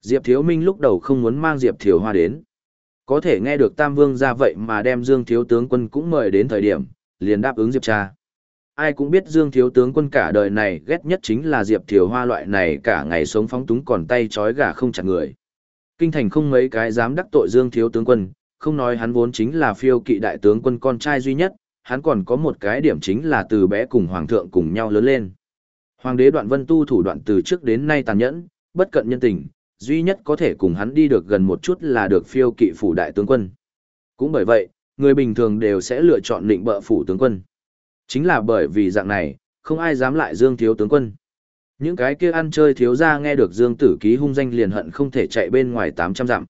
Diệp Thiếu Minh lúc đầu không muốn mang Diệp Thiều Hoa đến. Có thể nghe được Tam Vương ra vậy mà đem Dương Thiếu Tướng quân cũng mời đến thời điểm, liền đáp ứng Diệp cha. Ai cũng biết Dương Thiếu Tướng quân cả đời này ghét nhất chính là Diệp Thiều Hoa loại này cả ngày sống phóng túng còn tay trói gà không chặt người. Kinh thành không mấy cái dám đắc tội Dương Thiếu Tướng quân, không nói hắn vốn chính là phiêu kỵ đại tướng quân con trai duy nhất, hắn còn có một cái điểm chính là từ bé cùng Hoàng thượng cùng nhau lớn lên. Hoàng đế đoạn vân tu thủ đoạn từ trước đến nay tàn nhẫn, bất cận nhân tình, duy nhất có thể cùng hắn đi được gần một chút là được phiêu kỵ phủ đại tướng quân. Cũng bởi vậy, người bình thường đều sẽ lựa chọn định bợ phủ tướng quân. Chính là bởi vì dạng này, không ai dám lại Dương thiếu tướng quân. Những cái kia ăn chơi thiếu ra nghe được Dương tử ký hung danh liền hận không thể chạy bên ngoài 800 dặm.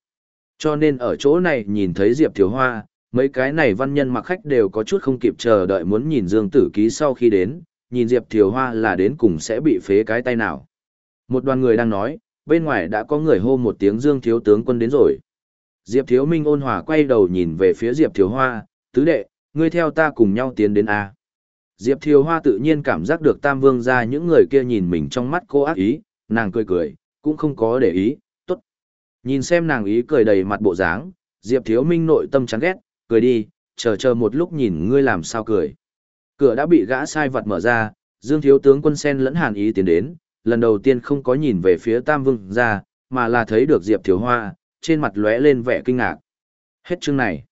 Cho nên ở chỗ này nhìn thấy Diệp Thiếu Hoa, mấy cái này văn nhân mặc khách đều có chút không kịp chờ đợi muốn nhìn Dương tử ký sau khi đến, nhìn Diệp Thiếu Hoa là đến cùng sẽ bị phế cái tay nào. Một đoàn người đang nói, bên ngoài đã có người hô một tiếng Dương Thiếu tướng quân đến rồi. Diệp Thiếu Minh ôn hòa quay đầu nhìn về phía Diệp Thiếu Hoa, tứ đệ, ngươi theo ta cùng nhau tiến đến A. Diệp Thiếu Hoa tự nhiên cảm giác được Tam Vương ra những người kia nhìn mình trong mắt cô ác ý, nàng cười cười, cũng không có để ý, tốt. Nhìn xem nàng ý cười đầy mặt bộ dáng, Diệp Thiếu Minh nội tâm chán ghét, cười đi, chờ chờ một lúc nhìn ngươi làm sao cười. Cửa đã bị gã sai vật mở ra, Dương Thiếu tướng quân sen lẫn hàn ý tiến đến, lần đầu tiên không có nhìn về phía Tam Vương ra, mà là thấy được Diệp Thiếu Hoa, trên mặt lóe lên vẻ kinh ngạc. Hết chương này.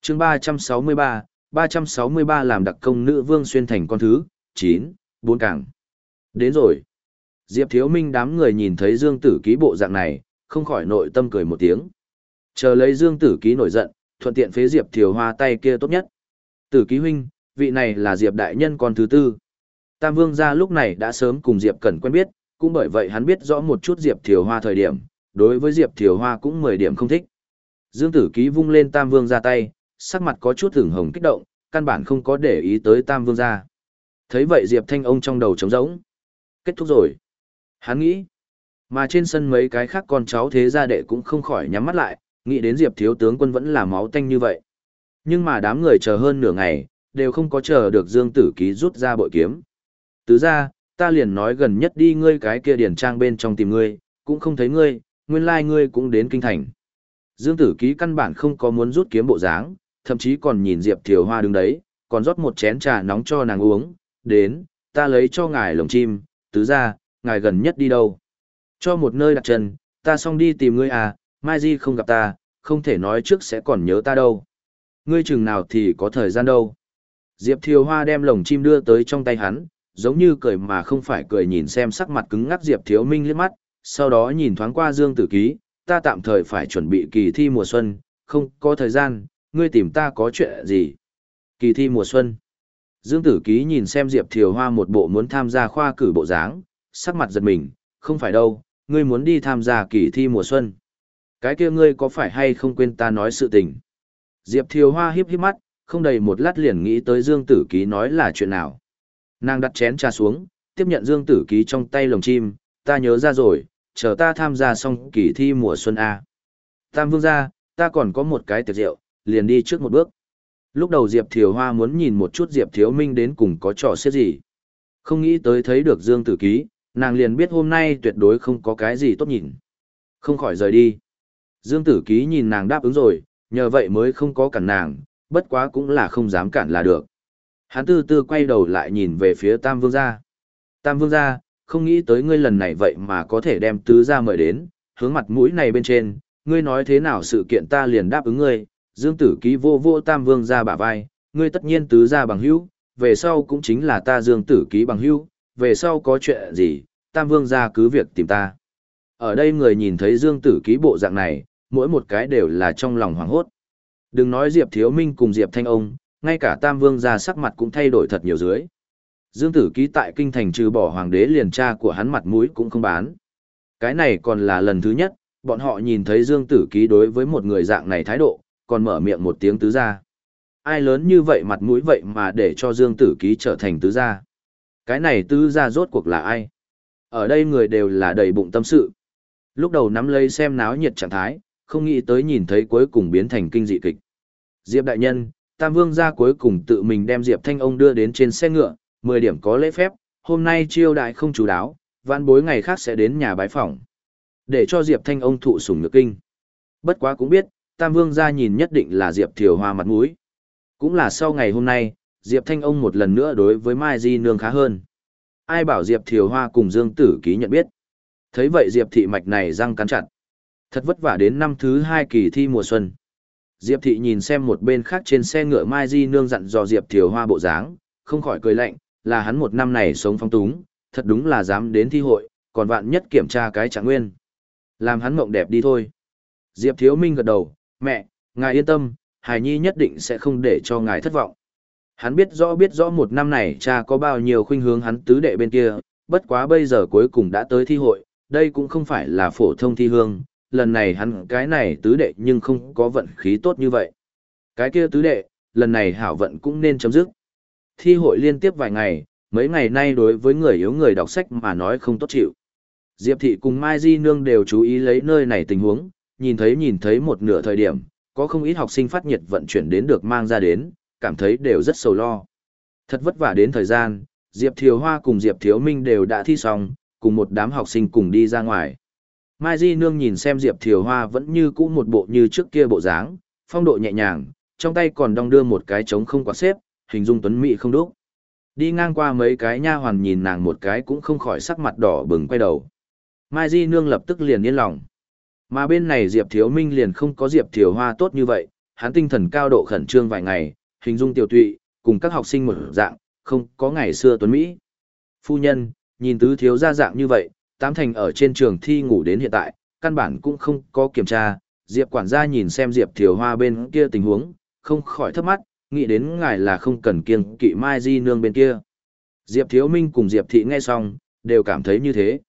Chương 363, 363 làm đặc công nữ vương xuyên thành con thứ, 9, 4 cảng. Đến rồi. Diệp Thiếu Minh đám người nhìn thấy Dương Tử Ký bộ dạng này, không khỏi nội tâm cười một tiếng. Chờ lấy Dương Tử Ký nổi giận, thuận tiện phế Diệp Thiều Hoa tay kia tốt nhất. Tử Ký huynh, vị này là Diệp đại nhân con thứ tư. Tam Vương gia lúc này đã sớm cùng Diệp Cẩn quen biết, cũng bởi vậy hắn biết rõ một chút Diệp Thiều Hoa thời điểm, đối với Diệp Thiều Hoa cũng 10 điểm không thích. Dương Tử Ký vung lên Tam Vương ra tay, sắc mặt có chút ửng hồng kích động, căn bản không có để ý tới Tam Vương gia. Thấy vậy Diệp Thanh ông trong đầu trống rỗng. Kết thúc rồi. Hắn nghĩ. Mà trên sân mấy cái khác con cháu thế gia đệ cũng không khỏi nhắm mắt lại, nghĩ đến Diệp thiếu tướng quân vẫn là máu tanh như vậy. Nhưng mà đám người chờ hơn nửa ngày, đều không có chờ được Dương Tử Ký rút ra bội kiếm. Tứ ra, ta liền nói gần nhất đi ngươi cái kia điển trang bên trong tìm ngươi, cũng không thấy ngươi, nguyên lai ngươi cũng đến kinh thành. Dương Tử Ký căn bản không có muốn rút kiếm bộ dáng, thậm chí còn nhìn Diệp Thiều Hoa đứng đấy, còn rót một chén trà nóng cho nàng uống, đến, ta lấy cho ngài lồng chim, tứ ra, ngài gần nhất đi đâu. Cho một nơi đặt chân, ta xong đi tìm ngươi à, mai di không gặp ta, không thể nói trước sẽ còn nhớ ta đâu. Ngươi chừng nào thì có thời gian đâu. Diệp Thiều Hoa đem lồng chim đưa tới trong tay hắn, giống như cười mà không phải cười nhìn xem sắc mặt cứng ngắc Diệp Thiếu Minh liếc mắt, sau đó nhìn thoáng qua Dương Tử Ký, ta tạm thời phải chuẩn bị kỳ thi mùa xuân, không có thời gian, ngươi tìm ta có chuyện gì? Kỳ thi mùa xuân. Dương Tử Ký nhìn xem Diệp Thiều Hoa một bộ muốn tham gia khoa cử bộ dáng, sắc mặt giật mình, không phải đâu, ngươi muốn đi tham gia kỳ thi mùa xuân. Cái kia ngươi có phải hay không quên ta nói sự tình? Diệp Thiều Hoa hiếp hiếp mắt, không đầy một lát liền nghĩ tới Dương Tử Ký nói là chuyện nào. Nàng đặt chén trà xuống, tiếp nhận Dương Tử Ký trong tay lồng chim, ta nhớ ra rồi, chờ ta tham gia xong kỳ thi mùa xuân A. Tam Vương ra, ta còn có một cái tiệc rượu, liền đi trước một bước. Lúc đầu Diệp Thiều Hoa muốn nhìn một chút Diệp Thiếu Minh đến cùng có trò xếp gì. Không nghĩ tới thấy được Dương Tử Ký, nàng liền biết hôm nay tuyệt đối không có cái gì tốt nhìn. Không khỏi rời đi. Dương Tử Ký nhìn nàng đáp ứng rồi, nhờ vậy mới không có cản nàng, bất quá cũng là không dám cản là được. Hắn tư tư quay đầu lại nhìn về phía Tam Vương gia. Tam Vương gia, không nghĩ tới ngươi lần này vậy mà có thể đem tứ gia mời đến, hướng mặt mũi này bên trên, ngươi nói thế nào sự kiện ta liền đáp ứng ngươi, Dương Tử Ký vô vô Tam Vương gia bả vai, ngươi tất nhiên tứ gia bằng hữu, về sau cũng chính là ta Dương Tử Ký bằng hữu, về sau có chuyện gì, Tam Vương gia cứ việc tìm ta. Ở đây người nhìn thấy Dương Tử Ký bộ dạng này, mỗi một cái đều là trong lòng hoảng hốt. Đừng nói Diệp Thiếu Minh cùng Diệp Thanh ông, ngay cả Tam Vương gia sắc mặt cũng thay đổi thật nhiều dưới. Dương Tử Ký tại kinh thành trừ bỏ hoàng đế liền cha của hắn mặt mũi cũng không bán. Cái này còn là lần thứ nhất, bọn họ nhìn thấy Dương Tử Ký đối với một người dạng này thái độ, còn mở miệng một tiếng tứ gia. Ai lớn như vậy mặt mũi vậy mà để cho Dương Tử Ký trở thành tứ gia. Cái này tứ gia rốt cuộc là ai? Ở đây người đều là đầy bụng tâm sự. Lúc đầu nắm lấy xem náo nhiệt trạng thái, không nghĩ tới nhìn thấy cuối cùng biến thành kinh dị kịch. Diệp đại nhân, Tam Vương gia cuối cùng tự mình đem Diệp Thanh ông đưa đến trên xe ngựa, 10 điểm có lễ phép, hôm nay chiêu đại không chú đáo, vạn bối ngày khác sẽ đến nhà bái phỏng. Để cho Diệp Thanh ông thụ sủng nhược kinh. Bất quá cũng biết, Tam Vương gia nhìn nhất định là Diệp Thiều Hoa mặt mũi. Cũng là sau ngày hôm nay, Diệp Thanh ông một lần nữa đối với Mai Di Nương khá hơn. Ai bảo Diệp Thiều Hoa cùng Dương Tử Ký nhận biết. Thấy vậy Diệp Thị Mạch này răng cắn chặt. Thật vất vả đến năm thứ hai kỳ thi mùa xuân. Diệp Thị nhìn xem một bên khác trên xe ngựa Mai Di Nương dặn dò Diệp Thiều Hoa bộ dáng, không khỏi cười lạnh, là hắn một năm này sống phong túng, thật đúng là dám đến thi hội, còn vạn nhất kiểm tra cái trạng nguyên. Làm hắn mộng đẹp đi thôi. Diệp Thiếu Minh gật đầu, mẹ, ngài yên tâm, Hải Nhi nhất định sẽ không để cho ngài thất vọng. Hắn biết rõ biết rõ một năm này cha có bao nhiêu khuynh hướng hắn tứ đệ bên kia, bất quá bây giờ cuối cùng đã tới thi hội, đây cũng không phải là phổ thông thi hương, lần này hắn cái này tứ đệ nhưng không có vận khí tốt như vậy. Cái kia tứ đệ, lần này hảo vận cũng nên chấm dứt. Thi hội liên tiếp vài ngày, mấy ngày nay đối với người yếu người đọc sách mà nói không tốt chịu. Diệp Thị cùng Mai Di Nương đều chú ý lấy nơi này tình huống, nhìn thấy nhìn thấy một nửa thời điểm, có không ít học sinh phát nhiệt vận chuyển đến được mang ra đến, cảm thấy đều rất sầu lo. Thật vất vả đến thời gian, Diệp Thiều Hoa cùng Diệp Thiếu Minh đều đã thi xong, cùng một đám học sinh cùng đi ra ngoài. Mai Di Nương nhìn xem Diệp Thiều Hoa vẫn như cũ một bộ như trước kia bộ dáng, phong độ nhẹ nhàng, trong tay còn đong đưa một cái trống không quá xếp, hình dung tuấn mỹ không đúc. Đi ngang qua mấy cái nha hoàn nhìn nàng một cái cũng không khỏi sắc mặt đỏ bừng quay đầu. Mai Di Nương lập tức liền yên lòng. Mà bên này Diệp Thiếu Minh liền không có Diệp Thiều Hoa tốt như vậy, hắn tinh thần cao độ khẩn trương vài ngày, hình dung tiểu tụy, cùng các học sinh một dạng, không có ngày xưa tuấn Mỹ. Phu nhân, nhìn tứ thiếu ra dạng như vậy, tám thành ở trên trường thi ngủ đến hiện tại, căn bản cũng không có kiểm tra, Diệp quản gia nhìn xem Diệp Thiều Hoa bên kia tình huống, không khỏi thấp mắt, nghĩ đến ngài là không cần kiêng kỵ Mai Di Nương bên kia. Diệp Thiếu Minh cùng Diệp Thị nghe xong, đều cảm thấy như thế.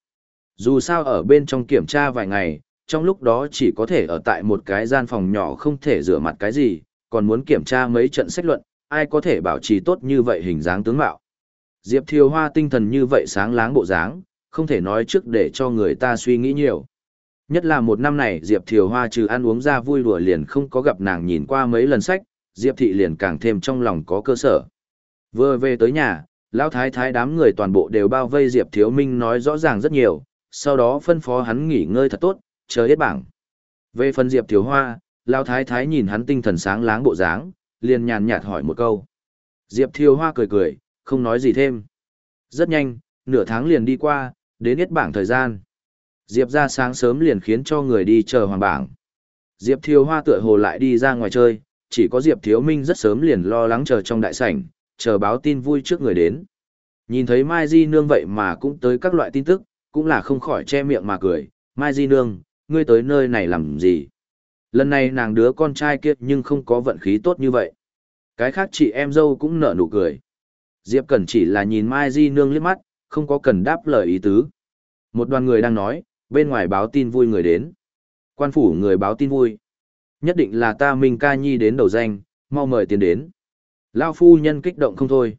Dù sao ở bên trong kiểm tra vài ngày, trong lúc đó chỉ có thể ở tại một cái gian phòng nhỏ không thể rửa mặt cái gì, còn muốn kiểm tra mấy trận sách luận, ai có thể bảo trì tốt như vậy hình dáng tướng mạo. Diệp Thiều Hoa tinh thần như vậy sáng láng bộ dáng, không thể nói trước để cho người ta suy nghĩ nhiều. Nhất là một năm này Diệp Thiều Hoa trừ ăn uống ra vui đùa liền không có gặp nàng nhìn qua mấy lần sách, Diệp Thị liền càng thêm trong lòng có cơ sở. Vừa về tới nhà, Lão Thái Thái đám người toàn bộ đều bao vây Diệp Thiếu Minh nói rõ ràng rất nhiều, sau đó phân phó hắn nghỉ ngơi thật tốt, chờ hết bảng. Về phần Diệp Thiếu Hoa, Lão Thái Thái nhìn hắn tinh thần sáng láng bộ dáng, liền nhàn nhạt hỏi một câu. Diệp Thiều Hoa cười cười, không nói gì thêm. Rất nhanh, nửa tháng liền đi qua, đến hết bảng thời gian. Diệp ra sáng sớm liền khiến cho người đi chờ hoàng bảng. Diệp Thiếu Hoa tựa hồ lại đi ra ngoài chơi, chỉ có Diệp Thiếu Minh rất sớm liền lo lắng chờ trong đại sảnh, chờ báo tin vui trước người đến. Nhìn thấy Mai Di Nương vậy mà cũng tới các loại tin tức, cũng là không khỏi che miệng mà cười. Mai Di Nương, ngươi tới nơi này làm gì? Lần này nàng đứa con trai kia nhưng không có vận khí tốt như vậy. Cái khác chị em dâu cũng nở nụ cười. Diệp Cẩn chỉ là nhìn Mai Di Nương liếc mắt, không có cần đáp lời ý tứ. Một đoàn người đang nói, bên ngoài báo tin vui người đến. Quan phủ người báo tin vui. Nhất định là ta Minh Ca Nhi đến đầu danh, mau mời tiền đến. Lao phu nhân kích động không thôi.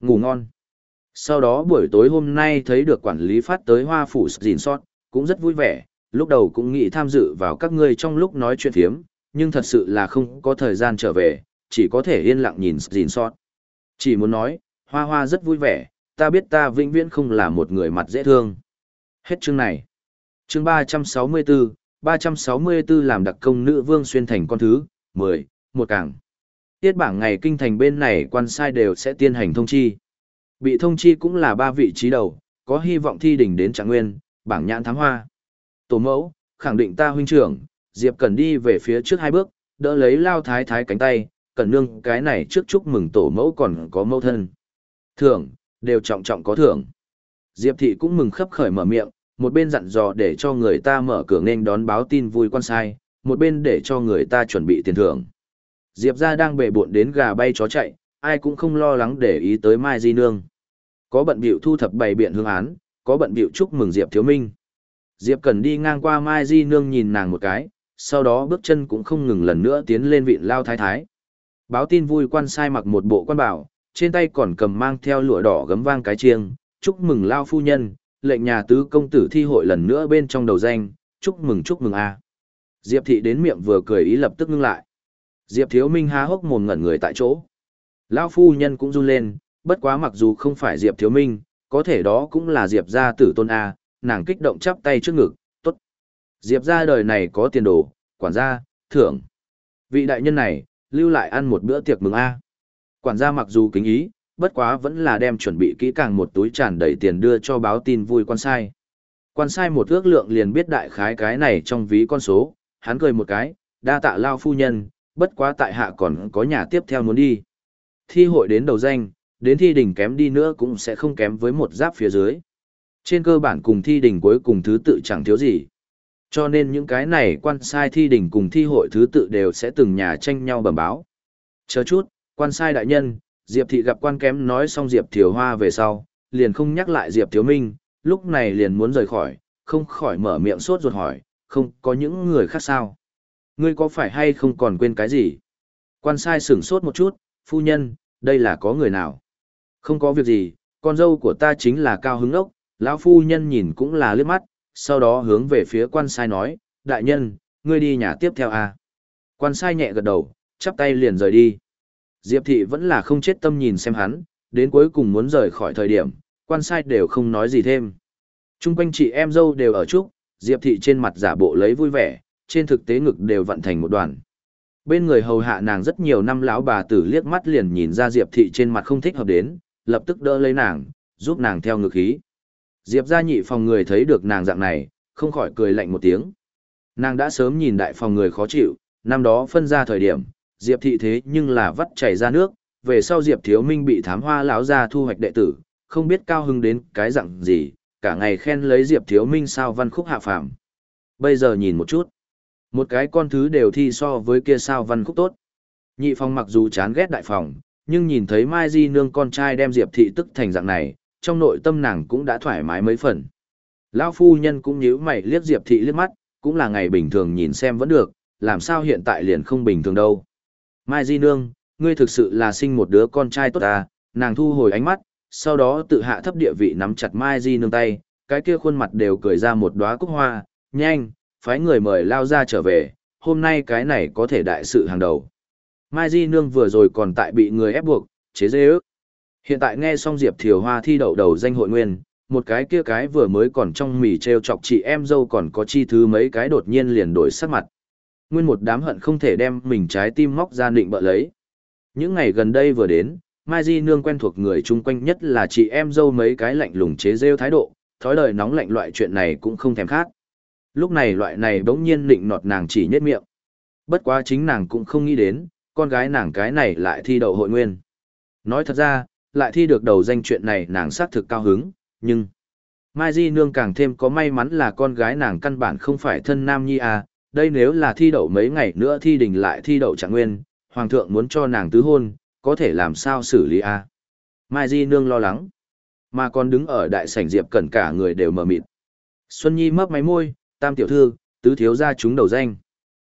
Ngủ ngon. Sau đó buổi tối hôm nay thấy được quản lý phát tới hoa phủ dìn sót, cũng rất vui vẻ, lúc đầu cũng nghĩ tham dự vào các ngươi trong lúc nói chuyện thiếm, nhưng thật sự là không có thời gian trở về, chỉ có thể yên lặng nhìn dìn sót. Chỉ muốn nói, hoa hoa rất vui vẻ, ta biết ta vĩnh viễn không là một người mặt dễ thương. Hết chương này. Chương 364, 364 làm đặc công nữ vương xuyên thành con thứ, 10, một cảng. Tiết bảng ngày kinh thành bên này quan sai đều sẽ tiến hành thông chi. Bị thông chi cũng là ba vị trí đầu, có hy vọng thi đỉnh đến trạng nguyên, bảng nhãn thám hoa. Tổ mẫu, khẳng định ta huynh trưởng, Diệp Cần đi về phía trước hai bước, đỡ lấy lao thái thái cánh tay, cần nương cái này trước chúc mừng tổ mẫu còn có mẫu thân. Thưởng, đều trọng trọng có thưởng. Diệp thị cũng mừng khấp khởi mở miệng, một bên dặn dò để cho người ta mở cửa nghênh đón báo tin vui quan sai, một bên để cho người ta chuẩn bị tiền thưởng. Diệp ra đang bể bộn đến gà bay chó chạy, ai cũng không lo lắng để ý tới Mai Di Nương. Có bận biểu thu thập bày biện hương án, có bận biểu chúc mừng Diệp Thiếu Minh. Diệp Cần đi ngang qua Mai Di Nương nhìn nàng một cái, sau đó bước chân cũng không ngừng lần nữa tiến lên vị lao thái thái. Báo tin vui quan sai mặc một bộ quan bảo, trên tay còn cầm mang theo lụa đỏ gấm vang cái chiêng, chúc mừng lao phu nhân, lệnh nhà tứ công tử thi hội lần nữa bên trong đầu danh, chúc mừng chúc mừng a. À. Diệp thị đến miệng vừa cười ý lập tức ngưng lại. Diệp Thiếu Minh há hốc mồm ngẩn người tại chỗ. Lão phu nhân cũng run lên, bất quá mặc dù không phải Diệp Thiếu Minh, có thể đó cũng là Diệp gia tử tôn a, nàng kích động chắp tay trước ngực, "Tốt, Diệp gia đời này có tiền đồ, quản gia, thưởng. Vị đại nhân này, lưu lại ăn một bữa tiệc mừng A. Quản gia mặc dù kính ý, bất quá vẫn là đem chuẩn bị kỹ càng một túi tràn đầy tiền đưa cho báo tin vui quan sai. Quan sai một ước lượng liền biết đại khái cái này trong ví con số, hắn cười một cái, đa tạ lao phu nhân, bất quá tại hạ còn có nhà tiếp theo muốn đi. Thi hội đến đầu danh, đến thi đỉnh kém đi nữa cũng sẽ không kém với một giáp phía dưới. Trên cơ bản cùng thi đỉnh cuối cùng thứ tự chẳng thiếu gì. Cho nên những cái này quan sai thi đỉnh cùng thi hội thứ tự đều sẽ từng nhà tranh nhau bẩm báo. Chờ chút, quan sai đại nhân, Diệp thị gặp quan kém nói xong Diệp Thiều Hoa về sau, liền không nhắc lại Diệp Thiếu Minh, lúc này liền muốn rời khỏi, không khỏi mở miệng sốt ruột hỏi, không có những người khác sao? Ngươi có phải hay không còn quên cái gì? Quan sai sửng sốt một chút, phu nhân, đây là có người nào? Không có việc gì, con dâu của ta chính là Cao Hứng Ốc, lão phu nhân nhìn cũng là liếc mắt, sau đó hướng về phía quan sai nói, đại nhân, ngươi đi nhà tiếp theo à? Quan sai nhẹ gật đầu, chắp tay liền rời đi. Diệp thị vẫn là không chết tâm nhìn xem hắn, đến cuối cùng muốn rời khỏi thời điểm, quan sai đều không nói gì thêm. Trung quanh chị em dâu đều ở chúc, Diệp thị trên mặt giả bộ lấy vui vẻ, trên thực tế ngực đều vận thành một đoàn. Bên người hầu hạ nàng rất nhiều năm lão bà tử liếc mắt liền nhìn ra Diệp thị trên mặt không thích hợp đến, lập tức đỡ lấy nàng, giúp nàng theo ngực khí. Diệp gia nhị phòng người thấy được nàng dạng này, không khỏi cười lạnh một tiếng. Nàng đã sớm nhìn đại phòng người khó chịu, năm đó phân ra thời điểm, Diệp thị thế nhưng là vắt chảy ra nước, về sau Diệp Thiếu Minh bị thám hoa lão gia thu hoạch đệ tử, không biết cao hưng đến cái dạng gì, cả ngày khen lấy Diệp Thiếu Minh sao văn khúc hạ phàm. Bây giờ nhìn một chút, một cái con thứ đều thi so với kia sao văn khúc tốt. Nhị phòng mặc dù chán ghét đại phòng, nhưng nhìn thấy Mai Di nương con trai đem Diệp thị tức thành dạng này, trong nội tâm nàng cũng đã thoải mái mấy phần. Lão phu nhân cũng nhíu mày liếc Diệp thị liếc mắt, cũng là ngày bình thường nhìn xem vẫn được, làm sao hiện tại liền không bình thường đâu. Mai Di nương, ngươi thực sự là sinh một đứa con trai tốt à, nàng thu hồi ánh mắt, sau đó tự hạ thấp địa vị nắm chặt Mai Di nương tay, cái kia khuôn mặt đều cười ra một đóa cúc hoa, nhanh, phái người mời lao ra trở về, hôm nay cái này có thể đại sự hàng đầu. Mai Di nương vừa rồi còn tại bị người ép buộc, chế dê ước. Hiện tại nghe xong Diệp Thiều Hoa thi đậu đầu danh hội nguyên, một cái kia cái vừa mới còn trong mì treo chọc chị em dâu còn có chi thứ mấy cái đột nhiên liền đổi sắc mặt. Nguyên một đám hận không thể đem mình trái tim móc ra định bợ lấy. Những ngày gần đây vừa đến, Mai Di nương quen thuộc người chung quanh nhất là chị em dâu mấy cái lạnh lùng chế rêu thái độ, thói đời nóng lạnh loại chuyện này cũng không thèm khác. Lúc này loại này bỗng nhiên định nọt nàng chỉ nhất miệng. Bất quá chính nàng cũng không nghĩ đến, con gái nàng cái này lại thi đậu hội nguyên. Nói thật ra, lại thi được đầu danh chuyện này nàng xác thực cao hứng, nhưng... Mai Di Nương càng thêm có may mắn là con gái nàng căn bản không phải thân nam nhi à, đây nếu là thi đậu mấy ngày nữa thi đình lại thi đậu trạng nguyên, hoàng thượng muốn cho nàng tứ hôn, có thể làm sao xử lý à. Mai Di Nương lo lắng, mà còn đứng ở đại sảnh Diệp Cẩn cả người đều mờ mịt. Xuân Nhi mấp máy môi, tam tiểu thư, tứ thiếu gia chúng đầu danh.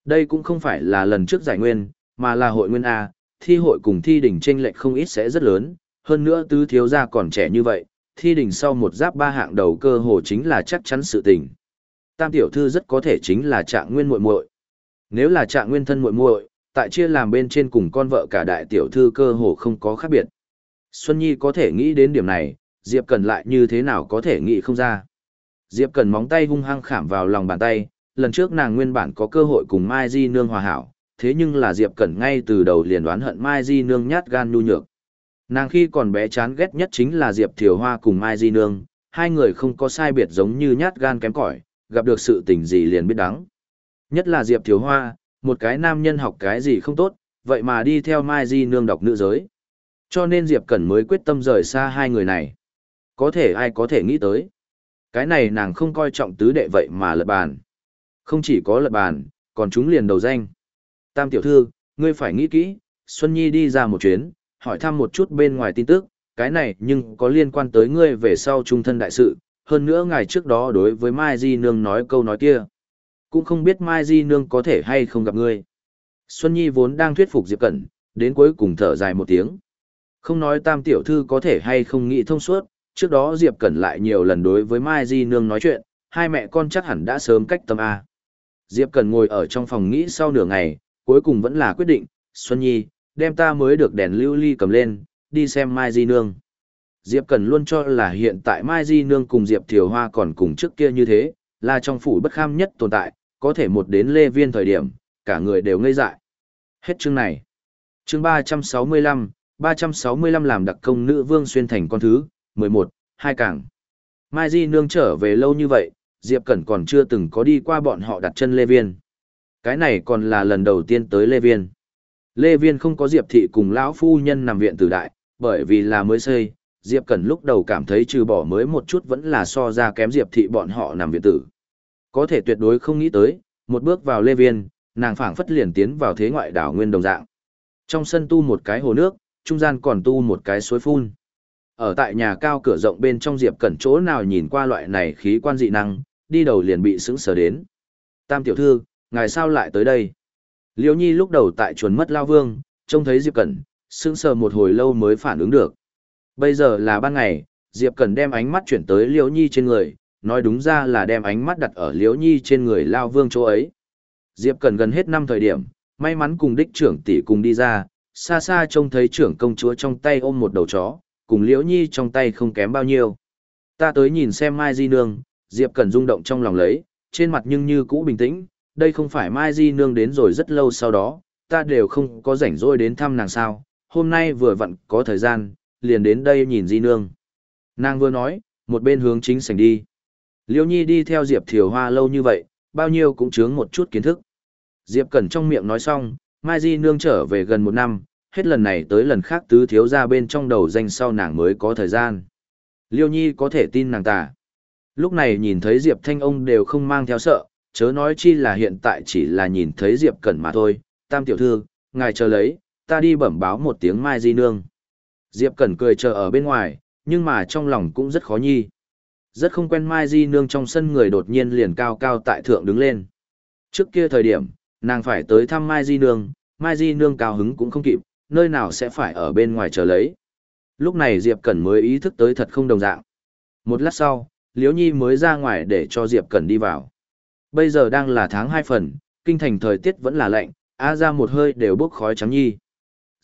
Đây cũng không phải là lần trước giải nguyên, mà là hội nguyên A, thi hội cùng thi đỉnh tranh lệch không ít sẽ rất lớn, hơn nữa tứ thiếu gia còn trẻ như vậy, thi đỉnh sau một giáp ba hạng đầu cơ hồ chính là chắc chắn sự tình. Tam tiểu thư rất có thể chính là trạng nguyên muội muội. Nếu là trạng nguyên thân muội muội, tại chia làm bên trên cùng con vợ cả đại tiểu thư cơ hồ không có khác biệt. Xuân Nhi có thể nghĩ đến điểm này, Diệp Cần lại như thế nào có thể nghĩ không ra. Diệp Cần móng tay hung hăng khảm vào lòng bàn tay, lần trước nàng nguyên bản có cơ hội cùng Mai Di Nương hòa hảo, thế nhưng là Diệp Cần ngay từ đầu liền đoán hận Mai Di Nương nhát gan nhu nhược. Nàng khi còn bé chán ghét nhất chính là Diệp Thiều Hoa cùng Mai Di Nương, hai người không có sai biệt giống như nhát gan kém cỏi, gặp được sự tình gì liền biết đắng. Nhất là Diệp Thiếu Hoa, một cái nam nhân học cái gì không tốt, vậy mà đi theo Mai Di Nương đọc nữ giới. Cho nên Diệp Cẩn mới quyết tâm rời xa hai người này. Có thể ai có thể nghĩ tới. Cái này nàng không coi trọng tứ đệ vậy mà lật bàn. Không chỉ có lật bàn, còn chúng liền đầu danh. Tam tiểu thư, ngươi phải nghĩ kỹ, Xuân Nhi đi ra một chuyến, hỏi thăm một chút bên ngoài tin tức, cái này nhưng có liên quan tới ngươi về sau trung thân đại sự, hơn nữa ngày trước đó đối với Mai Di Nương nói câu nói kia. Cũng không biết Mai Di Nương có thể hay không gặp ngươi. Xuân Nhi vốn đang thuyết phục Diệp Cẩn, đến cuối cùng thở dài một tiếng. Không nói tam tiểu thư có thể hay không nghĩ thông suốt, trước đó Diệp Cẩn lại nhiều lần đối với Mai Di Nương nói chuyện, hai mẹ con chắc hẳn đã sớm cách tâm A. Diệp Cẩn ngồi ở trong phòng nghĩ sau nửa ngày, cuối cùng vẫn là quyết định, Xuân Nhi, đem ta mới được đèn lưu ly cầm lên, đi xem Mai Di Nương. Diệp Cần luôn cho là hiện tại Mai Di Nương cùng Diệp Thiều Hoa còn cùng trước kia như thế, là trong phủ bất kham nhất tồn tại, có thể một đến Lê Viên thời điểm, cả người đều ngây dại. Hết chương này. Chương 365, 365 làm đặc công nữ vương xuyên thành con thứ, 11, hai càng. Mai Di nương trở về lâu như vậy, Diệp Cẩn còn chưa từng có đi qua bọn họ đặt chân Lê Viên. Cái này còn là lần đầu tiên tới Lê Viên. Lê Viên không có Diệp Thị cùng lão phu nhân nằm viện tử đại, bởi vì là mới xây, Diệp Cẩn lúc đầu cảm thấy trừ bỏ mới một chút vẫn là so ra kém Diệp Thị bọn họ nằm viện tử. Có thể tuyệt đối không nghĩ tới, một bước vào Lê Viên, nàng phảng phất liền tiến vào thế ngoại đảo nguyên đồng dạng. Trong sân tu một cái hồ nước, trung gian còn tu một cái suối phun. Ở tại nhà cao cửa rộng bên trong Diệp Cẩn chỗ nào nhìn qua loại này khí quan dị năng, đi đầu liền bị sững sờ đến. Tam tiểu thư, ngài sao lại tới đây? Liêu Nhi lúc đầu tại chuồn mất lao vương, trông thấy Diệp Cẩn, sững sờ một hồi lâu mới phản ứng được. Bây giờ là ban ngày, Diệp Cẩn đem ánh mắt chuyển tới Liễu Nhi trên người, nói đúng ra là đem ánh mắt đặt ở Liễu Nhi trên người lao vương chỗ ấy. Diệp Cẩn gần hết năm thời điểm, may mắn cùng đích trưởng tỷ cùng đi ra, xa xa trông thấy trưởng công chúa trong tay ôm một đầu chó, cùng Liễu Nhi trong tay không kém bao nhiêu. Ta tới nhìn xem Mai Di Nương, Diệp Cẩn rung động trong lòng lấy, trên mặt nhưng như cũ bình tĩnh, đây không phải Mai Di Nương đến rồi rất lâu sau đó, ta đều không có rảnh rỗi đến thăm nàng sao, hôm nay vừa vặn có thời gian, liền đến đây nhìn Di Nương. Nàng vừa nói, một bên hướng chính sảnh đi. Liêu Nhi đi theo Diệp Thiều Hoa lâu như vậy, bao nhiêu cũng chướng một chút kiến thức. Diệp Cẩn trong miệng nói xong, Mai Di Nương trở về gần một năm, hết lần này tới lần khác tứ thiếu ra bên trong đầu danh sau nàng mới có thời gian. Liêu Nhi có thể tin nàng ta. Lúc này nhìn thấy Diệp Thanh ông đều không mang theo sợ, chớ nói chi là hiện tại chỉ là nhìn thấy Diệp Cẩn mà thôi. Tam tiểu thư, ngài chờ lấy, ta đi bẩm báo một tiếng Mai Di Nương. Diệp Cẩn cười chờ ở bên ngoài, nhưng mà trong lòng cũng rất khó nhi. Rất không quen Mai Di Nương trong sân người đột nhiên liền cao cao tại thượng đứng lên. Trước kia thời điểm, nàng phải tới thăm Mai Di Nương, Mai Di Nương cao hứng cũng không kịp, nơi nào sẽ phải ở bên ngoài chờ lấy. Lúc này Diệp Cẩn mới ý thức tới thật không đồng dạng. Một lát sau, Liễu Nhi mới ra ngoài để cho Diệp Cẩn đi vào. Bây giờ đang là tháng 2 phần, kinh thành thời tiết vẫn là lạnh, A ra một hơi đều bốc khói trắng nhi.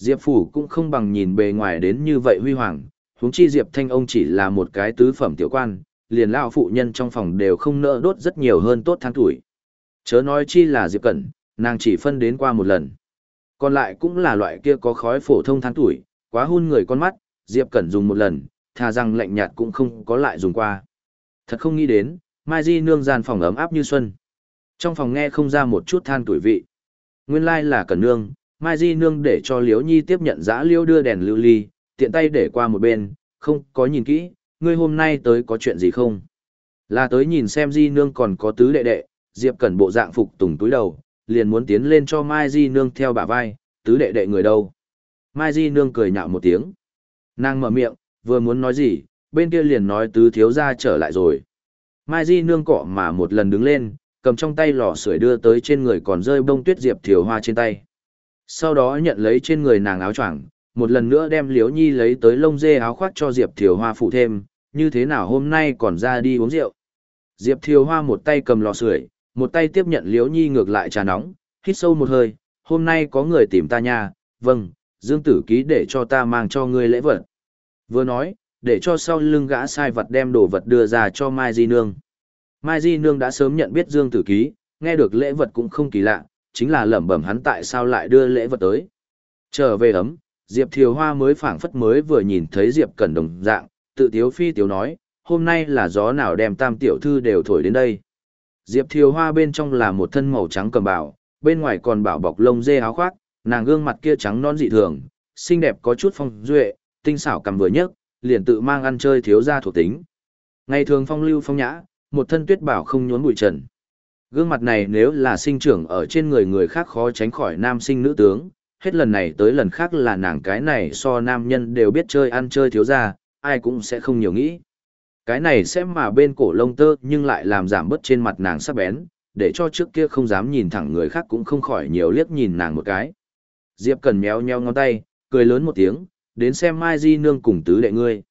Diệp Phủ cũng không bằng nhìn bề ngoài đến như vậy huy hoàng, huống chi Diệp Thanh ông chỉ là một cái tứ phẩm tiểu quan, liền lão phụ nhân trong phòng đều không nỡ đốt rất nhiều hơn tốt tháng tuổi. Chớ nói chi là Diệp Cẩn, nàng chỉ phân đến qua một lần. Còn lại cũng là loại kia có khói phổ thông tháng tuổi, quá hun người con mắt, Diệp Cẩn dùng một lần, thà rằng lạnh nhạt cũng không có lại dùng qua. Thật không nghĩ đến, Mai Di nương gian phòng ấm áp như xuân. Trong phòng nghe không ra một chút than tuổi vị. Nguyên lai là Cẩn nương, Mai Di nương để cho Liễu Nhi tiếp nhận giã liêu đưa đèn lưu ly, tiện tay để qua một bên, không có nhìn kỹ, ngươi hôm nay tới có chuyện gì không? Là tới nhìn xem Di nương còn có tứ đệ đệ, Diệp Cẩn bộ dạng phục tùng túi đầu, liền muốn tiến lên cho Mai Di Nương theo bả vai, tứ đệ đệ người đâu. Mai Di Nương cười nhạo một tiếng. Nàng mở miệng, vừa muốn nói gì, bên kia liền nói tứ thiếu gia trở lại rồi. Mai Di Nương cọ mà một lần đứng lên, cầm trong tay lò sưởi đưa tới trên người còn rơi bông tuyết diệp thiều hoa trên tay. Sau đó nhận lấy trên người nàng áo choàng, một lần nữa đem Liễu Nhi lấy tới lông dê áo khoác cho Diệp Thiều Hoa phụ thêm, như thế nào hôm nay còn ra đi uống rượu. Diệp Thiều Hoa một tay cầm lò sưởi, một tay tiếp nhận liễu nhi ngược lại trà nóng, hít sâu một hơi, hôm nay có người tìm ta nha, vâng, Dương Tử Ký để cho ta mang cho ngươi lễ vật. Vừa nói, để cho sau lưng gã sai vật đem đồ vật đưa ra cho Mai Di Nương. Mai Di Nương đã sớm nhận biết Dương Tử Ký, nghe được lễ vật cũng không kỳ lạ, chính là lẩm bẩm hắn tại sao lại đưa lễ vật tới. Trở về ấm, Diệp Thiều Hoa mới phảng phất mới vừa nhìn thấy Diệp Cẩn đồng dạng, tự tiếu phi tiếu nói, hôm nay là gió nào đem tam tiểu thư đều thổi đến đây. Diệp Thiều Hoa bên trong là một thân màu trắng cầm bảo, bên ngoài còn bảo bọc lông dê áo khoác, nàng gương mặt kia trắng non dị thường, xinh đẹp có chút phong duệ, tinh xảo cầm vừa nhất, liền tự mang ăn chơi thiếu gia thuộc tính. Ngày thường phong lưu phong nhã, một thân tuyết bảo không nhốn bụi trần. Gương mặt này nếu là sinh trưởng ở trên người người khác khó tránh khỏi nam sinh nữ tướng, hết lần này tới lần khác là nàng cái này so nam nhân đều biết chơi ăn chơi thiếu gia, ai cũng sẽ không nhiều nghĩ. Cái này sẽ mà bên cổ lông tơ nhưng lại làm giảm bớt trên mặt nàng sắc bén, để cho trước kia không dám nhìn thẳng người khác cũng không khỏi nhiều liếc nhìn nàng một cái. Diệp Cần méo nheo ngón tay, cười lớn một tiếng, đến xem Mai Di Nương cùng tứ đệ ngươi.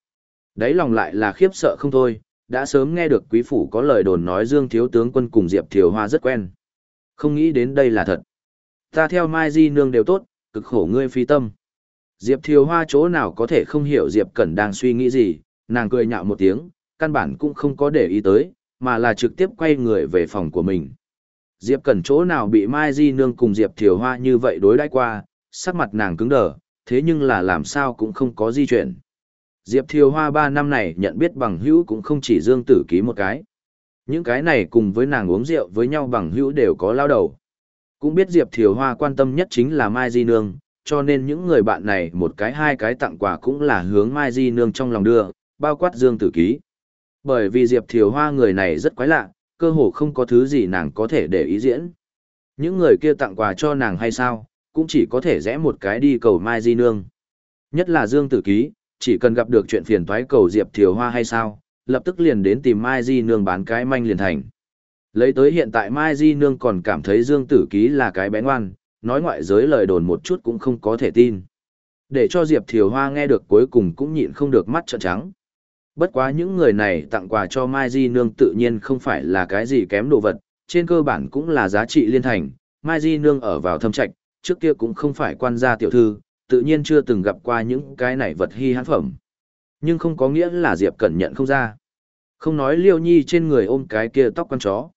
Đấy lòng lại là khiếp sợ không thôi, đã sớm nghe được quý phủ có lời đồn nói Dương Thiếu Tướng quân cùng Diệp Thiều Hoa rất quen. Không nghĩ đến đây là thật. Ta theo Mai Di Nương đều tốt, cực khổ ngươi phi tâm. Diệp Thiều Hoa chỗ nào có thể không hiểu Diệp Cẩn đang suy nghĩ gì, nàng cười nhạo một tiếng, căn bản cũng không có để ý tới, mà là trực tiếp quay người về phòng của mình. Diệp Cẩn chỗ nào bị Mai Di Nương cùng Diệp Thiều Hoa như vậy đối đãi qua, sắc mặt nàng cứng đờ, thế nhưng là làm sao cũng không có di chuyển. Diệp Thiều Hoa ba năm này nhận biết bằng hữu cũng không chỉ Dương Tử Ký một cái. Những cái này cùng với nàng uống rượu với nhau bằng hữu đều có lao đầu. Cũng biết Diệp Thiều Hoa quan tâm nhất chính là Mai Di Nương, cho nên những người bạn này một cái hai cái tặng quà cũng là hướng Mai Di Nương trong lòng đưa, bao quát Dương Tử Ký. Bởi vì Diệp Thiều Hoa người này rất quái lạ, cơ hồ không có thứ gì nàng có thể để ý diễn. Những người kia tặng quà cho nàng hay sao, cũng chỉ có thể rẽ một cái đi cầu Mai Di Nương. Nhất là Dương Tử Ký, chỉ cần gặp được chuyện phiền toái cầu Diệp Thiều Hoa hay sao, lập tức liền đến tìm Mai Di Nương bán cái manh liền thành. Lấy tới hiện tại Mai Di Nương còn cảm thấy Dương Tử Ký là cái bé ngoan, nói ngoại giới lời đồn một chút cũng không có thể tin. Để cho Diệp Thiều Hoa nghe được cuối cùng cũng nhịn không được mắt trợn trắng. Bất quá những người này tặng quà cho Mai Di Nương tự nhiên không phải là cái gì kém đồ vật, trên cơ bản cũng là giá trị liên thành. Mai Di Nương ở vào thâm trạch, trước kia cũng không phải quan gia tiểu thư, tự nhiên chưa từng gặp qua những cái này vật hy hãn phẩm. Nhưng không có nghĩa là Diệp Cẩn nhận không ra. Không nói Liêu Nhi trên người ôm cái kia tóc con chó.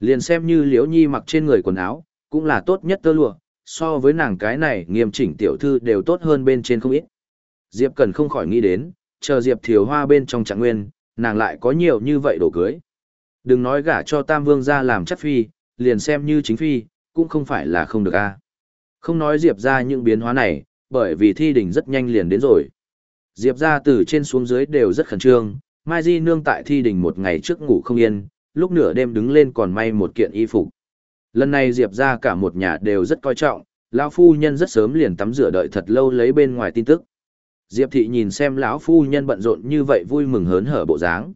Liền xem như Liễu Nhi mặc trên người quần áo, cũng là tốt nhất tơ lụa, so với nàng cái này nghiêm chỉnh tiểu thư đều tốt hơn bên trên không ít. Diệp Cẩn không khỏi nghĩ đến, chờ Diệp Thiều Hoa bên trong trạng nguyên, nàng lại có nhiều như vậy đồ cưới. Đừng nói gả cho Tam Vương ra làm chất phi, liền xem như chính phi, cũng không phải là không được a. Không nói Diệp ra những biến hóa này, bởi vì thi đỉnh rất nhanh liền đến rồi. Diệp ra từ trên xuống dưới đều rất khẩn trương, Mai Di nương tại thi đỉnh một ngày trước ngủ không yên, lúc nửa đêm đứng lên còn may một kiện y phục. Lần này Diệp ra cả một nhà đều rất coi trọng, lão phu nhân rất sớm liền tắm rửa đợi thật lâu lấy bên ngoài tin tức. Diệp thị nhìn xem lão phu nhân bận rộn như vậy vui mừng hớn hở bộ dáng.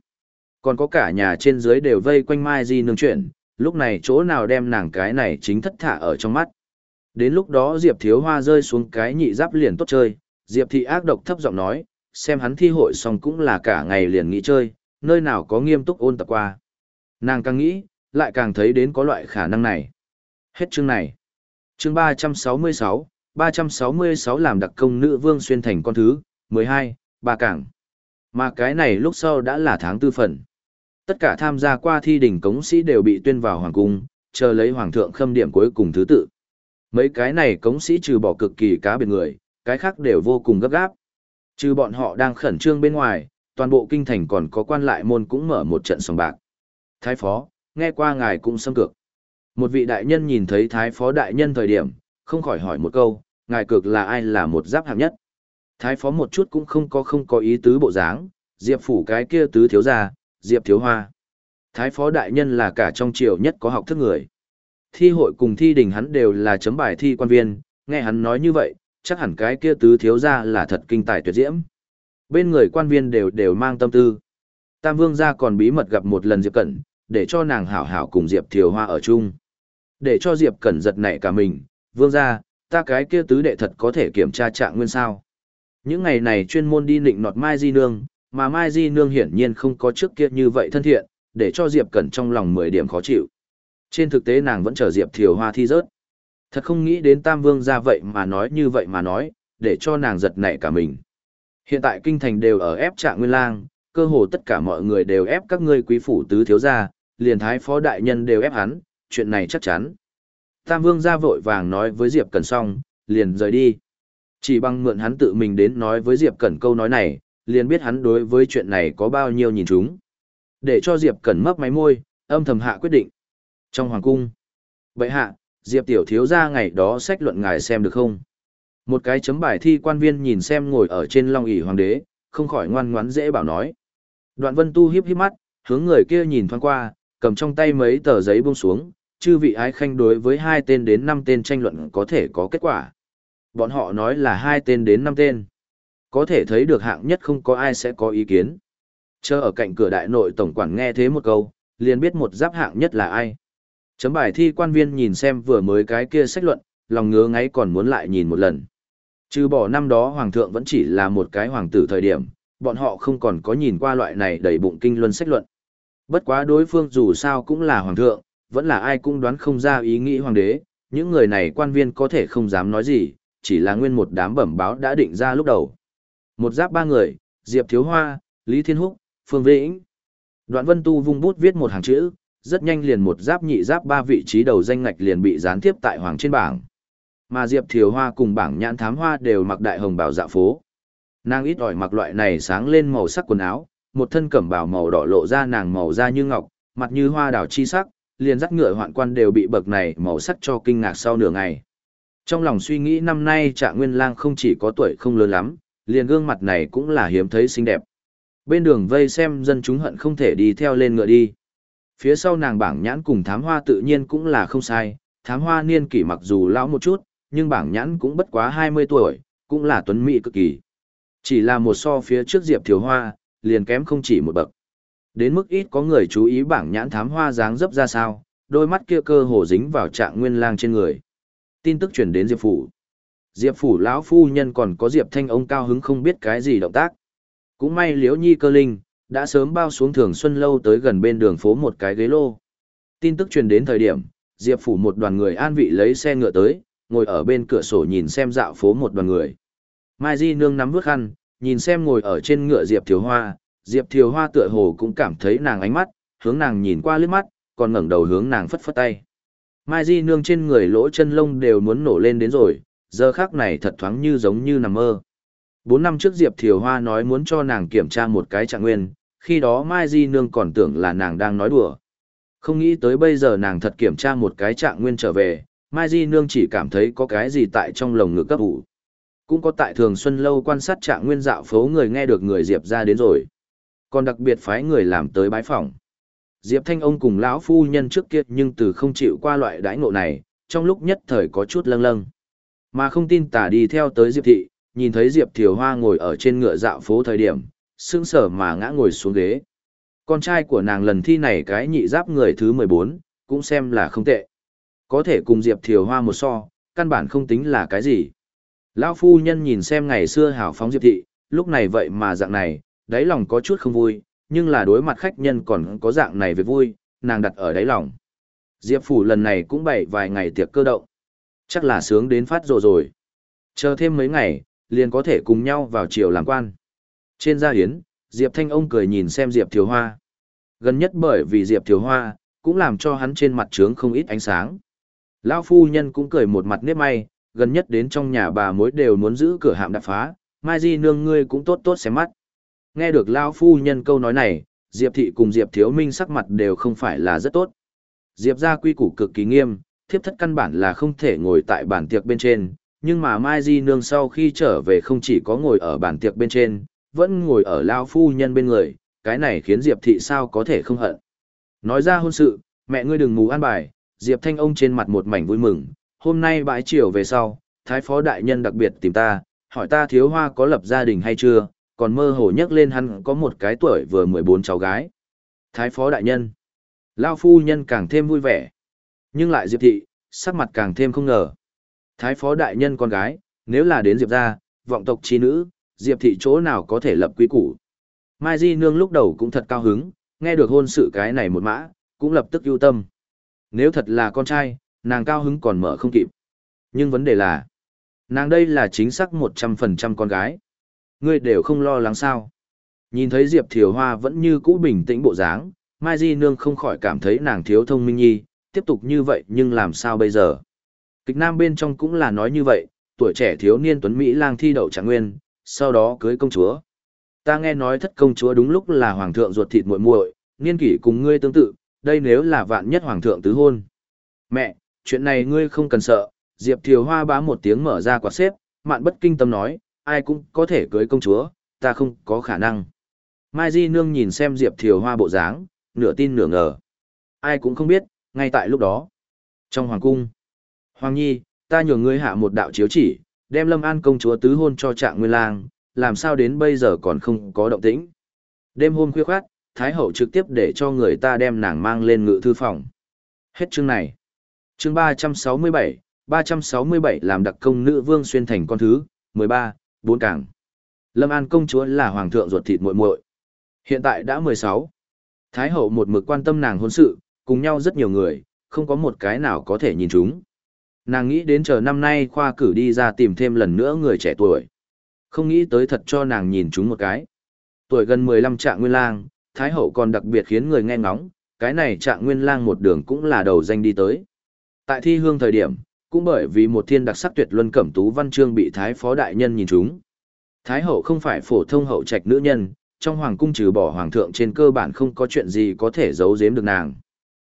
Còn có cả nhà trên dưới đều vây quanh Mai Di nương chuyện, lúc này chỗ nào đem nàng cái này chính thất thả ở trong mắt. Đến lúc đó Diệp Thiếu Hoa rơi xuống cái nhị giáp liền tốt chơi, Diệp Thị ác độc thấp giọng nói, xem hắn thi hội xong cũng là cả ngày liền nghỉ chơi, nơi nào có nghiêm túc ôn tập qua. Nàng càng nghĩ, lại càng thấy đến có loại khả năng này. Hết chương này. Chương 366, 366 làm đặc công nữ vương xuyên thành con thứ, 12, ba cảng. Mà cái này lúc sau đã là tháng tư phần. Tất cả tham gia qua thi đỉnh cống sĩ đều bị tuyên vào hoàng cung, chờ lấy hoàng thượng khâm điểm cuối cùng thứ tự. Mấy cái này cống sĩ trừ bỏ cực kỳ cá biệt người, cái khác đều vô cùng gấp gáp. Trừ bọn họ đang khẩn trương bên ngoài, toàn bộ kinh thành còn có quan lại môn cũng mở một trận sòng bạc. Thái phó, nghe qua ngài cũng xâm cược. Một vị đại nhân nhìn thấy thái phó đại nhân thời điểm, không khỏi hỏi một câu, ngài cược là ai là một giáp hạng nhất. Thái phó một chút cũng không có không có ý tứ bộ dáng, diệp phủ cái kia tứ thiếu gia, diệp thiếu hoa. Thái phó đại nhân là cả trong triều nhất có học thức người thi hội cùng thi đình hắn đều là chấm bài thi quan viên, nghe hắn nói như vậy, chắc hẳn cái kia tứ thiếu ra là thật kinh tài tuyệt diễm. Bên người quan viên đều đều mang tâm tư. Tam Vương gia còn bí mật gặp một lần Diệp Cẩn, để cho nàng hảo hảo cùng Diệp Thiều Hoa ở chung. Để cho Diệp Cẩn giật nảy cả mình, Vương gia, ta cái kia tứ đệ thật có thể kiểm tra trạng nguyên sao. Những ngày này chuyên môn đi nịnh nọt Mai Di Nương, mà Mai Di Nương hiển nhiên không có trước kia như vậy thân thiện, để cho Diệp Cẩn trong lòng 10 điểm khó chịu. Trên thực tế nàng vẫn chờ Diệp Thiều Hoa thi rớt. Thật không nghĩ đến Tam Vương ra vậy mà nói như vậy mà nói, để cho nàng giật nảy cả mình. Hiện tại kinh thành đều ở ép trạng nguyên lang, cơ hồ tất cả mọi người đều ép các ngươi quý phủ tứ thiếu gia, liền thái phó đại nhân đều ép hắn, chuyện này chắc chắn. Tam Vương ra vội vàng nói với Diệp Cẩn xong, liền rời đi. Chỉ bằng mượn hắn tự mình đến nói với Diệp Cẩn câu nói này, liền biết hắn đối với chuyện này có bao nhiêu nhìn chúng. Để cho Diệp Cẩn mấp máy môi, âm thầm hạ quyết định. Trong hoàng cung, bệ hạ, Diệp tiểu thiếu ra ngày đó sách luận ngài xem được không? Một cái chấm bài thi quan viên nhìn xem ngồi ở trên long ỷ hoàng đế, không khỏi ngoan ngoãn dễ bảo nói. Đoạn vân tu hiếp hiếp mắt, hướng người kia nhìn thoáng qua, cầm trong tay mấy tờ giấy buông xuống, chư vị ái khanh đối với hai tên đến năm tên tranh luận có thể có kết quả. Bọn họ nói là hai tên đến năm tên. Có thể thấy được hạng nhất không có ai sẽ có ý kiến. Chờ ở cạnh cửa đại nội tổng quản nghe thế một câu, liền biết một giáp hạng nhất là ai. Chấm bài thi quan viên nhìn xem vừa mới cái kia sách luận, lòng ngứa ngáy còn muốn lại nhìn một lần. Trừ bỏ năm đó hoàng thượng vẫn chỉ là một cái hoàng tử thời điểm, bọn họ không còn có nhìn qua loại này đầy bụng kinh luân sách luận. Bất quá đối phương dù sao cũng là hoàng thượng, vẫn là ai cũng đoán không ra ý nghĩ hoàng đế, những người này quan viên có thể không dám nói gì, chỉ là nguyên một đám bẩm báo đã định ra lúc đầu. Một giáp ba người, Diệp Thiếu Hoa, Lý Thiên Húc, Phương Vĩnh. Đoạn Vân Tu vung bút viết một hàng chữ, rất nhanh liền một giáp nhị giáp ba vị trí đầu danh ngạch liền bị dán tiếp tại hoàng trên bảng. Mà Diệp Thiều Hoa cùng bảng nhãn thám hoa đều mặc đại hồng bào dạ phố. Nàng ít ỏi mặc loại này sáng lên màu sắc quần áo, một thân cẩm bào màu đỏ lộ ra nàng màu da như ngọc, mặt như hoa đào chi sắc, liền dắt ngựa hoạn quan đều bị bậc này màu sắc cho kinh ngạc sau nửa ngày. Trong lòng suy nghĩ năm nay Trạng Nguyên Lang không chỉ có tuổi không lớn lắm, liền gương mặt này cũng là hiếm thấy xinh đẹp. Bên đường vây xem dân chúng hận không thể đi theo lên ngựa đi. Phía sau nàng bảng nhãn cùng thám hoa tự nhiên cũng là không sai, thám hoa niên kỷ mặc dù lão một chút, nhưng bảng nhãn cũng bất quá 20 tuổi, cũng là tuấn mỹ cực kỳ. Chỉ là một so phía trước Diệp Thiếu Hoa, liền kém không chỉ một bậc. Đến mức ít có người chú ý bảng nhãn thám hoa dáng dấp ra sao, đôi mắt kia cơ hồ dính vào trạng nguyên lang trên người. Tin tức chuyển đến Diệp Phủ. Diệp Phủ lão phu nhân còn có Diệp Thanh ông cao hứng không biết cái gì động tác. Cũng may liễu nhi cơ linh, đã sớm bao xuống thường xuân lâu tới gần bên đường phố một cái ghế lô. Tin tức truyền đến thời điểm, Diệp Phủ một đoàn người an vị lấy xe ngựa tới, ngồi ở bên cửa sổ nhìn xem dạo phố một đoàn người. Mai Di nương nắm bước khăn, nhìn xem ngồi ở trên ngựa Diệp Thiều Hoa, Diệp Thiều Hoa tựa hồ cũng cảm thấy nàng ánh mắt, hướng nàng nhìn qua lướt mắt, còn ngẩng đầu hướng nàng phất phất tay. Mai Di nương trên người lỗ chân lông đều muốn nổ lên đến rồi, giờ khác này thật thoáng như giống như nằm mơ. Bốn năm trước Diệp Thiều Hoa nói muốn cho nàng kiểm tra một cái trạng nguyên, khi đó Mai Di nương còn tưởng là nàng đang nói đùa. Không nghĩ tới bây giờ nàng thật kiểm tra một cái trạng nguyên trở về, Mai Di nương chỉ cảm thấy có cái gì tại trong lồng ngực cấp ủ. Cũng có tại Thường Xuân Lâu quan sát trạng nguyên dạo phố người nghe được người Diệp ra đến rồi. Còn đặc biệt phái người làm tới bái phỏng. Diệp Thanh ông cùng lão phu nhân trước kia nhưng từ không chịu qua loại đãi ngộ này, trong lúc nhất thời có chút lâng lâng. Mà không tin tả đi theo tới Diệp Thị, nhìn thấy Diệp Thiều Hoa ngồi ở trên ngựa dạo phố thời điểm, sững sờ mà ngã ngồi xuống ghế. Con trai của nàng lần thi này cái nhị giáp người thứ 14, cũng xem là không tệ. Có thể cùng Diệp Thiều Hoa một so, căn bản không tính là cái gì. Lão phu nhân nhìn xem ngày xưa hảo phóng Diệp Thị, lúc này vậy mà dạng này, đáy lòng có chút không vui, nhưng là đối mặt khách nhân còn có dạng này về vui, nàng đặt ở đáy lòng. Diệp Phủ lần này cũng bày vài ngày tiệc cơ động. Chắc là sướng đến phát rồi rồi. Chờ thêm mấy ngày, liền có thể cùng nhau vào triều làm quan. Trên gia hiến, Diệp Thanh ông cười nhìn xem Diệp Thiều Hoa. Gần nhất bởi vì Diệp Thiều Hoa, cũng làm cho hắn trên mặt trướng không ít ánh sáng. Lão phu nhân cũng cười một mặt nếp may, gần nhất đến trong nhà bà mối đều muốn giữ cửa hạm đạp phá, mai di nương ngươi cũng tốt tốt xem mắt. Nghe được Lão phu nhân câu nói này, Diệp thị cùng Diệp Thiếu Minh sắc mặt đều không phải là rất tốt. Diệp gia quy củ cực kỳ nghiêm, thiếp thất căn bản là không thể ngồi tại bàn tiệc bên trên, nhưng mà Mai Di Nương sau khi trở về không chỉ có ngồi ở bàn tiệc bên trên, vẫn ngồi ở Lao Phu Nhân bên người, cái này khiến Diệp Thị sao có thể không hận. Nói ra hôn sự, mẹ ngươi đừng mù an bài, Diệp Thanh ông trên mặt một mảnh vui mừng, hôm nay bãi chiều về sau, Thái Phó Đại Nhân đặc biệt tìm ta, hỏi ta thiếu hoa có lập gia đình hay chưa, còn mơ hồ nhắc lên hắn có một cái tuổi vừa 14 cháu gái. Thái Phó Đại Nhân, Lao Phu Nhân càng thêm vui vẻ, nhưng lại Diệp Thị, sắc mặt càng thêm không ngờ. Thái phó đại nhân con gái, nếu là đến Diệp gia, vọng tộc chi nữ, Diệp thị chỗ nào có thể lập quy củ. Mai Di Nương lúc đầu cũng thật cao hứng, nghe được hôn sự cái này một mã, cũng lập tức ưu tâm. Nếu thật là con trai, nàng cao hứng còn mở không kịp. Nhưng vấn đề là, nàng đây là chính xác 100% con gái. Ngươi đều không lo lắng sao. Nhìn thấy Diệp Thiều Hoa vẫn như cũ bình tĩnh bộ dáng, Mai Di Nương không khỏi cảm thấy nàng thiếu thông minh nhi, tiếp tục như vậy nhưng làm sao bây giờ. Kịch nam bên trong cũng là nói như vậy, tuổi trẻ thiếu niên tuấn Mỹ lang thi đậu trạng nguyên, sau đó cưới công chúa. Ta nghe nói thất công chúa đúng lúc là hoàng thượng ruột thịt muội muội, niên kỷ cùng ngươi tương tự, đây nếu là vạn nhất hoàng thượng tứ hôn. Mẹ, chuyện này ngươi không cần sợ, Diệp Thiều Hoa bá một tiếng mở ra quạt xếp, mạn bất kinh tâm nói, ai cũng có thể cưới công chúa, ta không có khả năng. Mai Di Nương nhìn xem Diệp Thiều Hoa bộ dáng, nửa tin nửa ngờ. Ai cũng không biết, ngay tại lúc đó. Trong hoàng cung, Hoàng Nhi, ta nhường ngươi hạ một đạo chiếu chỉ, đem Lâm An công chúa tứ hôn cho Trạng Nguyên Lang, làm sao đến bây giờ còn không có động tĩnh. Đêm hôm khuya khoát, Thái hậu trực tiếp để cho người ta đem nàng mang lên ngự thư phòng. Hết chương này. Chương 367, 367 làm đặc công nữ vương xuyên thành con thứ, 13, bốn cảng. Lâm An công chúa là hoàng thượng ruột thịt muội muội. Hiện tại đã 16. Thái hậu một mực quan tâm nàng hôn sự, cùng nhau rất nhiều người, không có một cái nào có thể nhìn chúng. Nàng nghĩ đến chờ năm nay khoa cử đi ra tìm thêm lần nữa người trẻ tuổi. Không nghĩ tới thật cho nàng nhìn chúng một cái. Tuổi gần 15 trạng nguyên lang, Thái hậu còn đặc biệt khiến người nghe ngóng, cái này trạng nguyên lang một đường cũng là đầu danh đi tới. Tại thi hương thời điểm, cũng bởi vì một thiên đặc sắc tuyệt luân cẩm tú văn chương bị Thái phó đại nhân nhìn chúng. Thái hậu không phải phổ thông hậu trạch nữ nhân, trong hoàng cung trừ bỏ hoàng thượng trên cơ bản không có chuyện gì có thể giấu giếm được nàng.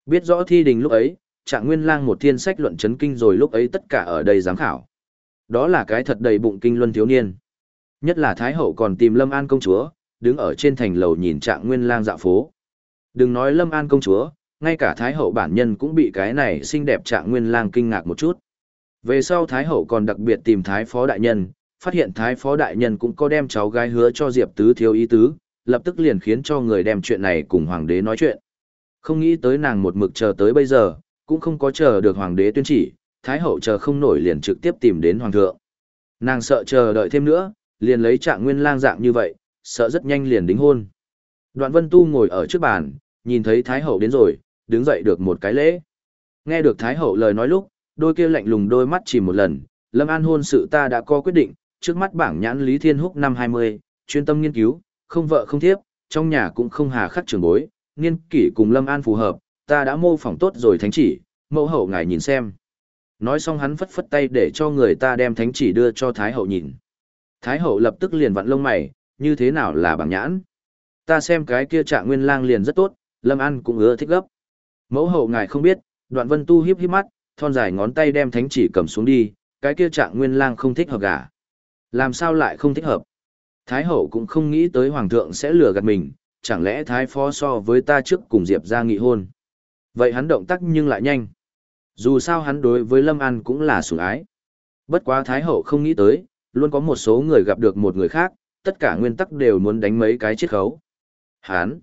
Biết rõ thi đình lúc ấy, trạng nguyên lang một thiên sách luận chấn kinh rồi lúc ấy tất cả ở đây giám khảo. Đó là cái thật đầy bụng kinh luân thiếu niên. Nhất là Thái hậu còn tìm Lâm An công chúa, đứng ở trên thành lầu nhìn trạng nguyên lang dạo phố. Đừng nói Lâm An công chúa, ngay cả Thái hậu bản nhân cũng bị cái này xinh đẹp trạng nguyên lang kinh ngạc một chút. Về sau Thái hậu còn đặc biệt tìm Thái phó đại nhân, phát hiện Thái phó đại nhân cũng có đem cháu gái hứa cho Diệp Tứ thiếu ý tứ, lập tức liền khiến cho người đem chuyện này cùng hoàng đế nói chuyện. Không nghĩ tới nàng một mực chờ tới bây giờ, cũng không có chờ được hoàng đế tuyên chỉ, Thái hậu chờ không nổi liền trực tiếp tìm đến hoàng thượng. Nàng sợ chờ đợi thêm nữa, liền lấy trạng nguyên lang dạng như vậy, sợ rất nhanh liền đính hôn. Đoạn vân tu ngồi ở trước bàn, nhìn thấy Thái hậu đến rồi, đứng dậy được một cái lễ. Nghe được Thái hậu lời nói lúc, đôi kia lạnh lùng đôi mắt chỉ một lần, Lâm An hôn sự ta đã có quyết định, trước mắt bảng nhãn Lý Thiên Húc năm 20, chuyên tâm nghiên cứu, không vợ không thiếp, trong nhà cũng không hà khắc trường bối, nghiên kỷ cùng Lâm An phù hợp, ta đã mô phỏng tốt rồi thánh chỉ, mẫu hậu ngài nhìn xem. Nói xong hắn phất phất tay để cho người ta đem thánh chỉ đưa cho Thái hậu nhìn. Thái hậu lập tức liền vặn lông mày, như thế nào là bảng nhãn. Ta xem cái kia trạng nguyên lang liền rất tốt, Lâm An cũng ưa thích gấp. Mẫu hậu ngài không biết, đoạn vân tu hiếp hiếp mắt, thon dài ngón tay đem thánh chỉ cầm xuống đi, cái kia trạng nguyên lang không thích hợp cả. Làm sao lại không thích hợp? Thái hậu cũng không nghĩ tới hoàng thượng sẽ lừa gạt mình, chẳng lẽ thái phó so với ta trước cùng Diệp ra nghị hôn. Vậy hắn động tác nhưng lại nhanh. Dù sao hắn đối với Lâm An cũng là sủng ái. Bất quá thái hậu không nghĩ tới, luôn có một số người gặp được một người khác, tất cả nguyên tắc đều muốn đánh mấy cái chiết khấu. Hán.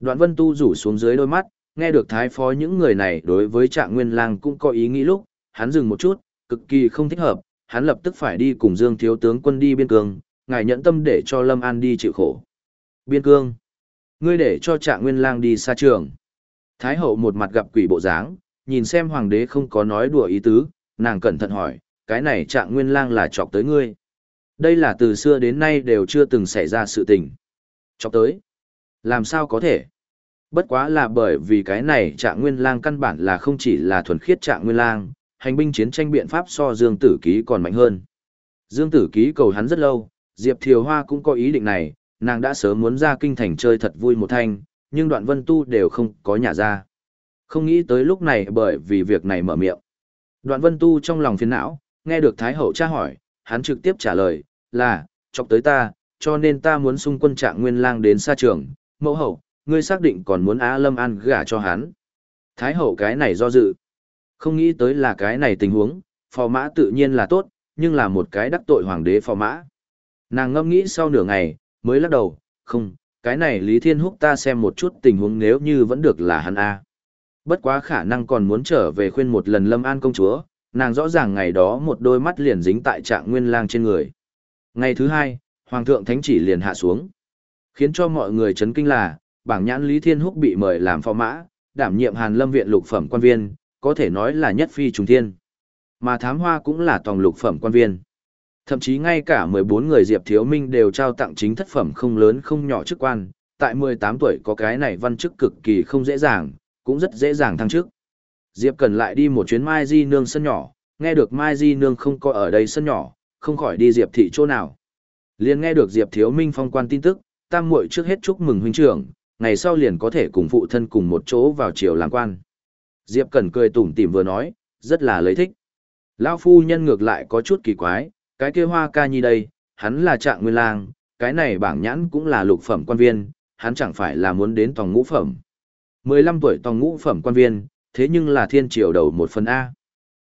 Đoạn vân tu rủ xuống dưới đôi mắt, nghe được thái phó những người này đối với trạng nguyên lang cũng có ý nghĩ lúc, hắn dừng một chút, cực kỳ không thích hợp, hắn lập tức phải đi cùng Dương Thiếu tướng quân đi biên cương, ngài nhẫn tâm để cho Lâm An đi chịu khổ. Biên cương. Ngươi để cho trạng nguyên lang đi xa trường. Thái hậu một mặt gặp quỷ bộ dáng, nhìn xem hoàng đế không có nói đùa ý tứ, nàng cẩn thận hỏi, cái này trạng nguyên lang là chọc tới ngươi. Đây là từ xưa đến nay đều chưa từng xảy ra sự tình. Chọc tới. Làm sao có thể? Bất quá là bởi vì cái này trạng nguyên lang căn bản là không chỉ là thuần khiết trạng nguyên lang, hành binh chiến tranh biện pháp so Dương Tử Ký còn mạnh hơn. Dương Tử Ký cầu hắn rất lâu, Diệp Thiều Hoa cũng có ý định này, nàng đã sớm muốn ra kinh thành chơi thật vui một thanh, nhưng đoạn vân tu đều không có nhà ra. Không nghĩ tới lúc này bởi vì việc này mở miệng. Đoạn vân tu trong lòng phiền não, nghe được Thái Hậu tra hỏi, hắn trực tiếp trả lời, là, chọc tới ta, cho nên ta muốn xung quân trạng nguyên lang đến xa trường, mẫu hậu, ngươi xác định còn muốn Á Lâm An gả cho hắn. Thái hậu cái này do dự. Không nghĩ tới là cái này tình huống, phò mã tự nhiên là tốt, nhưng là một cái đắc tội hoàng đế phò mã. Nàng ngâm nghĩ sau nửa ngày, mới lắc đầu, không, cái này Lý Thiên Húc ta xem một chút tình huống nếu như vẫn được là hắn A. Bất quá khả năng còn muốn trở về khuyên một lần Lâm An công chúa, nàng rõ ràng ngày đó một đôi mắt liền dính tại trạng nguyên lang trên người. Ngày thứ hai, Hoàng thượng Thánh chỉ liền hạ xuống. Khiến cho mọi người chấn kinh là, bảng nhãn Lý Thiên Húc bị mời làm phò mã, đảm nhiệm Hàn Lâm viện lục phẩm quan viên, có thể nói là nhất phi trùng thiên. Mà thám hoa cũng là tòng lục phẩm quan viên. Thậm chí ngay cả 14 người Diệp Thiếu Minh đều trao tặng chính thất phẩm không lớn không nhỏ chức quan, tại 18 tuổi có cái này văn chức cực kỳ không dễ dàng, cũng rất dễ dàng thăng chức. Diệp cần lại đi một chuyến Mai Di Nương sân nhỏ, nghe được Mai Di Nương không có ở đây sân nhỏ, không khỏi đi Diệp thị chỗ nào. Liền nghe được Diệp Thiếu Minh phong quan tin tức, tam muội trước hết chúc mừng huynh trưởng, ngày sau liền có thể cùng phụ thân cùng một chỗ vào triều làm quan. Diệp Cẩn cười tủm tỉm vừa nói, rất là lấy thích. Lão phu nhân ngược lại có chút kỳ quái, cái kia hoa ca nhi đây, hắn là trạng nguyên lang, cái này bảng nhãn cũng là lục phẩm quan viên, hắn chẳng phải là muốn đến tòng ngũ phẩm. 15 tuổi tòng ngũ phẩm quan viên, thế nhưng là thiên triều đầu một phần A.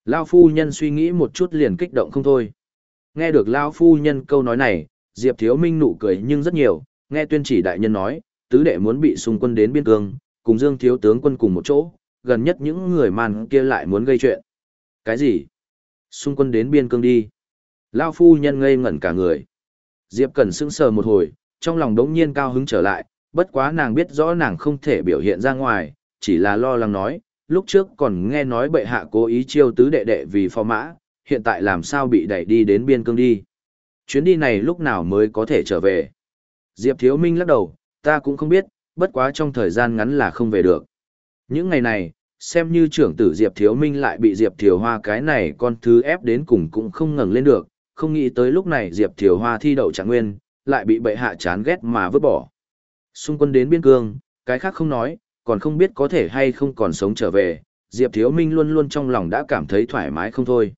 Lão phu nhân suy nghĩ một chút liền kích động không thôi. Nghe được Lão phu nhân câu nói này, Diệp Thiếu Minh nụ cười nhưng rất nhiều, nghe tuyên chỉ đại nhân nói, tứ đệ muốn bị xung quân đến biên cương, cùng Dương thiếu tướng quân cùng một chỗ, gần nhất những người màn kia lại muốn gây chuyện. Cái gì? Xung quân đến biên cương đi. Lao phu nhân ngây ngẩn cả người. Diệp Cẩn sững sờ một hồi, trong lòng đống nhiên cao hứng trở lại, bất quá nàng biết rõ nàng không thể biểu hiện ra ngoài, chỉ là lo lắng nói, lúc trước còn nghe nói bệ hạ cố ý chiêu tứ đệ đệ vì phò mã, hiện tại làm sao bị đẩy đi đến biên cương đi. Chuyến đi này lúc nào mới có thể trở về. Diệp Thiếu Minh lắc đầu, ta cũng không biết, bất quá trong thời gian ngắn là không về được. Những ngày này, xem như trưởng tử Diệp Thiếu Minh lại bị Diệp Thiều Hoa cái này con thứ ép đến cùng cũng không ngẩng lên được, không nghĩ tới lúc này Diệp Thiều Hoa thi đậu trạng nguyên, lại bị bệ hạ chán ghét mà vứt bỏ. Xung quân đến biên cương, cái khác không nói, còn không biết có thể hay không còn sống trở về, Diệp Thiếu Minh luôn luôn trong lòng đã cảm thấy thoải mái không thôi.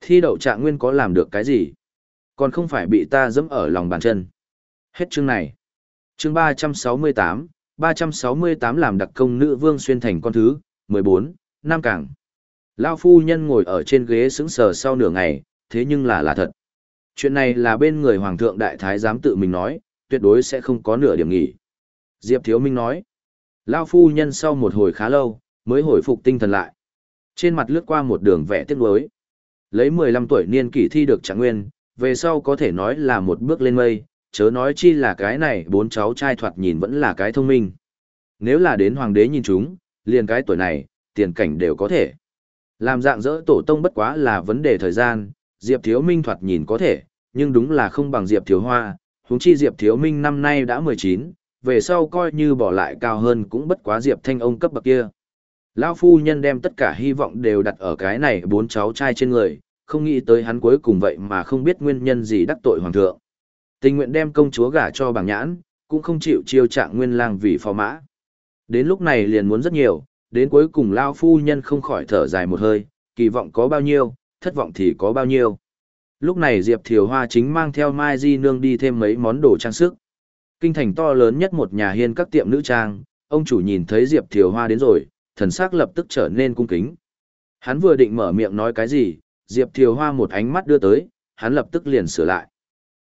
Thi đậu trạng nguyên có làm được cái gì? Còn không phải bị ta dẫm ở lòng bàn chân. Hết chương này. Chương 368, 368 làm đặc công nữ vương xuyên thành con thứ, 14, Nam Cảng. Lao phu nhân ngồi ở trên ghế sững sờ sau nửa ngày, thế nhưng là là thật. Chuyện này là bên người Hoàng thượng Đại Thái dám tự mình nói, tuyệt đối sẽ không có nửa điểm nghỉ. Diệp Thiếu Minh nói. Lao phu nhân sau một hồi khá lâu, mới hồi phục tinh thần lại. Trên mặt lướt qua một đường vẽ tiếc nuối. Lấy 15 tuổi niên kỷ thi được trạng nguyên, về sau có thể nói là một bước lên mây, chớ nói chi là cái này bốn cháu trai thoạt nhìn vẫn là cái thông minh. Nếu là đến hoàng đế nhìn chúng, liền cái tuổi này, tiền cảnh đều có thể. Làm dạng dỡ tổ tông bất quá là vấn đề thời gian, Diệp Thiếu Minh thoạt nhìn có thể, nhưng đúng là không bằng Diệp Thiếu Hoa, huống chi Diệp Thiếu Minh năm nay đã 19, về sau coi như bỏ lại cao hơn cũng bất quá Diệp Thanh ông cấp bậc kia. Lão phu nhân đem tất cả hy vọng đều đặt ở cái này bốn cháu trai trên người, không nghĩ tới hắn cuối cùng vậy mà không biết nguyên nhân gì đắc tội hoàng thượng. Tình nguyện đem công chúa gả cho bảng nhãn, cũng không chịu chiêu trạng nguyên lang vì phò mã. Đến lúc này liền muốn rất nhiều, đến cuối cùng Lao phu nhân không khỏi thở dài một hơi, kỳ vọng có bao nhiêu, thất vọng thì có bao nhiêu. Lúc này Diệp Thiều Hoa chính mang theo Mai Di Nương đi thêm mấy món đồ trang sức. Kinh thành to lớn nhất một nhà hiên các tiệm nữ trang, ông chủ nhìn thấy Diệp Thiều Hoa đến rồi, thần sắc lập tức trở nên cung kính. Hắn vừa định mở miệng nói cái gì, Diệp Thiều Hoa một ánh mắt đưa tới, hắn lập tức liền sửa lại.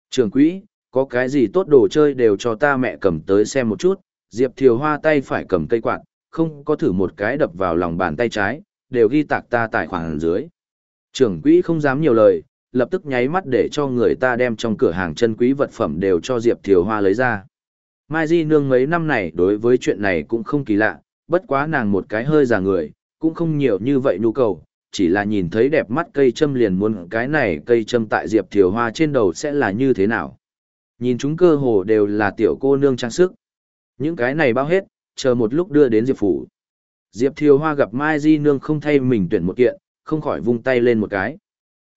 Trường quỹ, có cái gì tốt đồ chơi đều cho ta mẹ cầm tới xem một chút, Diệp Thiều Hoa tay phải cầm cây quạt, không có thử một cái đập vào lòng bàn tay trái, đều ghi tạc ta tài khoản dưới. Trưởng quỹ không dám nhiều lời, lập tức nháy mắt để cho người ta đem trong cửa hàng chân quý vật phẩm đều cho Diệp Thiều Hoa lấy ra. Mai Di Nương mấy năm này đối với chuyện này cũng không kỳ lạ, bất quá nàng một cái hơi già người, cũng không nhiều như vậy nhu cầu, chỉ là nhìn thấy đẹp mắt cây châm liền muốn cái này cây châm tại Diệp Thiều Hoa trên đầu sẽ là như thế nào. Nhìn chúng cơ hồ đều là tiểu cô nương trang sức. Những cái này bao hết, chờ một lúc đưa đến Diệp Phủ. Diệp Thiều Hoa gặp Mai Di Nương không thay mình tuyển một kiện, không khỏi vung tay lên một cái.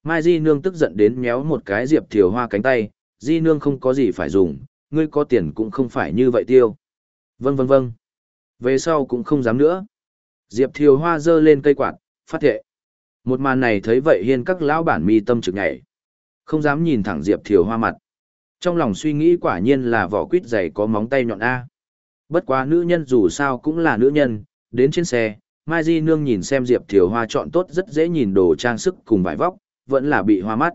Mai Di Nương tức giận đến méo một cái Diệp Thiều Hoa cánh tay, Di Nương không có gì phải dùng, ngươi có tiền cũng không phải như vậy tiêu. Vâng vâng vâng. Về sau cũng không dám nữa. Diệp Thiều Hoa giơ lên cây quạt, phát thệ. Một màn này thấy vậy hiên các lão bản mi tâm trực nhảy. Không dám nhìn thẳng Diệp Thiều Hoa mặt. Trong lòng suy nghĩ quả nhiên là vỏ quýt dày có móng tay nhọn A. Bất quá nữ nhân dù sao cũng là nữ nhân, đến trên xe, Mai Di Nương nhìn xem Diệp Thiều Hoa chọn tốt rất dễ nhìn đồ trang sức cùng vải vóc, vẫn là bị hoa mắt.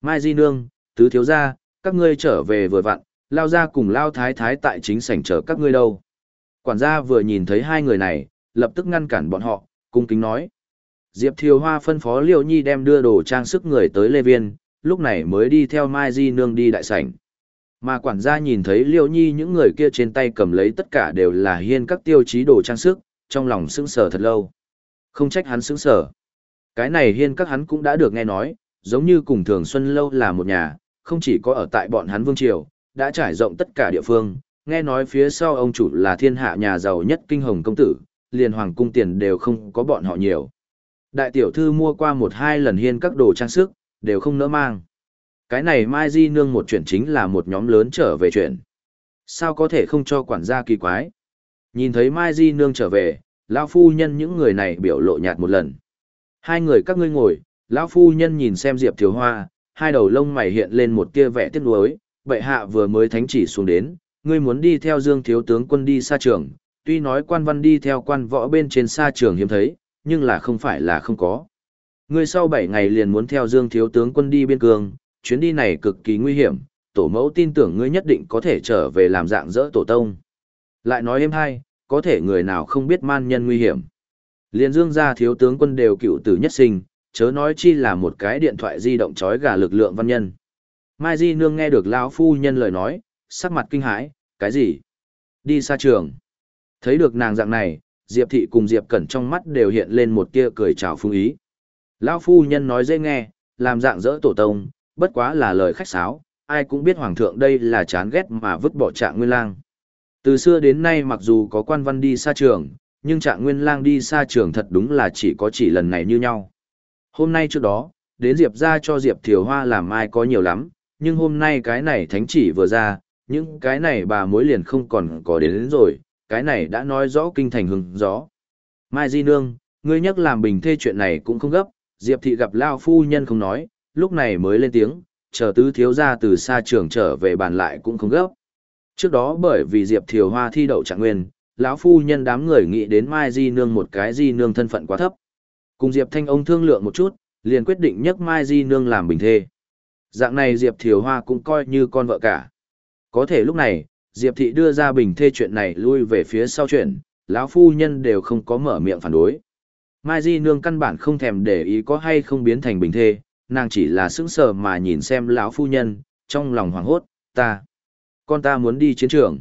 Mai Di Nương, tứ thiếu gia, các ngươi trở về vừa vặn, lao ra cùng lao thái thái tại chính sảnh chờ các ngươi đâu. Quản gia vừa nhìn thấy hai người này, lập tức ngăn cản bọn họ, cung kính nói. Diệp Thiều Hoa phân phó Liêu Nhi đem đưa đồ trang sức người tới Lê Viên, lúc này mới đi theo Mai Di Nương đi đại sảnh. Mà quản gia nhìn thấy Liêu Nhi những người kia trên tay cầm lấy tất cả đều là hiên các tiêu chí đồ trang sức, trong lòng sững sờ thật lâu. Không trách hắn sững sờ. Cái này hiên các hắn cũng đã được nghe nói, giống như cùng Thường Xuân Lâu là một nhà, không chỉ có ở tại bọn hắn Vương Triều, đã trải rộng tất cả địa phương, nghe nói phía sau ông chủ là thiên hạ nhà giàu nhất kinh hồng công tử, liền hoàng cung tiền đều không có bọn họ nhiều. Đại tiểu thư mua qua một hai lần hiên các đồ trang sức, đều không nỡ mang. Cái này Mai Di Nương một chuyện chính là một nhóm lớn trở về chuyện. Sao có thể không cho quản gia kỳ quái? Nhìn thấy Mai Di Nương trở về, lão phu nhân những người này biểu lộ nhạt một lần. Hai người các ngươi ngồi, lão phu nhân nhìn xem Diệp Thiếu Hoa, hai đầu lông mày hiện lên một tia vẻ tiếc nuối, bệ hạ vừa mới thánh chỉ xuống đến, ngươi muốn đi theo Dương thiếu tướng quân đi xa trường, tuy nói quan văn đi theo quan võ bên trên xa trường hiếm thấy, nhưng là không phải là không có. Ngươi sau 7 ngày liền muốn theo Dương thiếu tướng quân đi biên cương, chuyến đi này cực kỳ nguy hiểm, tổ mẫu tin tưởng ngươi nhất định có thể trở về làm dạng dỡ tổ tông. Lại nói em hay, có thể người nào không biết man nhân nguy hiểm. Liên dương gia thiếu tướng quân đều cựu tử nhất sinh, chớ nói chi là một cái điện thoại di động chói gà lực lượng văn nhân. Mai Di Nương nghe được lão phu nhân lời nói, sắc mặt kinh hãi, cái gì? Đi xa trường. Thấy được nàng dạng này, Diệp Thị cùng Diệp Cẩn trong mắt đều hiện lên một tia cười chào phương ý. Lão phu nhân nói dễ nghe, làm dạng dỡ tổ tông, bất quá là lời khách sáo, ai cũng biết hoàng thượng đây là chán ghét mà vứt bỏ trạng nguyên lang. Từ xưa đến nay mặc dù có quan văn đi xa trường, nhưng trạng nguyên lang đi xa trường thật đúng là chỉ có chỉ lần này như nhau. Hôm nay trước đó, đến Diệp ra cho Diệp Thiều Hoa làm ai có nhiều lắm, nhưng hôm nay cái này thánh chỉ vừa ra, những cái này bà mối liền không còn có đến, đến rồi, cái này đã nói rõ kinh thành hừng gió. Mai Di Nương, ngươi nhắc làm bình thê chuyện này cũng không gấp, Diệp Thị gặp Lao Phu Nhân không nói, lúc này mới lên tiếng, chờ tứ thiếu ra từ xa trường trở về bàn lại cũng không gấp. Trước đó bởi vì Diệp Thiều Hoa thi đậu trạng nguyên, lão phu nhân đám người nghĩ đến Mai Di Nương một cái Di Nương thân phận quá thấp. Cùng Diệp Thanh ông thương lượng một chút, liền quyết định nhấc Mai Di Nương làm bình thê. Dạng này Diệp Thiều Hoa cũng coi như con vợ cả. Có thể lúc này, Diệp Thị đưa ra bình thê chuyện này lui về phía sau chuyện, lão phu nhân đều không có mở miệng phản đối. Mai Di Nương căn bản không thèm để ý có hay không biến thành bình thê, nàng chỉ là sững sờ mà nhìn xem lão phu nhân, trong lòng hoảng hốt, ta, con ta muốn đi chiến trường.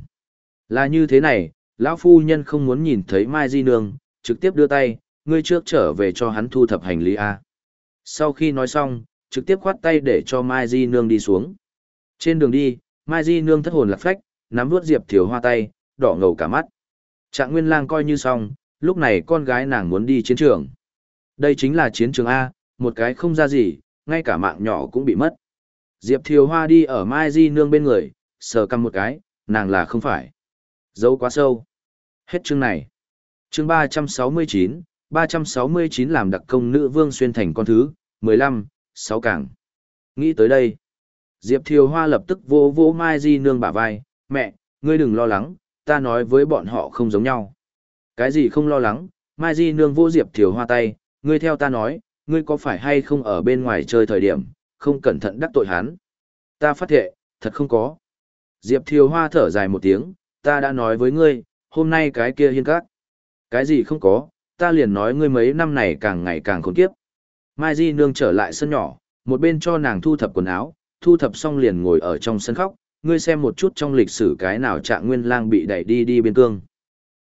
Là như thế này, lão phu nhân không muốn nhìn thấy Mai Di Nương, trực tiếp đưa tay, ngươi trước trở về cho hắn thu thập hành lý A. Sau khi nói xong, trực tiếp khoát tay để cho Mai Di Nương đi xuống. Trên đường đi, Mai Di Nương thất hồn lạc phách, nắm vuốt Diệp Thiều Hoa tay, đỏ ngầu cả mắt. Trạng Nguyên Lang coi như xong, lúc này con gái nàng muốn đi chiến trường. Đây chính là chiến trường A, một cái không ra gì, ngay cả mạng nhỏ cũng bị mất. Diệp Thiều Hoa đi ở Mai Di Nương bên người, sờ căm một cái, nàng là không phải. Dấu quá sâu. Hết chương này. Chương 369, 369 làm đặc công nữ vương xuyên thành con thứ, 15, 6 cảng. Nghĩ tới đây. Diệp Thiều Hoa lập tức vô vô Mai Di Nương bả vai, mẹ, ngươi đừng lo lắng, ta nói với bọn họ không giống nhau. Cái gì không lo lắng, Mai Di Nương vô Diệp Thiều Hoa tay, ngươi theo ta nói, ngươi có phải hay không ở bên ngoài chơi thời điểm, không cẩn thận đắc tội hắn. Ta phát thệ, thật không có. Diệp Thiều Hoa thở dài một tiếng, ta đã nói với ngươi, hôm nay cái kia hiên cát. Cái gì không có, ta liền nói ngươi mấy năm này càng ngày càng khốn kiếp. Mai Di nương trở lại sân nhỏ, một bên cho nàng thu thập quần áo, thu thập xong liền ngồi ở trong sân khóc, ngươi xem một chút trong lịch sử cái nào trạng nguyên lang bị đẩy đi đi biên cương.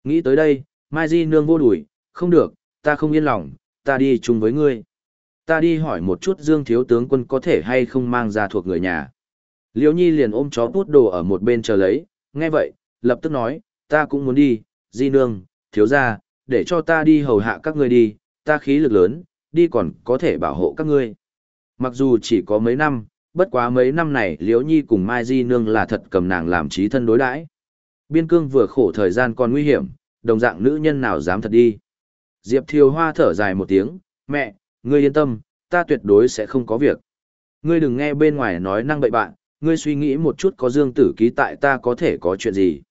Nghĩ tới đây, Mai Di nương vô đuổi, không được, ta không yên lòng, ta đi chung với ngươi. Ta đi hỏi một chút Dương Thiếu Tướng quân có thể hay không mang ra thuộc người nhà. Liêu Nhi liền ôm chó bút đồ ở một bên chờ lấy, nghe vậy, lập tức nói, ta cũng muốn đi, Di nương, thiếu ra, để cho ta đi hầu hạ các ngươi đi, ta khí lực lớn, đi còn có thể bảo hộ các ngươi. Mặc dù chỉ có mấy năm, bất quá mấy năm này Liễu Nhi cùng Mai Di Nương là thật cầm nàng làm trí thân đối đãi. Biên cương vừa khổ thời gian còn nguy hiểm, đồng dạng nữ nhân nào dám thật đi. Diệp Thiều Hoa thở dài một tiếng, mẹ, ngươi yên tâm, ta tuyệt đối sẽ không có việc. Ngươi đừng nghe bên ngoài nói năng bậy bạn, ngươi suy nghĩ một chút có dương tử ký tại ta có thể có chuyện gì.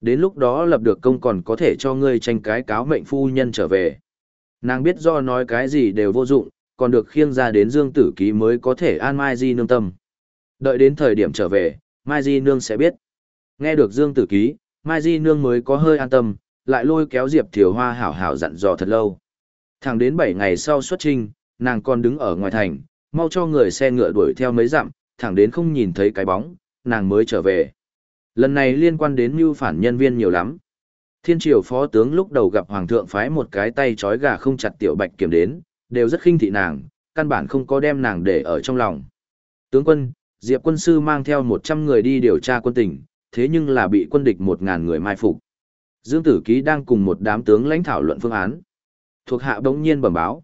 Đến lúc đó lập được công còn có thể cho ngươi tranh cái cáo mệnh phu nhân trở về. Nàng biết do nói cái gì đều vô dụng, còn được khiêng ra đến Dương Tử Ký mới có thể an Mai Di nương tâm. Đợi đến thời điểm trở về, Mai Di nương sẽ biết. Nghe được Dương Tử Ký, Mai Di nương mới có hơi an tâm, lại lôi kéo Diệp Thiều Hoa hảo hảo dặn dò thật lâu. Thẳng đến 7 ngày sau xuất trinh, nàng còn đứng ở ngoài thành, mau cho người xe ngựa đuổi theo mấy dặm, thẳng đến không nhìn thấy cái bóng, nàng mới trở về. Lần này liên quan đến mưu phản nhân viên nhiều lắm. Thiên triều phó tướng lúc đầu gặp hoàng thượng phái một cái tay chói gà không chặt tiểu bạch kiểm đến, đều rất khinh thị nàng, căn bản không có đem nàng để ở trong lòng. Tướng quân, Diệp quân sư mang theo 100 người đi điều tra quân tình, thế nhưng là bị quân địch 1.000 người mai phục. Dương Tử Ký đang cùng một đám tướng lãnh thảo luận phương án. Thuộc hạ bỗng nhiên bẩm báo.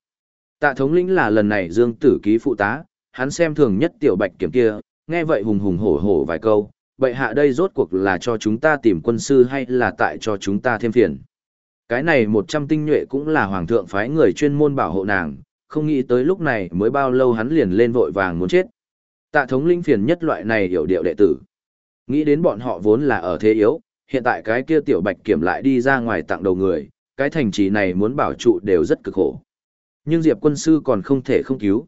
Tạ thống lĩnh là lần này Dương Tử Ký phụ tá, hắn xem thường nhất tiểu bạch kiểm kia, nghe vậy hùng hùng hổ hổ vài câu, vậy hạ đây rốt cuộc là cho chúng ta tìm quân sư hay là tại cho chúng ta thêm phiền. Cái này một trăm tinh nhuệ cũng là hoàng thượng phái người chuyên môn bảo hộ nàng, không nghĩ tới lúc này mới bao lâu hắn liền lên vội vàng muốn chết. Tạ thống linh phiền nhất loại này hiểu điệu đệ tử. Nghĩ đến bọn họ vốn là ở thế yếu, hiện tại cái kia tiểu bạch kiểm lại đi ra ngoài tặng đầu người, cái thành trì này muốn bảo trụ đều rất cực khổ. Nhưng Diệp quân sư còn không thể không cứu.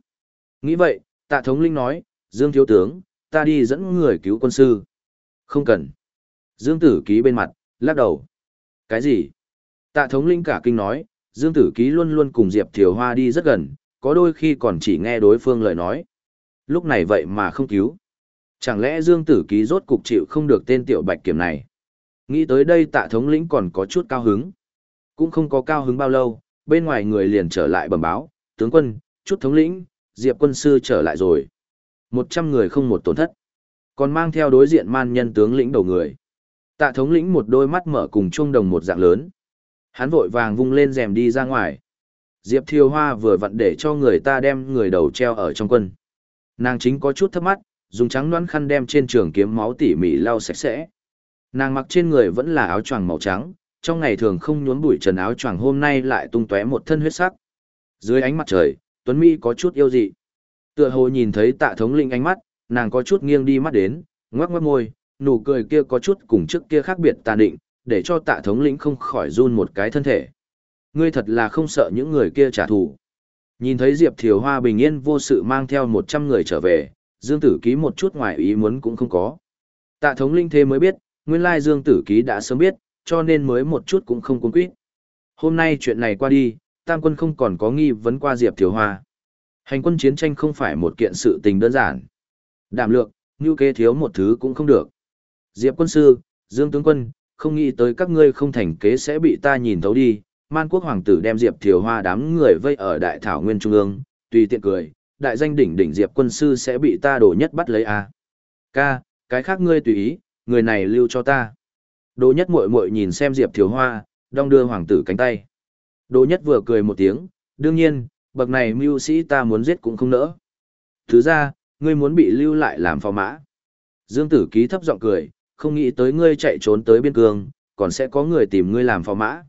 Nghĩ vậy, tạ thống linh nói, Dương thiếu tướng, ta đi dẫn người cứu quân sư. Không cần. Dương Tử Ký bên mặt, lắc đầu. Cái gì? Tạ thống linh cả kinh nói, Dương Tử Ký luôn luôn cùng Diệp Thiều Hoa đi rất gần, có đôi khi còn chỉ nghe đối phương lời nói. Lúc này vậy mà không cứu. Chẳng lẽ Dương Tử Ký rốt cục chịu không được tên tiểu bạch kiểm này? Nghĩ tới đây tạ thống lĩnh còn có chút cao hứng. Cũng không có cao hứng bao lâu, bên ngoài người liền trở lại bẩm báo, tướng quân, chút thống lĩnh, Diệp quân sư trở lại rồi. Một trăm người không một tổn thất. Còn mang theo đối diện man nhân tướng lĩnh đầu người. Tạ thống lĩnh một đôi mắt mở cùng chuông đồng một dạng lớn. Hắn vội vàng vung lên rèm đi ra ngoài. Diệp Thiều Hoa vừa vặn để cho người ta đem người đầu treo ở trong quân. Nàng chính có chút thấp mắt, dùng trắng đoán khăn đem trên trường kiếm máu tỉ mỉ lau sạch sẽ. Nàng mặc trên người vẫn là áo choàng màu trắng, trong ngày thường không nhuốm bụi trần áo choàng hôm nay lại tung tóe một thân huyết sắc. Dưới ánh mặt trời, Tuấn Mỹ có chút yêu dị. Tựa hồ nhìn thấy tạ thống linh ánh mắt, nàng có chút nghiêng đi mắt đến, ngoắc ngoắc môi, nụ cười kia có chút cùng trước kia khác biệt tàn định, để cho tạ thống lĩnh không khỏi run một cái thân thể. Ngươi thật là không sợ những người kia trả thù. Nhìn thấy Diệp Thiều Hoa bình yên vô sự mang theo 100 người trở về, Dương Tử Ký một chút ngoài ý muốn cũng không có. Tạ thống linh thế mới biết, nguyên lai Dương Tử Ký đã sớm biết, cho nên mới một chút cũng không cuốn quýt. Hôm nay chuyện này qua đi, Tam quân không còn có nghi vấn qua Diệp Thiều Hoa. Hành quân chiến tranh không phải một kiện sự tình đơn giản. Đảm lượng, như kế thiếu một thứ cũng không được. Diệp quân sư, Dương tướng quân, không nghĩ tới các ngươi không thành kế sẽ bị ta nhìn thấu đi. Man quốc hoàng tử đem Diệp Thiều Hoa đám người vây ở đại thảo nguyên trung ương, tùy tiện cười, đại danh đỉnh đỉnh Diệp quân sư sẽ bị ta đổ nhất bắt lấy a. À. Ca, cái khác ngươi tùy ý, người này lưu cho ta. Đồ nhất muội muội nhìn xem Diệp Thiều Hoa, đong đưa hoàng tử cánh tay. Đỗ nhất vừa cười một tiếng, đương nhiên, bậc này mưu sĩ ta muốn giết cũng không nỡ. Thứ ra, ngươi muốn bị lưu lại làm phò mã. Dương tử ký thấp giọng cười, không nghĩ tới ngươi chạy trốn tới biên cương, còn sẽ có người tìm ngươi làm phò mã.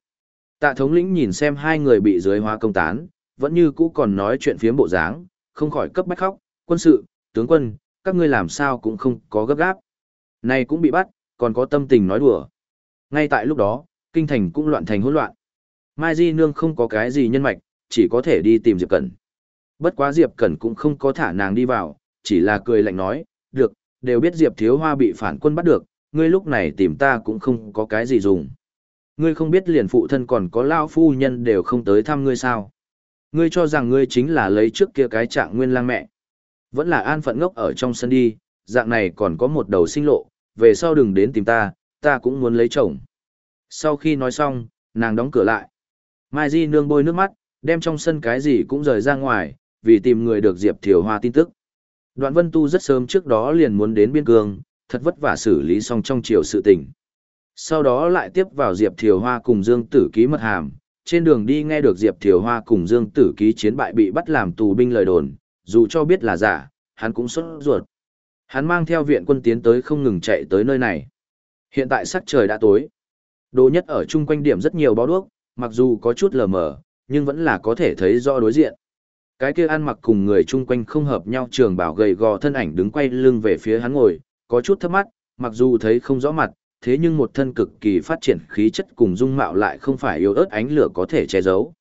Tạ thống lĩnh nhìn xem hai người bị dưới hóa công tán, vẫn như cũ còn nói chuyện phiếm bộ dáng, không khỏi cấp bách khóc, quân sự, tướng quân, các ngươi làm sao cũng không có gấp gáp. Này cũng bị bắt, còn có tâm tình nói đùa. Ngay tại lúc đó, kinh thành cũng loạn thành hỗn loạn. Mai Di Nương không có cái gì nhân mạch, chỉ có thể đi tìm Diệp Cẩn. Bất quá Diệp Cẩn cũng không có thả nàng đi vào, chỉ là cười lạnh nói, được, đều biết Diệp Thiếu Hoa bị phản quân bắt được, ngươi lúc này tìm ta cũng không có cái gì dùng. Ngươi không biết liền phụ thân còn có lao phu nhân đều không tới thăm ngươi sao. Ngươi cho rằng ngươi chính là lấy trước kia cái trạng nguyên lang mẹ. Vẫn là an phận ngốc ở trong sân đi, dạng này còn có một đầu sinh lộ, về sau đừng đến tìm ta, ta cũng muốn lấy chồng. Sau khi nói xong, nàng đóng cửa lại. Mai Di nương bôi nước mắt, đem trong sân cái gì cũng rời ra ngoài, vì tìm người được Diệp Thiều Hoa tin tức. Đoạn Vân Tu rất sớm trước đó liền muốn đến biên cương, thật vất vả xử lý xong trong chiều sự tình. Sau đó lại tiếp vào Diệp Thiều Hoa cùng Dương Tử ký mật hàm, trên đường đi nghe được Diệp Thiều Hoa cùng Dương Tử ký chiến bại bị bắt làm tù binh lời đồn, dù cho biết là giả, hắn cũng sốt ruột. Hắn mang theo viện quân tiến tới không ngừng chạy tới nơi này. Hiện tại sắc trời đã tối. Đồ nhất ở chung quanh điểm rất nhiều báo đuốc, mặc dù có chút lờ mờ, nhưng vẫn là có thể thấy rõ đối diện. Cái kia ăn mặc cùng người chung quanh không hợp nhau trường bảo gầy gò thân ảnh đứng quay lưng về phía hắn ngồi, có chút thấp mắt, mặc dù thấy không rõ mặt, thế nhưng một thân cực kỳ phát triển khí chất cùng dung mạo lại không phải yếu ớt ánh lửa có thể che giấu.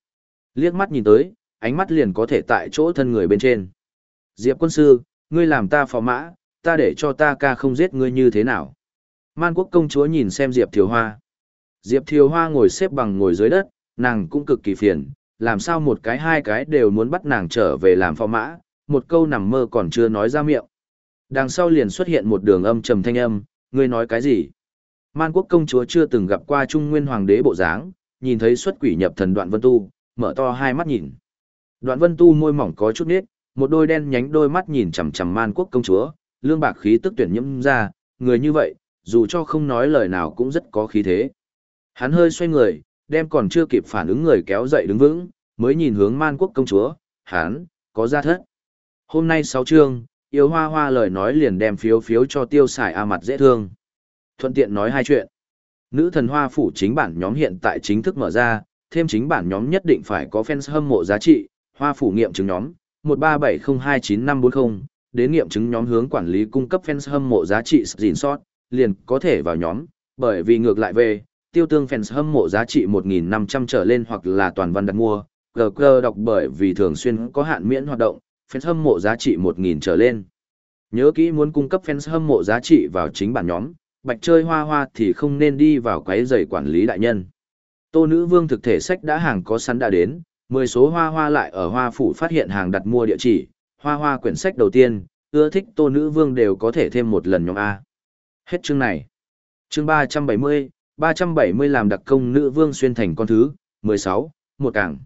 Liếc mắt nhìn tới, ánh mắt liền có thể tại chỗ thân người bên trên. Diệp quân sư, ngươi làm ta phò mã, ta để cho ta ca không giết ngươi như thế nào. Man quốc công chúa nhìn xem Diệp Thiều Hoa. Diệp Thiều Hoa ngồi xếp bằng ngồi dưới đất, nàng cũng cực kỳ phiền, làm sao một cái hai cái đều muốn bắt nàng trở về làm phò mã, một câu nằm mơ còn chưa nói ra miệng. Đằng sau liền xuất hiện một đường âm trầm thanh âm, ngươi nói cái gì? Man quốc công chúa chưa từng gặp qua Trung Nguyên Hoàng đế bộ dáng, nhìn thấy xuất quỷ nhập thần đoạn vân tu, mở to hai mắt nhìn. Đoạn vân tu môi mỏng có chút nết, một đôi đen nhánh đôi mắt nhìn chằm chằm man quốc công chúa, lương bạc khí tức tuyển nhiễm ra, người như vậy, dù cho không nói lời nào cũng rất có khí thế. Hắn hơi xoay người, đem còn chưa kịp phản ứng người kéo dậy đứng vững, mới nhìn hướng man quốc công chúa, hắn, có ra thất. Hôm nay sáu chương, yêu hoa hoa lời nói liền đem phiếu phiếu cho tiêu xài a mặt dễ thương. Thuận tiện nói hai chuyện. Nữ thần hoa phủ chính bản nhóm hiện tại chính thức mở ra, thêm chính bản nhóm nhất định phải có fans hâm mộ giá trị, hoa phủ nghiệm chứng nhóm, 1370299540, đến nghiệm chứng nhóm hướng quản lý cung cấp fans hâm mộ giá trị gìn sót, liền có thể vào nhóm, bởi vì ngược lại về, tiêu tương fans hâm mộ giá trị 1.500 trở lên hoặc là toàn văn đặt mua, GG đọc bởi vì thường xuyên có hạn miễn hoạt động, fans hâm mộ giá trị 1.000 trở lên. Nhớ kỹ muốn cung cấp fans hâm mộ giá trị vào chính bản nhóm, bạch chơi hoa hoa thì không nên đi vào quấy giày quản lý đại nhân. Tô nữ vương thực thể sách đã hàng có sẵn đã đến, 10 số hoa hoa lại ở hoa phủ phát hiện hàng đặt mua địa chỉ, hoa hoa quyển sách đầu tiên, ưa thích tô nữ vương đều có thể thêm một lần nhóm A. Hết chương này. Chương 370, 370 làm đặc công nữ vương xuyên thành con thứ, 16, một cảng.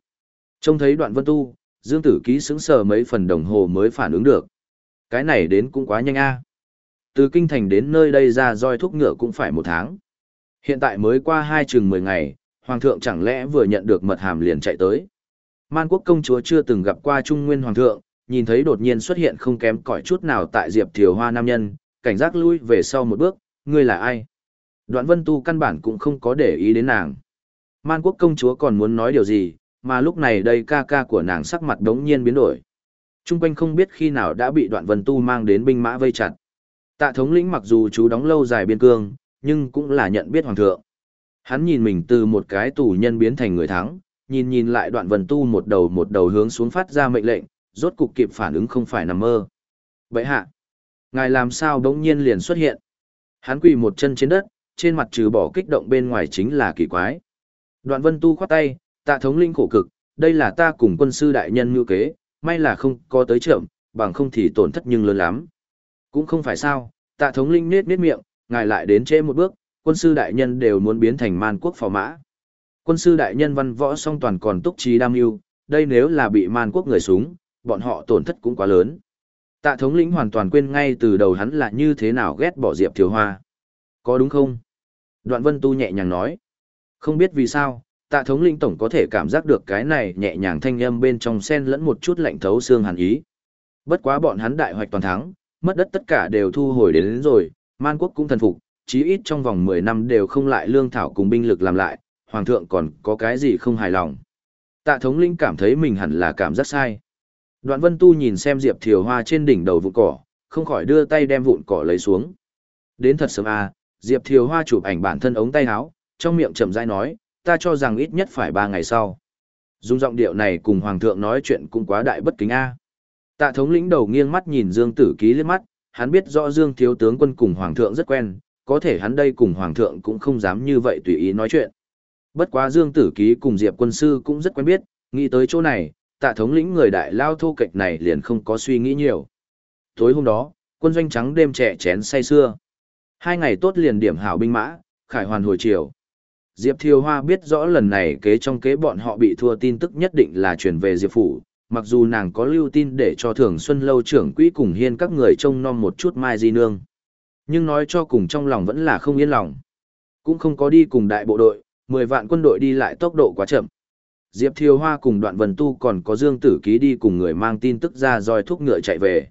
Trông thấy đoạn vân tu, Dương Tử Ký sững sờ mấy phần đồng hồ mới phản ứng được. Cái này đến cũng quá nhanh a. Từ kinh thành đến nơi đây ra roi thúc ngựa cũng phải một tháng. Hiện tại mới qua hai chừng mười ngày, Hoàng thượng chẳng lẽ vừa nhận được mật hàm liền chạy tới. Man quốc công chúa chưa từng gặp qua Trung Nguyên Hoàng thượng, nhìn thấy đột nhiên xuất hiện không kém cỏi chút nào tại Diệp Thiều Hoa nam nhân, cảnh giác lui về sau một bước, ngươi là ai? Đoạn Vân Tu căn bản cũng không có để ý đến nàng. Man quốc công chúa còn muốn nói điều gì, mà lúc này đây ca ca của nàng sắc mặt đống nhiên biến đổi. Trung quanh không biết khi nào đã bị Đoạn Vân Tu mang đến binh mã vây chặt. Tạ thống lĩnh mặc dù chú đóng lâu dài biên cương, nhưng cũng là nhận biết hoàng thượng. Hắn nhìn mình từ một cái tù nhân biến thành người thắng, nhìn nhìn lại đoạn vần tu một đầu một đầu hướng xuống phát ra mệnh lệnh, rốt cục kịp phản ứng không phải nằm mơ. Vậy hạ, ngài làm sao đống nhiên liền xuất hiện? Hắn quỳ một chân trên đất, trên mặt trừ bỏ kích động bên ngoài chính là kỳ quái. Đoạn vân tu khoát tay, tạ thống linh khổ cực, đây là ta cùng quân sư đại nhân ngưu kế, may là không có tới trưởng, bằng không thì tổn thất nhưng lớn lắm. Cũng không phải sao, tạ thống linh nết nết miệng, ngài lại đến trễ một bước, quân sư đại nhân đều muốn biến thành man quốc phò mã. Quân sư đại nhân văn võ song toàn còn túc trí đam mưu, đây nếu là bị man quốc người súng, bọn họ tổn thất cũng quá lớn. Tạ thống lĩnh hoàn toàn quên ngay từ đầu hắn là như thế nào ghét bỏ Diệp Thiếu Hoa. Có đúng không? Đoạn vân tu nhẹ nhàng nói. Không biết vì sao, tạ thống Linh tổng có thể cảm giác được cái này nhẹ nhàng thanh âm bên trong sen lẫn một chút lạnh thấu xương hàn ý. Bất quá bọn hắn đại hoạch toàn thắng, mất đất tất cả đều thu hồi đến, đến rồi, man quốc cũng thần phục, chí ít trong vòng 10 năm đều không lại lương thảo cùng binh lực làm lại, hoàng thượng còn có cái gì không hài lòng. Tạ thống linh cảm thấy mình hẳn là cảm giác sai. Đoạn vân tu nhìn xem Diệp Thiều Hoa trên đỉnh đầu vụn cỏ, không khỏi đưa tay đem vụn cỏ lấy xuống. Đến thật sớm à, Diệp Thiều Hoa chụp ảnh bản thân ống tay áo, trong miệng chậm rãi nói, ta cho rằng ít nhất phải 3 ngày sau. Dung giọng điệu này cùng hoàng thượng nói chuyện cũng quá đại bất kính a. Tạ thống lĩnh đầu nghiêng mắt nhìn Dương Tử Ký lên mắt, hắn biết rõ Dương thiếu tướng quân cùng hoàng thượng rất quen, có thể hắn đây cùng hoàng thượng cũng không dám như vậy tùy ý nói chuyện. Bất quá Dương Tử Ký cùng Diệp quân sư cũng rất quen biết, nghĩ tới chỗ này, tạ thống lĩnh người đại lao thô kệch này liền không có suy nghĩ nhiều. Tối hôm đó, quân doanh trắng đêm trẻ chén say xưa. Hai ngày tốt liền điểm hảo binh mã, khải hoàn hồi chiều. Diệp Thiều Hoa biết rõ lần này kế trong kế bọn họ bị thua tin tức nhất định là chuyển về Diệp Phủ, mặc dù nàng có lưu tin để cho Thường Xuân Lâu trưởng quỹ cùng hiên các người trông nom một chút Mai Di Nương. Nhưng nói cho cùng trong lòng vẫn là không yên lòng. Cũng không có đi cùng đại bộ đội, 10 vạn quân đội đi lại tốc độ quá chậm. Diệp Thiều Hoa cùng đoạn vần tu còn có Dương Tử Ký đi cùng người mang tin tức ra roi thúc ngựa chạy về.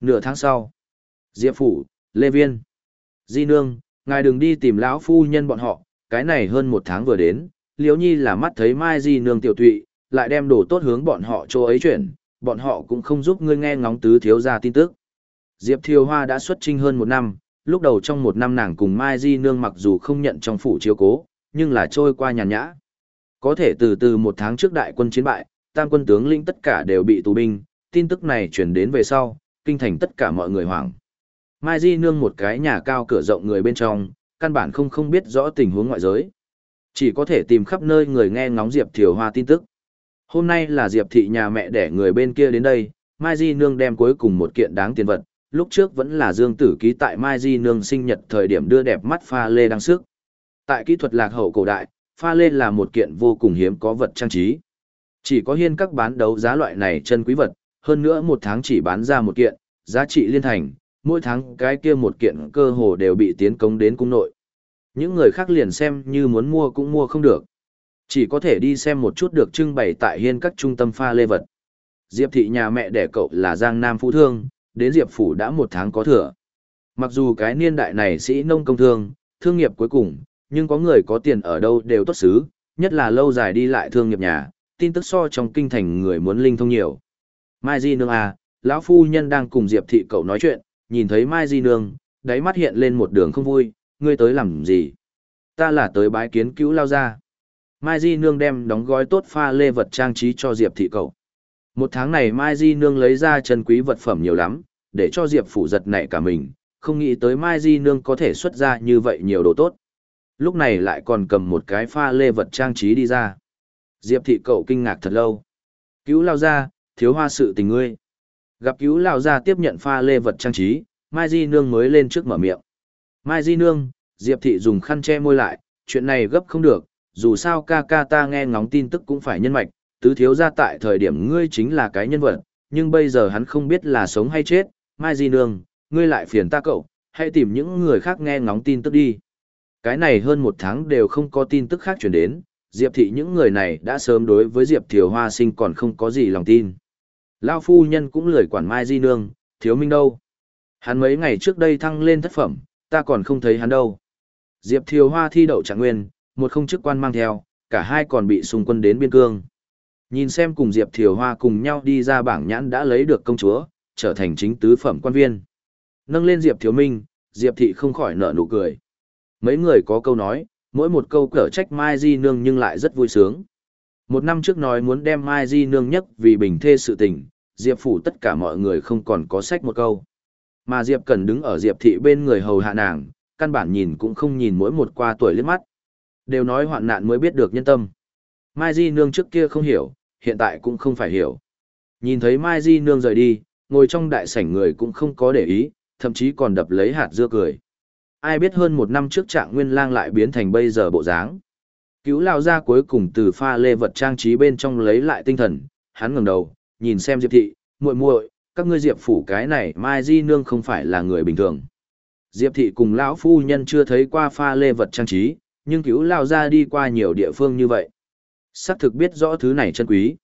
Nửa tháng sau, Diệp Phủ, Lê Viên, Di Nương, ngài đừng đi tìm lão phu nhân bọn họ, cái này hơn một tháng vừa đến, Liễu Nhi là mắt thấy Mai Di Nương tiểu tụy, lại đem đồ tốt hướng bọn họ chỗ ấy chuyển, bọn họ cũng không giúp ngươi nghe ngóng tứ thiếu ra tin tức. Diệp Thiều Hoa đã xuất trinh hơn một năm, lúc đầu trong một năm nàng cùng Mai Di Nương mặc dù không nhận trong phủ chiếu cố, nhưng là trôi qua nhàn nhã. Có thể từ từ một tháng trước đại quân chiến bại, tam quân tướng lĩnh tất cả đều bị tù binh, tin tức này truyền đến về sau, kinh thành tất cả mọi người hoảng. Mai Di Nương một cái nhà cao cửa rộng người bên trong, căn bản không không biết rõ tình huống ngoại giới. Chỉ có thể tìm khắp nơi người nghe ngóng Diệp Thiều Hoa tin tức. Hôm nay là Diệp thị nhà mẹ đẻ người bên kia đến đây, Mai Di Nương đem cuối cùng một kiện đáng tiền vật, lúc trước vẫn là Dương Tử ký tại Mai Di Nương sinh nhật thời điểm đưa đẹp mắt pha lê đăng sức. Tại kỹ thuật lạc hậu cổ đại, pha lê là một kiện vô cùng hiếm có vật trang trí. Chỉ có hiên các bán đấu giá loại này chân quý vật, hơn nữa một tháng chỉ bán ra một kiện, giá trị liên thành, mỗi tháng cái kia một kiện cơ hồ đều bị tiến cống đến cung nội. Những người khác liền xem như muốn mua cũng mua không được. Chỉ có thể đi xem một chút được trưng bày tại hiên các trung tâm pha lê vật. Diệp thị nhà mẹ đẻ cậu là Giang Nam Phú Thương, đến Diệp Phủ đã một tháng có thừa. Mặc dù cái niên đại này sĩ nông công thương, thương nghiệp cuối cùng, nhưng có người có tiền ở đâu đều tốt xứ, nhất là lâu dài đi lại thương nghiệp nhà, tin tức so trong kinh thành người muốn linh thông nhiều. Mai Di Nương à, lão phu nhân đang cùng Diệp thị cậu nói chuyện, nhìn thấy Mai Di Nương, đáy mắt hiện lên một đường không vui, ngươi tới làm gì? Ta là tới bái kiến cứu lao ra. Mai Di Nương đem đóng gói tốt pha lê vật trang trí cho Diệp thị cậu. Một tháng này Mai Di Nương lấy ra chân quý vật phẩm nhiều lắm, để cho Diệp phủ giật nảy cả mình, không nghĩ tới Mai Di Nương có thể xuất ra như vậy nhiều đồ tốt. Lúc này lại còn cầm một cái pha lê vật trang trí đi ra. Diệp thị cậu kinh ngạc thật lâu. Cứu lao ra, thiếu hoa sự tình ngươi. Gặp cứu lao ra tiếp nhận pha lê vật trang trí, Mai Di Nương mới lên trước mở miệng. Mai Di Nương, Diệp thị dùng khăn che môi lại, chuyện này gấp không được, dù sao ca ca ta nghe ngóng tin tức cũng phải nhân mạch, tứ thiếu ra tại thời điểm ngươi chính là cái nhân vật, nhưng bây giờ hắn không biết là sống hay chết, Mai Di Nương, ngươi lại phiền ta cậu, hãy tìm những người khác nghe ngóng tin tức đi. Cái này hơn một tháng đều không có tin tức khác chuyển đến, Diệp thị những người này đã sớm đối với Diệp Thiều Hoa sinh còn không có gì lòng tin. Lao phu nhân cũng lười quản Mai Di Nương, thiếu minh đâu. Hắn mấy ngày trước đây thăng lên thất phẩm, ta còn không thấy hắn đâu. Diệp Thiều Hoa thi đậu trạng nguyên, một không chức quan mang theo, cả hai còn bị xung quân đến biên cương. Nhìn xem cùng Diệp Thiều Hoa cùng nhau đi ra bảng nhãn đã lấy được công chúa, trở thành chính tứ phẩm quan viên. Nâng lên Diệp Thiếu Minh, Diệp Thị không khỏi nở nụ cười. Mấy người có câu nói, mỗi một câu cở trách Mai Di Nương nhưng lại rất vui sướng. Một năm trước nói muốn đem Mai Di Nương nhất vì bình thê sự tình, Diệp Phủ tất cả mọi người không còn có sách một câu. Mà Diệp Cần đứng ở Diệp Thị bên người hầu hạ nàng, căn bản nhìn cũng không nhìn mỗi một qua tuổi liếc mắt. Đều nói hoạn nạn mới biết được nhân tâm. Mai Di Nương trước kia không hiểu, hiện tại cũng không phải hiểu. Nhìn thấy Mai Di Nương rời đi, ngồi trong đại sảnh người cũng không có để ý, thậm chí còn đập lấy hạt dưa cười. Ai biết hơn một năm trước trạng nguyên lang lại biến thành bây giờ bộ dáng. Cứu lao ra cuối cùng từ pha lê vật trang trí bên trong lấy lại tinh thần, hắn ngẩng đầu, nhìn xem Diệp thị, muội muội, các ngươi Diệp phủ cái này Mai Di Nương không phải là người bình thường. Diệp thị cùng lão phu nhân chưa thấy qua pha lê vật trang trí, nhưng cứu lao ra đi qua nhiều địa phương như vậy. Sắc thực biết rõ thứ này chân quý.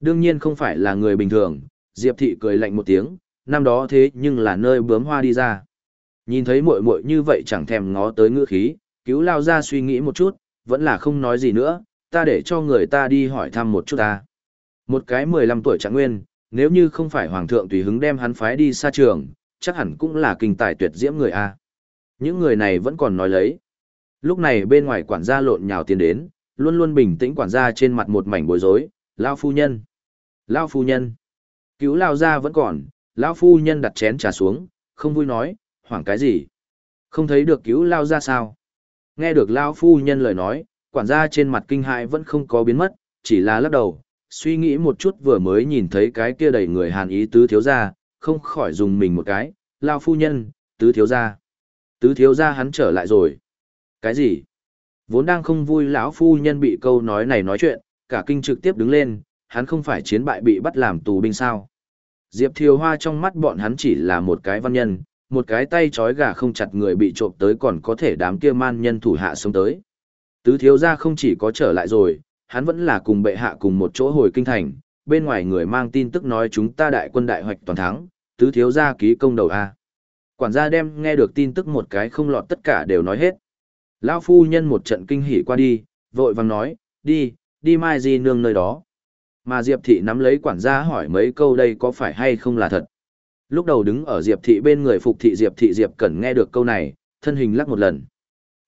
Đương nhiên không phải là người bình thường, Diệp thị cười lạnh một tiếng, năm đó thế nhưng là nơi bướm hoa đi ra. Nhìn thấy muội muội như vậy chẳng thèm ngó tới ngữ khí, cứu lao ra suy nghĩ một chút, vẫn là không nói gì nữa, ta để cho người ta đi hỏi thăm một chút ta. Một cái 15 tuổi trạng nguyên, nếu như không phải hoàng thượng tùy hứng đem hắn phái đi xa trường, chắc hẳn cũng là kinh tài tuyệt diễm người A. Những người này vẫn còn nói lấy. Lúc này bên ngoài quản gia lộn nhào tiến đến, luôn luôn bình tĩnh quản gia trên mặt một mảnh bối rối, lão phu nhân. lão phu nhân. Cứu lão gia vẫn còn, lão phu nhân đặt chén trà xuống, không vui nói, hoảng cái gì. Không thấy được cứu lão gia sao. Nghe được lão phu nhân lời nói, quản gia trên mặt kinh hại vẫn không có biến mất, chỉ là lắc đầu, suy nghĩ một chút vừa mới nhìn thấy cái kia đầy người hàn ý tứ thiếu gia, không khỏi dùng mình một cái, lao phu nhân, tứ thiếu gia. Tứ thiếu gia hắn trở lại rồi. Cái gì? Vốn đang không vui lão phu nhân bị câu nói này nói chuyện, cả kinh trực tiếp đứng lên, hắn không phải chiến bại bị bắt làm tù binh sao. Diệp Thiều Hoa trong mắt bọn hắn chỉ là một cái văn nhân, một cái tay trói gà không chặt người bị trộm tới còn có thể đám kia man nhân thủ hạ sống tới. Tứ thiếu gia không chỉ có trở lại rồi, hắn vẫn là cùng bệ hạ cùng một chỗ hồi kinh thành, bên ngoài người mang tin tức nói chúng ta đại quân đại hoạch toàn thắng, tứ thiếu gia ký công đầu A. Quản gia đem nghe được tin tức một cái không lọt tất cả đều nói hết. Lão phu nhân một trận kinh hỉ qua đi, vội vàng nói, đi, đi mai di nương nơi đó. Mà Diệp thị nắm lấy quản gia hỏi mấy câu đây có phải hay không là thật. Lúc đầu đứng ở Diệp thị bên người phục thị Diệp thị Diệp cần nghe được câu này, thân hình lắc một lần.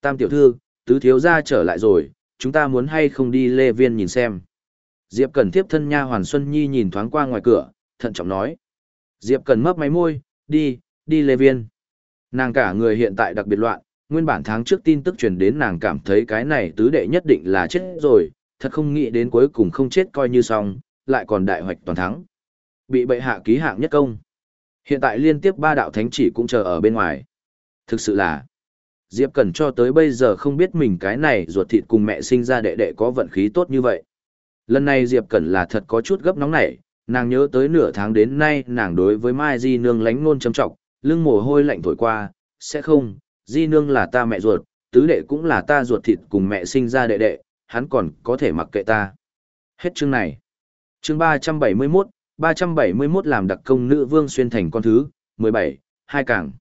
Tam tiểu thư, tứ thiếu gia trở lại rồi, chúng ta muốn hay không đi lê viên nhìn xem. Diệp Cần tiếp thân nha Hoàn Xuân Nhi nhìn thoáng qua ngoài cửa, thận trọng nói. Diệp Cần mấp máy môi, đi, đi lê viên. Nàng cả người hiện tại đặc biệt loạn, nguyên bản tháng trước tin tức truyền đến nàng cảm thấy cái này tứ đệ nhất định là chết rồi, thật không nghĩ đến cuối cùng không chết coi như xong, lại còn đại hoạch toàn thắng. Bị bệ hạ ký hạng nhất công. Hiện tại liên tiếp ba đạo thánh chỉ cũng chờ ở bên ngoài. Thực sự là, Diệp Cẩn cho tới bây giờ không biết mình cái này ruột thịt cùng mẹ sinh ra đệ đệ có vận khí tốt như vậy. Lần này Diệp Cẩn là thật có chút gấp nóng nảy, nàng nhớ tới nửa tháng đến nay nàng đối với Mai Di Nương lánh nôn châm trọng, lưng mồ hôi lạnh thổi qua, sẽ không, Di Nương là ta mẹ ruột, tứ đệ cũng là ta ruột thịt cùng mẹ sinh ra đệ đệ, hắn còn có thể mặc kệ ta. Hết chương này. Chương 371, 371 làm đặc công nữ vương xuyên thành con thứ, 17, hai cảng.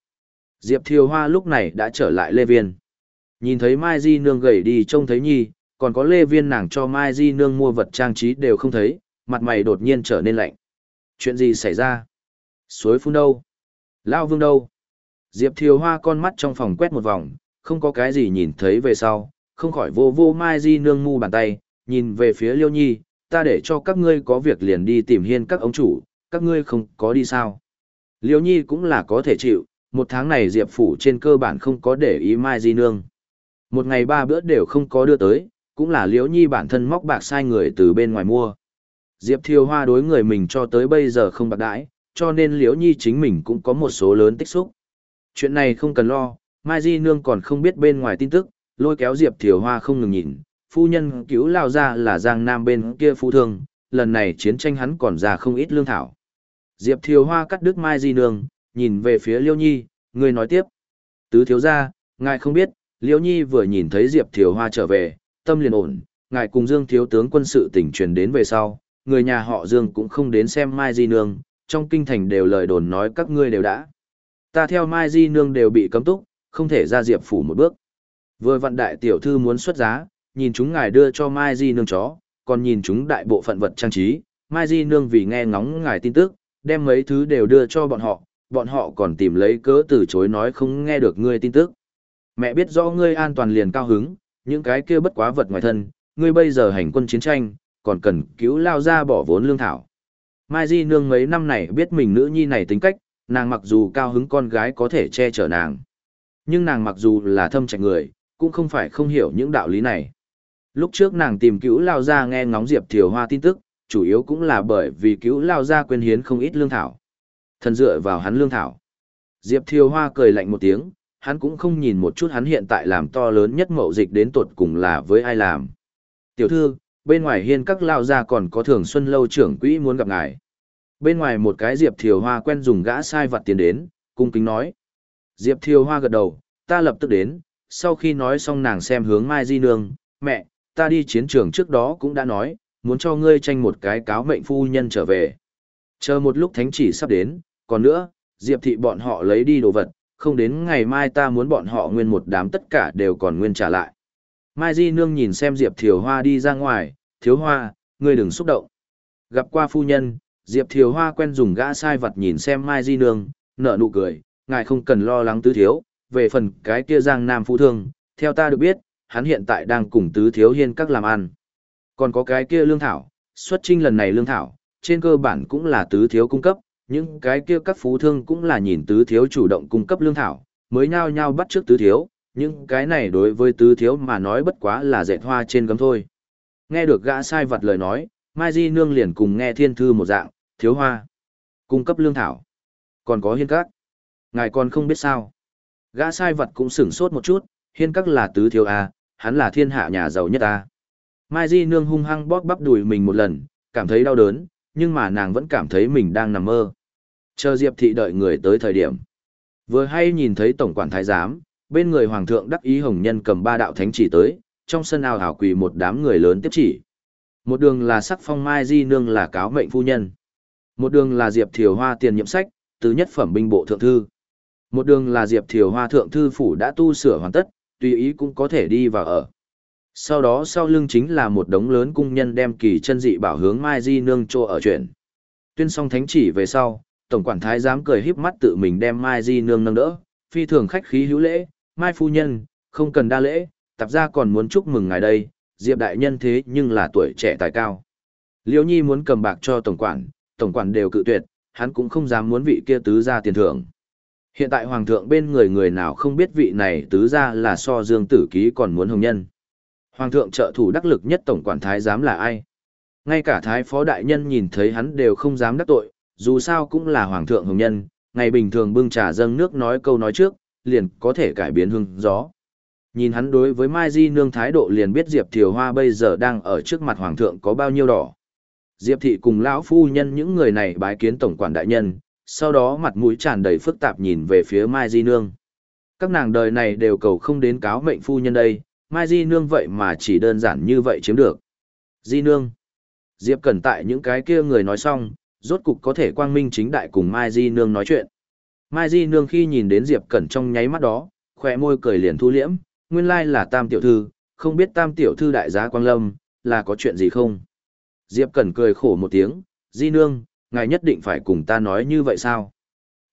Diệp Thiều Hoa lúc này đã trở lại Lê Viên. Nhìn thấy Mai Di Nương gầy đi trông thấy nhi, còn có Lê Viên nàng cho Mai Di Nương mua vật trang trí đều không thấy, mặt mày đột nhiên trở nên lạnh. Chuyện gì xảy ra? Suối phun đâu? Lao vương đâu? Diệp Thiều Hoa con mắt trong phòng quét một vòng, không có cái gì nhìn thấy về sau, không khỏi vô vô Mai Di Nương mu bàn tay, nhìn về phía Liêu Nhi, ta để cho các ngươi có việc liền đi tìm hiên các ông chủ, các ngươi không có đi sao. Liêu Nhi cũng là có thể chịu, một tháng này Diệp Phủ trên cơ bản không có để ý Mai Di Nương. Một ngày ba bữa đều không có đưa tới, cũng là Liễu Nhi bản thân móc bạc sai người từ bên ngoài mua. Diệp Thiều Hoa đối người mình cho tới bây giờ không bạc đãi, cho nên Liễu Nhi chính mình cũng có một số lớn tích xúc. Chuyện này không cần lo, Mai Di Nương còn không biết bên ngoài tin tức, lôi kéo Diệp Thiều Hoa không ngừng nhìn, phu nhân cứu lao ra là Giang Nam bên kia phu thương, lần này chiến tranh hắn còn ra không ít lương thảo. Diệp Thiều Hoa cắt đứt Mai Di Nương, nhìn về phía Liêu Nhi, người nói tiếp. Tứ thiếu gia, ngài không biết, Liêu Nhi vừa nhìn thấy Diệp Thiều Hoa trở về, tâm liền ổn, ngài cùng Dương thiếu tướng quân sự tỉnh truyền đến về sau, người nhà họ Dương cũng không đến xem Mai Di Nương, trong kinh thành đều lời đồn nói các ngươi đều đã. Ta theo Mai Di Nương đều bị cấm túc, không thể ra Diệp phủ một bước. Vừa vận đại tiểu thư muốn xuất giá, nhìn chúng ngài đưa cho Mai Di Nương chó, còn nhìn chúng đại bộ phận vật trang trí, Mai Di Nương vì nghe ngóng ngài tin tức, đem mấy thứ đều đưa cho bọn họ, bọn họ còn tìm lấy cớ từ chối nói không nghe được ngươi tin tức. Mẹ biết rõ ngươi an toàn liền cao hứng, những cái kia bất quá vật ngoài thân, ngươi bây giờ hành quân chiến tranh, còn cần cứu lao ra bỏ vốn lương thảo. Mai Di Nương mấy năm này biết mình nữ nhi này tính cách, nàng mặc dù cao hứng con gái có thể che chở nàng. Nhưng nàng mặc dù là thâm trạch người, cũng không phải không hiểu những đạo lý này. Lúc trước nàng tìm cứu lao ra nghe ngóng Diệp Thiều Hoa tin tức, chủ yếu cũng là bởi vì cứu lao ra quên hiến không ít lương thảo. Thần dựa vào hắn lương thảo. Diệp Thiều Hoa cười lạnh một tiếng, hắn cũng không nhìn một chút hắn hiện tại làm to lớn nhất mậu dịch đến tột cùng là với ai làm. Tiểu thư, bên ngoài hiên các lao ra còn có thường xuân lâu trưởng quỹ muốn gặp ngài. Bên ngoài một cái Diệp Thiều Hoa quen dùng gã sai vặt tiền đến, cung kính nói. Diệp Thiều Hoa gật đầu, ta lập tức đến, sau khi nói xong nàng xem hướng Mai Di Nương, mẹ, ta đi chiến trường trước đó cũng đã nói, muốn cho ngươi tranh một cái cáo mệnh phu nhân trở về. Chờ một lúc thánh chỉ sắp đến, còn nữa, Diệp thị bọn họ lấy đi đồ vật, không đến ngày mai ta muốn bọn họ nguyên một đám tất cả đều còn nguyên trả lại. Mai Di Nương nhìn xem Diệp Thiều Hoa đi ra ngoài, thiếu hoa, ngươi đừng xúc động. Gặp qua phu nhân, Diệp Thiều Hoa quen dùng gã sai vật nhìn xem Mai Di Nương, nở nụ cười, ngài không cần lo lắng tứ thiếu, về phần cái kia giang nam phu thương, theo ta được biết, hắn hiện tại đang cùng tứ thiếu hiên các làm ăn. Còn có cái kia lương thảo, xuất trinh lần này lương thảo, trên cơ bản cũng là tứ thiếu cung cấp, những cái kia các phú thương cũng là nhìn tứ thiếu chủ động cung cấp lương thảo, mới nhao nhao bắt trước tứ thiếu, những cái này đối với tứ thiếu mà nói bất quá là dệt hoa trên gấm thôi. Nghe được gã sai vật lời nói, Mai Di Nương liền cùng nghe thiên thư một dạng, thiếu hoa, cung cấp lương thảo, còn có hiên các. Ngài còn không biết sao. Gã sai vật cũng sửng sốt một chút, hiên các là tứ thiếu à hắn là thiên hạ nhà giàu nhất à Mai Di Nương hung hăng bóp bắp đùi mình một lần, cảm thấy đau đớn, nhưng mà nàng vẫn cảm thấy mình đang nằm mơ. Chờ Diệp Thị đợi người tới thời điểm. Vừa hay nhìn thấy Tổng quản Thái Giám, bên người Hoàng thượng đắc ý hồng nhân cầm ba đạo thánh chỉ tới, trong sân ao hảo quỳ một đám người lớn tiếp chỉ. Một đường là sắc phong Mai Di Nương là cáo mệnh phu nhân. Một đường là Diệp Thiều Hoa tiền nhiệm sách, tứ nhất phẩm binh bộ thượng thư. Một đường là Diệp Thiều Hoa thượng thư phủ đã tu sửa hoàn tất, tùy ý cũng có thể đi vào ở. Sau đó sau lưng chính là một đống lớn cung nhân đem kỳ chân dị bảo hướng Mai Di Nương trô ở chuyện. Tuyên xong thánh chỉ về sau, tổng quản thái giám cười híp mắt tự mình đem Mai Di Nương nâng đỡ, phi thường khách khí hữu lễ, Mai phu nhân, không cần đa lễ, tạp gia còn muốn chúc mừng ngài đây, Diệp đại nhân thế nhưng là tuổi trẻ tài cao. Liễu Nhi muốn cầm bạc cho tổng quản, tổng quản đều cự tuyệt, hắn cũng không dám muốn vị kia tứ gia tiền thưởng. Hiện tại hoàng thượng bên người người nào không biết vị này tứ gia là so dương tử ký còn muốn hồng nhân. Hoàng thượng trợ thủ đắc lực nhất tổng quản thái giám là ai? Ngay cả thái phó đại nhân nhìn thấy hắn đều không dám đắc tội, dù sao cũng là hoàng thượng hồng nhân, ngày bình thường bưng trà dâng nước nói câu nói trước, liền có thể cải biến hương gió. Nhìn hắn đối với Mai Di nương thái độ liền biết Diệp Thiều Hoa bây giờ đang ở trước mặt hoàng thượng có bao nhiêu đỏ. Diệp thị cùng lão phu nhân những người này bái kiến tổng quản đại nhân, sau đó mặt mũi tràn đầy phức tạp nhìn về phía Mai Di nương. Các nàng đời này đều cầu không đến cáo mệnh phu nhân đây, Mai Di Nương vậy mà chỉ đơn giản như vậy chiếm được. Di Nương. Diệp Cẩn tại những cái kia người nói xong, rốt cục có thể quang minh chính đại cùng Mai Di Nương nói chuyện. Mai Di Nương khi nhìn đến Diệp Cẩn trong nháy mắt đó, khỏe môi cười liền thu liễm, nguyên lai là Tam Tiểu Thư, không biết Tam Tiểu Thư đại giá Quang Lâm, là có chuyện gì không? Diệp Cẩn cười khổ một tiếng, Di Nương, ngài nhất định phải cùng ta nói như vậy sao?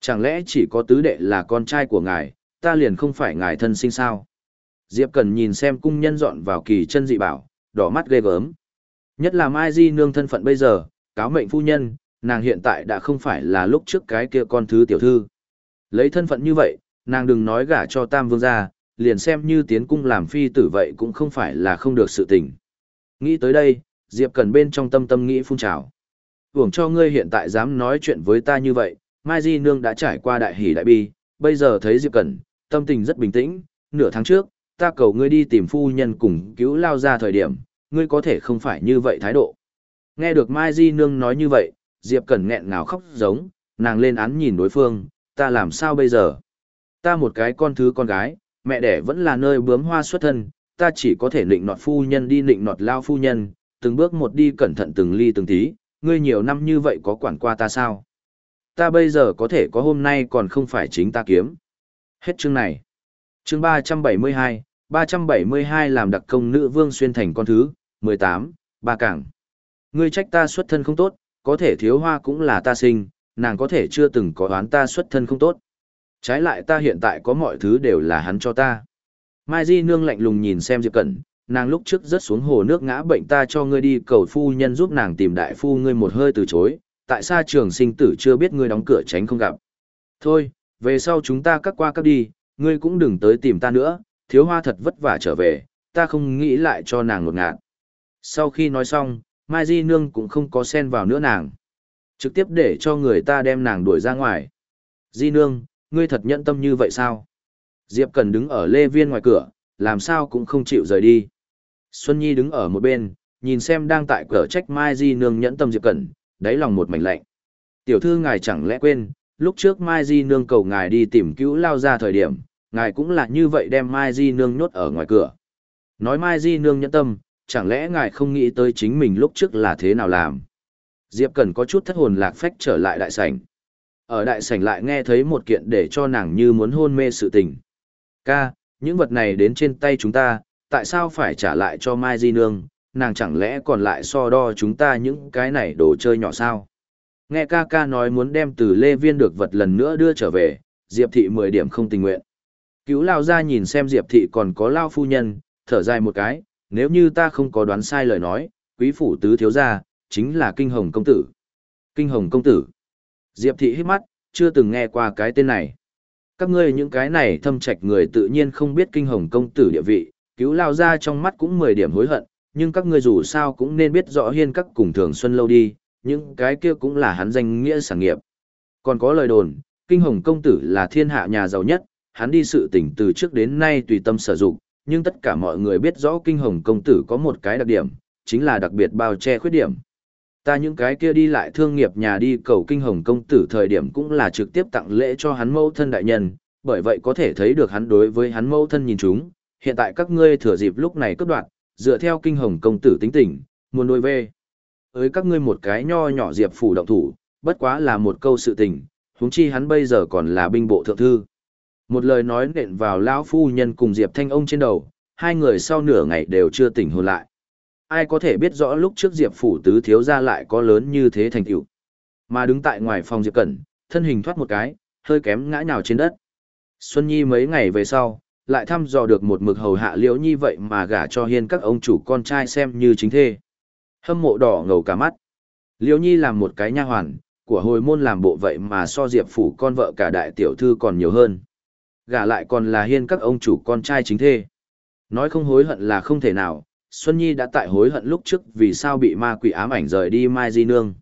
Chẳng lẽ chỉ có tứ đệ là con trai của ngài, ta liền không phải ngài thân sinh sao? Diệp Cẩn nhìn xem cung nhân dọn vào kỳ chân dị bảo, đỏ mắt ghê gớm. Nhất là Mai Di nương thân phận bây giờ, cáo mệnh phu nhân, nàng hiện tại đã không phải là lúc trước cái kia con thứ tiểu thư. Lấy thân phận như vậy, nàng đừng nói gả cho Tam Vương gia, liền xem như tiến cung làm phi tử vậy cũng không phải là không được sự tình. Nghĩ tới đây, Diệp Cần bên trong tâm tâm nghĩ phun trào. Hưởng cho ngươi hiện tại dám nói chuyện với ta như vậy, Mai Di Nương đã trải qua đại hỷ đại bi, bây giờ thấy Diệp Cần, tâm tình rất bình tĩnh, nửa tháng trước, ta cầu ngươi đi tìm phu nhân cùng cứu lao ra thời điểm, ngươi có thể không phải như vậy thái độ. Nghe được Mai Di Nương nói như vậy, Diệp Cẩn nghẹn ngào khóc giống, nàng lên án nhìn đối phương, ta làm sao bây giờ? Ta một cái con thứ con gái, mẹ đẻ vẫn là nơi bướm hoa xuất thân, ta chỉ có thể nịnh nọt phu nhân đi nịnh nọt lao phu nhân, từng bước một đi cẩn thận từng ly từng tí, ngươi nhiều năm như vậy có quản qua ta sao? Ta bây giờ có thể có hôm nay còn không phải chính ta kiếm. Hết chương này. Chương 372, 372 làm đặc công nữ vương xuyên thành con thứ, 18, ba cảng. Ngươi trách ta xuất thân không tốt, có thể thiếu hoa cũng là ta sinh, nàng có thể chưa từng có đoán ta xuất thân không tốt. Trái lại ta hiện tại có mọi thứ đều là hắn cho ta. Mai Di nương lạnh lùng nhìn xem Diệp Cẩn, nàng lúc trước rất xuống hồ nước ngã bệnh ta cho ngươi đi cầu phu nhân giúp nàng tìm đại phu ngươi một hơi từ chối, tại sao trường sinh tử chưa biết ngươi đóng cửa tránh không gặp. Thôi, về sau chúng ta cắt qua cắt đi, ngươi cũng đừng tới tìm ta nữa, thiếu hoa thật vất vả trở về, ta không nghĩ lại cho nàng ngột ngạt. Sau khi nói xong, Mai Di Nương cũng không có xen vào nữa nàng. Trực tiếp để cho người ta đem nàng đuổi ra ngoài. Di Nương, ngươi thật nhẫn tâm như vậy sao? Diệp Cần đứng ở lê viên ngoài cửa, làm sao cũng không chịu rời đi. Xuân Nhi đứng ở một bên, nhìn xem đang tại cửa trách Mai Di Nương nhẫn tâm Diệp Cẩn, đáy lòng một mảnh lạnh. Tiểu thư ngài chẳng lẽ quên, lúc trước Mai Di Nương cầu ngài đi tìm cứu lao ra thời điểm, ngài cũng là như vậy đem Mai Di Nương nhốt ở ngoài cửa. Nói Mai Di Nương nhẫn tâm, chẳng lẽ ngài không nghĩ tới chính mình lúc trước là thế nào làm? Diệp Cẩn có chút thất hồn lạc phách trở lại đại sảnh. Ở đại sảnh lại nghe thấy một kiện để cho nàng như muốn hôn mê sự tình. Ca, những vật này đến trên tay chúng ta, tại sao phải trả lại cho Mai Di Nương, nàng chẳng lẽ còn lại so đo chúng ta những cái này đồ chơi nhỏ sao? Nghe ca ca nói muốn đem từ Lê Viên được vật lần nữa đưa trở về, Diệp Thị 10 điểm không tình nguyện. Cứu Lao ra nhìn xem Diệp Thị còn có Lao phu nhân, thở dài một cái, nếu như ta không có đoán sai lời nói, quý phủ tứ thiếu gia, chính là Kinh Hồng Công Tử. Kinh Hồng Công Tử. Diệp Thị hít mắt, chưa từng nghe qua cái tên này. Các ngươi những cái này thâm trạch người tự nhiên không biết Kinh Hồng Công Tử địa vị, cứu lao ra trong mắt cũng 10 điểm hối hận, nhưng các ngươi dù sao cũng nên biết rõ hiên các cùng thường xuân lâu đi, những cái kia cũng là hắn danh nghĩa sản nghiệp. Còn có lời đồn, Kinh Hồng Công Tử là thiên hạ nhà giàu nhất, hắn đi sự tỉnh từ trước đến nay tùy tâm sở dụng, nhưng tất cả mọi người biết rõ Kinh Hồng Công Tử có một cái đặc điểm, chính là đặc biệt bao che khuyết điểm. Ta những cái kia đi lại thương nghiệp nhà đi cầu Kinh Hồng Công Tử thời điểm cũng là trực tiếp tặng lễ cho hắn mẫu thân đại nhân, bởi vậy có thể thấy được hắn đối với hắn mẫu thân nhìn chúng, hiện tại các ngươi thừa dịp lúc này cướp đoạt, dựa theo kinh hồng công tử tính tình, muốn nuôi về. Ới các ngươi một cái nho nhỏ diệp phủ động thủ, bất quá là một câu sự tình, huống chi hắn bây giờ còn là binh bộ thượng thư. Một lời nói nện vào lão phu nhân cùng Diệp Thanh ông trên đầu, hai người sau nửa ngày đều chưa tỉnh hồn lại. Ai có thể biết rõ lúc trước Diệp phủ tứ thiếu gia lại có lớn như thế thành tựu. Mà đứng tại ngoài phòng Diệp Cẩn, thân hình thoát một cái, hơi kém ngã nhào trên đất. Xuân Nhi mấy ngày về sau, lại thăm dò được một mực hầu hạ liễu nhi vậy mà gả cho hiên các ông chủ con trai xem như chính thê. Hâm mộ đỏ ngầu cả mắt. Liễu nhi làm một cái nha hoàn, của hồi môn làm bộ vậy mà so diệp phủ con vợ cả đại tiểu thư còn nhiều hơn. Gả lại còn là hiên các ông chủ con trai chính thê. Nói không hối hận là không thể nào, Xuân Nhi đã tại hối hận lúc trước vì sao bị ma quỷ ám ảnh rời đi Mai Di Nương.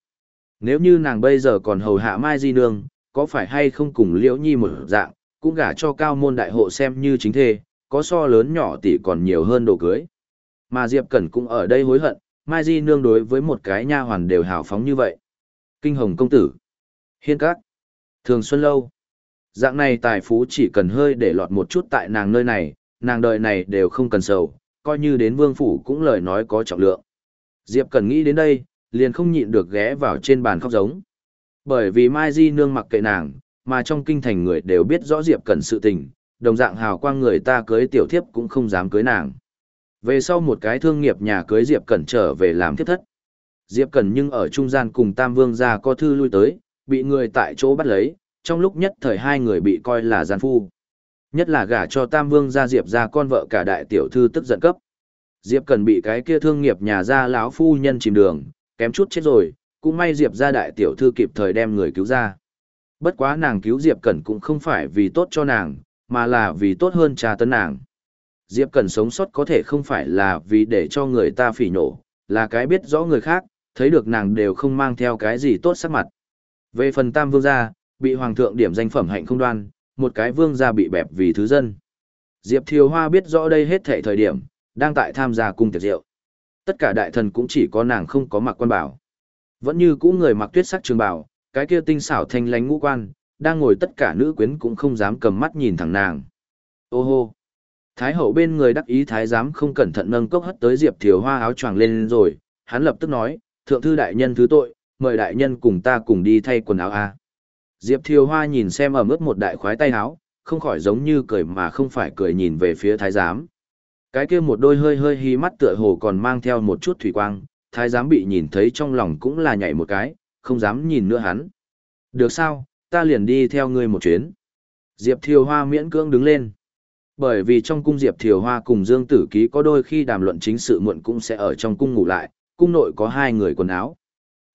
Nếu như nàng bây giờ còn hầu hạ Mai Di Nương, có phải hay không cùng Liễu Nhi một dạng, cũng gả cho cao môn đại hộ xem như chính thê, có so lớn nhỏ tỷ còn nhiều hơn đồ cưới. Mà Diệp Cẩn cũng ở đây hối hận, Mai Di nương đối với một cái nha hoàn đều hào phóng như vậy. Kinh hồng công tử, hiên các, thường xuân lâu. Dạng này tài phú chỉ cần hơi để lọt một chút tại nàng nơi này, nàng đời này đều không cần sầu, coi như đến vương phủ cũng lời nói có trọng lượng. Diệp Cẩn nghĩ đến đây, liền không nhịn được ghé vào trên bàn khóc giống. Bởi vì Mai Di nương mặc kệ nàng, mà trong kinh thành người đều biết rõ Diệp Cẩn sự tình, đồng dạng hào quang người ta cưới tiểu thiếp cũng không dám cưới nàng. Về sau một cái thương nghiệp nhà cưới Diệp Cẩn trở về làm thiếp thất. Diệp Cẩn nhưng ở trung gian cùng Tam Vương gia có thư lui tới, bị người tại chỗ bắt lấy, trong lúc nhất thời hai người bị coi là gian phu. Nhất là gả cho Tam Vương gia Diệp gia con vợ cả đại tiểu thư tức giận cấp. Diệp Cẩn bị cái kia thương nghiệp nhà gia lão phu nhân chìm đường, kém chút chết rồi, cũng may Diệp gia đại tiểu thư kịp thời đem người cứu ra. Bất quá nàng cứu Diệp Cẩn cũng không phải vì tốt cho nàng, mà là vì tốt hơn trà tấn nàng. Diệp Cẩn sống sót có thể không phải là vì để cho người ta phỉ nổ, là cái biết rõ người khác, thấy được nàng đều không mang theo cái gì tốt sắc mặt. Về phần tam vương gia, bị hoàng thượng điểm danh phẩm hạnh không đoan, một cái vương gia bị bẹp vì thứ dân. Diệp Thiều Hoa biết rõ đây hết thảy thời điểm, đang tại tham gia cung tiệc rượu. Tất cả đại thần cũng chỉ có nàng không có mặc quan bảo. Vẫn như cũ người mặc tuyết sắc trường bảo, cái kia tinh xảo thanh lánh ngũ quan, đang ngồi tất cả nữ quyến cũng không dám cầm mắt nhìn thẳng nàng. Ô hô! Thái hậu bên người đắc ý thái giám không cẩn thận nâng cốc hất tới Diệp Thiều Hoa áo choàng lên rồi, hắn lập tức nói, thượng thư đại nhân thứ tội, mời đại nhân cùng ta cùng đi thay quần áo a. Diệp Thiều Hoa nhìn xem ở mức một đại khoái tay áo, không khỏi giống như cười mà không phải cười nhìn về phía thái giám. Cái kia một đôi hơi hơi hí mắt tựa hồ còn mang theo một chút thủy quang, thái giám bị nhìn thấy trong lòng cũng là nhảy một cái, không dám nhìn nữa hắn. Được sao, ta liền đi theo ngươi một chuyến. Diệp Thiều Hoa miễn cưỡng đứng lên. Bởi vì trong cung Diệp Thiều Hoa cùng Dương Tử Ký có đôi khi đàm luận chính sự muộn cũng sẽ ở trong cung ngủ lại, cung nội có hai người quần áo.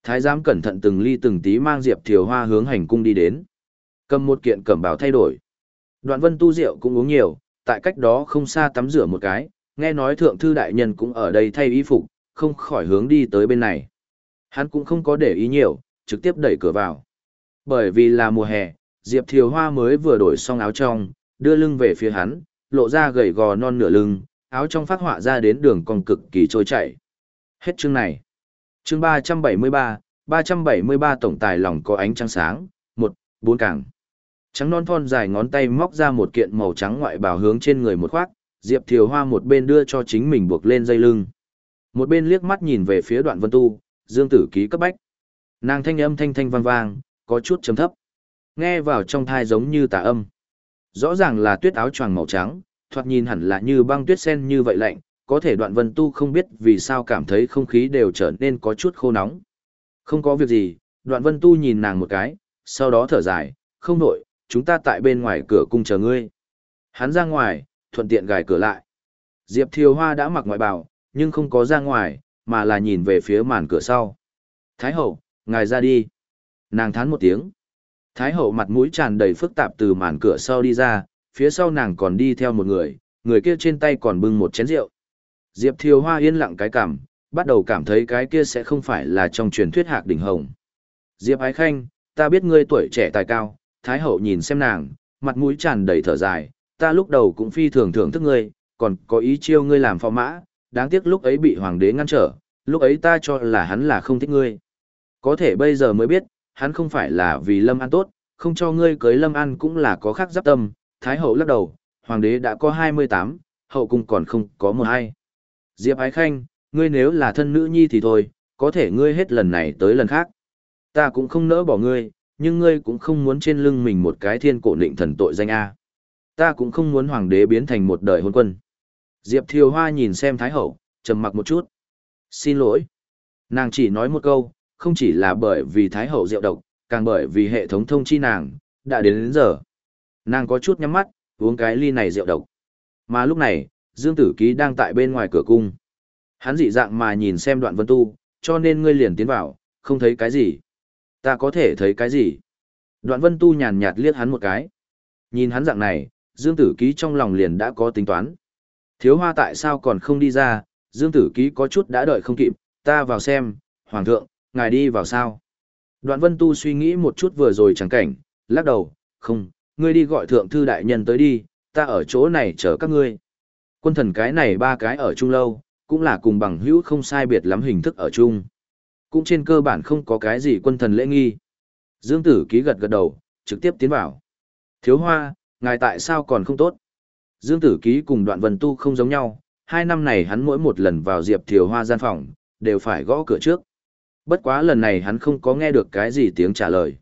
Thái giám cẩn thận từng ly từng tí mang Diệp Thiều Hoa hướng hành cung đi đến. Cầm một kiện cẩm bào thay đổi. Đoạn vân tu rượu cũng uống nhiều, tại cách đó không xa tắm rửa một cái, nghe nói thượng thư đại nhân cũng ở đây thay y phục, không khỏi hướng đi tới bên này. Hắn cũng không có để ý nhiều, trực tiếp đẩy cửa vào. Bởi vì là mùa hè, Diệp Thiều Hoa mới vừa đổi xong áo trong, đưa lưng về phía hắn, lộ ra gầy gò non nửa lưng, áo trong phát họa ra đến đường cong cực kỳ trôi chảy. Hết chương này. Chương 373, 373 tổng tài lòng có ánh trăng sáng, một bốn càng. Trắng non thon dài ngón tay móc ra một kiện màu trắng ngoại bào hướng trên người một khoác, Diệp Thiều Hoa một bên đưa cho chính mình buộc lên dây lưng. Một bên liếc mắt nhìn về phía đoạn vân tu, Dương Tử Ký cấp bách. Nàng thanh âm thanh thanh vang vang, có chút chấm thấp. Nghe vào trong thai giống như tà âm. Rõ ràng là tuyết áo choàng màu trắng, thoạt nhìn hẳn là như băng tuyết sen như vậy lạnh, có thể đoạn vân tu không biết vì sao cảm thấy không khí đều trở nên có chút khô nóng. Không có việc gì, đoạn vân tu nhìn nàng một cái, sau đó thở dài, không nổi, chúng ta tại bên ngoài cửa cung chờ ngươi. Hắn ra ngoài, thuận tiện gài cửa lại. Diệp Thiều Hoa đã mặc ngoại bào, nhưng không có ra ngoài, mà là nhìn về phía màn cửa sau. Thái hậu, ngài ra đi. Nàng thán một tiếng. Thái hậu mặt mũi tràn đầy phức tạp từ màn cửa sau đi ra, phía sau nàng còn đi theo một người, người kia trên tay còn bưng một chén rượu. Diệp Thiều Hoa yên lặng cái cảm, bắt đầu cảm thấy cái kia sẽ không phải là trong truyền thuyết hạc đỉnh hồng. Diệp Ái Khanh, ta biết ngươi tuổi trẻ tài cao, Thái hậu nhìn xem nàng, mặt mũi tràn đầy thở dài, ta lúc đầu cũng phi thường thưởng thức ngươi, còn có ý chiêu ngươi làm phò mã, đáng tiếc lúc ấy bị hoàng đế ngăn trở, lúc ấy ta cho là hắn là không thích ngươi. Có thể bây giờ mới biết, hắn không phải là vì Lâm An tốt, không cho ngươi cưới Lâm An cũng là có khác giáp tâm, Thái hậu lắc đầu, hoàng đế đã có 28, hậu cung còn không có một ai. Diệp Ái Khanh, ngươi nếu là thân nữ nhi thì thôi, có thể ngươi hết lần này tới lần khác. Ta cũng không nỡ bỏ ngươi, nhưng ngươi cũng không muốn trên lưng mình một cái thiên cổ định thần tội danh A. Ta cũng không muốn hoàng đế biến thành một đời hôn quân. Diệp Thiều Hoa nhìn xem Thái Hậu, trầm mặc một chút. Xin lỗi. Nàng chỉ nói một câu, không chỉ là bởi vì Thái Hậu rượu độc, càng bởi vì hệ thống thông chi nàng, đã đến đến giờ. Nàng có chút nhắm mắt, uống cái ly này rượu độc. Mà lúc này, Dương Tử Ký đang tại bên ngoài cửa cung. Hắn dị dạng mà nhìn xem đoạn vân tu, cho nên ngươi liền tiến vào, không thấy cái gì. Ta có thể thấy cái gì? Đoạn vân tu nhàn nhạt liếc hắn một cái. Nhìn hắn dạng này, Dương Tử Ký trong lòng liền đã có tính toán. Thiếu hoa tại sao còn không đi ra, Dương Tử Ký có chút đã đợi không kịp, ta vào xem, Hoàng thượng, ngài đi vào sao? Đoạn vân tu suy nghĩ một chút vừa rồi chẳng cảnh, lắc đầu, không, ngươi đi gọi thượng thư đại nhân tới đi, ta ở chỗ này chờ các ngươi. Quân thần cái này ba cái ở chung lâu, cũng là cùng bằng hữu không sai biệt lắm hình thức ở chung. Cũng trên cơ bản không có cái gì quân thần lễ nghi. Dương tử ký gật gật đầu, trực tiếp tiến vào. Thiếu hoa, ngài tại sao còn không tốt? Dương tử ký cùng đoạn vần tu không giống nhau, hai năm này hắn mỗi một lần vào diệp thiều hoa gian phòng, đều phải gõ cửa trước. Bất quá lần này hắn không có nghe được cái gì tiếng trả lời.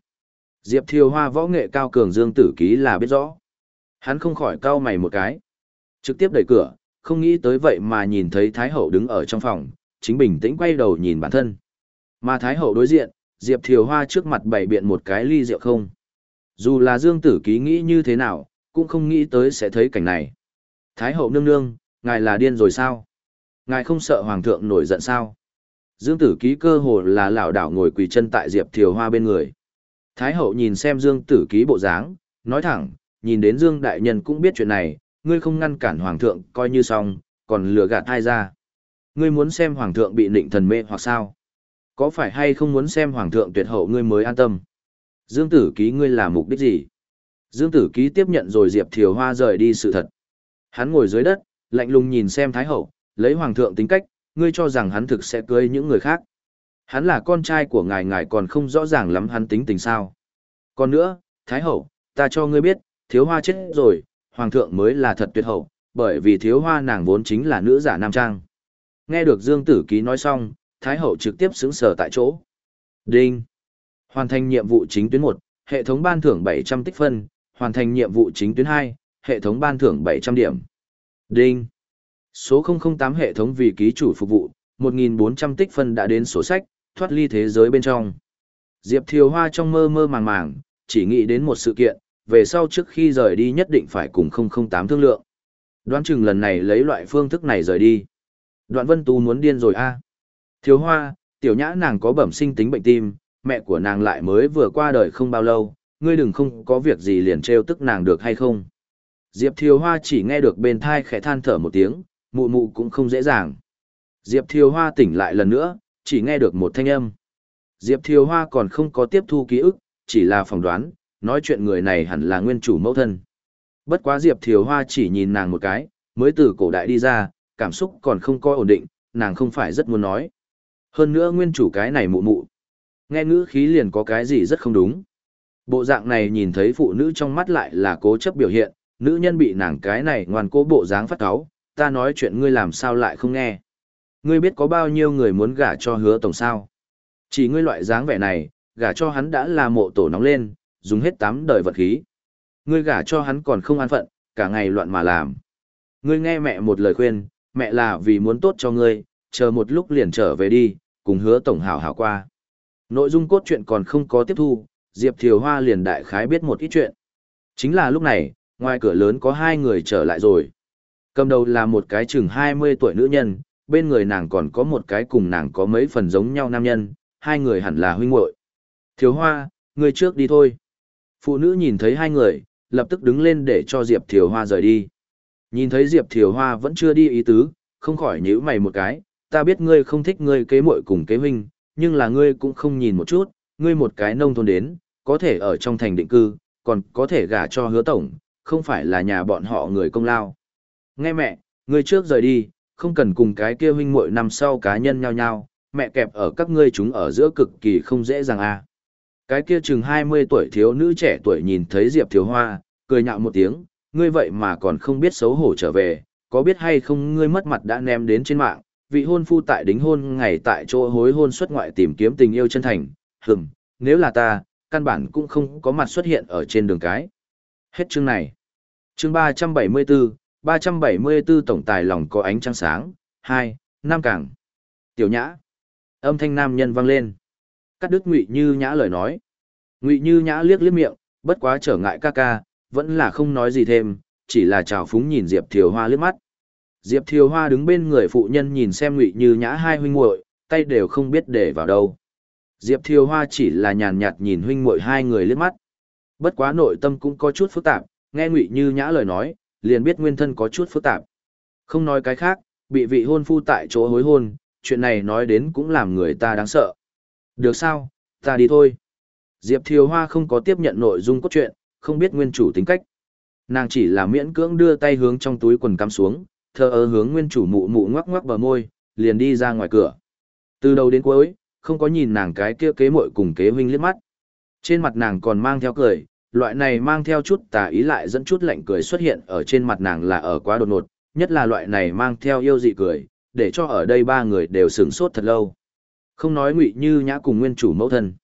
Diệp thiều hoa võ nghệ cao cường Dương tử ký là biết rõ. Hắn không khỏi cau mày một cái. Trực tiếp đẩy cửa, không nghĩ tới vậy mà nhìn thấy Thái Hậu đứng ở trong phòng, chính bình tĩnh quay đầu nhìn bản thân. Mà Thái Hậu đối diện, Diệp Thiều Hoa trước mặt bày biện một cái ly rượu không. Dù là Dương Tử Ký nghĩ như thế nào, cũng không nghĩ tới sẽ thấy cảnh này. Thái Hậu nương nương, ngài là điên rồi sao? Ngài không sợ Hoàng thượng nổi giận sao? Dương Tử Ký cơ hồ là lảo đảo ngồi quỳ chân tại Diệp Thiều Hoa bên người. Thái Hậu nhìn xem Dương Tử Ký bộ dáng, nói thẳng, nhìn đến Dương Đại Nhân cũng biết chuyện này, ngươi không ngăn cản hoàng thượng coi như xong, còn lừa gạt ai ra. Ngươi muốn xem hoàng thượng bị nịnh thần mê hoặc sao? Có phải hay không muốn xem hoàng thượng tuyệt hậu ngươi mới an tâm? Dương tử ký ngươi là mục đích gì? Dương tử ký tiếp nhận rồi Diệp Thiều Hoa rời đi sự thật. Hắn ngồi dưới đất, lạnh lùng nhìn xem Thái Hậu, lấy hoàng thượng tính cách, ngươi cho rằng hắn thực sẽ cưới những người khác. Hắn là con trai của ngài ngài còn không rõ ràng lắm hắn tính tình sao. Còn nữa, Thái Hậu, ta cho ngươi biết, thiếu hoa chết rồi, hoàng thượng mới là thật tuyệt hậu, bởi vì thiếu hoa nàng vốn chính là nữ giả nam trang. Nghe được Dương Tử Ký nói xong, Thái Hậu trực tiếp xứng sở tại chỗ. Đinh! Hoàn thành nhiệm vụ chính tuyến 1, hệ thống ban thưởng 700 tích phân, hoàn thành nhiệm vụ chính tuyến 2, hệ thống ban thưởng 700 điểm. Đinh! Số 008 hệ thống vì ký chủ phục vụ, 1.400 tích phân đã đến sổ sách, thoát ly thế giới bên trong. Diệp Thiều Hoa trong mơ mơ màng màng, chỉ nghĩ đến một sự kiện, về sau trước khi rời đi nhất định phải cùng 008 thương lượng. Đoán chừng lần này lấy loại phương thức này rời đi. Đoạn Vân Tú muốn điên rồi a. À. Thiếu Hoa, tiểu nhã nàng có bẩm sinh tính bệnh tim, mẹ của nàng lại mới vừa qua đời không bao lâu, ngươi đừng không có việc gì liền trêu tức nàng được hay không. Diệp Thiều Hoa chỉ nghe được bên thai khẽ than thở một tiếng, mụ mụ cũng không dễ dàng. Diệp Thiều Hoa tỉnh lại lần nữa, chỉ nghe được một thanh âm. Diệp Thiều Hoa còn không có tiếp thu ký ức, chỉ là phỏng đoán, nói chuyện người này hẳn là nguyên chủ mẫu thân. Bất quá Diệp Thiều Hoa chỉ nhìn nàng một cái, mới từ cổ đại đi ra, cảm xúc còn không coi ổn định, nàng không phải rất muốn nói. Hơn nữa nguyên chủ cái này mụ mụ. Nghe ngữ khí liền có cái gì rất không đúng. Bộ dạng này nhìn thấy phụ nữ trong mắt lại là cố chấp biểu hiện, nữ nhân bị nàng cái này ngoan cố bộ dáng phát cáo, ta nói chuyện ngươi làm sao lại không nghe. Ngươi biết có bao nhiêu người muốn gả cho hứa tổng sao. Chỉ ngươi loại dáng vẻ này, gả cho hắn đã là mộ tổ nóng lên, dùng hết tám đời vật khí. Ngươi gả cho hắn còn không an phận, cả ngày loạn mà làm. Ngươi nghe mẹ một lời khuyên, mẹ là vì muốn tốt cho ngươi, chờ một lúc liền trở về đi, cùng hứa tổng hảo hảo qua. Nội dung cốt truyện còn không có tiếp thu, Diệp Thiều Hoa liền đại khái biết một ít chuyện. Chính là lúc này, ngoài cửa lớn có hai người trở lại rồi. Cầm đầu là một cái chừng 20 tuổi nữ nhân, bên người nàng còn có một cái cùng nàng có mấy phần giống nhau nam nhân, hai người hẳn là huynh muội. Thiếu Hoa, người trước đi thôi. Phụ nữ nhìn thấy hai người, lập tức đứng lên để cho Diệp Thiều Hoa rời đi. Nhìn thấy Diệp Thiều Hoa vẫn chưa đi ý tứ, không khỏi nhíu mày một cái, ta biết ngươi không thích ngươi kế muội cùng kế huynh, nhưng là ngươi cũng không nhìn một chút, ngươi một cái nông thôn đến, có thể ở trong thành định cư, còn có thể gả cho hứa tổng, không phải là nhà bọn họ người công lao. Nghe mẹ, ngươi trước rời đi, không cần cùng cái kia huynh muội năm sau cá nhân nhau nhau, mẹ kẹp ở các ngươi chúng ở giữa cực kỳ không dễ dàng à. Cái kia chừng 20 tuổi thiếu nữ trẻ tuổi nhìn thấy Diệp Thiếu Hoa, cười nhạo một tiếng, ngươi vậy mà còn không biết xấu hổ trở về, có biết hay không ngươi mất mặt đã ném đến trên mạng, vị hôn phu tại đính hôn ngày tại chỗ hối hôn xuất ngoại tìm kiếm tình yêu chân thành, hừm, nếu là ta, căn bản cũng không có mặt xuất hiện ở trên đường cái. Hết chương này. Chương 374, 374 tổng tài lòng có ánh trăng sáng, 2, Nam Cảng. Tiểu Nhã. Âm thanh nam nhân vang lên. Cắt đứt Ngụy Như Nhã lời nói. Ngụy Như Nhã liếc liếc miệng, bất quá trở ngại ca ca, vẫn là không nói gì thêm, chỉ là chào phúng nhìn Diệp Thiều Hoa liếc mắt. Diệp Thiều Hoa đứng bên người phụ nhân nhìn xem Ngụy Như Nhã hai huynh muội, tay đều không biết để vào đâu. Diệp Thiều Hoa chỉ là nhàn nhạt nhìn huynh muội hai người liếc mắt. Bất quá nội tâm cũng có chút phức tạp, nghe Ngụy Như Nhã lời nói, liền biết nguyên thân có chút phức tạp. Không nói cái khác, bị vị hôn phu tại chỗ hối hôn, chuyện này nói đến cũng làm người ta đáng sợ. Được sao, ta đi thôi. Diệp Thiều Hoa không có tiếp nhận nội dung cốt truyện, không biết nguyên chủ tính cách. Nàng chỉ là miễn cưỡng đưa tay hướng trong túi quần cắm xuống, thờ ơ hướng nguyên chủ mụ mụ ngoắc ngoắc bờ môi, liền đi ra ngoài cửa. Từ đầu đến cuối, không có nhìn nàng cái kia kế muội cùng kế huynh liếc mắt. Trên mặt nàng còn mang theo cười, loại này mang theo chút tà ý lại dẫn chút lạnh cười xuất hiện ở trên mặt nàng là ở quá đột ngột, nhất là loại này mang theo yêu dị cười, để cho ở đây ba người đều sửng sốt thật lâu. Không nói ngụy như nhã cùng nguyên chủ mẫu thân.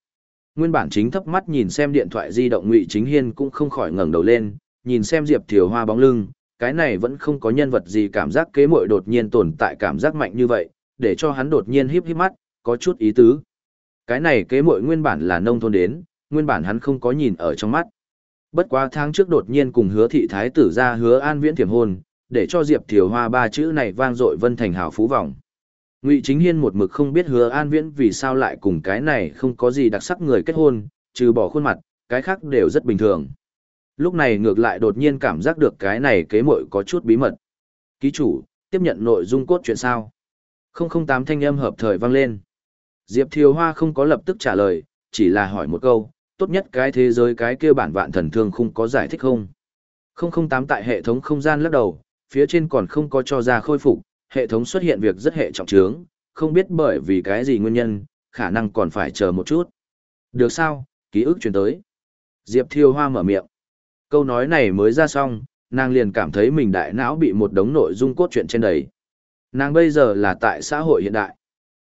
Nguyên bản chính thấp mắt nhìn xem điện thoại di động ngụy chính hiên cũng không khỏi ngẩng đầu lên, nhìn xem Diệp Thiều Hoa bóng lưng, cái này vẫn không có nhân vật gì cảm giác kế muội đột nhiên tồn tại cảm giác mạnh như vậy, để cho hắn đột nhiên híp híp mắt, có chút ý tứ. Cái này kế muội nguyên bản là nông thôn đến, nguyên bản hắn không có nhìn ở trong mắt. Bất quá tháng trước đột nhiên cùng hứa thị thái tử ra hứa an viễn thiểm hôn, để cho Diệp Thiều Hoa ba chữ này vang dội vân thành hào phú vọng. Ngụy Chính Hiên một mực không biết hứa an viễn vì sao lại cùng cái này không có gì đặc sắc người kết hôn, trừ bỏ khuôn mặt, cái khác đều rất bình thường. Lúc này ngược lại đột nhiên cảm giác được cái này kế muội có chút bí mật. Ký chủ, tiếp nhận nội dung cốt chuyện sao? 008 thanh âm hợp thời vang lên. Diệp Thiều Hoa không có lập tức trả lời, chỉ là hỏi một câu, tốt nhất cái thế giới cái kia bản vạn thần thương không có giải thích không? 008 tại hệ thống không gian lắc đầu, phía trên còn không có cho ra khôi phục, hệ thống xuất hiện việc rất hệ trọng trướng, không biết bởi vì cái gì nguyên nhân, khả năng còn phải chờ một chút. Được sao, ký ức truyền tới. Diệp Thiêu Hoa mở miệng. Câu nói này mới ra xong, nàng liền cảm thấy mình đại não bị một đống nội dung cốt truyện trên đầy. Nàng bây giờ là tại xã hội hiện đại.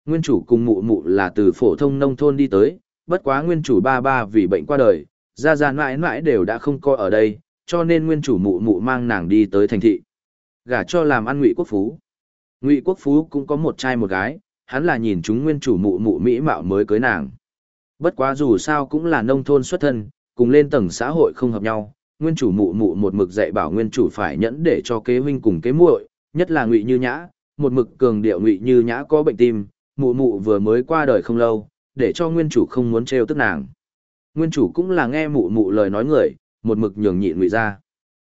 Nguyên chủ cùng mụ mụ là từ phổ thông nông thôn đi tới, bất quá nguyên chủ ba ba vì bệnh qua đời, ra ra mãi mãi đều đã không coi ở đây, cho nên nguyên chủ mụ mụ mang nàng đi tới thành thị. Gả cho làm ăn ngụy quốc phú. Ngụy quốc phú cũng có một trai một gái, hắn là nhìn chúng nguyên chủ mụ mụ mỹ mạo mới cưới nàng. Bất quá dù sao cũng là nông thôn xuất thân, cùng lên tầng xã hội không hợp nhau, nguyên chủ mụ mụ một mực dạy bảo nguyên chủ phải nhẫn để cho kế huynh cùng kế muội, nhất là Ngụy Như Nhã, một mực cường điệu Ngụy Như Nhã có bệnh tim, mụ mụ vừa mới qua đời không lâu, để cho nguyên chủ không muốn trêu tức nàng. Nguyên chủ cũng là nghe mụ mụ lời nói người, một mực nhường nhịn Ngụy gia.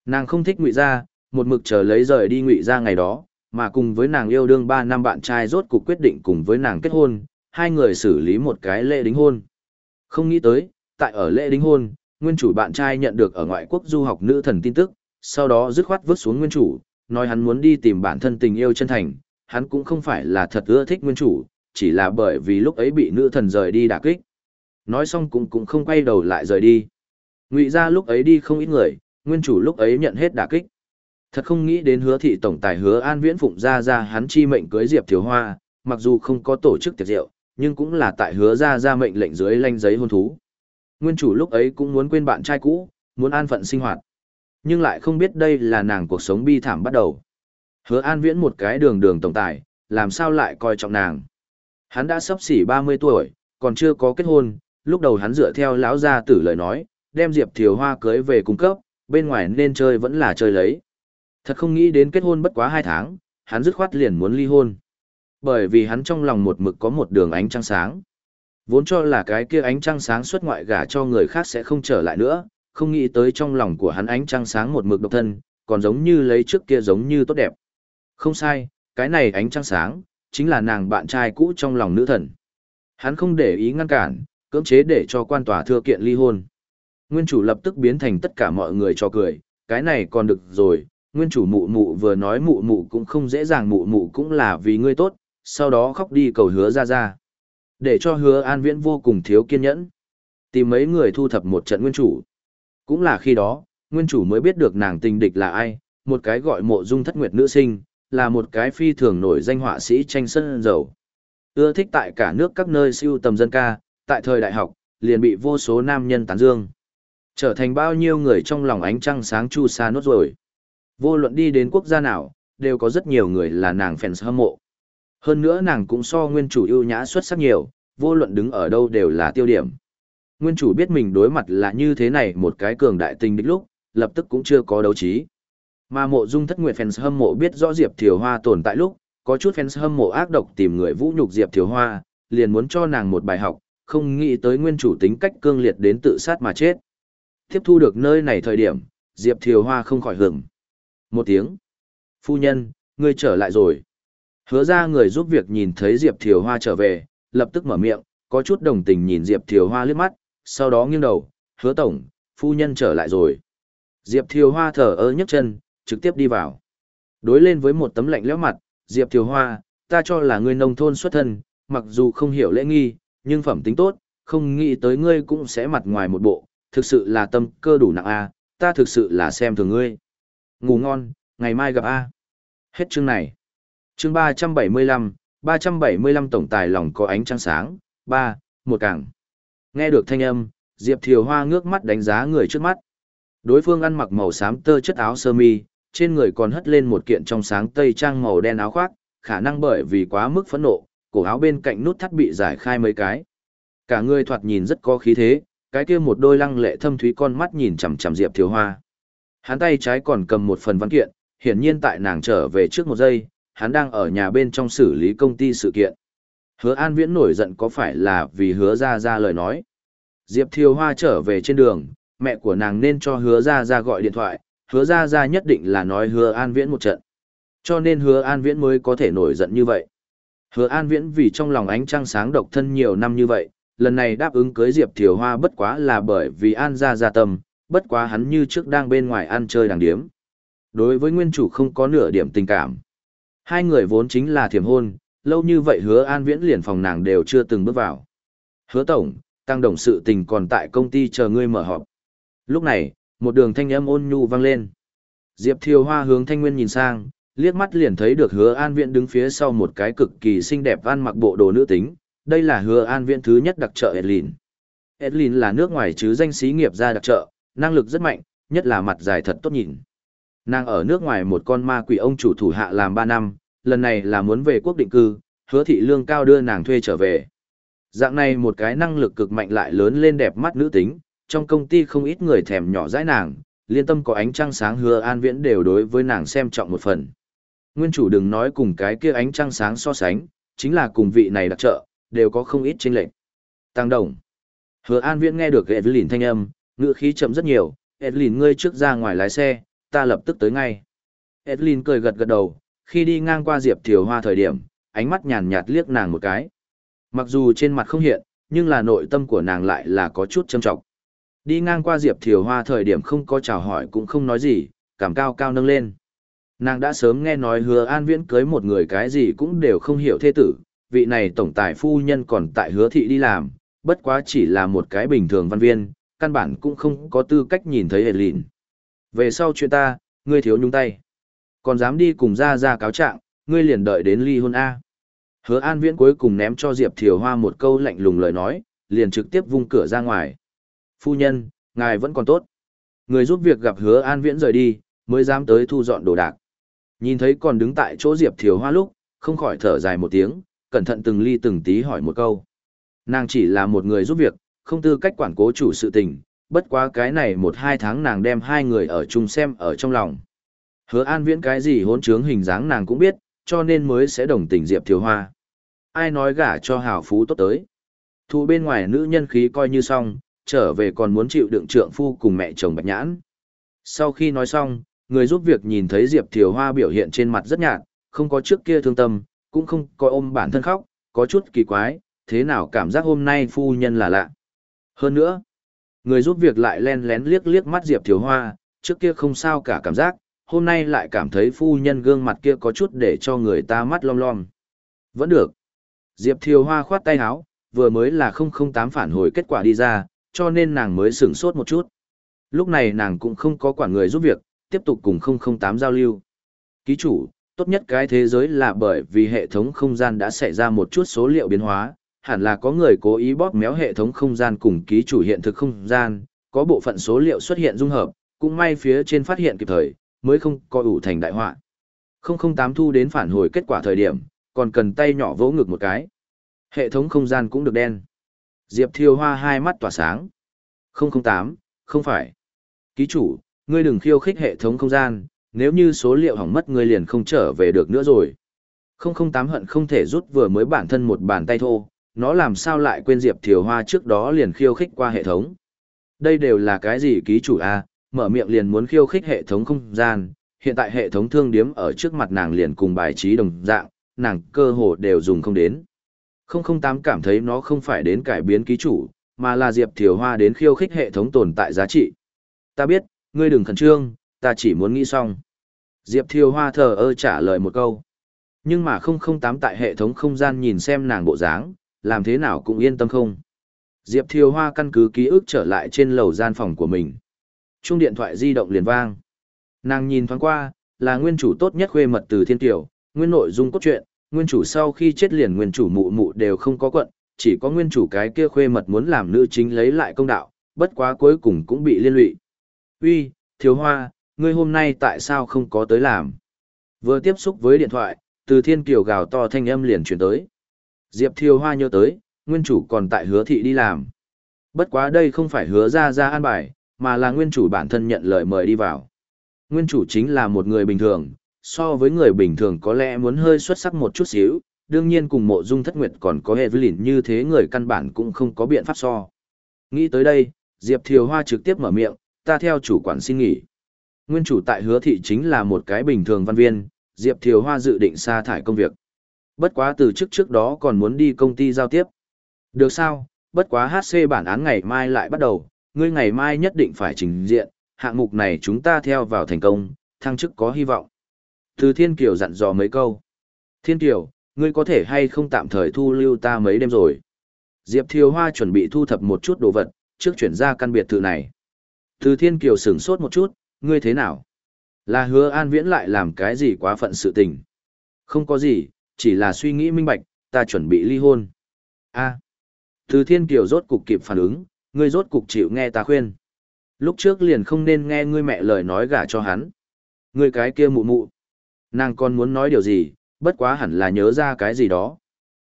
Nàng không thích Ngụy gia, một mực chờ lấy rời đi Ngụy gia ngày đó, mà cùng với nàng yêu đương 3 năm bạn trai rốt cuộc quyết định cùng với nàng kết hôn, hai người xử lý một cái lễ đính hôn. Không nghĩ tới, tại ở lễ đính hôn, nguyên chủ bạn trai nhận được ở ngoại quốc du học nữ thần tin tức, sau đó dứt khoát vứt xuống nguyên chủ, nói hắn muốn đi tìm bản thân tình yêu chân thành, hắn cũng không phải là thật ưa thích nguyên chủ, chỉ là bởi vì lúc ấy bị nữ thần rời đi đả kích. Nói xong cũng cũng không quay đầu lại rời đi. Ngụy ra lúc ấy đi không ít người, nguyên chủ lúc ấy nhận hết đả kích. Thật không nghĩ đến hứa thị tổng tài hứa an viễn phụng ra ra hắn chi mệnh cưới Diệp Thiếu Hoa, mặc dù không có tổ chức tiệc rượu, nhưng cũng là tại hứa ra ra mệnh lệnh dưới lanh giấy hôn thú. Nguyên chủ lúc ấy cũng muốn quên bạn trai cũ, muốn an phận sinh hoạt. Nhưng lại không biết đây là nàng cuộc sống bi thảm bắt đầu. Hứa an viễn một cái đường đường tổng tài, làm sao lại coi trọng nàng. Hắn đã sắp xỉ 30 tuổi, còn chưa có kết hôn, lúc đầu hắn dựa theo lão gia tử lời nói, đem Diệp Thiều Hoa cưới về cung cấp, bên ngoài nên chơi vẫn là chơi lấy. Thật không nghĩ đến kết hôn bất quá 2 tháng, hắn dứt khoát liền muốn ly hôn. Bởi vì hắn trong lòng một mực có một đường ánh trăng sáng. Vốn cho là cái kia ánh trăng sáng xuất ngoại gả cho người khác sẽ không trở lại nữa, không nghĩ tới trong lòng của hắn ánh trăng sáng một mực độc thân, còn giống như lấy trước kia giống như tốt đẹp. Không sai, cái này ánh trăng sáng, chính là nàng bạn trai cũ trong lòng nữ thần. Hắn không để ý ngăn cản, cưỡng chế để cho quan tòa thưa kiện ly hôn. Nguyên chủ lập tức biến thành tất cả mọi người cho cười, cái này còn được rồi, nguyên chủ mụ mụ vừa nói mụ mụ cũng không dễ dàng mụ mụ cũng là vì ngươi tốt, sau đó khóc đi cầu hứa ra ra. Để cho hứa an viễn vô cùng thiếu kiên nhẫn. Tìm mấy người thu thập một trận nguyên chủ. Cũng là khi đó, nguyên chủ mới biết được nàng tình địch là ai, một cái gọi mộ dung thất nguyệt nữ sinh, là một cái phi thường nổi danh họa sĩ tranh sân dầu. Ưa thích tại cả nước các nơi siêu tầm dân ca, tại thời đại học, liền bị vô số nam nhân tán dương. Trở thành bao nhiêu người trong lòng ánh trăng sáng chu sa nốt rồi. Vô luận đi đến quốc gia nào, đều có rất nhiều người là nàng fans hâm mộ. Hơn nữa nàng cũng so nguyên chủ ưu nhã xuất sắc nhiều, vô luận đứng ở đâu đều là tiêu điểm. Nguyên chủ biết mình đối mặt là như thế này một cái cường đại tình đích lúc, lập tức cũng chưa có đấu trí. Mà mộ dung thất nguyệt fans hâm mộ biết rõ Diệp Thiều Hoa tồn tại lúc, có chút fans hâm mộ ác độc tìm người vũ nhục Diệp Thiều Hoa, liền muốn cho nàng một bài học, không nghĩ tới nguyên chủ tính cách cương liệt đến tự sát mà chết. Tiếp thu được nơi này thời điểm, Diệp Thiều Hoa không khỏi hưởng. Một tiếng. Phu nhân, ngươi trở lại rồi. Hứa ra người giúp việc nhìn thấy Diệp Thiều Hoa trở về, lập tức mở miệng, có chút đồng tình nhìn Diệp Thiều Hoa liếc mắt, sau đó nghiêng đầu, hứa tổng, phu nhân trở lại rồi. Diệp Thiều Hoa thở ơ nhấc chân, trực tiếp đi vào. Đối lên với một tấm lạnh lẽo mặt, Diệp Thiều Hoa, ta cho là người nông thôn xuất thân, mặc dù không hiểu lễ nghi, nhưng phẩm tính tốt, không nghĩ tới ngươi cũng sẽ mặt ngoài một bộ, thực sự là tâm cơ đủ nặng a, ta thực sự là xem thường ngươi. Ngủ ngon, ngày mai gặp a. Hết chương này. Chương 375, 375 tổng tài lòng có ánh trăng sáng, 3, một càng. Nghe được thanh âm, Diệp Thiều Hoa ngước mắt đánh giá người trước mắt. Đối phương ăn mặc màu xám tơ chất áo sơ mi, trên người còn hất lên một kiện trong sáng tây trang màu đen áo khoác, khả năng bởi vì quá mức phẫn nộ, cổ áo bên cạnh nút thắt bị giải khai mấy cái. Cả người thoạt nhìn rất có khí thế, cái kia một đôi lăng lệ thâm thúy con mắt nhìn chằm chằm Diệp Thiều Hoa. Hắn tay trái còn cầm một phần văn kiện, hiển nhiên tại nàng trở về trước một giây, hắn đang ở nhà bên trong xử lý công ty sự kiện. Hứa An Viễn nổi giận có phải là vì hứa ra ra lời nói. Diệp Thiều Hoa trở về trên đường, mẹ của nàng nên cho hứa ra ra gọi điện thoại, hứa ra ra nhất định là nói hứa An Viễn một trận. Cho nên hứa An Viễn mới có thể nổi giận như vậy. Hứa An Viễn vì trong lòng ánh trăng sáng độc thân nhiều năm như vậy, lần này đáp ứng cưới Diệp Thiều Hoa bất quá là bởi vì An ra ra tâm, bất quá hắn như trước đang bên ngoài ăn chơi đàng điếm. Đối với nguyên chủ không có nửa điểm tình cảm. Hai người vốn chính là thiểm hôn, lâu như vậy hứa an viễn liền phòng nàng đều chưa từng bước vào. Hứa tổng, tăng đồng sự tình còn tại công ty chờ ngươi mở họp. Lúc này, một đường thanh âm ôn nhu vang lên. Diệp Thiều Hoa hướng Thanh Nguyên nhìn sang, liếc mắt liền thấy được Hứa An Viễn đứng phía sau một cái cực kỳ xinh đẹp ăn mặc bộ đồ nữ tính, đây là Hứa An Viễn thứ nhất đặc trợ Edlin. Edlin là nước ngoài chứ danh sĩ nghiệp ra đặc trợ, năng lực rất mạnh, nhất là mặt dài thật tốt nhìn. Nàng ở nước ngoài một con ma quỷ ông chủ thủ hạ làm 3 năm, lần này là muốn về quốc định cư, hứa thị lương cao đưa nàng thuê trở về. Dạng này một cái năng lực cực mạnh lại lớn lên đẹp mắt nữ tính, trong công ty không ít người thèm nhỏ dãi nàng, liên tâm có ánh trăng sáng hứa an viễn đều đối với nàng xem trọng một phần. Nguyên chủ đừng nói cùng cái kia ánh trăng sáng so sánh, chính là cùng vị này đặc trợ, đều có không ít chênh lệch. Tăng đồng. Hứa an viễn nghe được gậy với lìn thanh âm, ngữ khí chậm rất nhiều, Edlin ngươi trước ra ngoài lái xe, ta lập tức tới ngay. Edlin cười gật gật đầu, khi đi ngang qua Diệp Thiều Hoa thời điểm, ánh mắt nhàn nhạt liếc nàng một cái. Mặc dù trên mặt không hiện, nhưng là nội tâm của nàng lại là có chút châm trọng. Đi ngang qua Diệp Thiều Hoa thời điểm không có chào hỏi cũng không nói gì, cảm cao cao nâng lên. Nàng đã sớm nghe nói hứa an viễn cưới một người cái gì cũng đều không hiểu thế tử, vị này tổng tài phu nhân còn tại hứa thị đi làm, bất quá chỉ là một cái bình thường văn viên, căn bản cũng không có tư cách nhìn thấy hề lìn Về sau chuyện ta, ngươi thiếu nhung tay. Còn dám đi cùng ra ra cáo trạng, ngươi liền đợi đến ly hôn A. Hứa An Viễn cuối cùng ném cho Diệp Thiều Hoa một câu lạnh lùng lời nói, liền trực tiếp vung cửa ra ngoài. Phu nhân, ngài vẫn còn tốt. Người giúp việc gặp Hứa An Viễn rời đi, mới dám tới thu dọn đồ đạc. Nhìn thấy còn đứng tại chỗ Diệp Thiều Hoa lúc, không khỏi thở dài một tiếng, cẩn thận từng ly từng tí hỏi một câu. Nàng chỉ là một người giúp việc, không tư cách quản cố chủ sự tình, bất quá cái này một hai tháng nàng đem hai người ở chung xem ở trong lòng. Hứa an viễn cái gì hỗn trướng hình dáng nàng cũng biết, cho nên mới sẽ đồng tình Diệp Thiều Hoa. Ai nói gả cho hào phú tốt tới. Thu bên ngoài nữ nhân khí coi như xong, trở về còn muốn chịu đựng trượng phu cùng mẹ chồng bạch nhãn. Sau khi nói xong, người giúp việc nhìn thấy Diệp Thiều Hoa biểu hiện trên mặt rất nhạt, không có trước kia thương tâm, cũng không có ôm bản thân khóc, có chút kỳ quái, thế nào cảm giác hôm nay phu nhân là lạ. Hơn nữa, người giúp việc lại len lén liếc liếc mắt Diệp Thiều Hoa, trước kia không sao cả cảm giác, hôm nay lại cảm thấy phu nhân gương mặt kia có chút để cho người ta mắt lom lom. Vẫn được. Diệp Thiều Hoa khoát tay áo, vừa mới là 008 phản hồi kết quả đi ra, cho nên nàng mới sửng sốt một chút. Lúc này nàng cũng không có quản người giúp việc, tiếp tục cùng 008 giao lưu. Ký chủ, tốt nhất cái thế giới là bởi vì hệ thống không gian đã xảy ra một chút số liệu biến hóa, hẳn là có người cố ý bóp méo hệ thống không gian cùng ký chủ hiện thực không gian, có bộ phận số liệu xuất hiện dung hợp, cũng may phía trên phát hiện kịp thời, mới không có ủ thành đại họa. 008 thu đến phản hồi kết quả thời điểm, còn cần tay nhỏ vỗ ngực một cái. Hệ thống không gian cũng được đen. Diệp Thiêu Hoa hai mắt tỏa sáng. 008, không phải. Ký chủ, ngươi đừng khiêu khích hệ thống không gian, nếu như số liệu hỏng mất ngươi liền không trở về được nữa rồi. 008 hận không thể rút vừa mới bản thân một bàn tay thô, nó làm sao lại quên Diệp Thiều Hoa trước đó liền khiêu khích qua hệ thống. Đây đều là cái gì ký chủ A, mở miệng liền muốn khiêu khích hệ thống không gian, hiện tại hệ thống thương điếm ở trước mặt nàng liền cùng bài trí đồng dạng, nàng cơ hồ đều dùng không đến. 008 cảm thấy nó không phải đến cải biến ký chủ, mà là Diệp Thiều Hoa đến khiêu khích hệ thống tồn tại giá trị. Ta biết, ngươi đừng khẩn trương, ta chỉ muốn nghĩ xong. Diệp Thiều Hoa thờ ơ trả lời một câu. Nhưng mà 008 tại hệ thống không gian nhìn xem nàng bộ dáng, làm thế nào cũng yên tâm không. Diệp Thiều Hoa căn cứ ký ức trở lại trên lầu gian phòng của mình. Chuông điện thoại di động liền vang. Nàng nhìn thoáng qua, là nguyên chủ tốt nhất khuê mật từ thiên tiểu, nguyên nội dung cốt truyện, nguyên chủ sau khi chết liền nguyên chủ mụ mụ đều không có quận, chỉ có nguyên chủ cái kia khuê mật muốn làm nữ chính lấy lại công đạo, bất quá cuối cùng cũng bị liên lụy. Uy, thiếu hoa, ngươi hôm nay tại sao không có tới làm? Vừa tiếp xúc với điện thoại, từ thiên kiều gào to thanh âm liền chuyển tới. Diệp Thiều Hoa nhớ tới, nguyên chủ còn tại hứa thị đi làm. Bất quá đây không phải hứa ra ra an bài, mà là nguyên chủ bản thân nhận lời mời đi vào. Nguyên chủ chính là một người bình thường, so với người bình thường có lẽ muốn hơi xuất sắc một chút xíu, đương nhiên cùng mộ dung thất nguyệt còn có hệ với lỉn như thế người căn bản cũng không có biện pháp so. Nghĩ tới đây, Diệp Thiều Hoa trực tiếp mở miệng, ta theo chủ quản xin nghỉ. Nguyên chủ tại hứa thị chính là một cái bình thường văn viên, Diệp Thiều Hoa dự định sa thải công việc. Bất quá từ trước trước đó còn muốn đi công ty giao tiếp. Được sao, bất quá HC bản án ngày mai lại bắt đầu, ngươi ngày mai nhất định phải trình diện, hạng mục này chúng ta theo vào thành công, thăng chức có hy vọng. Từ Thiên Kiều dặn dò mấy câu. Thiên Kiều, ngươi có thể hay không tạm thời thu lưu ta mấy đêm rồi. Diệp Thiều Hoa chuẩn bị thu thập một chút đồ vật, trước chuyển ra căn biệt thự này. Từ Thiên Kiều sửng sốt một chút, ngươi thế nào? Là hứa an viễn lại làm cái gì quá phận sự tình. Không có gì, chỉ là suy nghĩ minh bạch, ta chuẩn bị ly hôn. a Từ thiên kiều rốt cục kịp phản ứng, ngươi rốt cục chịu nghe ta khuyên. Lúc trước liền không nên nghe ngươi mẹ lời nói gả cho hắn. Ngươi cái kia mụ mụ. Nàng còn muốn nói điều gì, bất quá hẳn là nhớ ra cái gì đó.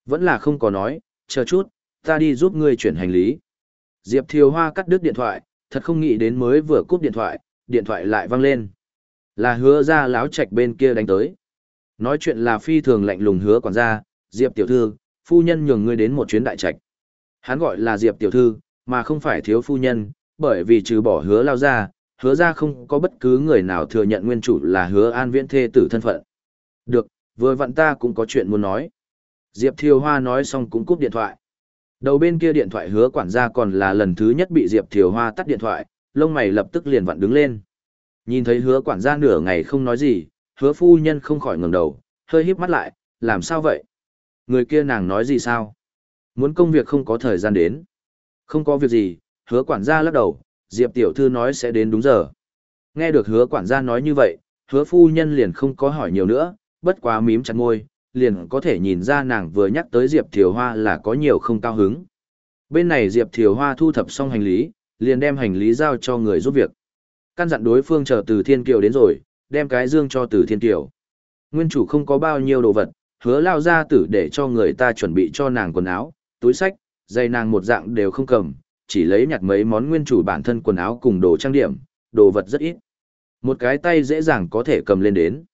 Vẫn là không có nói, chờ chút, ta đi giúp ngươi chuyển hành lý. Diệp Thiều Hoa cắt đứt điện thoại, thật không nghĩ đến mới vừa cúp điện thoại, điện thoại lại vang lên. Là hứa ra láo Trạch bên kia đánh tới. Nói chuyện là phi thường lạnh lùng hứa quản gia, Diệp tiểu thư, phu nhân nhường ngươi đến một chuyến đại trạch. Hắn gọi là Diệp tiểu thư, mà không phải thiếu phu nhân, bởi vì trừ bỏ hứa lao ra, hứa ra không có bất cứ người nào thừa nhận nguyên chủ là hứa an viễn thê tử thân phận. Được, vừa vặn ta cũng có chuyện muốn nói. Diệp Thiều Hoa nói xong cũng cúp điện thoại. Đầu bên kia điện thoại hứa quản gia còn là lần thứ nhất bị Diệp Thiều Hoa tắt điện thoại, lông mày lập tức liền vặn đứng lên. Nhìn thấy hứa quản gia nửa ngày không nói gì, hứa phu nhân không khỏi ngẩng đầu, hơi híp mắt lại, làm sao vậy? Người kia nàng nói gì sao? Muốn công việc không có thời gian đến. Không có việc gì, hứa quản gia lắc đầu, Diệp tiểu thư nói sẽ đến đúng giờ. Nghe được hứa quản gia nói như vậy, hứa phu nhân liền không có hỏi nhiều nữa, bất quá mím chặt môi, liền có thể nhìn ra nàng vừa nhắc tới Diệp Thiều Hoa là có nhiều không cao hứng. Bên này Diệp Thiều Hoa thu thập xong hành lý, liền đem hành lý giao cho người giúp việc. Căn dặn đối phương chờ từ Thiên Kiều đến rồi, đem cái dương cho từ Thiên tiểu Nguyên chủ không có bao nhiêu đồ vật, hứa lao ra tử để cho người ta chuẩn bị cho nàng quần áo, túi sách, dây nàng một dạng đều không cầm, chỉ lấy nhặt mấy món nguyên chủ bản thân quần áo cùng đồ trang điểm, đồ vật rất ít. Một cái tay dễ dàng có thể cầm lên đến.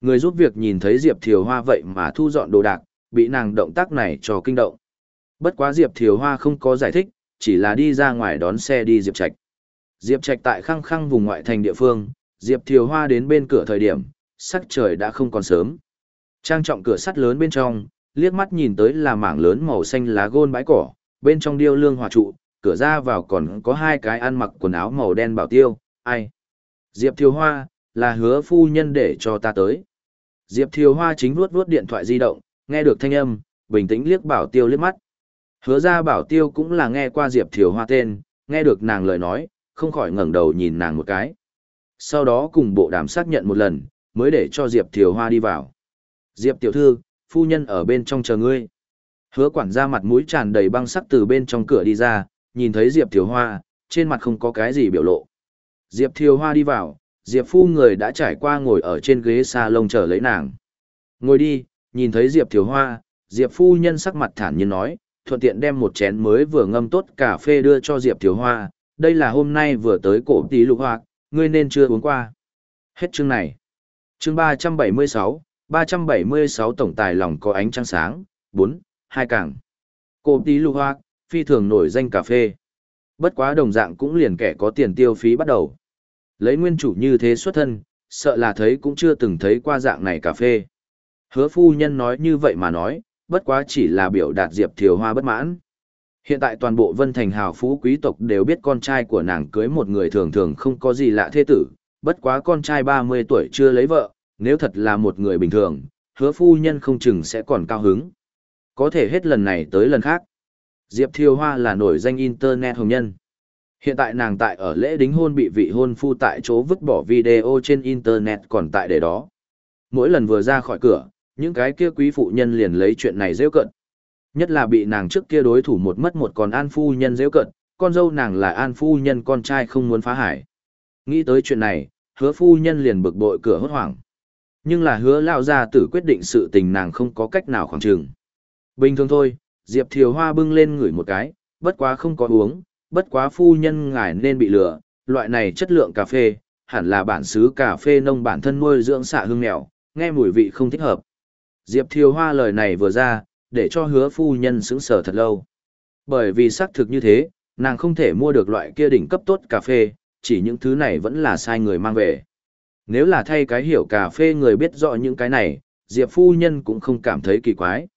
Người giúp việc nhìn thấy Diệp Thiều Hoa vậy mà thu dọn đồ đạc, bị nàng động tác này cho kinh động. Bất quá Diệp Thiều Hoa không có giải thích, chỉ là đi ra ngoài đón xe đi Diệp Trạch. Diệp Trạch tại khăng khăng vùng ngoại thành địa phương, Diệp Thiều Hoa đến bên cửa thời điểm, sắc trời đã không còn sớm. Trang trọng cửa sắt lớn bên trong, liếc mắt nhìn tới là mảng lớn màu xanh lá gôn bãi cỏ, bên trong điêu lương hòa trụ, cửa ra vào còn có hai cái ăn mặc quần áo màu đen bảo tiêu, ai? Diệp Thiều Hoa, là hứa phu nhân để cho ta tới. Diệp Thiều Hoa chính vuốt vuốt điện thoại di động, nghe được thanh âm, bình tĩnh liếc bảo tiêu liếc mắt. Hứa ra bảo tiêu cũng là nghe qua Diệp Thiều Hoa tên, nghe được nàng lời nói, không khỏi ngẩng đầu nhìn nàng một cái. Sau đó cùng bộ đàm xác nhận một lần, mới để cho Diệp Thiều Hoa đi vào. Diệp tiểu thư, phu nhân ở bên trong chờ ngươi. Hứa quản gia mặt mũi tràn đầy băng sắc từ bên trong cửa đi ra, nhìn thấy Diệp Thiều Hoa, trên mặt không có cái gì biểu lộ. Diệp Thiều Hoa đi vào, Diệp phu người đã trải qua ngồi ở trên ghế salon chờ lấy nàng. Ngồi đi, nhìn thấy Diệp Thiều Hoa, Diệp phu nhân sắc mặt thản nhiên nói, thuận tiện đem một chén mới vừa ngâm tốt cà phê đưa cho Diệp Thiều Hoa, đây là hôm nay vừa tới cổ tí lục hoa, ngươi nên chưa uống qua. Hết chương này. Chương 376, 376 tổng tài lòng có ánh trăng sáng, 4, hai càng. Cô tí lục hoa, phi thường nổi danh cà phê. Bất quá đồng dạng cũng liền kẻ có tiền tiêu phí bắt đầu. Lấy nguyên chủ như thế xuất thân, sợ là thấy cũng chưa từng thấy qua dạng này cà phê. Hứa phu nhân nói như vậy mà nói, bất quá chỉ là biểu đạt Diệp Thiều Hoa bất mãn. Hiện tại toàn bộ Vân Thành hào phú quý tộc đều biết con trai của nàng cưới một người thường thường không có gì lạ thế tử, bất quá con trai 30 tuổi chưa lấy vợ, nếu thật là một người bình thường, hứa phu nhân không chừng sẽ còn cao hứng. Có thể hết lần này tới lần khác. Diệp Thiêu Hoa là nổi danh Internet hồng nhân. Hiện tại nàng tại ở lễ đính hôn bị vị hôn phu tại chỗ vứt bỏ video trên Internet còn tại để đó. Mỗi lần vừa ra khỏi cửa, những cái kia quý phụ nhân liền lấy chuyện này rêu cận. Nhất là bị nàng trước kia đối thủ một mất một còn an phu nhân dễ cận, con dâu nàng là an phu nhân con trai không muốn phá hải. Nghĩ tới chuyện này, hứa phu nhân liền bực bội cửa hốt hoảng. Nhưng là hứa lao gia tử quyết định sự tình nàng không có cách nào khoảng trừng. Bình thường thôi, Diệp Thiều Hoa bưng lên ngửi một cái, bất quá không có uống, bất quá phu nhân ngài nên bị lừa, loại này chất lượng cà phê, hẳn là bản xứ cà phê nông bản thân nuôi dưỡng xạ hương nghèo, nghe mùi vị không thích hợp. Diệp Thiều Hoa lời này vừa ra, để cho hứa phu nhân sững sờ thật lâu. Bởi vì xác thực như thế, nàng không thể mua được loại kia đỉnh cấp tốt cà phê, chỉ những thứ này vẫn là sai người mang về. Nếu là thay cái hiểu cà phê người biết rõ những cái này, Diệp phu nhân cũng không cảm thấy kỳ quái.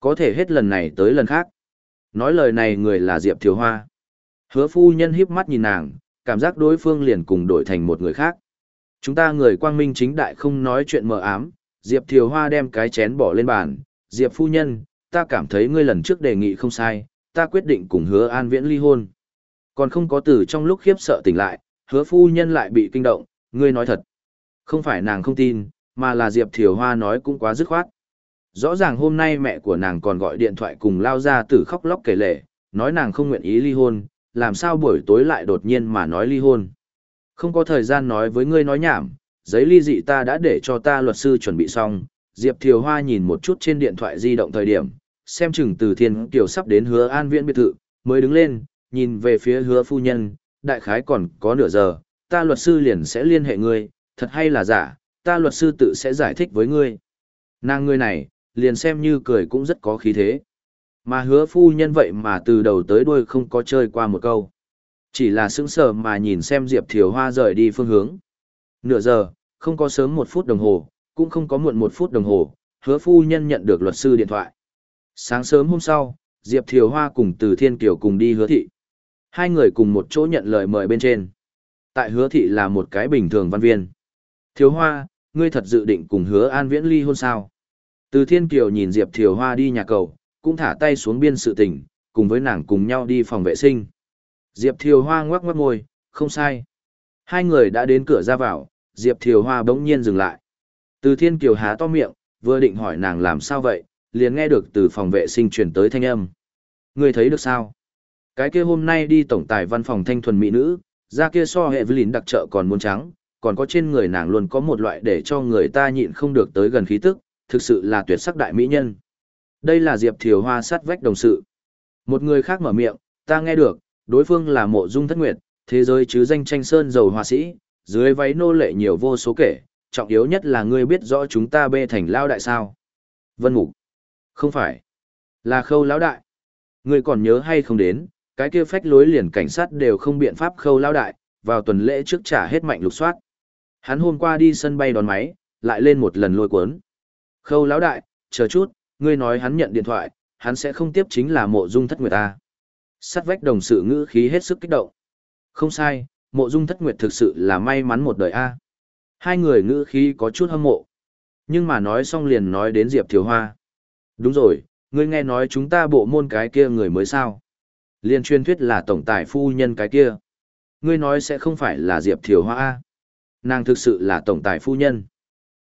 Có thể hết lần này tới lần khác. Nói lời này người là Diệp Thiều Hoa. Hứa phu nhân híp mắt nhìn nàng, cảm giác đối phương liền cùng đổi thành một người khác. Chúng ta người quang minh chính đại không nói chuyện mờ ám, Diệp Thiều Hoa đem cái chén bỏ lên bàn, Diệp phu nhân, ta cảm thấy ngươi lần trước đề nghị không sai, ta quyết định cùng hứa an viễn ly hôn. Còn không có từ trong lúc khiếp sợ tỉnh lại, hứa phu nhân lại bị kinh động, ngươi nói thật. Không phải nàng không tin, mà là Diệp Thiều Hoa nói cũng quá dứt khoát. Rõ ràng hôm nay mẹ của nàng còn gọi điện thoại cùng lao ra tử khóc lóc kể lệ, nói nàng không nguyện ý ly hôn, làm sao buổi tối lại đột nhiên mà nói ly hôn. Không có thời gian nói với ngươi nói nhảm, giấy ly dị ta đã để cho ta luật sư chuẩn bị xong. Diệp Thiều Hoa nhìn một chút trên điện thoại di động thời điểm, xem chừng từ thiên kiều sắp đến hứa an viễn biệt thự, mới đứng lên, nhìn về phía hứa phu nhân, đại khái còn có nửa giờ, ta luật sư liền sẽ liên hệ ngươi, thật hay là giả, ta luật sư tự sẽ giải thích với ngươi. Nàng ngươi này, liền xem như cười cũng rất có khí thế. Mà hứa phu nhân vậy mà từ đầu tới đuôi không có chơi qua một câu. Chỉ là sững sờ mà nhìn xem Diệp Thiều Hoa rời đi phương hướng. Nửa giờ, không có sớm một phút đồng hồ, cũng không có muộn một phút đồng hồ, hứa phu nhân nhận được luật sư điện thoại. Sáng sớm hôm sau, Diệp Thiều Hoa cùng Từ Thiên Kiều cùng đi hứa thị. Hai người cùng một chỗ nhận lời mời bên trên. Tại hứa thị là một cái bình thường văn viên. Thiều Hoa, ngươi thật dự định cùng hứa an viễn ly hôn sao? Từ Thiên Kiều nhìn Diệp Thiều Hoa đi nhà cầu, cũng thả tay xuống biên sự tình, cùng với nàng cùng nhau đi phòng vệ sinh. Diệp Thiều Hoa ngoắc ngoắc môi, không sai. Hai người đã đến cửa ra vào, Diệp Thiều Hoa bỗng nhiên dừng lại. Từ Thiên Kiều há to miệng, vừa định hỏi nàng làm sao vậy, liền nghe được từ phòng vệ sinh truyền tới thanh âm. Người thấy được sao? Cái kia hôm nay đi tổng tài văn phòng thanh thuần mỹ nữ, da kia so hệ với lín đặc trợ còn muôn trắng, còn có trên người nàng luôn có một loại để cho người ta nhịn không được tới gần khí tức, thực sự là tuyệt sắc đại mỹ nhân. Đây là Diệp Thiều Hoa sát vách đồng sự. Một người khác mở miệng, ta nghe được, đối phương là mộ dung thất nguyệt, thế giới chứ danh tranh sơn dầu hoa sĩ, dưới váy nô lệ nhiều vô số kể, trọng yếu nhất là ngươi biết rõ chúng ta bê thành lao đại sao. Vân Mục. Không phải. Là khâu lão đại. Ngươi còn nhớ hay không đến, cái kia phách lối liền cảnh sát đều không biện pháp khâu lão đại, vào tuần lễ trước trả hết mạnh lục soát. Hắn hôm qua đi sân bay đón máy, lại lên một lần lôi cuốn. Khâu lão đại, chờ chút, ngươi nói hắn nhận điện thoại, hắn sẽ không tiếp chính là mộ dung thất nguyệt ta. Sắt vách đồng sự ngữ khí hết sức kích động. Không sai, mộ dung thất nguyệt thực sự là may mắn một đời A. Hai người ngữ khí có chút hâm mộ. Nhưng mà nói xong liền nói đến Diệp Thiều Hoa. Đúng rồi, ngươi nghe nói chúng ta bộ môn cái kia người mới sao. Liên truyền thuyết là tổng tài phu nhân cái kia. Ngươi nói sẽ không phải là Diệp Thiều Hoa A. Nàng thực sự là tổng tài phu nhân.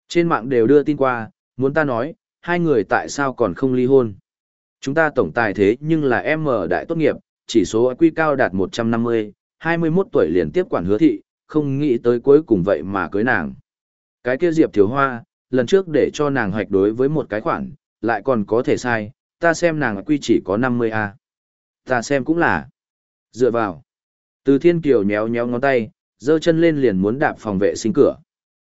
Trên mạng đều đưa tin qua, muốn ta nói, hai người tại sao còn không ly hôn. Chúng ta tổng tài thế nhưng là em ở đại tốt nghiệp, chỉ số IQ cao đạt 150, 21 tuổi liền tiếp quản hứa thị, không nghĩ tới cuối cùng vậy mà cưới nàng. Cái kia Diệp Thiếu Hoa, lần trước để cho nàng hoạch đối với một cái khoản, lại còn có thể sai, ta xem nàng quy chỉ có 50A. Ta xem cũng là. Dựa vào. Từ thiên kiều nhéo nhéo ngón tay, giơ chân lên liền muốn đạp phòng vệ sinh cửa.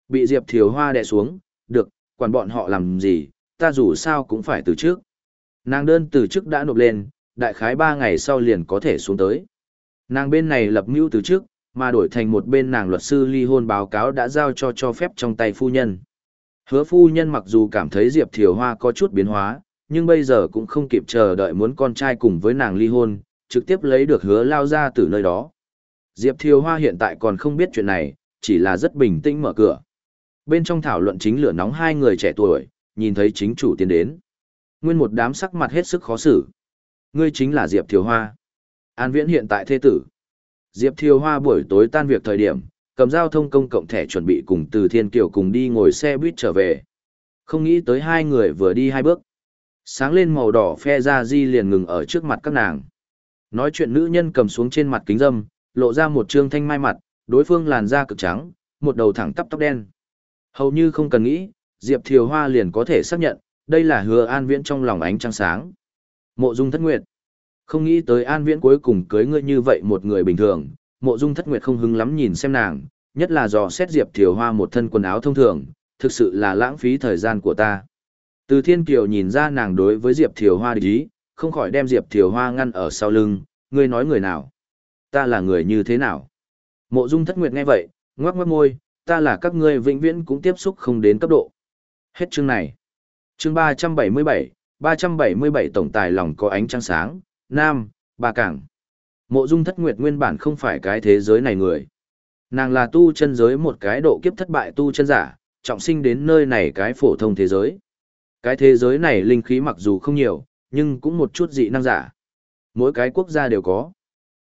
Bị Diệp thiều Hoa đè xuống, được, quản bọn họ làm gì, ta dù sao cũng phải từ trước. Nàng đơn từ trước đã nộp lên, đại khái 3 ngày sau liền có thể xuống tới. Nàng bên này lập mưu từ trước, mà đổi thành một bên nàng luật sư ly hôn báo cáo đã giao cho cho phép trong tay phu nhân. Hứa phu nhân mặc dù cảm thấy Diệp Thiều Hoa có chút biến hóa, nhưng bây giờ cũng không kịp chờ đợi muốn con trai cùng với nàng ly hôn, trực tiếp lấy được hứa lao ra từ nơi đó. Diệp Thiều Hoa hiện tại còn không biết chuyện này, chỉ là rất bình tĩnh mở cửa. Bên trong thảo luận chính lửa nóng hai người trẻ tuổi, nhìn thấy chính chủ tiến đến. Nguyên một đám sắc mặt hết sức khó xử. Ngươi chính là Diệp Thiều Hoa. An Viễn hiện tại thê tử. Diệp Thiều Hoa buổi tối tan việc thời điểm, cầm giao thông công cộng thẻ chuẩn bị cùng từ Thiên Kiều cùng đi ngồi xe buýt trở về. Không nghĩ tới hai người vừa đi hai bước. Sáng lên màu đỏ phe ra di liền ngừng ở trước mặt các nàng. Nói chuyện nữ nhân cầm xuống trên mặt kính dâm, lộ ra một trương thanh mai mặt, đối phương làn da cực trắng, một đầu thẳng tắp tóc đen. Hầu như không cần nghĩ, Diệp Thiều Hoa liền có thể xác nhận, đây là hứa an viễn trong lòng ánh trăng sáng. Mộ dung thất nguyệt. Không nghĩ tới an viễn cuối cùng cưới ngươi như vậy một người bình thường, mộ dung thất nguyệt không hứng lắm nhìn xem nàng, nhất là dò xét Diệp Thiều Hoa một thân quần áo thông thường, thực sự là lãng phí thời gian của ta. Từ Thiên Kiều nhìn ra nàng đối với Diệp Thiều Hoa địch ý, không khỏi đem Diệp Thiều Hoa ngăn ở sau lưng, ngươi nói người nào? Ta là người như thế nào? Mộ Dung Thất Nguyệt nghe vậy, ngoắc ngoắc môi, ta là các ngươi vĩnh viễn cũng tiếp xúc không đến cấp độ. Hết chương này. Chương 377, 377 tổng tài lòng có ánh trăng sáng, Nam, Ba Cảng. Mộ Dung Thất Nguyệt nguyên bản không phải cái thế giới này người. Nàng là tu chân giới một cái độ kiếp thất bại tu chân giả, trọng sinh đến nơi này cái phổ thông thế giới. Cái thế giới này linh khí mặc dù không nhiều, nhưng cũng một chút dị năng giả. Mỗi cái quốc gia đều có.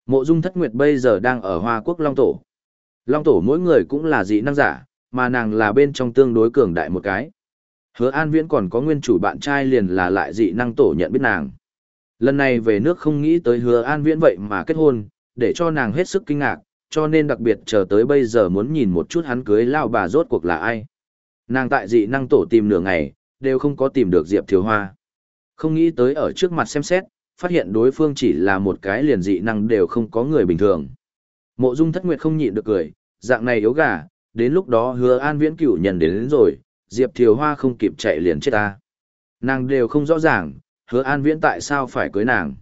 Mộ Dung Thất Nguyệt bây giờ đang ở Hoa Quốc Long Tổ. Long Tổ mỗi người cũng là dị năng giả, mà nàng là bên trong tương đối cường đại một cái. Hứa An Viễn còn có nguyên chủ bạn trai liền là lại dị năng tổ nhận biết nàng. Lần này về nước không nghĩ tới Hứa An Viễn vậy mà kết hôn, để cho nàng hết sức kinh ngạc, cho nên đặc biệt chờ tới bây giờ muốn nhìn một chút hắn cưới lao bà rốt cuộc là ai. Nàng tại dị năng tổ tìm nửa ngày, đều không có tìm được Diệp Thiếu Hoa. Không nghĩ tới ở trước mặt xem xét, phát hiện đối phương chỉ là một cái liền dị năng đều không có người bình thường. Mộ Dung Thất Nguyệt không nhịn được cười, dạng này yếu gà, đến lúc đó hứa an viễn cửu nhận đến, đến rồi, Diệp Thiều Hoa không kịp chạy liền chết ta. Nàng đều không rõ ràng, hứa an viễn tại sao phải cưới nàng.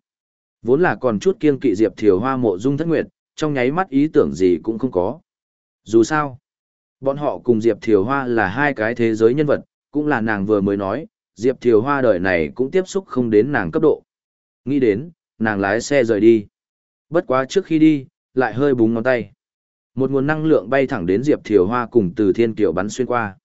Vốn là còn chút kiêng kỵ Diệp Thiều Hoa mộ dung thất nguyệt, trong nháy mắt ý tưởng gì cũng không có. Dù sao, bọn họ cùng Diệp Thiều Hoa là hai cái thế giới nhân vật, cũng là nàng vừa mới nói, Diệp Thiều Hoa đời này cũng tiếp xúc không đến nàng cấp độ. Nghĩ đến, nàng lái xe rời đi. Bất quá trước khi đi, lại hơi búng ngón tay. Một nguồn năng lượng bay thẳng đến Diệp Thiều Hoa cùng từ thiên kiều bắn xuyên qua.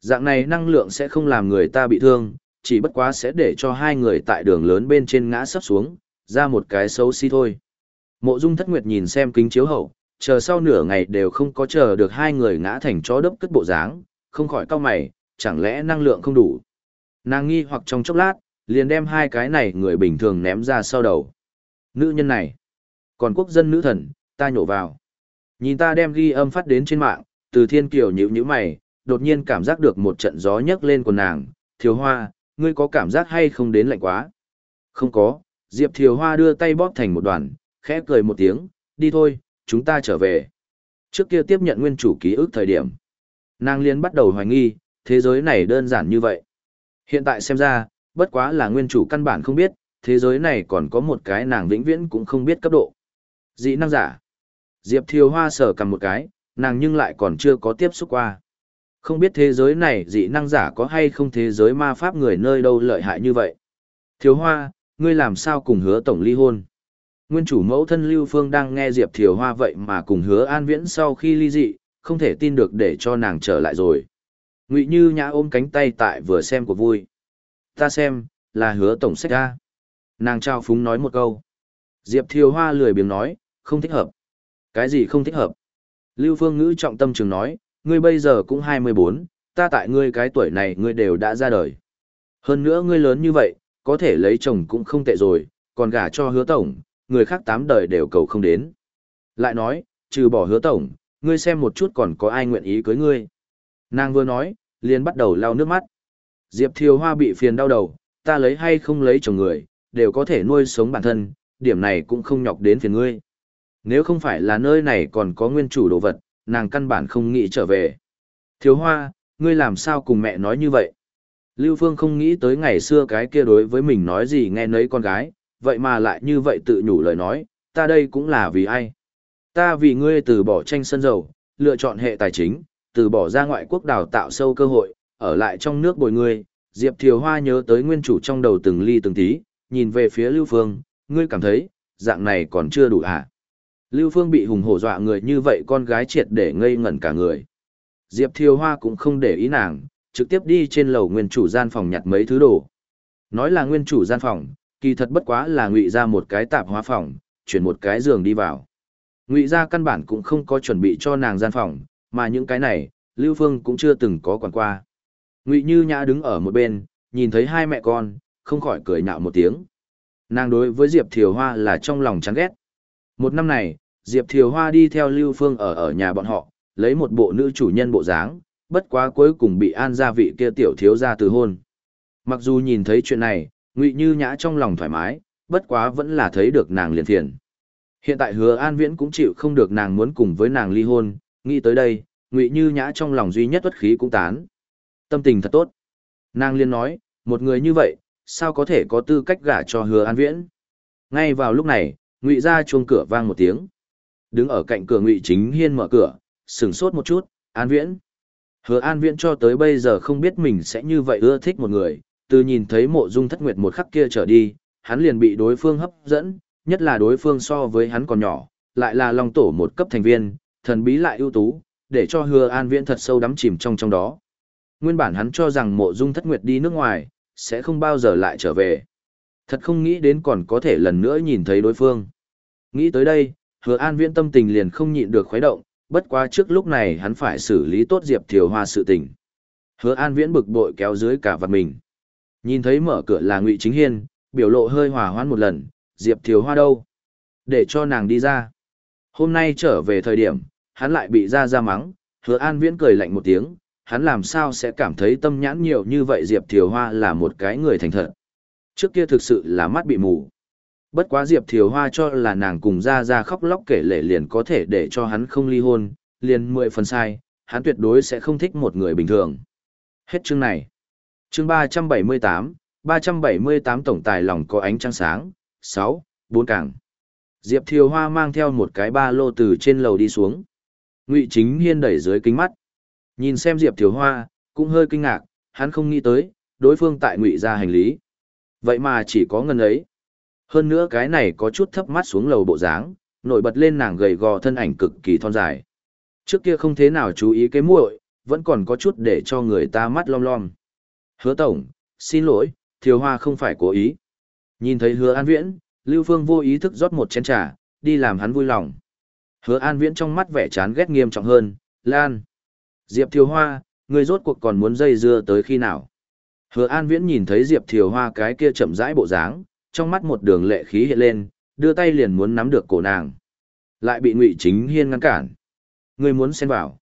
Dạng này năng lượng sẽ không làm người ta bị thương, chỉ bất quá sẽ để cho hai người tại đường lớn bên trên ngã sắp xuống, ra một cái xấu xí thôi. Mộ Dung Thất Nguyệt nhìn xem kính chiếu hậu, chờ sau nửa ngày đều không có chờ được hai người ngã thành chó đớp cất bộ dáng, không khỏi cau mày, chẳng lẽ năng lượng không đủ. Nàng nghi hoặc trong chốc lát, liền đem hai cái này người bình thường ném ra sau đầu. Nữ nhân này, còn quốc dân nữ thần, ta nhổ vào. Nhìn ta đem ghi âm phát đến trên mạng, từ thiên kiều nhíu nhíu mày, đột nhiên cảm giác được một trận gió nhấc lên của nàng, thiếu hoa, ngươi có cảm giác hay không đến lạnh quá? Không có, Diệp Thiều Hoa đưa tay bóp thành một đoàn, khẽ cười một tiếng, đi thôi, chúng ta trở về. Trước kia tiếp nhận nguyên chủ ký ức thời điểm, nàng liên bắt đầu hoài nghi, thế giới này đơn giản như vậy. Hiện tại xem ra, bất quá là nguyên chủ căn bản không biết, thế giới này còn có một cái nàng vĩnh viễn cũng không biết cấp độ. Dĩ năng giả. Diệp Thiều Hoa sở cầm một cái, nàng nhưng lại còn chưa có tiếp xúc qua. Không biết thế giới này dị năng giả có hay không thế giới ma pháp người nơi đâu lợi hại như vậy. Thiếu Hoa, ngươi làm sao cùng hứa tổng ly hôn? Nguyên chủ mẫu thân Lưu Phương đang nghe Diệp Thiều Hoa vậy mà cùng hứa an viễn sau khi ly dị, không thể tin được để cho nàng trở lại rồi. Ngụy Như Nhã ôm cánh tay tại vừa xem của vui. Ta xem, là hứa tổng sách ra. Nàng trao phúng nói một câu. Diệp Thiều Hoa lười biếng nói, không thích hợp. Cái gì không thích hợp? Lưu Phương Ngữ trọng tâm trường nói, ngươi bây giờ cũng 24, ta tại ngươi cái tuổi này ngươi đều đã ra đời. Hơn nữa ngươi lớn như vậy, có thể lấy chồng cũng không tệ rồi, còn gả cho hứa tổng, người khác tám đời đều cầu không đến. Lại nói, trừ bỏ hứa tổng, ngươi xem một chút còn có ai nguyện ý cưới ngươi. Nàng vừa nói, liền bắt đầu lau nước mắt. Diệp Thiều Hoa bị phiền đau đầu, ta lấy hay không lấy chồng người, đều có thể nuôi sống bản thân, điểm này cũng không nhọc đến phiền ngươi. Nếu không phải là nơi này còn có nguyên chủ đồ vật, nàng căn bản không nghĩ trở về. Thiếu hoa, ngươi làm sao cùng mẹ nói như vậy? Lưu Phương không nghĩ tới ngày xưa cái kia đối với mình nói gì nghe nấy con gái, vậy mà lại như vậy tự nhủ lời nói, ta đây cũng là vì ai? Ta vì ngươi từ bỏ tranh sân dầu, lựa chọn hệ tài chính, từ bỏ ra ngoại quốc đào tạo sâu cơ hội, ở lại trong nước bồi ngươi. Diệp Thiều Hoa nhớ tới nguyên chủ trong đầu từng ly từng tí, nhìn về phía Lưu Phương, ngươi cảm thấy, dạng này còn chưa đủ à? Lưu Phương bị hùng hổ dọa người như vậy con gái triệt để ngây ngẩn cả người. Diệp Thiều Hoa cũng không để ý nàng, trực tiếp đi trên lầu nguyên chủ gian phòng nhặt mấy thứ đồ. Nói là nguyên chủ gian phòng, kỳ thật bất quá là ngụy ra một cái tạp hóa phòng, chuyển một cái giường đi vào. Ngụy ra căn bản cũng không có chuẩn bị cho nàng gian phòng, mà những cái này, Lưu Phương cũng chưa từng có quản qua. Ngụy Như Nhã đứng ở một bên, nhìn thấy hai mẹ con, không khỏi cười nhạo một tiếng. Nàng đối với Diệp Thiều Hoa là trong lòng chán ghét. Một năm này, Diệp Thiều Hoa đi theo Lưu Phương ở ở nhà bọn họ, lấy một bộ nữ chủ nhân bộ dáng, bất quá cuối cùng bị an gia vị kia tiểu thiếu gia từ hôn. Mặc dù nhìn thấy chuyện này, Ngụy Như Nhã trong lòng thoải mái, bất quá vẫn là thấy được nàng liền thiện. Hiện tại Hứa An Viễn cũng chịu không được nàng muốn cùng với nàng ly hôn, nghĩ tới đây, Ngụy Như Nhã trong lòng duy nhất uất khí cũng tán. Tâm tình thật tốt. Nàng liên nói, một người như vậy, sao có thể có tư cách gả cho Hứa An Viễn? Ngay vào lúc này, Ngụy gia chuông cửa vang một tiếng. Đứng ở cạnh cửa Ngụy Chính Hiên mở cửa, sửng sốt một chút, An Viễn. Hứa An Viễn cho tới bây giờ không biết mình sẽ như vậy ưa thích một người, từ nhìn thấy mộ dung thất nguyệt một khắc kia trở đi, hắn liền bị đối phương hấp dẫn, nhất là đối phương so với hắn còn nhỏ, lại là long tổ một cấp thành viên, thần bí lại ưu tú, để cho Hứa An Viễn thật sâu đắm chìm trong trong đó. Nguyên bản hắn cho rằng mộ dung thất nguyệt đi nước ngoài, sẽ không bao giờ lại trở về. Thật không nghĩ đến còn có thể lần nữa nhìn thấy đối phương. Nghĩ tới đây, hứa an viễn tâm tình liền không nhịn được khuấy động, Bất quá trước lúc này hắn phải xử lý tốt Diệp Thiều Hoa sự tình. Hứa An Viễn bực bội kéo dưới cả vật mình. Nhìn thấy mở cửa là Ngụy Chính Hiên, biểu lộ hơi hòa hoãn một lần, Diệp Thiều Hoa đâu? Để cho nàng đi ra. Hôm nay trở về thời điểm, hắn lại bị ra ra mắng, Hứa An Viễn cười lạnh một tiếng, hắn làm sao sẽ cảm thấy tâm nhãn nhiều như vậy Diệp Thiều Hoa là một cái người thành thật. Trước kia thực sự là mắt bị mù. Bất quá Diệp Thiều Hoa cho là nàng cùng ra ra khóc lóc kể lể liền có thể để cho hắn không ly hôn, liền mười phần sai, hắn tuyệt đối sẽ không thích một người bình thường. Hết chương này. Chương 378, 378 tổng tài lòng có ánh trăng sáng, 6, 4 càng. Diệp Thiều Hoa mang theo một cái ba lô từ trên lầu đi xuống. Ngụy Chính Hiên đẩy dưới kính mắt. Nhìn xem Diệp Thiều Hoa, cũng hơi kinh ngạc, hắn không nghĩ tới, đối phương tại Ngụy ra hành lý. Vậy mà chỉ có ngân ấy. Hơn nữa cái này có chút thấp mắt xuống lầu bộ dáng, nổi bật lên nàng gầy gò thân ảnh cực kỳ thon dài. Trước kia không thế nào chú ý cái muội, vẫn còn có chút để cho người ta mắt lom lom. Hứa tổng, xin lỗi, Thiều Hoa không phải cố ý. Nhìn thấy Hứa An Viễn, Lưu Phương vô ý thức rót một chén trà, đi làm hắn vui lòng. Hứa An Viễn trong mắt vẻ chán ghét nghiêm trọng hơn, Lan. Diệp Thiều Hoa, ngươi rốt cuộc còn muốn dây dưa tới khi nào? Hứa An Viễn nhìn thấy Diệp Thiều Hoa cái kia chậm rãi bộ dáng, trong mắt một đường lệ khí hiện lên, đưa tay liền muốn nắm được cổ nàng. Lại bị Ngụy Chính Hiên ngăn cản. Ngươi muốn xen vào.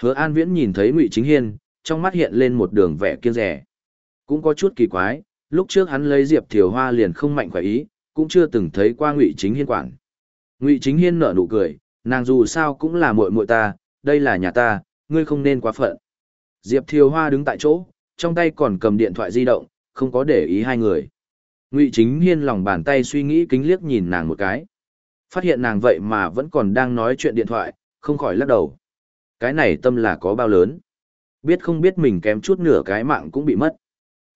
Hứa An Viễn nhìn thấy Ngụy Chính Hiên, trong mắt hiện lên một đường vẻ kiêng rẻ. Cũng có chút kỳ quái, lúc trước hắn lấy Diệp Thiều Hoa liền không mạnh khỏe ý, cũng chưa từng thấy qua Ngụy Chính Hiên quản. Ngụy Chính Hiên nở nụ cười, nàng dù sao cũng là muội muội ta, đây là nhà ta, ngươi không nên quá phận. Diệp Thiều Hoa đứng tại chỗ, trong tay còn cầm điện thoại di động, không có để ý hai người. Ngụy Chính Hiên lòng bàn tay suy nghĩ kính liếc nhìn nàng một cái. Phát hiện nàng vậy mà vẫn còn đang nói chuyện điện thoại, không khỏi lắc đầu. Cái này tâm là có bao lớn. Biết không biết mình kém chút nửa cái mạng cũng bị mất.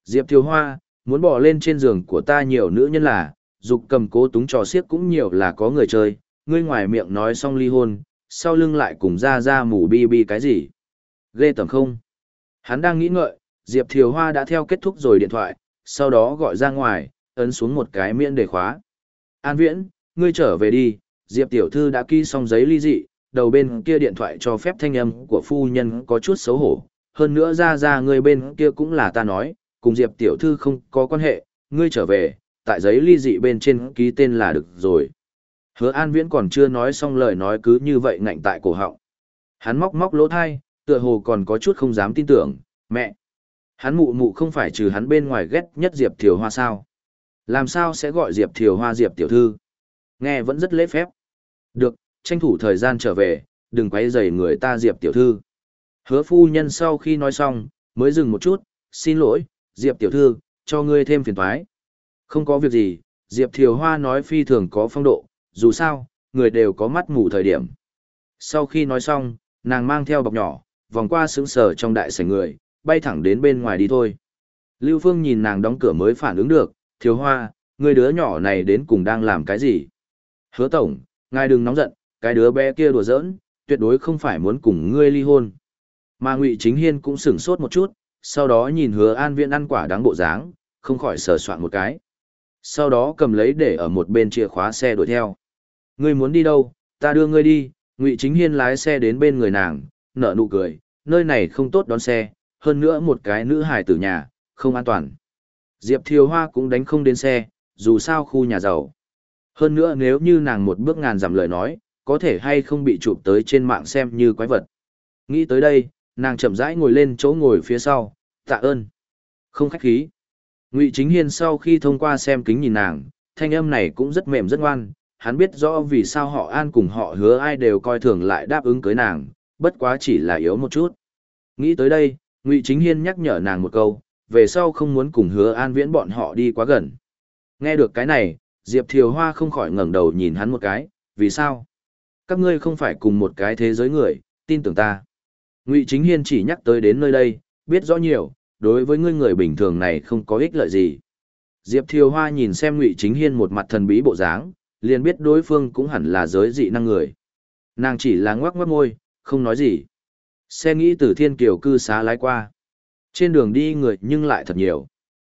Diệp Thiều Hoa, muốn bỏ lên trên giường của ta nhiều nữ nhân là, dục cầm cố túng trò xiếc cũng nhiều là có người chơi, ngươi ngoài miệng nói xong ly hôn, sau lưng lại cùng ra ra mù bi bi cái gì. Ghê tầm không? Hắn đang nghĩ ngợi, Diệp Thiều Hoa đã theo kết thúc rồi điện thoại, sau đó gọi ra ngoài, ấn xuống một cái miễn đề khóa. An Viễn, ngươi trở về đi, Diệp Tiểu Thư đã ký xong giấy ly dị, đầu bên kia điện thoại cho phép thanh âm của phu nhân có chút xấu hổ. Hơn nữa ra ra ngươi bên kia cũng là ta nói, cùng Diệp Tiểu Thư không có quan hệ, ngươi trở về, tại giấy ly dị bên trên ký tên là được rồi. Hứa An Viễn còn chưa nói xong lời nói cứ như vậy ngạnh tại cổ họng. Hắn móc móc lỗ thai, tựa hồ còn có chút không dám tin tưởng, mẹ. Hắn mụ mụ không phải trừ hắn bên ngoài ghét nhất Diệp Thiều Hoa sao. Làm sao sẽ gọi Diệp Thiều Hoa Diệp Tiểu Thư? Nghe vẫn rất lễ phép. Được, tranh thủ thời gian trở về, đừng quấy rầy người ta Diệp Tiểu Thư. Hứa phu nhân sau khi nói xong, mới dừng một chút, xin lỗi, Diệp Tiểu Thư, cho ngươi thêm phiền toái. Không có việc gì, Diệp Thiều Hoa nói phi thường có phong độ, dù sao, người đều có mắt mù thời điểm. Sau khi nói xong, nàng mang theo bọc nhỏ, vòng qua sững sờ trong đại sảnh người, bay thẳng đến bên ngoài đi thôi. Lưu Phương nhìn nàng đóng cửa mới phản ứng được, thiếu hoa, người đứa nhỏ này đến cùng đang làm cái gì? Hứa tổng, ngài đừng nóng giận, cái đứa bé kia đùa giỡn, tuyệt đối không phải muốn cùng ngươi ly hôn. Mà Ngụy Chính Hiên cũng sửng sốt một chút, sau đó nhìn hứa an Viễn ăn quả đáng bộ dáng, không khỏi sờ soạn một cái. Sau đó cầm lấy để ở một bên chìa khóa xe đuổi theo. Ngươi muốn đi đâu, ta đưa ngươi đi, Ngụy Chính Hiên lái xe đến bên người nàng, nở nụ cười, nơi này không tốt đón xe, hơn nữa một cái nữ hài tử nhà, không an toàn. Diệp Thiều Hoa cũng đánh không đến xe, dù sao khu nhà giàu. Hơn nữa nếu như nàng một bước ngàn giảm lời nói, có thể hay không bị chụp tới trên mạng xem như quái vật. Nghĩ tới đây, nàng chậm rãi ngồi lên chỗ ngồi phía sau, tạ ơn. Không khách khí. Ngụy Chính Hiên sau khi thông qua xem kính nhìn nàng, thanh âm này cũng rất mềm rất ngoan, hắn biết rõ vì sao họ an cùng họ hứa ai đều coi thường lại đáp ứng cưới nàng, bất quá chỉ là yếu một chút. Nghĩ tới đây, Ngụy Chính Hiên nhắc nhở nàng một câu, về sau không muốn cùng hứa an viễn bọn họ đi quá gần. Nghe được cái này, Diệp Thiều Hoa không khỏi ngẩng đầu nhìn hắn một cái, vì sao? Các ngươi không phải cùng một cái thế giới người, tin tưởng ta. Ngụy Chính Hiên chỉ nhắc tới đến nơi đây, biết rõ nhiều, đối với ngươi người bình thường này không có ích lợi gì. Diệp Thiều Hoa nhìn xem Ngụy Chính Hiên một mặt thần bí bộ dáng, liền biết đối phương cũng hẳn là giới dị năng người. Nàng chỉ là ngoắc ngoắc môi, không nói gì. Xe nghĩ từ Thiên Kiều cư xá lái qua. Trên đường đi người nhưng lại thật nhiều.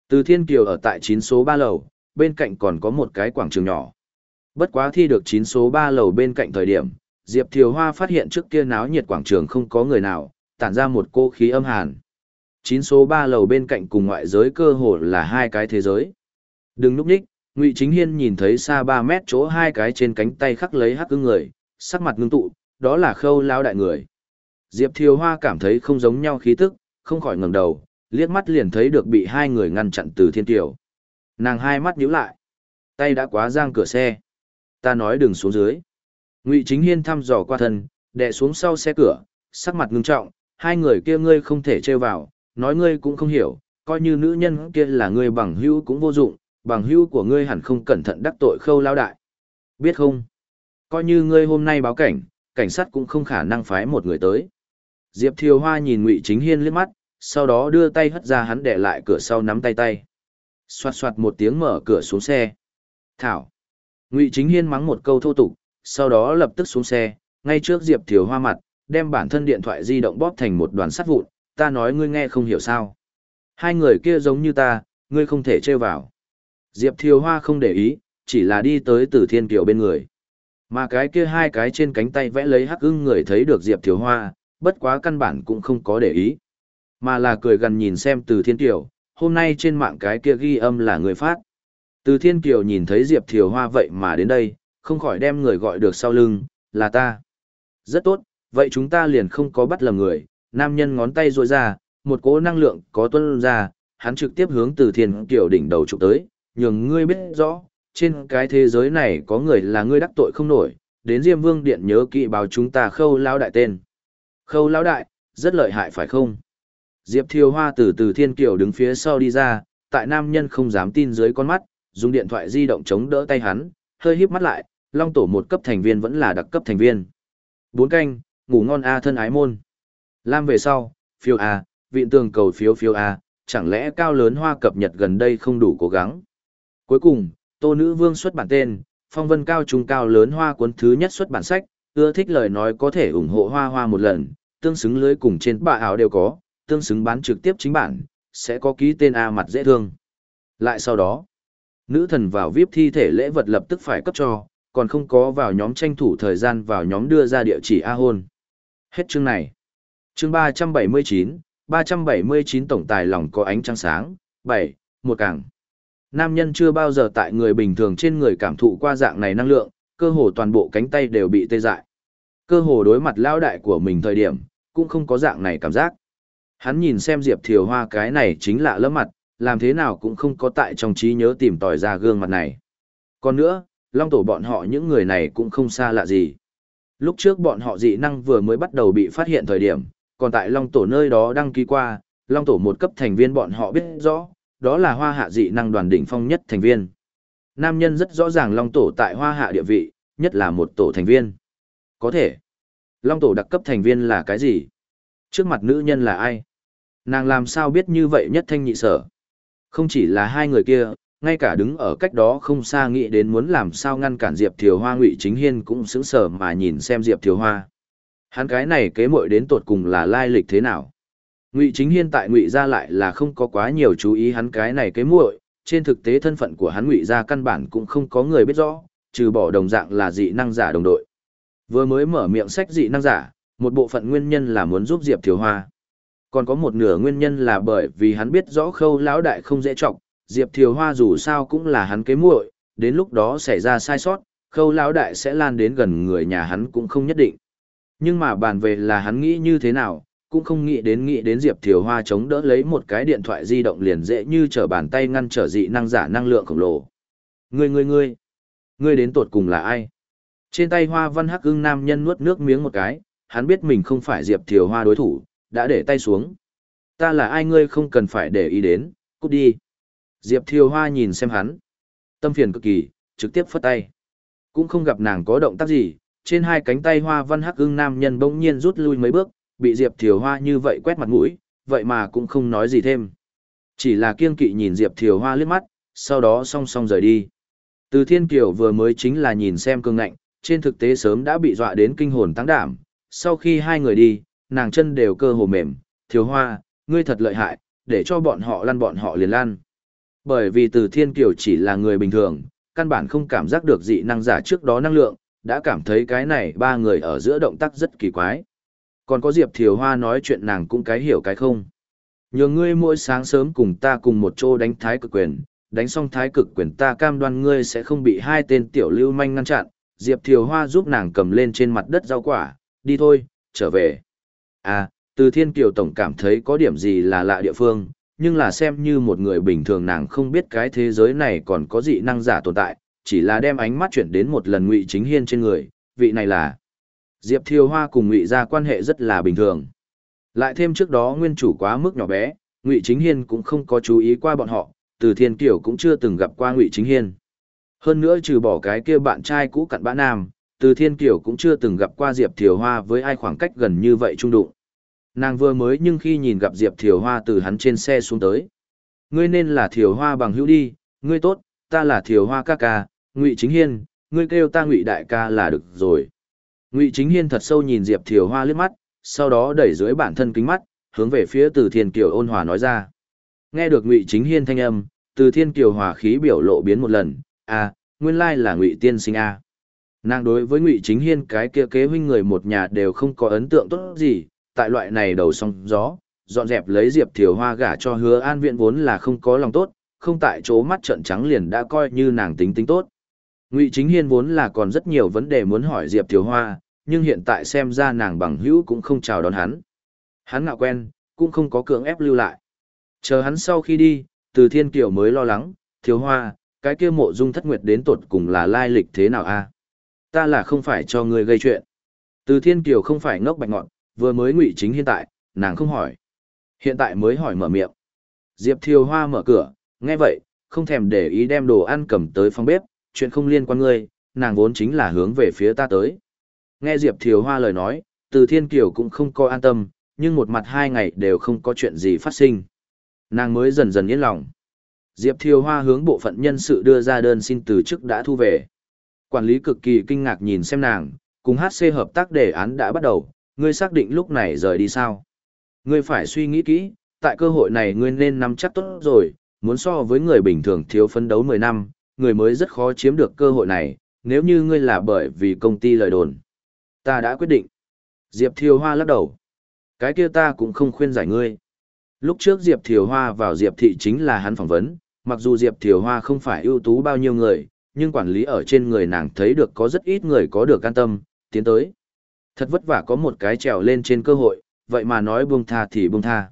Từ Thiên Kiều ở tại 9 số 3 lầu, bên cạnh còn có một cái quảng trường nhỏ. Bất quá thi được 9 số 3 lầu bên cạnh thời điểm, Diệp Thiều Hoa phát hiện trước kia náo nhiệt quảng trường không có người nào, tản ra một cô khí âm hàn. Chín số ba lầu bên cạnh cùng ngoại giới cơ hồ là hai cái thế giới. Đừng núp đích, Ngụy Chính Hiên nhìn thấy xa ba mét chỗ hai cái trên cánh tay khắc lấy hắc cứng người, sắc mặt ngưng tụ, đó là khâu lao đại người. Diệp Thiều Hoa cảm thấy không giống nhau khí tức, không khỏi ngẩng đầu, liếc mắt liền thấy được bị hai người ngăn chặn từ thiên tiểu. Nàng hai mắt nhíu lại. Tay đã quá giang cửa xe. Ta nói đừng xuống dưới. Ngụy Chính Hiên thăm dò qua thân, đè xuống sau xe cửa, sắc mặt ngưng trọng, hai người kia ngươi không thể trêu vào, nói ngươi cũng không hiểu, coi như nữ nhân kia là ngươi bằng hữu cũng vô dụng, bằng hữu của ngươi hẳn không cẩn thận đắc tội khâu lao đại. Biết không? Coi như ngươi hôm nay báo cảnh, cảnh sát cũng không khả năng phái một người tới. Diệp Thiều Hoa nhìn Ngụy Chính Hiên liếc mắt, sau đó đưa tay hất ra hắn để lại cửa sau nắm tay tay. Xoạt xoạt một tiếng mở cửa xuống xe. Thảo. Ngụy Chính Hiên mắng một câu thô tục, sau đó lập tức xuống xe, ngay trước Diệp Thiều Hoa mặt, đem bản thân điện thoại di động bóp thành một đoàn sắt vụn, ta nói ngươi nghe không hiểu sao. Hai người kia giống như ta, ngươi không thể trêu vào. Diệp Thiều Hoa không để ý, chỉ là đi tới Tử Thiên Kiều bên người. Mà cái kia hai cái trên cánh tay vẽ lấy hắc ưng người thấy được Diệp Thiều Hoa, bất quá căn bản cũng không có để ý. Mà là cười gần nhìn xem Từ Thiên tiểu, hôm nay trên mạng cái kia ghi âm là người phát. Từ Thiên Kiều nhìn thấy Diệp Thiều Hoa vậy mà đến đây, không khỏi đem người gọi được sau lưng, là ta. Rất tốt, vậy chúng ta liền không có bắt lầm người, nam nhân ngón tay rôi ra, một cỗ năng lượng có tuân ra, hắn trực tiếp hướng từ thiên kiểu đỉnh đầu trục tới, nhường ngươi biết rõ, trên cái thế giới này có người là ngươi đắc tội không nổi, đến Diêm Vương Điện nhớ kỵ báo chúng ta khâu lao đại tên. Khâu lão đại, rất lợi hại phải không? Diệp Thiều Hoa từ từ thiên kiều đứng phía sau đi ra, tại nam nhân không dám tin dưới con mắt, dùng điện thoại di động chống đỡ tay hắn, hơi híp mắt lại, long tổ một cấp thành viên vẫn là đặc cấp thành viên. Bốn canh, ngủ ngon A thân ái môn. Lam về sau, phiếu A, vịn tường cầu phiếu phiếu A, chẳng lẽ cao lớn hoa cập nhật gần đây không đủ cố gắng. Cuối cùng, tô nữ vương xuất bản tên, phong vân cao trung cao lớn hoa cuốn thứ nhất xuất bản sách, ưa thích lời nói có thể ủng hộ hoa hoa một lần, tương xứng lưới cùng trên bạ áo đều có, tương xứng bán trực tiếp chính bản, sẽ có ký tên A mặt dễ thương. Lại sau đó, nữ thần vào VIP thi thể lễ vật lập tức phải cấp cho, còn không có vào nhóm tranh thủ thời gian vào nhóm đưa ra địa chỉ A hôn. Hết chương này. Chương 379, 379 tổng tài lòng có ánh trăng sáng, 7, một càng. Nam nhân chưa bao giờ tại người bình thường trên người cảm thụ qua dạng này năng lượng, cơ hồ toàn bộ cánh tay đều bị tê dại. Cơ hồ đối mặt lao đại của mình thời điểm, cũng không có dạng này cảm giác. Hắn nhìn xem Diệp Thiều Hoa cái này chính lạ lẫm mặt, làm thế nào cũng không có tại trong trí nhớ tìm tòi ra gương mặt này. Còn nữa, Long Tổ bọn họ những người này cũng không xa lạ gì. Lúc trước bọn họ dị năng vừa mới bắt đầu bị phát hiện thời điểm, còn tại Long Tổ nơi đó đăng ký qua, Long Tổ một cấp thành viên bọn họ biết rõ, đó là hoa hạ dị năng đoàn đỉnh phong nhất thành viên. Nam nhân rất rõ ràng Long Tổ tại hoa hạ địa vị, nhất là một tổ thành viên. Có thể. Long Tổ đặc cấp thành viên là cái gì? Trước mặt nữ nhân là ai? Nàng làm sao biết như vậy nhất thanh nhị sở? Không chỉ là hai người kia, ngay cả đứng ở cách đó không xa nghĩ đến muốn làm sao ngăn cản Diệp Thiều Hoa Ngụy Chính Hiên cũng sững sờ mà nhìn xem Diệp Thiều Hoa. Hắn cái này kế muội đến tột cùng là lai lịch thế nào? Ngụy Chính Hiên tại Ngụy gia lại là không có quá nhiều chú ý hắn cái này kế muội, trên thực tế thân phận của hắn Ngụy gia căn bản cũng không có người biết rõ, trừ bỏ đồng dạng là dị năng giả đồng đội. Vừa mới mở miệng sách dị năng giả, một bộ phận nguyên nhân là muốn giúp Diệp Thiều Hoa. Còn có một nửa nguyên nhân là bởi vì hắn biết rõ khâu lão đại không dễ trọng, Diệp Thiều Hoa dù sao cũng là hắn kế muội, đến lúc đó xảy ra sai sót, khâu lão đại sẽ lan đến gần người nhà hắn cũng không nhất định. Nhưng mà bàn về là hắn nghĩ như thế nào, cũng không nghĩ đến nghĩ đến Diệp Thiều Hoa chống đỡ lấy một cái điện thoại di động liền dễ như trở bàn tay ngăn trở dị năng giả năng lượng khổng lồ. Ngươi ngươi ngươi, ngươi đến tột cùng là ai? Trên tay Hoa Văn Hắc ưng nam nhân nuốt nước miếng một cái, hắn biết mình không phải Diệp Thiều Hoa đối thủ, đã để tay xuống. Ta là ai ngươi không cần phải để ý đến, cút đi. Diệp Thiều Hoa nhìn xem hắn. Tâm phiền cực kỳ, trực tiếp phất tay. Cũng không gặp nàng có động tác gì, trên hai cánh tay hoa văn hắc ưng nam nhân bỗng nhiên rút lui mấy bước, bị Diệp Thiều Hoa như vậy quét mặt mũi, vậy mà cũng không nói gì thêm. Chỉ là kiên kỵ nhìn Diệp Thiều Hoa liếc mắt, sau đó song song rời đi. Từ Thiên Kiều vừa mới chính là nhìn xem cương ngạnh, trên thực tế sớm đã bị dọa đến kinh hồn tăng đảm. Sau khi hai người đi, nàng chân đều cơ hồ mềm, Thiếu Hoa, ngươi thật lợi hại, để cho bọn họ lăn bọn họ liền lăn. Bởi vì từ thiên kiều chỉ là người bình thường, căn bản không cảm giác được dị năng giả trước đó năng lượng, đã cảm thấy cái này ba người ở giữa động tác rất kỳ quái. Còn có Diệp Thiều Hoa nói chuyện nàng cũng cái hiểu cái không. Nhường ngươi mỗi sáng sớm cùng ta cùng một chỗ đánh thái cực quyền, đánh xong thái cực quyền ta cam đoan ngươi sẽ không bị hai tên tiểu lưu manh ngăn chặn. Diệp Thiều Hoa giúp nàng cầm lên trên mặt đất rau quả, đi thôi, trở về. À, từ thiên kiều tổng cảm thấy có điểm gì là lạ địa phương, nhưng là xem như một người bình thường nàng không biết cái thế giới này còn có dị năng giả tồn tại, chỉ là đem ánh mắt chuyển đến một lần ngụy chính hiên trên người, vị này là Diệp Thiều Hoa cùng ngụy ra quan hệ rất là bình thường. Lại thêm trước đó nguyên chủ quá mức nhỏ bé, ngụy chính hiên cũng không có chú ý qua bọn họ, từ thiên kiều cũng chưa từng gặp qua ngụy chính hiên. Hơn nữa trừ bỏ cái kia bạn trai cũ cặn bã nam, từ thiên kiều cũng chưa từng gặp qua Diệp Thiều Hoa với ai khoảng cách gần như vậy trung đụng. Nàng vừa mới nhưng khi nhìn gặp Diệp Thiều Hoa từ hắn trên xe xuống tới. Ngươi nên là Thiều Hoa bằng hữu đi, ngươi tốt, ta là Thiều Hoa ca ca, Ngụy Chính Hiên, ngươi kêu ta Ngụy đại ca là được rồi. Ngụy Chính Hiên thật sâu nhìn Diệp Thiều Hoa liếc mắt, sau đó đẩy dưới bản thân kính mắt, hướng về phía Từ Thiên Kiều ôn hòa nói ra. Nghe được Ngụy Chính Hiên thanh âm, Từ Thiên Kiều hòa khí biểu lộ biến một lần, "A, nguyên lai là Ngụy tiên sinh a." Nàng đối với Ngụy Chính Hiên cái kia kế huynh người một nhà đều không có ấn tượng tốt gì, tại loại này đầu sóng gió, dọn dẹp lấy Diệp Thiều Hoa gả cho hứa an viện vốn là không có lòng tốt, không tại chỗ mắt trận trắng liền đã coi như nàng tính tính tốt. Ngụy Chính Hiên vốn là còn rất nhiều vấn đề muốn hỏi Diệp Thiều Hoa, nhưng hiện tại xem ra nàng bằng hữu cũng không chào đón hắn. Hắn ngạo quen, cũng không có cưỡng ép lưu lại. Chờ hắn sau khi đi, từ thiên kiều mới lo lắng, Thiều Hoa, cái kia mộ dung thất nguyệt đến tột cùng là lai lịch thế nào a? Ta là không phải cho ngươi gây chuyện. Từ thiên kiều không phải ngốc bạch ngọn, vừa mới ngụy chính hiện tại, nàng không hỏi. Hiện tại mới hỏi mở miệng. Diệp Thiều Hoa mở cửa, nghe vậy, không thèm để ý đem đồ ăn cầm tới phòng bếp, chuyện không liên quan ngươi, nàng vốn chính là hướng về phía ta tới. Nghe Diệp Thiều Hoa lời nói, từ Thiên Kiều cũng không có an tâm, nhưng một mặt hai ngày đều không có chuyện gì phát sinh. Nàng mới dần dần yên lòng. Diệp Thiều Hoa hướng bộ phận nhân sự đưa ra đơn xin từ chức đã thu về. Quản lý cực kỳ kinh ngạc nhìn xem nàng, cùng HC hợp tác đề án đã bắt đầu, ngươi xác định lúc này rời đi sao? Ngươi phải suy nghĩ kỹ, tại cơ hội này ngươi nên nắm chắc tốt rồi, muốn so với người bình thường thiếu phấn đấu 10 năm, người mới rất khó chiếm được cơ hội này, nếu như ngươi là bởi vì công ty lời đồn. Ta đã quyết định. Diệp Thiều Hoa lắc đầu. Cái kia ta cũng không khuyên giải ngươi. Lúc trước Diệp Thiều Hoa vào Diệp Thị chính là hắn phỏng vấn, mặc dù Diệp Thiều Hoa không phải ưu tú bao nhiêu người, nhưng quản lý ở trên người nàng thấy được có rất ít người có được can tâm, tiến tới. Thật vất vả có một cái trèo lên trên cơ hội, vậy mà nói buông tha thì buông tha.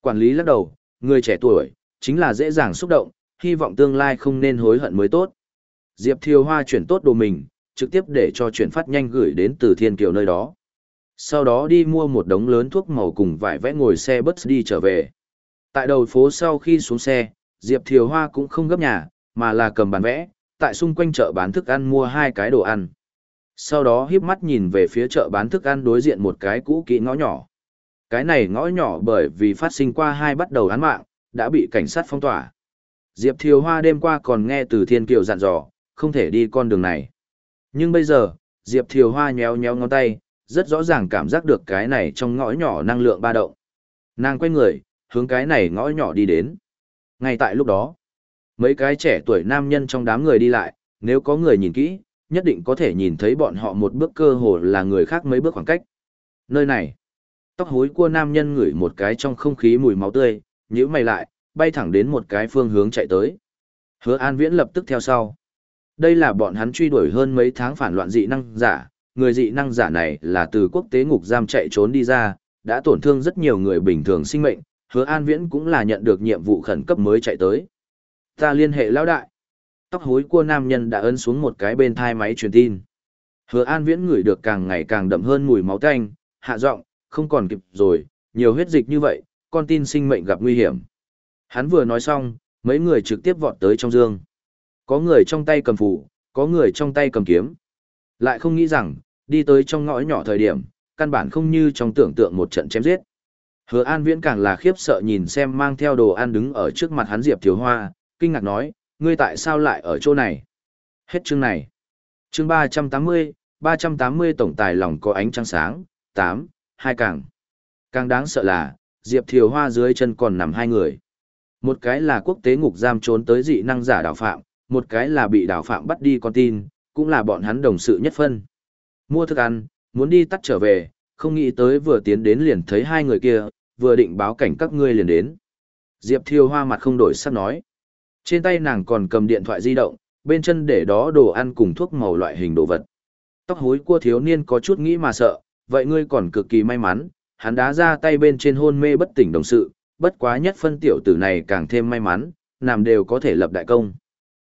Quản lý lắc đầu, người trẻ tuổi, chính là dễ dàng xúc động, hy vọng tương lai không nên hối hận mới tốt. Diệp Thiều Hoa chuyển tốt đồ mình, trực tiếp để cho chuyển phát nhanh gửi đến từ Thiên Kiều nơi đó. Sau đó đi mua một đống lớn thuốc màu cùng vải vẽ ngồi xe bus đi trở về. Tại đầu phố sau khi xuống xe, Diệp Thiều Hoa cũng không gấp nhà, mà là cầm bàn vẽ, tại xung quanh chợ bán thức ăn mua hai cái đồ ăn sau đó híp mắt nhìn về phía chợ bán thức ăn đối diện một cái cũ kỹ ngõ nhỏ. Cái này ngõ nhỏ bởi vì phát sinh qua hai bắt đầu án mạng, đã bị cảnh sát phong tỏa. Diệp Thiều Hoa đêm qua còn nghe từ Thiên Kiều dặn dò, không thể đi con đường này. Nhưng bây giờ, Diệp Thiều Hoa nhéo nhéo ngón tay, rất rõ ràng cảm giác được cái này trong ngõ nhỏ năng lượng ba động. Nàng quay người, hướng cái này ngõ nhỏ đi đến. Ngay tại lúc đó, mấy cái trẻ tuổi nam nhân trong đám người đi lại, nếu có người nhìn kỹ, nhất định có thể nhìn thấy bọn họ một bước cơ hồ là người khác mấy bước khoảng cách. Nơi này, tóc hối của nam nhân ngửi một cái trong không khí mùi máu tươi, nhíu mày lại, bay thẳng đến một cái phương hướng chạy tới. Hứa An Viễn lập tức theo sau. Đây là bọn hắn truy đuổi hơn mấy tháng phản loạn dị năng giả, người dị năng giả này là từ quốc tế ngục giam chạy trốn đi ra, đã tổn thương rất nhiều người bình thường sinh mệnh, Hứa An Viễn cũng là nhận được nhiệm vụ khẩn cấp mới chạy tới. Ta liên hệ lão đại tóc hối của nam nhân đã ấn xuống một cái bên thai máy truyền tin. Hứa An Viễn ngửi được càng ngày càng đậm hơn mùi máu tanh, hạ giọng, không còn kịp rồi, nhiều huyết dịch như vậy, con tin sinh mệnh gặp nguy hiểm. Hắn vừa nói xong, mấy người trực tiếp vọt tới trong dương. Có người trong tay cầm phủ, có người trong tay cầm kiếm. Lại không nghĩ rằng, đi tới trong ngõ nhỏ thời điểm, căn bản không như trong tưởng tượng một trận chém giết. Hứa An Viễn càng là khiếp sợ nhìn xem mang theo đồ ăn đứng ở trước mặt hắn Diệp Thiếu Hoa, kinh ngạc nói, ngươi tại sao lại ở chỗ này? Hết chương này. Chương ba trăm tám mươi, ba trăm tám mươi tổng tài lòng có ánh trăng sáng, tám, hai càng. Càng đáng sợ là, Diệp Thiều Hoa dưới chân còn nằm hai người. Một cái là quốc tế ngục giam trốn tới dị năng giả đảo phạm, một cái là bị đảo phạm bắt đi con tin, cũng là bọn hắn đồng sự nhất phân. Mua thức ăn, muốn đi tắt trở về, không nghĩ tới vừa tiến đến liền thấy hai người kia, vừa định báo cảnh các ngươi liền đến. Diệp Thiêu Hoa mặt không đổi sắc nói. Trên tay nàng còn cầm điện thoại di động, bên chân để đó đồ ăn cùng thuốc màu loại hình đồ vật. Tóc hối cua thiếu niên có chút nghĩ mà sợ, vậy ngươi còn cực kỳ may mắn, hắn đá ra tay bên trên hôn mê bất tỉnh đồng sự, bất quá nhất phân tiểu tử này càng thêm may mắn, làm đều có thể lập đại công.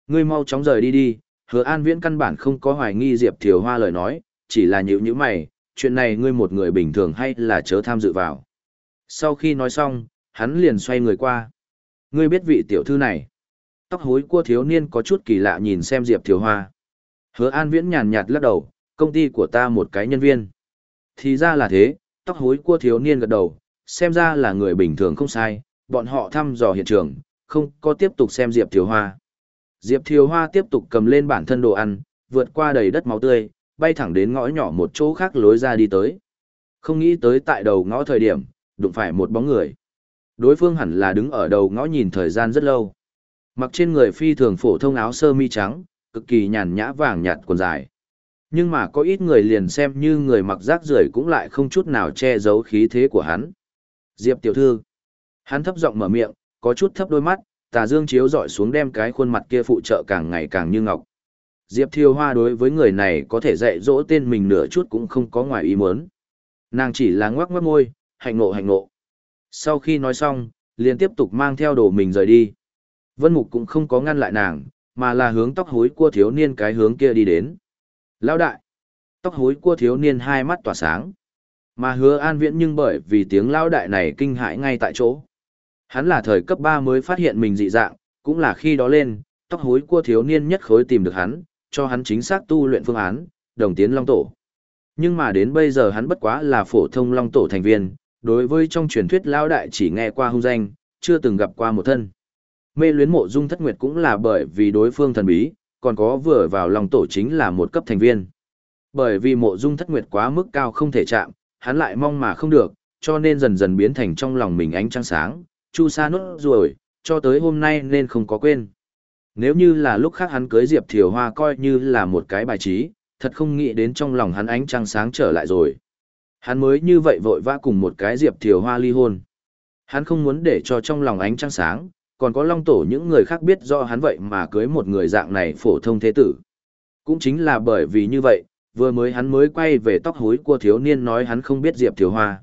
Ngươi mau chóng rời đi đi, hứa an viễn căn bản không có hoài nghi Diệp Thiều Hoa lời nói, chỉ là nhữ như mày, chuyện này ngươi một người bình thường hay là chớ tham dự vào. Sau khi nói xong, hắn liền xoay người qua. Ngươi biết vị tiểu thư này. Tóc hối của thiếu niên có chút kỳ lạ nhìn xem Diệp Thiều Hoa. Hứa an viễn nhàn nhạt lắc đầu, công ty của ta một cái nhân viên. Thì ra là thế, tóc hối của thiếu niên gật đầu, xem ra là người bình thường không sai, bọn họ thăm dò hiện trường, không có tiếp tục xem Diệp Thiều Hoa. Diệp Thiều Hoa tiếp tục cầm lên bản thân đồ ăn, vượt qua đầy đất máu tươi, bay thẳng đến ngõ nhỏ một chỗ khác lối ra đi tới. Không nghĩ tới tại đầu ngõ thời điểm, đụng phải một bóng người. Đối phương hẳn là đứng ở đầu ngõ nhìn thời gian rất lâu. Mặc trên người phi thường phổ thông áo sơ mi trắng, cực kỳ nhàn nhã vàng nhạt quần dài. Nhưng mà có ít người liền xem như người mặc rác rưởi cũng lại không chút nào che giấu khí thế của hắn. Diệp tiểu thư. Hắn thấp giọng mở miệng, có chút thấp đôi mắt, tà dương chiếu dọi xuống đem cái khuôn mặt kia phụ trợ càng ngày càng như ngọc. Diệp Thiêu Hoa đối với người này có thể dạy dỗ tên mình nửa chút cũng không có ngoài ý muốn. Nàng chỉ là ngoắc ngoắc môi, hạnh ngộ hạnh ngộ. Sau khi nói xong, liền tiếp tục mang theo đồ mình rời đi. Vân Mục cũng không có ngăn lại nàng, mà là hướng tóc hối cua thiếu niên cái hướng kia đi đến. Lão đại! Tóc hối cua thiếu niên hai mắt tỏa sáng. Mà hứa an viễn nhưng bởi vì tiếng lão đại này kinh hãi ngay tại chỗ. Hắn là thời cấp 3 mới phát hiện mình dị dạng, cũng là khi đó lên, tóc hối cua thiếu niên nhất khối tìm được hắn, cho hắn chính xác tu luyện phương án, đồng tiến long tổ. Nhưng mà đến bây giờ hắn bất quá là phổ thông long tổ thành viên, đối với trong truyền thuyết lão đại chỉ nghe qua hung danh, chưa từng gặp qua một thân. Mê luyến mộ dung thất nguyệt cũng là bởi vì đối phương thần bí, còn có vừa vào lòng tổ chính là một cấp thành viên. Bởi vì mộ dung thất nguyệt quá mức cao không thể chạm, hắn lại mong mà không được, cho nên dần dần biến thành trong lòng mình ánh trăng sáng, chu sa nốt rồi, cho tới hôm nay nên không có quên. Nếu như là lúc khác hắn cưới Diệp Thiều Hoa coi như là một cái bài trí, thật không nghĩ đến trong lòng hắn ánh trăng sáng trở lại rồi. Hắn mới như vậy vội vã cùng một cái Diệp Thiều Hoa ly hôn. Hắn không muốn để cho trong lòng ánh trăng sáng, còn có long tổ những người khác biết do hắn vậy mà cưới một người dạng này phổ thông thế tử. Cũng chính là bởi vì như vậy, vừa mới hắn mới quay về tóc hối của thiếu niên nói hắn không biết Diệp Thiều Hoa.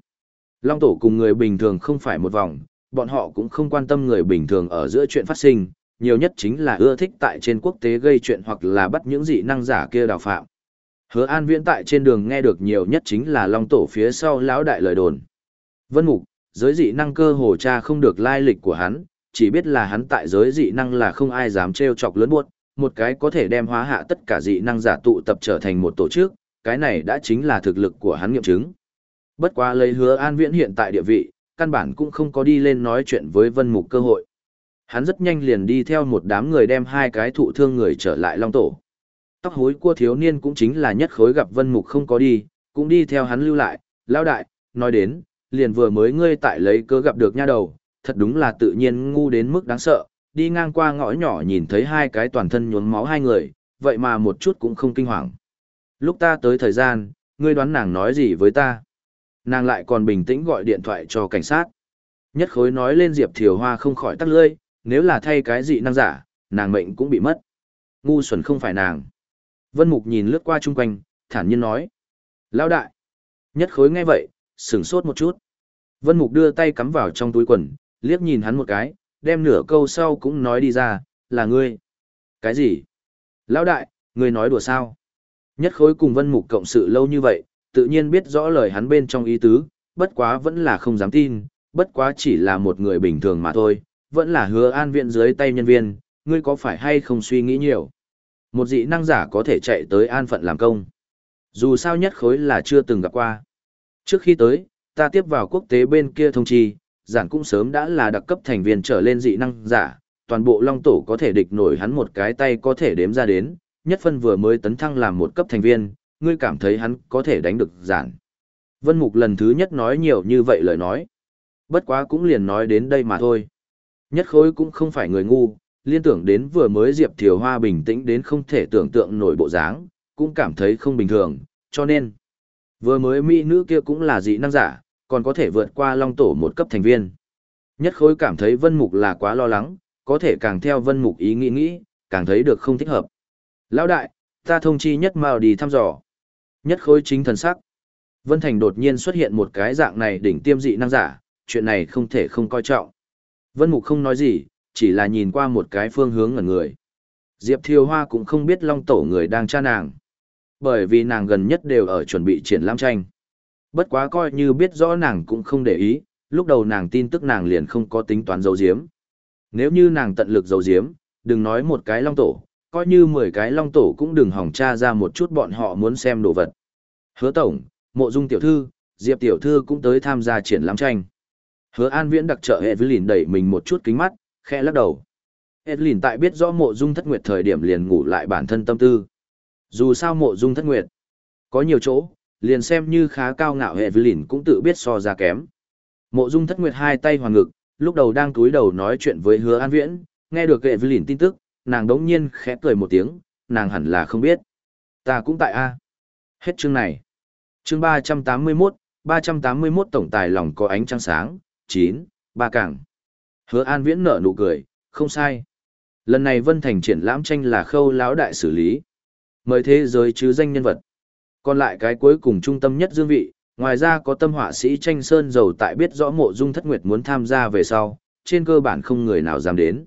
Long tổ cùng người bình thường không phải một vòng, bọn họ cũng không quan tâm người bình thường ở giữa chuyện phát sinh, nhiều nhất chính là ưa thích tại trên quốc tế gây chuyện hoặc là bắt những dị năng giả kia đào phạm. Hứa An Viễn tại trên đường nghe được nhiều nhất chính là Long Tổ phía sau lão đại lời đồn. Vân Mục, giới dị năng cơ hồ cha không được lai lịch của hắn, chỉ biết là hắn tại giới dị năng là không ai dám trêu chọc lớn buốt, một cái có thể đem hóa hạ tất cả dị năng giả tụ tập trở thành một tổ chức, cái này đã chính là thực lực của hắn nghiệm chứng. Bất quá lấy hứa an viễn hiện tại địa vị, căn bản cũng không có đi lên nói chuyện với vân mục cơ hội. Hắn rất nhanh liền đi theo một đám người đem hai cái thụ thương người trở lại long tổ. Tóc hối cua thiếu niên cũng chính là nhất khối gặp vân mục không có đi, cũng đi theo hắn lưu lại, lao đại, nói đến, liền vừa mới ngươi tại lấy cơ gặp được nha đầu, thật đúng là tự nhiên ngu đến mức đáng sợ, đi ngang qua ngõ nhỏ nhìn thấy hai cái toàn thân nhuốm máu hai người, vậy mà một chút cũng không kinh hoàng. Lúc ta tới thời gian, ngươi đoán nàng nói gì với ta? Nàng lại còn bình tĩnh gọi điện thoại cho cảnh sát. Nhất khối nói lên Diệp Thiều Hoa không khỏi tắt lưỡi, nếu là thay cái gì năng giả, nàng mệnh cũng bị mất. Ngu xuẩn không phải nàng. Vân Mục nhìn lướt qua chung quanh, thản nhiên nói. Lão đại. Nhất khối nghe vậy, sửng sốt một chút. Vân Mục đưa tay cắm vào trong túi quần, liếc nhìn hắn một cái, đem nửa câu sau cũng nói đi ra, là ngươi. Cái gì? Lão đại, ngươi nói đùa sao? Nhất khối cùng vân mục cộng sự lâu như vậy, tự nhiên biết rõ lời hắn bên trong ý tứ, bất quá vẫn là không dám tin, bất quá chỉ là một người bình thường mà thôi, vẫn là hứa an viện dưới tay nhân viên, ngươi có phải hay không suy nghĩ nhiều? Một dị năng giả có thể chạy tới an phận làm công. Dù sao nhất khối là chưa từng gặp qua. Trước khi tới, ta tiếp vào quốc tế bên kia thông chi, giản cũng sớm đã là đặc cấp thành viên trở lên dị năng giả, toàn bộ long tổ có thể địch nổi hắn một cái tay có thể đếm ra đến, nhất phân vừa mới tấn thăng làm một cấp thành viên, ngươi cảm thấy hắn có thể đánh được giản. Vân Mục lần thứ nhất nói nhiều như vậy lời nói. Bất quá cũng liền nói đến đây mà thôi. Nhất khối cũng không phải người ngu, liên tưởng đến vừa mới Diệp Thiều Hoa bình tĩnh đến không thể tưởng tượng nổi bộ dáng, cũng cảm thấy không bình thường, cho nên vừa mới mỹ nữ kia cũng là dị năng giả, còn có thể vượt qua long tổ một cấp thành viên. Nhất khối cảm thấy Vân Mục là quá lo lắng, có thể càng theo Vân Mục ý nghĩ nghĩ, càng thấy được không thích hợp. Lão đại, ta thông chi nhất mao đi thăm dò. Nhất khối chính thần sắc. Vân Thành đột nhiên xuất hiện một cái dạng này đỉnh tiêm dị năng giả, chuyện này không thể không coi trọng. Vân Mục không nói gì, chỉ là nhìn qua một cái phương hướng ngẩn người. Diệp Thiều Hoa cũng không biết Long Tổ người đang tra nàng. Bởi vì nàng gần nhất đều ở chuẩn bị triển lãm tranh. Bất quá coi như biết rõ nàng cũng không để ý, lúc đầu nàng tin tức nàng liền không có tính toán dấu diếm. Nếu như nàng tận lực dấu diếm, đừng nói một cái Long Tổ, coi như 10 cái Long Tổ cũng đừng hỏng tra ra một chút bọn họ muốn xem đồ vật. Hứa Tổng, Mộ Dung Tiểu Thư, Diệp Tiểu Thư cũng tới tham gia triển lãm tranh. Hứa An Viễn đặc trợ hẹ với lìn đẩy mình một chút kính mắt, khẽ lắc đầu. Evelyn tại biết rõ mộ dung thất nguyệt thời điểm liền ngủ lại bản thân tâm tư. Dù sao mộ dung thất nguyệt, có nhiều chỗ, liền xem như khá cao ngạo Evelyn cũng tự biết so ra kém. Mộ dung thất nguyệt hai tay hoàn ngực, lúc đầu đang túi đầu nói chuyện với hứa an viễn, nghe được Evelyn tin tức, nàng đống nhiên khẽ cười một tiếng, nàng hẳn là không biết. Ta cũng tại A. Hết chương này. Chương ba ba trăm tám mươi 381, 381 tổng tài lòng có ánh trăng sáng, chín ba cảng. Hứa An Viễn nở nụ cười, không sai. Lần này Vân Thành triển lãm tranh là khâu lão đại xử lý. Mời thế giới chứ danh nhân vật. Còn lại cái cuối cùng trung tâm nhất dương vị, ngoài ra có tâm họa sĩ tranh sơn dầu tại biết rõ mộ dung thất nguyệt muốn tham gia về sau, trên cơ bản không người nào dám đến.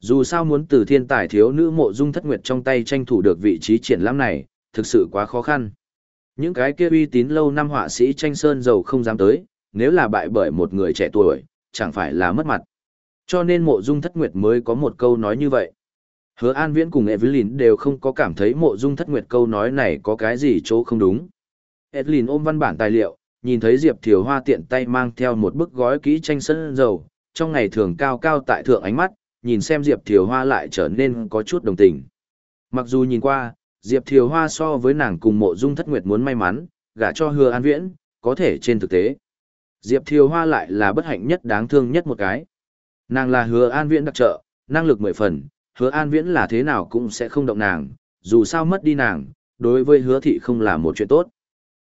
Dù sao muốn từ thiên tài thiếu nữ mộ dung thất nguyệt trong tay tranh thủ được vị trí triển lãm này, thực sự quá khó khăn. Những cái kia uy tín lâu năm họa sĩ tranh sơn dầu không dám tới, nếu là bại bởi một người trẻ tuổi, chẳng phải là mất mặt. Cho nên mộ dung thất nguyệt mới có một câu nói như vậy. Hứa An Viễn cùng Evelyn đều không có cảm thấy mộ dung thất nguyệt câu nói này có cái gì chỗ không đúng. Evelyn ôm văn bản tài liệu, nhìn thấy Diệp Thiều Hoa tiện tay mang theo một bức gói kỹ tranh sân dầu, trong ngày thường cao cao tại thượng ánh mắt, nhìn xem Diệp Thiều Hoa lại trở nên có chút đồng tình. Mặc dù nhìn qua, Diệp Thiều Hoa so với nàng cùng mộ dung thất nguyệt muốn may mắn, gả cho Hứa An Viễn, có thể trên thực tế. Diệp Thiều Hoa lại là bất hạnh nhất đáng thương nhất một cái. Nàng là hứa an viễn đặc trợ, năng lực mười phần, hứa an viễn là thế nào cũng sẽ không động nàng, dù sao mất đi nàng, đối với hứa thị không là một chuyện tốt.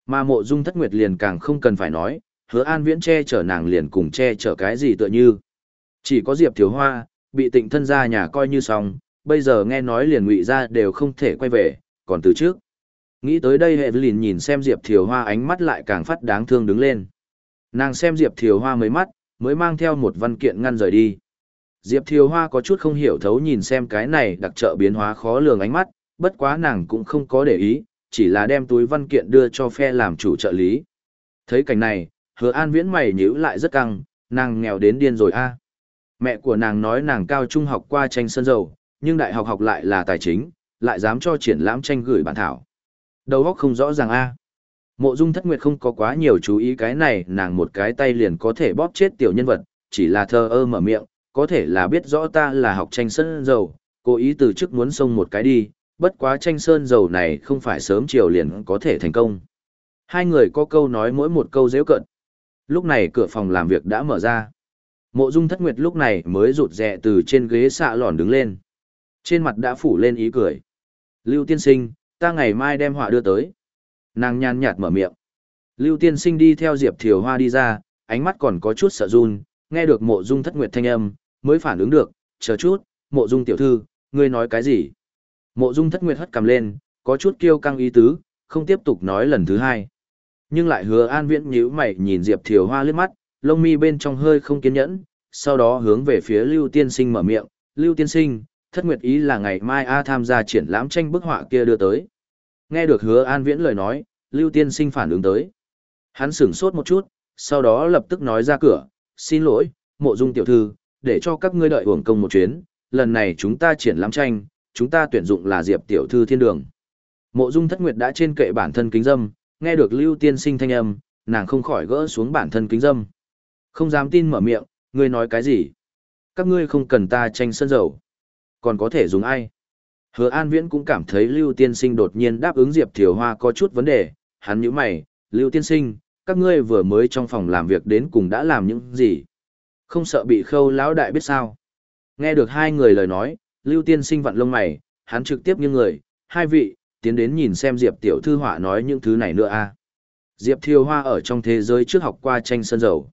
Mà mộ dung thất nguyệt liền càng không cần phải nói, hứa an viễn che chở nàng liền cùng che chở cái gì tựa như. Chỉ có Diệp Thiếu Hoa, bị tịnh thân ra nhà coi như xong, bây giờ nghe nói liền ngụy ra đều không thể quay về, còn từ trước. Nghĩ tới đây hệ liền nhìn xem Diệp Thiều Hoa ánh mắt lại càng phát đáng thương đứng lên. Nàng xem Diệp Thiều Hoa mấy mắt, mới mang theo một văn kiện ngăn rời đi. Diệp Thiều Hoa có chút không hiểu thấu nhìn xem cái này đặc trợ biến hóa khó lường ánh mắt, bất quá nàng cũng không có để ý, chỉ là đem túi văn kiện đưa cho phe làm chủ trợ lý. Thấy cảnh này, hứa an viễn mày nhíu lại rất căng, nàng nghèo đến điên rồi a. Mẹ của nàng nói nàng cao trung học qua tranh sân dầu, nhưng đại học học lại là tài chính, lại dám cho triển lãm tranh gửi bản thảo. Đầu óc không rõ ràng a. Mộ dung thất nguyệt không có quá nhiều chú ý cái này nàng một cái tay liền có thể bóp chết tiểu nhân vật, chỉ là thờ ơ mở miệng, có thể là biết rõ ta là học tranh sơn dầu, cố ý từ chức muốn xông một cái đi, bất quá tranh sơn dầu này không phải sớm chiều liền có thể thành công. Hai người có câu nói mỗi một câu dễ cận. Lúc này cửa phòng làm việc đã mở ra. Mộ dung thất nguyệt lúc này mới rụt rè từ trên ghế xạ lòn đứng lên. Trên mặt đã phủ lên ý cười. Lưu tiên sinh, ta ngày mai đem họa đưa tới. Nàng nhàn nhạt mở miệng. Lưu tiên sinh đi theo Diệp Thiều Hoa đi ra, ánh mắt còn có chút sợ run, nghe được mộ dung thất nguyệt thanh âm, mới phản ứng được, chờ chút, mộ dung tiểu thư, ngươi nói cái gì? Mộ dung thất nguyệt hất cầm lên, có chút kiêu căng ý tứ, không tiếp tục nói lần thứ hai. Nhưng lại hứa an viễn nhíu mày nhìn Diệp Thiều Hoa lướt mắt, lông mi bên trong hơi không kiên nhẫn, sau đó hướng về phía Lưu tiên sinh mở miệng, Lưu tiên sinh, thất nguyệt ý là ngày mai A tham gia triển lãm tranh bức họa kia đưa tới. Nghe được hứa an viễn lời nói, Lưu Tiên Sinh phản ứng tới. Hắn sửng sốt một chút, sau đó lập tức nói ra cửa, xin lỗi, mộ dung tiểu thư, để cho các ngươi đợi hưởng công một chuyến, lần này chúng ta triển lãm tranh, chúng ta tuyển dụng là Diệp tiểu thư thiên đường. Mộ dung thất nguyệt đã trên kệ bản thân kính dâm, nghe được Lưu Tiên Sinh thanh âm, nàng không khỏi gỡ xuống bản thân kính dâm. Không dám tin mở miệng, ngươi nói cái gì? Các ngươi không cần ta tranh sân dầu. Còn có thể dùng ai? Hứa An Viễn cũng cảm thấy Lưu Tiên Sinh đột nhiên đáp ứng Diệp Thiều Hoa có chút vấn đề, hắn nhíu mày, Lưu Tiên Sinh, các ngươi vừa mới trong phòng làm việc đến cùng đã làm những gì? Không sợ bị khâu lão đại biết sao? Nghe được hai người lời nói, Lưu Tiên Sinh vặn lông mày, hắn trực tiếp như người, hai vị, tiến đến nhìn xem Diệp tiểu thư họa nói những thứ này nữa a. Diệp Thiều Hoa ở trong thế giới trước học qua tranh sơn dầu.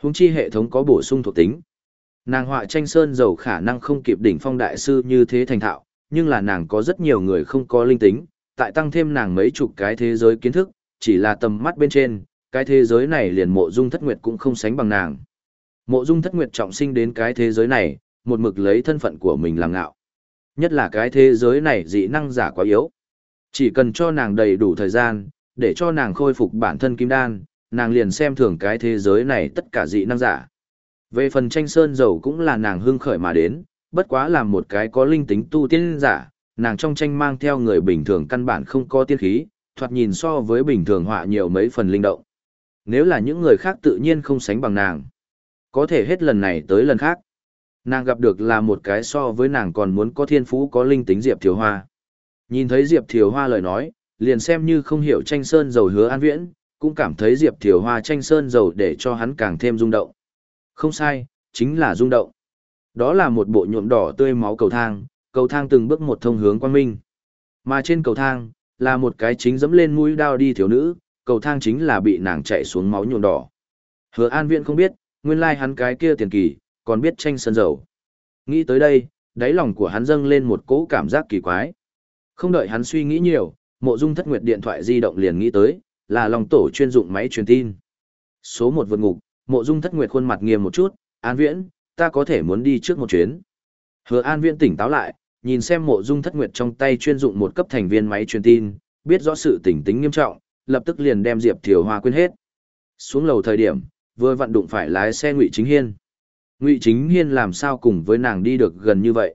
Húng chi hệ thống có bổ sung thuộc tính. Nàng họa tranh sơn dầu khả năng không kịp đỉnh phong đại sư như thế thành thạo, nhưng là nàng có rất nhiều người không có linh tính, tại tăng thêm nàng mấy chục cái thế giới kiến thức, chỉ là tầm mắt bên trên, cái thế giới này liền mộ dung thất nguyệt cũng không sánh bằng nàng. Mộ dung thất nguyệt trọng sinh đến cái thế giới này, một mực lấy thân phận của mình làm ngạo. Nhất là cái thế giới này dị năng giả quá yếu. Chỉ cần cho nàng đầy đủ thời gian, để cho nàng khôi phục bản thân kim đan, nàng liền xem thường cái thế giới này tất cả dị năng giả. Về phần tranh sơn dầu cũng là nàng hưng khởi mà đến, bất quá là một cái có linh tính tu tiên giả, nàng trong tranh mang theo người bình thường căn bản không có tiên khí, thoạt nhìn so với bình thường họa nhiều mấy phần linh động. Nếu là những người khác tự nhiên không sánh bằng nàng. Có thể hết lần này tới lần khác. Nàng gặp được là một cái so với nàng còn muốn có thiên phú có linh tính Diệp Thiều Hoa. Nhìn thấy Diệp Thiều Hoa lời nói, liền xem như không hiểu tranh sơn dầu hứa an viễn, cũng cảm thấy Diệp Thiều Hoa tranh sơn dầu để cho hắn càng thêm rung động. Không sai, chính là rung động. Đó là một bộ nhuộm đỏ tươi máu cầu thang, cầu thang từng bước một thông hướng quang minh. Mà trên cầu thang, là một cái chính dẫm lên mũi đao đi thiếu nữ, cầu thang chính là bị nàng chạy xuống máu nhuộm đỏ. Hứa An Viễn không biết, nguyên lai hắn cái kia tiền kỳ, còn biết tranh sân dầu. Nghĩ tới đây, đáy lòng của hắn dâng lên một cỗ cảm giác kỳ quái. Không đợi hắn suy nghĩ nhiều, mộ dung thất nguyệt điện thoại di động liền nghĩ tới, là lòng tổ chuyên dụng máy truyền tin. Số một vượt ngục, mộ dung thất nguyệt khuôn mặt nghiêm một chút, An Viễn, ta có thể muốn đi trước một chuyến. Hứa An Viễn tỉnh táo lại, nhìn xem mộ dung thất nguyệt trong tay chuyên dụng một cấp thành viên máy truyền tin, biết rõ sự tỉnh tính nghiêm trọng, lập tức liền đem Diệp Thiều Hoa quên hết. Xuống lầu thời điểm, vừa vận đụng phải lái xe Ngụy Chính Hiên. Ngụy Chính Hiên làm sao cùng với nàng đi được gần như vậy?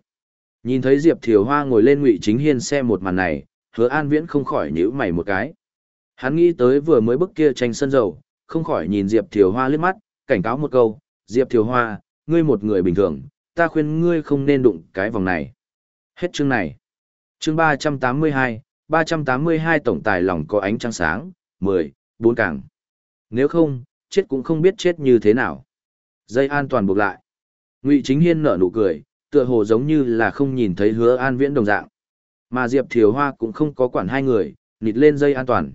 Nhìn thấy Diệp Thiều Hoa ngồi lên Ngụy Chính Hiên xe một màn này, Hứa An Viễn không khỏi nhíu mày một cái. Hắn nghĩ tới vừa mới bức kia tranh sân dầu, không khỏi nhìn Diệp Thiều Hoa liếc mắt, cảnh cáo một câu, "Diệp Thiều Hoa, ngươi một người bình thường, ta khuyên ngươi không nên đụng cái vòng này." Hết chương này. Chương ba trăm tám mươi hai, ba trăm tám mươi hai tổng tài lòng có ánh trăng sáng, mười, bốn càng. Nếu không, chết cũng không biết chết như thế nào. Dây an toàn buộc lại. Ngụy Chính Hiên nở nụ cười, tựa hồ giống như là không nhìn thấy hứa an viễn đồng dạng. Mà Diệp Thiều Hoa cũng không có quản hai người, nịt lên dây an toàn.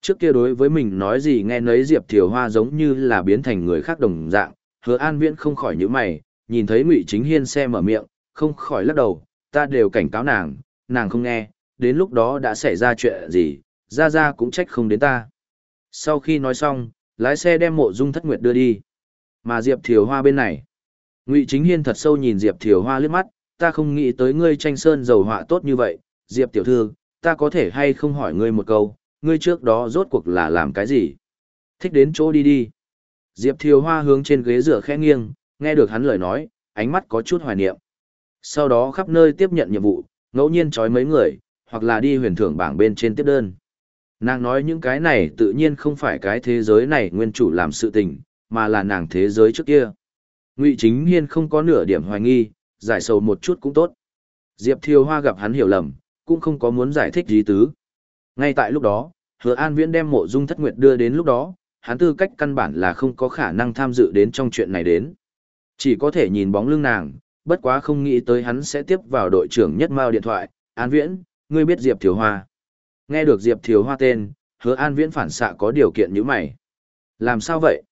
Trước kia đối với mình nói gì nghe nấy Diệp Thiều Hoa giống như là biến thành người khác đồng dạng, hứa an viễn không khỏi nhíu mày, nhìn thấy Ngụy Chính Hiên xe mở miệng, không khỏi lắc đầu, ta đều cảnh cáo nàng, nàng không nghe, đến lúc đó đã xảy ra chuyện gì, ra ra cũng trách không đến ta. Sau khi nói xong, lái xe đem mộ dung thất nguyệt đưa đi. Mà Diệp Thiều Hoa bên này. Ngụy Chính Hiên thật sâu nhìn Diệp Thiều Hoa liếc mắt, ta không nghĩ tới ngươi tranh sơn dầu họa tốt như vậy, Diệp tiểu thư, ta có thể hay không hỏi ngươi một câu, ngươi trước đó rốt cuộc là làm cái gì? Thích đến chỗ đi đi. Diệp Thiều Hoa hướng trên ghế rửa khẽ nghiêng, nghe được hắn lời nói, ánh mắt có chút hoài niệm. Sau đó khắp nơi tiếp nhận nhiệm vụ, ngẫu nhiên trói mấy người, hoặc là đi huyền thưởng bảng bên trên tiếp đơn. Nàng nói những cái này tự nhiên không phải cái thế giới này nguyên chủ làm sự tình, mà là nàng thế giới trước kia. Ngụy Chính Hiên không có nửa điểm hoài nghi, giải sầu một chút cũng tốt. Diệp Thiều Hoa gặp hắn hiểu lầm, cũng không có muốn giải thích gì tứ. Ngay tại lúc đó, Hứa An Viễn đem mộ dung thất nguyệt đưa đến lúc đó, hắn tư cách căn bản là không có khả năng tham dự đến trong chuyện này đến. Chỉ có thể nhìn bóng lưng nàng, bất quá không nghĩ tới hắn sẽ tiếp vào đội trưởng nhất mao điện thoại, An Viễn, ngươi biết Diệp Thiều Hoa. Nghe được Diệp Thiều Hoa tên, hứa An Viễn phản xạ có điều kiện như mày. Làm sao vậy?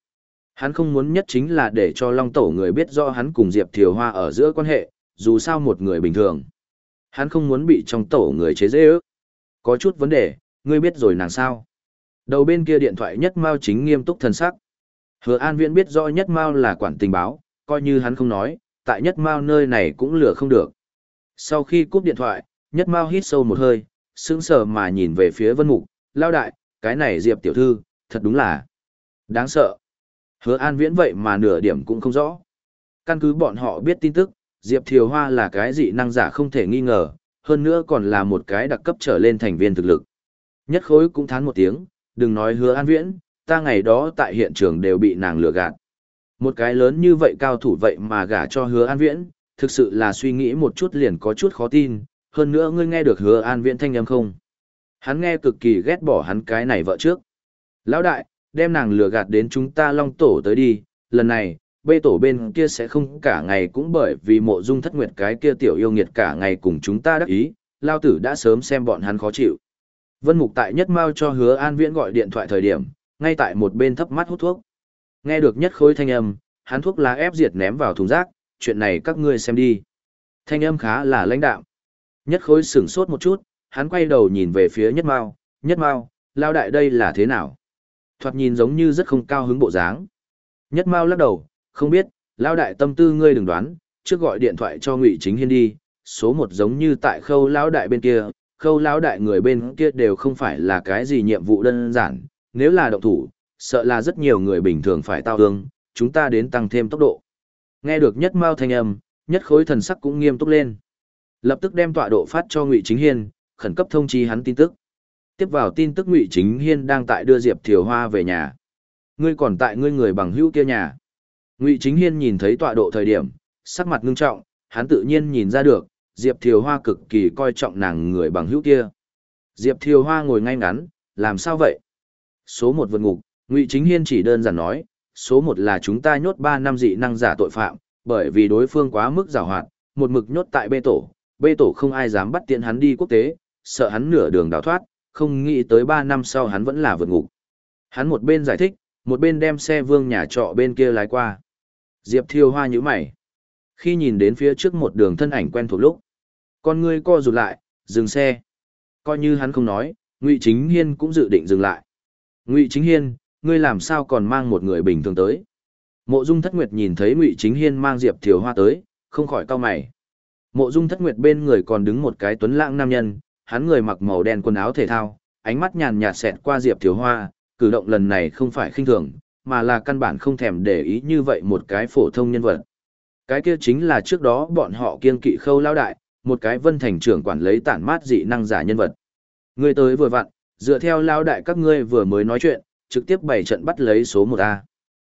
Hắn không muốn nhất chính là để cho Long Tổ người biết rõ hắn cùng Diệp Thiều Hoa ở giữa quan hệ, dù sao một người bình thường. Hắn không muốn bị trong tổ người chế dễ ước. Có chút vấn đề, ngươi biết rồi nàng sao? Đầu bên kia điện thoại nhất mao chính nghiêm túc thần sắc. Hứa An Viễn biết rõ nhất mao là quản tình báo, coi như hắn không nói, tại nhất mao nơi này cũng lừa không được. Sau khi cúp điện thoại, nhất mao hít sâu một hơi, sững sờ mà nhìn về phía vân mục, lao đại, cái này diệp tiểu thư, thật đúng là đáng sợ. Hứa an viễn vậy mà nửa điểm cũng không rõ. Căn cứ bọn họ biết tin tức, diệp thiều hoa là cái dị năng giả không thể nghi ngờ, hơn nữa còn là một cái đặc cấp trở lên thành viên thực lực. Nhất khối cũng thán một tiếng, đừng nói hứa an viễn, ta ngày đó tại hiện trường đều bị nàng lừa gạt. Một cái lớn như vậy cao thủ vậy mà gả cho hứa an viễn, thực sự là suy nghĩ một chút liền có chút khó tin, hơn nữa ngươi nghe được hứa an viễn thanh âm không? Hắn nghe cực kỳ ghét bỏ hắn cái này vợ trước. Lão đại, đem nàng lừa gạt đến chúng ta long tổ tới đi, lần này, bê tổ bên kia sẽ không cả ngày cũng bởi vì mộ dung thất nguyệt cái kia tiểu yêu nghiệt cả ngày cùng chúng ta đắc ý, lao tử đã sớm xem bọn hắn khó chịu. Vân Mục tại nhất mao cho hứa an viễn gọi điện thoại thời điểm, ngay tại một bên thấp mắt hút thuốc. Nghe được nhất khối thanh âm, hắn thuốc lá ép diệt ném vào thùng rác, chuyện này các ngươi xem đi. Thanh âm khá là lãnh đạo. Nhất khối sửng sốt một chút, hắn quay đầu nhìn về phía nhất mao, nhất mao, lao đại đây là thế nào? Thoạt nhìn giống như rất không cao hứng bộ dáng. Nhất mao lắc đầu, không biết, lao đại tâm tư ngươi đừng đoán, trước gọi điện thoại cho ngụy chính hiên đi, số một giống như tại khâu lão đại bên kia, khâu lão đại người bên kia đều không phải là cái gì nhiệm vụ đơn giản, nếu là động thủ, sợ là rất nhiều người bình thường phải tao hương, chúng ta đến tăng thêm tốc độ. Nghe được nhất mao thanh âm, nhất khối thần sắc cũng nghiêm túc lên. Lập tức đem tọa độ phát cho Ngụy Chính Hiên, khẩn cấp thông chi hắn tin tức. Tiếp vào tin tức Ngụy Chính Hiên đang tại đưa Diệp Thiều Hoa về nhà. Ngươi còn tại ngươi người bằng hữu kia nhà. Ngụy Chính Hiên nhìn thấy tọa độ thời điểm, sắc mặt ngưng trọng, hắn tự nhiên nhìn ra được, Diệp Thiều Hoa cực kỳ coi trọng nàng người bằng hữu kia. Diệp Thiều Hoa ngồi ngay ngắn, làm sao vậy? Số một vượt ngục, Ngụy Chính Hiên chỉ đơn giản nói, số một là chúng ta nhốt ba năm dị năng giả tội phạm, bởi vì đối phương quá mức giàu hoạt, một mực nhốt tại bê tổ, bê tổ không ai dám bắt tiện hắn đi quốc tế, sợ hắn nửa đường đào thoát, không nghĩ tới ba năm sau hắn vẫn là vượt ngục. Hắn một bên giải thích, một bên đem xe vương nhà trọ bên kia lái qua. Diệp Thiêu Hoa nhíu mày. Khi nhìn đến phía trước một đường thân ảnh quen thuộc lúc, con ngươi co rụt lại, dừng xe. Coi như hắn không nói, Ngụy Chính Hiên cũng dự định dừng lại. Ngụy Chính Hiên, ngươi làm sao còn mang một người bình thường tới? Mộ Dung Thất Nguyệt nhìn thấy Ngụy Chính Hiên mang Diệp Thiều Hoa tới, không khỏi cau mày. Mộ Dung Thất Nguyệt bên người còn đứng một cái tuấn lãng nam nhân, hắn người mặc màu đen quần áo thể thao, ánh mắt nhàn nhạt xẹt qua Diệp Thiều Hoa, cử động lần này không phải khinh thường, mà là căn bản không thèm để ý như vậy một cái phổ thông nhân vật. Cái kia chính là trước đó bọn họ kiên kỵ khâu lao đại, một cái vân thành trưởng quản lấy tản mát dị năng giả nhân vật. Người tới vừa vặn, dựa theo lao đại các ngươi vừa mới nói chuyện, trực tiếp bày trận bắt lấy số một a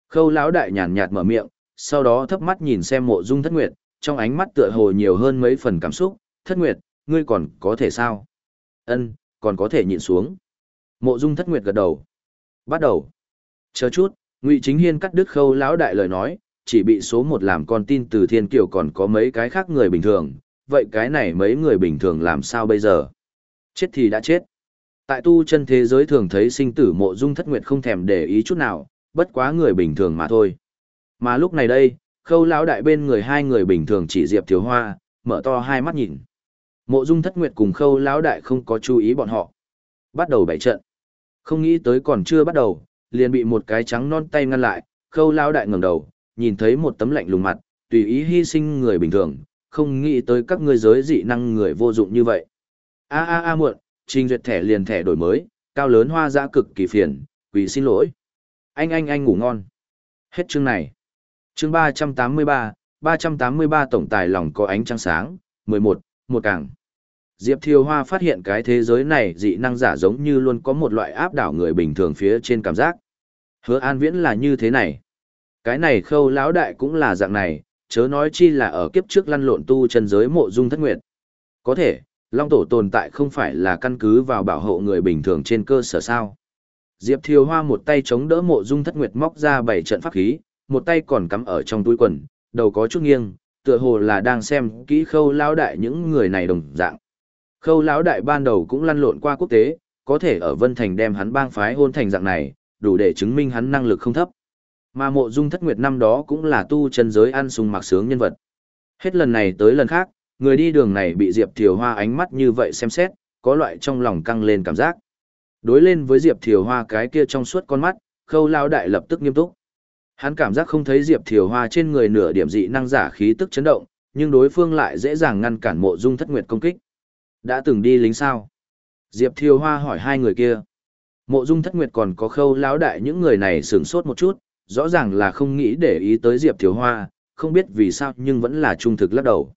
Khâu lão đại nhàn nhạt mở miệng, sau đó thấp mắt nhìn xem mộ dung thất nguyệt, trong ánh mắt tựa hồ nhiều hơn mấy phần cảm xúc, thất nguyệt, ngươi còn có thể sao? Ân, còn có thể nhịn xuống. Mộ dung thất nguyệt gật đầu. Bắt đầu. Chờ chút, Ngụy Chính Hiên cắt đứt khâu lão đại lời nói, chỉ bị số một làm con tin từ thiên kiều còn có mấy cái khác người bình thường, vậy cái này mấy người bình thường làm sao bây giờ? Chết thì đã chết. Tại tu chân thế giới thường thấy sinh tử mộ dung thất nguyệt không thèm để ý chút nào, bất quá người bình thường mà thôi. Mà lúc này đây, khâu lão đại bên người hai người bình thường chỉ diệp thiếu hoa, mở to hai mắt nhìn. Mộ dung thất nguyệt cùng khâu lão đại không có chú ý bọn họ. Bắt đầu bảy trận. Không nghĩ tới còn chưa bắt đầu, liền bị một cái trắng non tay ngăn lại, khâu lão đại ngẩng đầu, nhìn thấy một tấm lạnh lùng mặt, tùy ý hy sinh người bình thường, không nghĩ tới các ngươi giới dị năng người vô dụng như vậy. A a a muộn, trình duyệt thẻ liền thẻ đổi mới, cao lớn hoa dã cực kỳ phiền, quỷ xin lỗi. Anh anh anh ngủ ngon. Hết chương này. Chương 383, 383 tổng tài lòng có ánh trăng sáng, 11, một càng. Diệp Thiều Hoa phát hiện cái thế giới này dị năng giả giống như luôn có một loại áp đảo người bình thường phía trên cảm giác. Hứa An Viễn là như thế này. Cái này khâu lão đại cũng là dạng này, chớ nói chi là ở kiếp trước lăn lộn tu chân giới mộ dung thất nguyệt. Có thể, Long Tổ tồn tại không phải là căn cứ vào bảo hộ người bình thường trên cơ sở sao. Diệp Thiều Hoa một tay chống đỡ mộ dung thất nguyệt móc ra bảy trận pháp khí, một tay còn cắm ở trong túi quần, đầu có chút nghiêng, tựa hồ là đang xem kỹ khâu lão đại những người này đồng dạng. Khâu lão đại ban đầu cũng lăn lộn qua quốc tế, có thể ở Vân Thành đem hắn bang phái hôn thành dạng này, đủ để chứng minh hắn năng lực không thấp. Mà mộ dung thất nguyệt năm đó cũng là tu chân giới ăn sung mặc sướng nhân vật. Hết lần này tới lần khác, người đi đường này bị Diệp Thiều Hoa ánh mắt như vậy xem xét, có loại trong lòng căng lên cảm giác. Đối lên với Diệp Thiều Hoa cái kia trong suốt con mắt, khâu lao đại lập tức nghiêm túc. Hắn cảm giác không thấy Diệp Thiều Hoa trên người nửa điểm dị năng giả khí tức chấn động, nhưng đối phương lại dễ dàng ngăn cản mộ dung thất nguyệt công kích. Đã từng đi lính sao? Diệp Thiều Hoa hỏi hai người kia. Mộ dung thất nguyệt còn có khâu lão đại những người này sửng sốt một chút, rõ ràng là không nghĩ để ý tới Diệp Thiều Hoa, không biết vì sao nhưng vẫn là trung thực lắc đầu.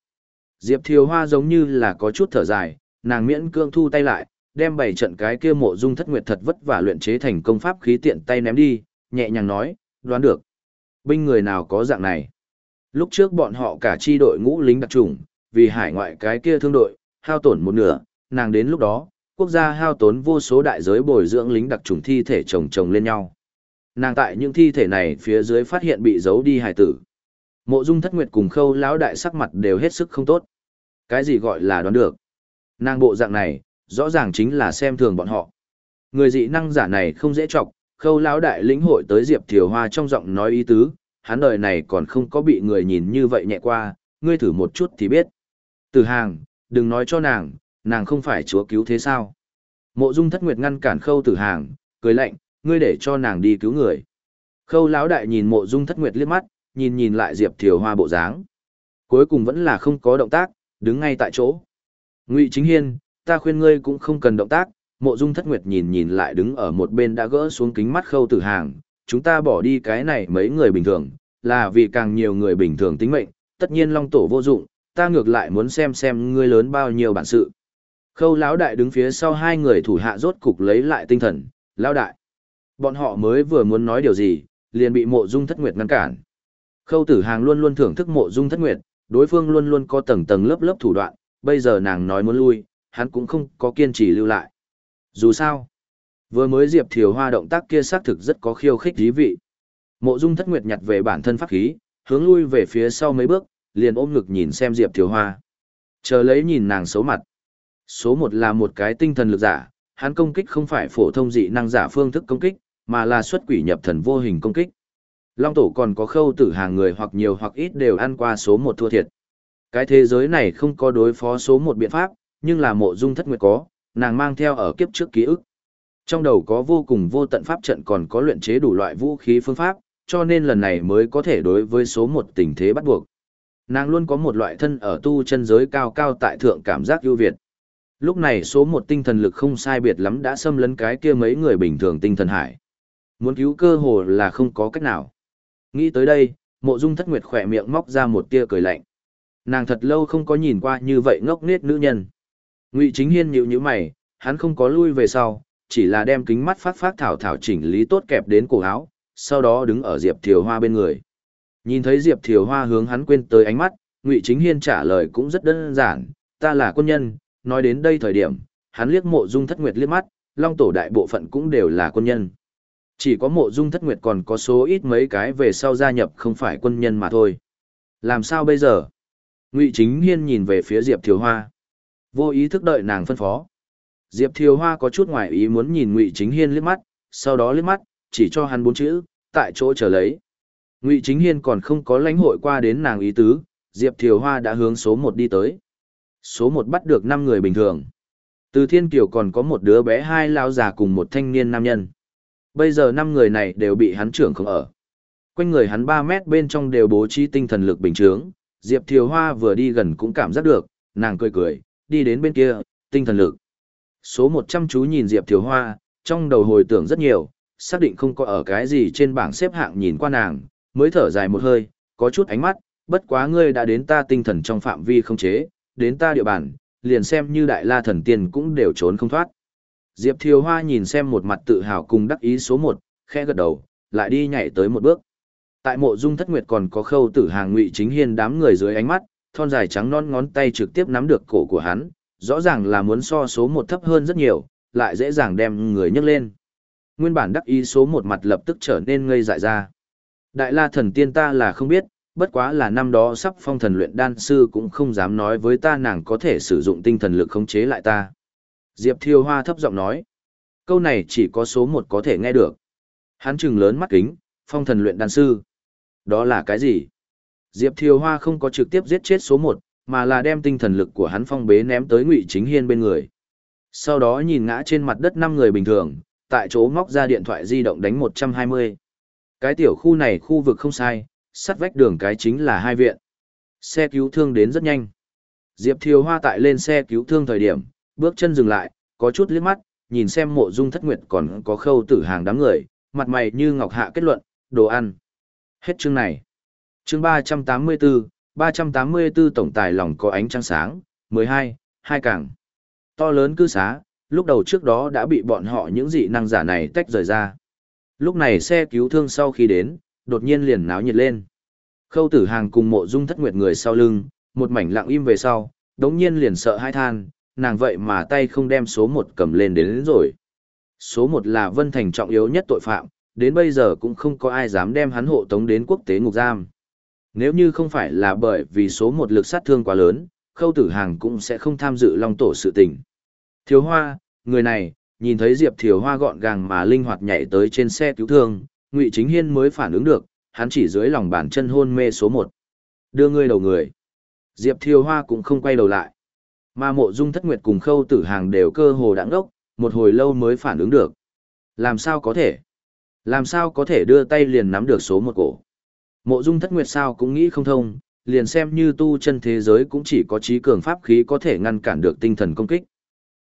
Diệp Thiều Hoa giống như là có chút thở dài, nàng miễn cương thu tay lại, đem bảy trận cái kia mộ dung thất nguyệt thật vất vả luyện chế thành công pháp khí tiện tay ném đi, nhẹ nhàng nói, đoán được. Binh người nào có dạng này? Lúc trước bọn họ cả chi đội ngũ lính đặc trùng, vì hải ngoại cái kia thương đội, hao tổn một nửa, nàng đến lúc đó, quốc gia hao tốn vô số đại giới bồi dưỡng lính đặc trùng thi thể chồng chồng lên nhau. nàng tại những thi thể này phía dưới phát hiện bị giấu đi hải tử. Mộ Dung Thất Nguyệt cùng Khâu lão đại sắc mặt đều hết sức không tốt. Cái gì gọi là đoán được? Nàng bộ dạng này, rõ ràng chính là xem thường bọn họ. Người dị năng giả này không dễ chọc, Khâu lão đại lĩnh hội tới Diệp Thiều Hoa trong giọng nói ý tứ, hắn đời này còn không có bị người nhìn như vậy nhẹ qua, ngươi thử một chút thì biết. Từ hàng, đừng nói cho nàng, nàng không phải chúa cứu thế sao. Mộ Dung Thất Nguyệt ngăn cản Khâu Tử Hàng, cười lạnh, ngươi để cho nàng đi cứu người. Khâu lão đại nhìn Mộ Dung Thất Nguyệt liếc mắt, nhìn nhìn lại Diệp Thiều Hoa bộ dáng. Cuối cùng vẫn là không có động tác, đứng ngay tại chỗ. Ngụy Chính Hiên, ta khuyên ngươi cũng không cần động tác, Mộ Dung Thất Nguyệt nhìn nhìn lại đứng ở một bên đã gỡ xuống kính mắt Khâu Tử Hàng, chúng ta bỏ đi cái này mấy người bình thường, là vì càng nhiều người bình thường tính mệnh, tất nhiên Long Tổ vô dụng, ta ngược lại muốn xem xem ngươi lớn bao nhiêu bản sự. Khâu lão đại đứng phía sau hai người thủ hạ rốt cục lấy lại tinh thần, lão đại. Bọn họ mới vừa muốn nói điều gì, liền bị mộ dung thất nguyệt ngăn cản. Khâu tử hàng luôn luôn thưởng thức mộ dung thất nguyệt, đối phương luôn luôn có tầng tầng lớp lớp thủ đoạn, bây giờ nàng nói muốn lui, hắn cũng không có kiên trì lưu lại. Dù sao, vừa mới diệp thiều hoa động tác kia xác thực rất có khiêu khích dí vị. Mộ dung thất nguyệt nhặt về bản thân pháp khí, hướng lui về phía sau mấy bước, liền ôm ngực nhìn xem diệp thiều hoa. Chờ lấy nhìn nàng xấu mặt. Số một là một cái tinh thần lực giả, hắn công kích không phải phổ thông dị năng giả phương thức công kích, mà là xuất quỷ nhập thần vô hình công kích. Long tổ còn có khâu tử hàng người hoặc nhiều hoặc ít đều ăn qua số một thua thiệt. Cái thế giới này không có đối phó số một biện pháp, nhưng là mộ dung thất nguyệt có, nàng mang theo ở kiếp trước ký ức. Trong đầu có vô cùng vô tận pháp trận còn có luyện chế đủ loại vũ khí phương pháp, cho nên lần này mới có thể đối với số một tình thế bắt buộc. Nàng luôn có một loại thân ở tu chân giới cao cao tại thượng cảm giác ưu việt. Lúc này số một tinh thần lực không sai biệt lắm đã xâm lấn cái kia mấy người bình thường tinh thần hải. Muốn cứu cơ hồ là không có cách nào. Nghĩ tới đây, mộ dung thất nguyệt khỏe miệng móc ra một tia cười lạnh. Nàng thật lâu không có nhìn qua như vậy ngốc nghếch nữ nhân. Ngụy chính hiên nhíu nhíu mày, hắn không có lui về sau, chỉ là đem kính mắt phát phát thảo thảo chỉnh lý tốt kẹp đến cổ áo, sau đó đứng ở Diệp Thiều Hoa bên người. Nhìn thấy Diệp Thiều Hoa hướng hắn quên tới ánh mắt, Ngụy Chính Hiên trả lời cũng rất đơn giản, ta là quân nhân, nói đến đây thời điểm, hắn liếc mộ dung thất nguyệt liếc mắt, long tổ đại bộ phận cũng đều là quân nhân. Chỉ có mộ dung thất nguyệt còn có số ít mấy cái về sau gia nhập không phải quân nhân mà thôi. Làm sao bây giờ? Ngụy Chính Hiên nhìn về phía Diệp Thiều Hoa. Vô ý thức đợi nàng phân phó. Diệp Thiều Hoa có chút ngoài ý muốn nhìn Ngụy Chính Hiên liếc mắt, sau đó liếc mắt, chỉ cho hắn bốn chữ, tại chỗ chờ lấy. Ngụy Chính Hiên còn không có lãnh hội qua đến nàng ý tứ, Diệp Thiều Hoa đã hướng số một đi tới. Số một bắt được năm người bình thường. Từ Thiên Kiều còn có một đứa bé hai lao già cùng một thanh niên nam nhân. Bây giờ năm người này đều bị hắn trưởng không ở. Quanh người hắn ba mét bên trong đều bố trí tinh thần lực bình chướng. Diệp Thiều Hoa vừa đi gần cũng cảm giác được, nàng cười cười, đi đến bên kia, tinh thần lực. Số một trăm chú nhìn Diệp Thiều Hoa, trong đầu hồi tưởng rất nhiều, xác định không có ở cái gì trên bảng xếp hạng nhìn qua nàng, mới thở dài một hơi, có chút ánh mắt, bất quá ngươi đã đến ta tinh thần trong phạm vi không chế, đến ta địa bàn, liền xem như đại la thần tiên cũng đều trốn không thoát. Diệp Thiều Hoa nhìn xem một mặt tự hào cùng đắc ý số một, khẽ gật đầu, lại đi nhảy tới một bước. Tại mộ dung thất nguyệt còn có khâu tử hàng ngụy chính hiên đám người dưới ánh mắt, thon dài trắng non ngón tay trực tiếp nắm được cổ của hắn, rõ ràng là muốn so số một thấp hơn rất nhiều, lại dễ dàng đem người nhấc lên. Nguyên bản đắc ý số một mặt lập tức trở nên ngây dại ra. Đại la thần tiên ta là không biết, bất quá là năm đó sắp phong thần luyện đan sư cũng không dám nói với ta nàng có thể sử dụng tinh thần lực khống chế lại ta. Diệp Thiêu Hoa thấp giọng nói. Câu này chỉ có số một có thể nghe được. Hắn trừng lớn mắt kính, phong thần luyện đan sư. Đó là cái gì? Diệp Thiêu Hoa không có trực tiếp giết chết số một, mà là đem tinh thần lực của hắn phong bế ném tới Ngụy Chính Hiên bên người. Sau đó nhìn ngã trên mặt đất năm người bình thường, tại chỗ móc ra điện thoại di động đánh 120. Cái tiểu khu này khu vực không sai, sắt vách đường cái chính là hai viện. Xe cứu thương đến rất nhanh. Diệp Thiều Hoa tại lên xe cứu thương thời điểm, bước chân dừng lại, có chút liếc mắt, nhìn xem mộ dung thất nguyệt còn có khâu tử hàng đám người, mặt mày như ngọc hạ kết luận, đồ ăn. Hết chương này. Chương 384, 384 tổng tài lòng có ánh trăng sáng, 12, hai càng. To lớn cư xá, lúc đầu trước đó đã bị bọn họ những dị năng giả này tách rời ra. Lúc này xe cứu thương sau khi đến, đột nhiên liền náo nhiệt lên. Khâu tử hàng cùng mộ dung thất nguyệt người sau lưng, một mảnh lặng im về sau, đống nhiên liền sợ hai than, nàng vậy mà tay không đem số một cầm lên đến, đến rồi. Số một là Vân Thành trọng yếu nhất tội phạm, đến bây giờ cũng không có ai dám đem hắn hộ tống đến quốc tế ngục giam. Nếu như không phải là bởi vì số một lực sát thương quá lớn, khâu tử hàng cũng sẽ không tham dự long tổ sự tình. Thiếu hoa, người này, nhìn thấy Diệp Thiếu Hoa gọn gàng mà linh hoạt nhảy tới trên xe cứu thương, Ngụy Chính Hiên mới phản ứng được, hắn chỉ dưới lòng bàn chân hôn mê số một. Đưa ngươi đầu người. Diệp Thiều Hoa cũng không quay đầu lại. Mà mộ dung thất nguyệt cùng khâu tử hàng đều cơ hồ đãng đốc, một hồi lâu mới phản ứng được. Làm sao có thể? Làm sao có thể đưa tay liền nắm được số một cổ? Mộ dung thất nguyệt sao cũng nghĩ không thông, liền xem như tu chân thế giới cũng chỉ có trí cường pháp khí có thể ngăn cản được tinh thần công kích.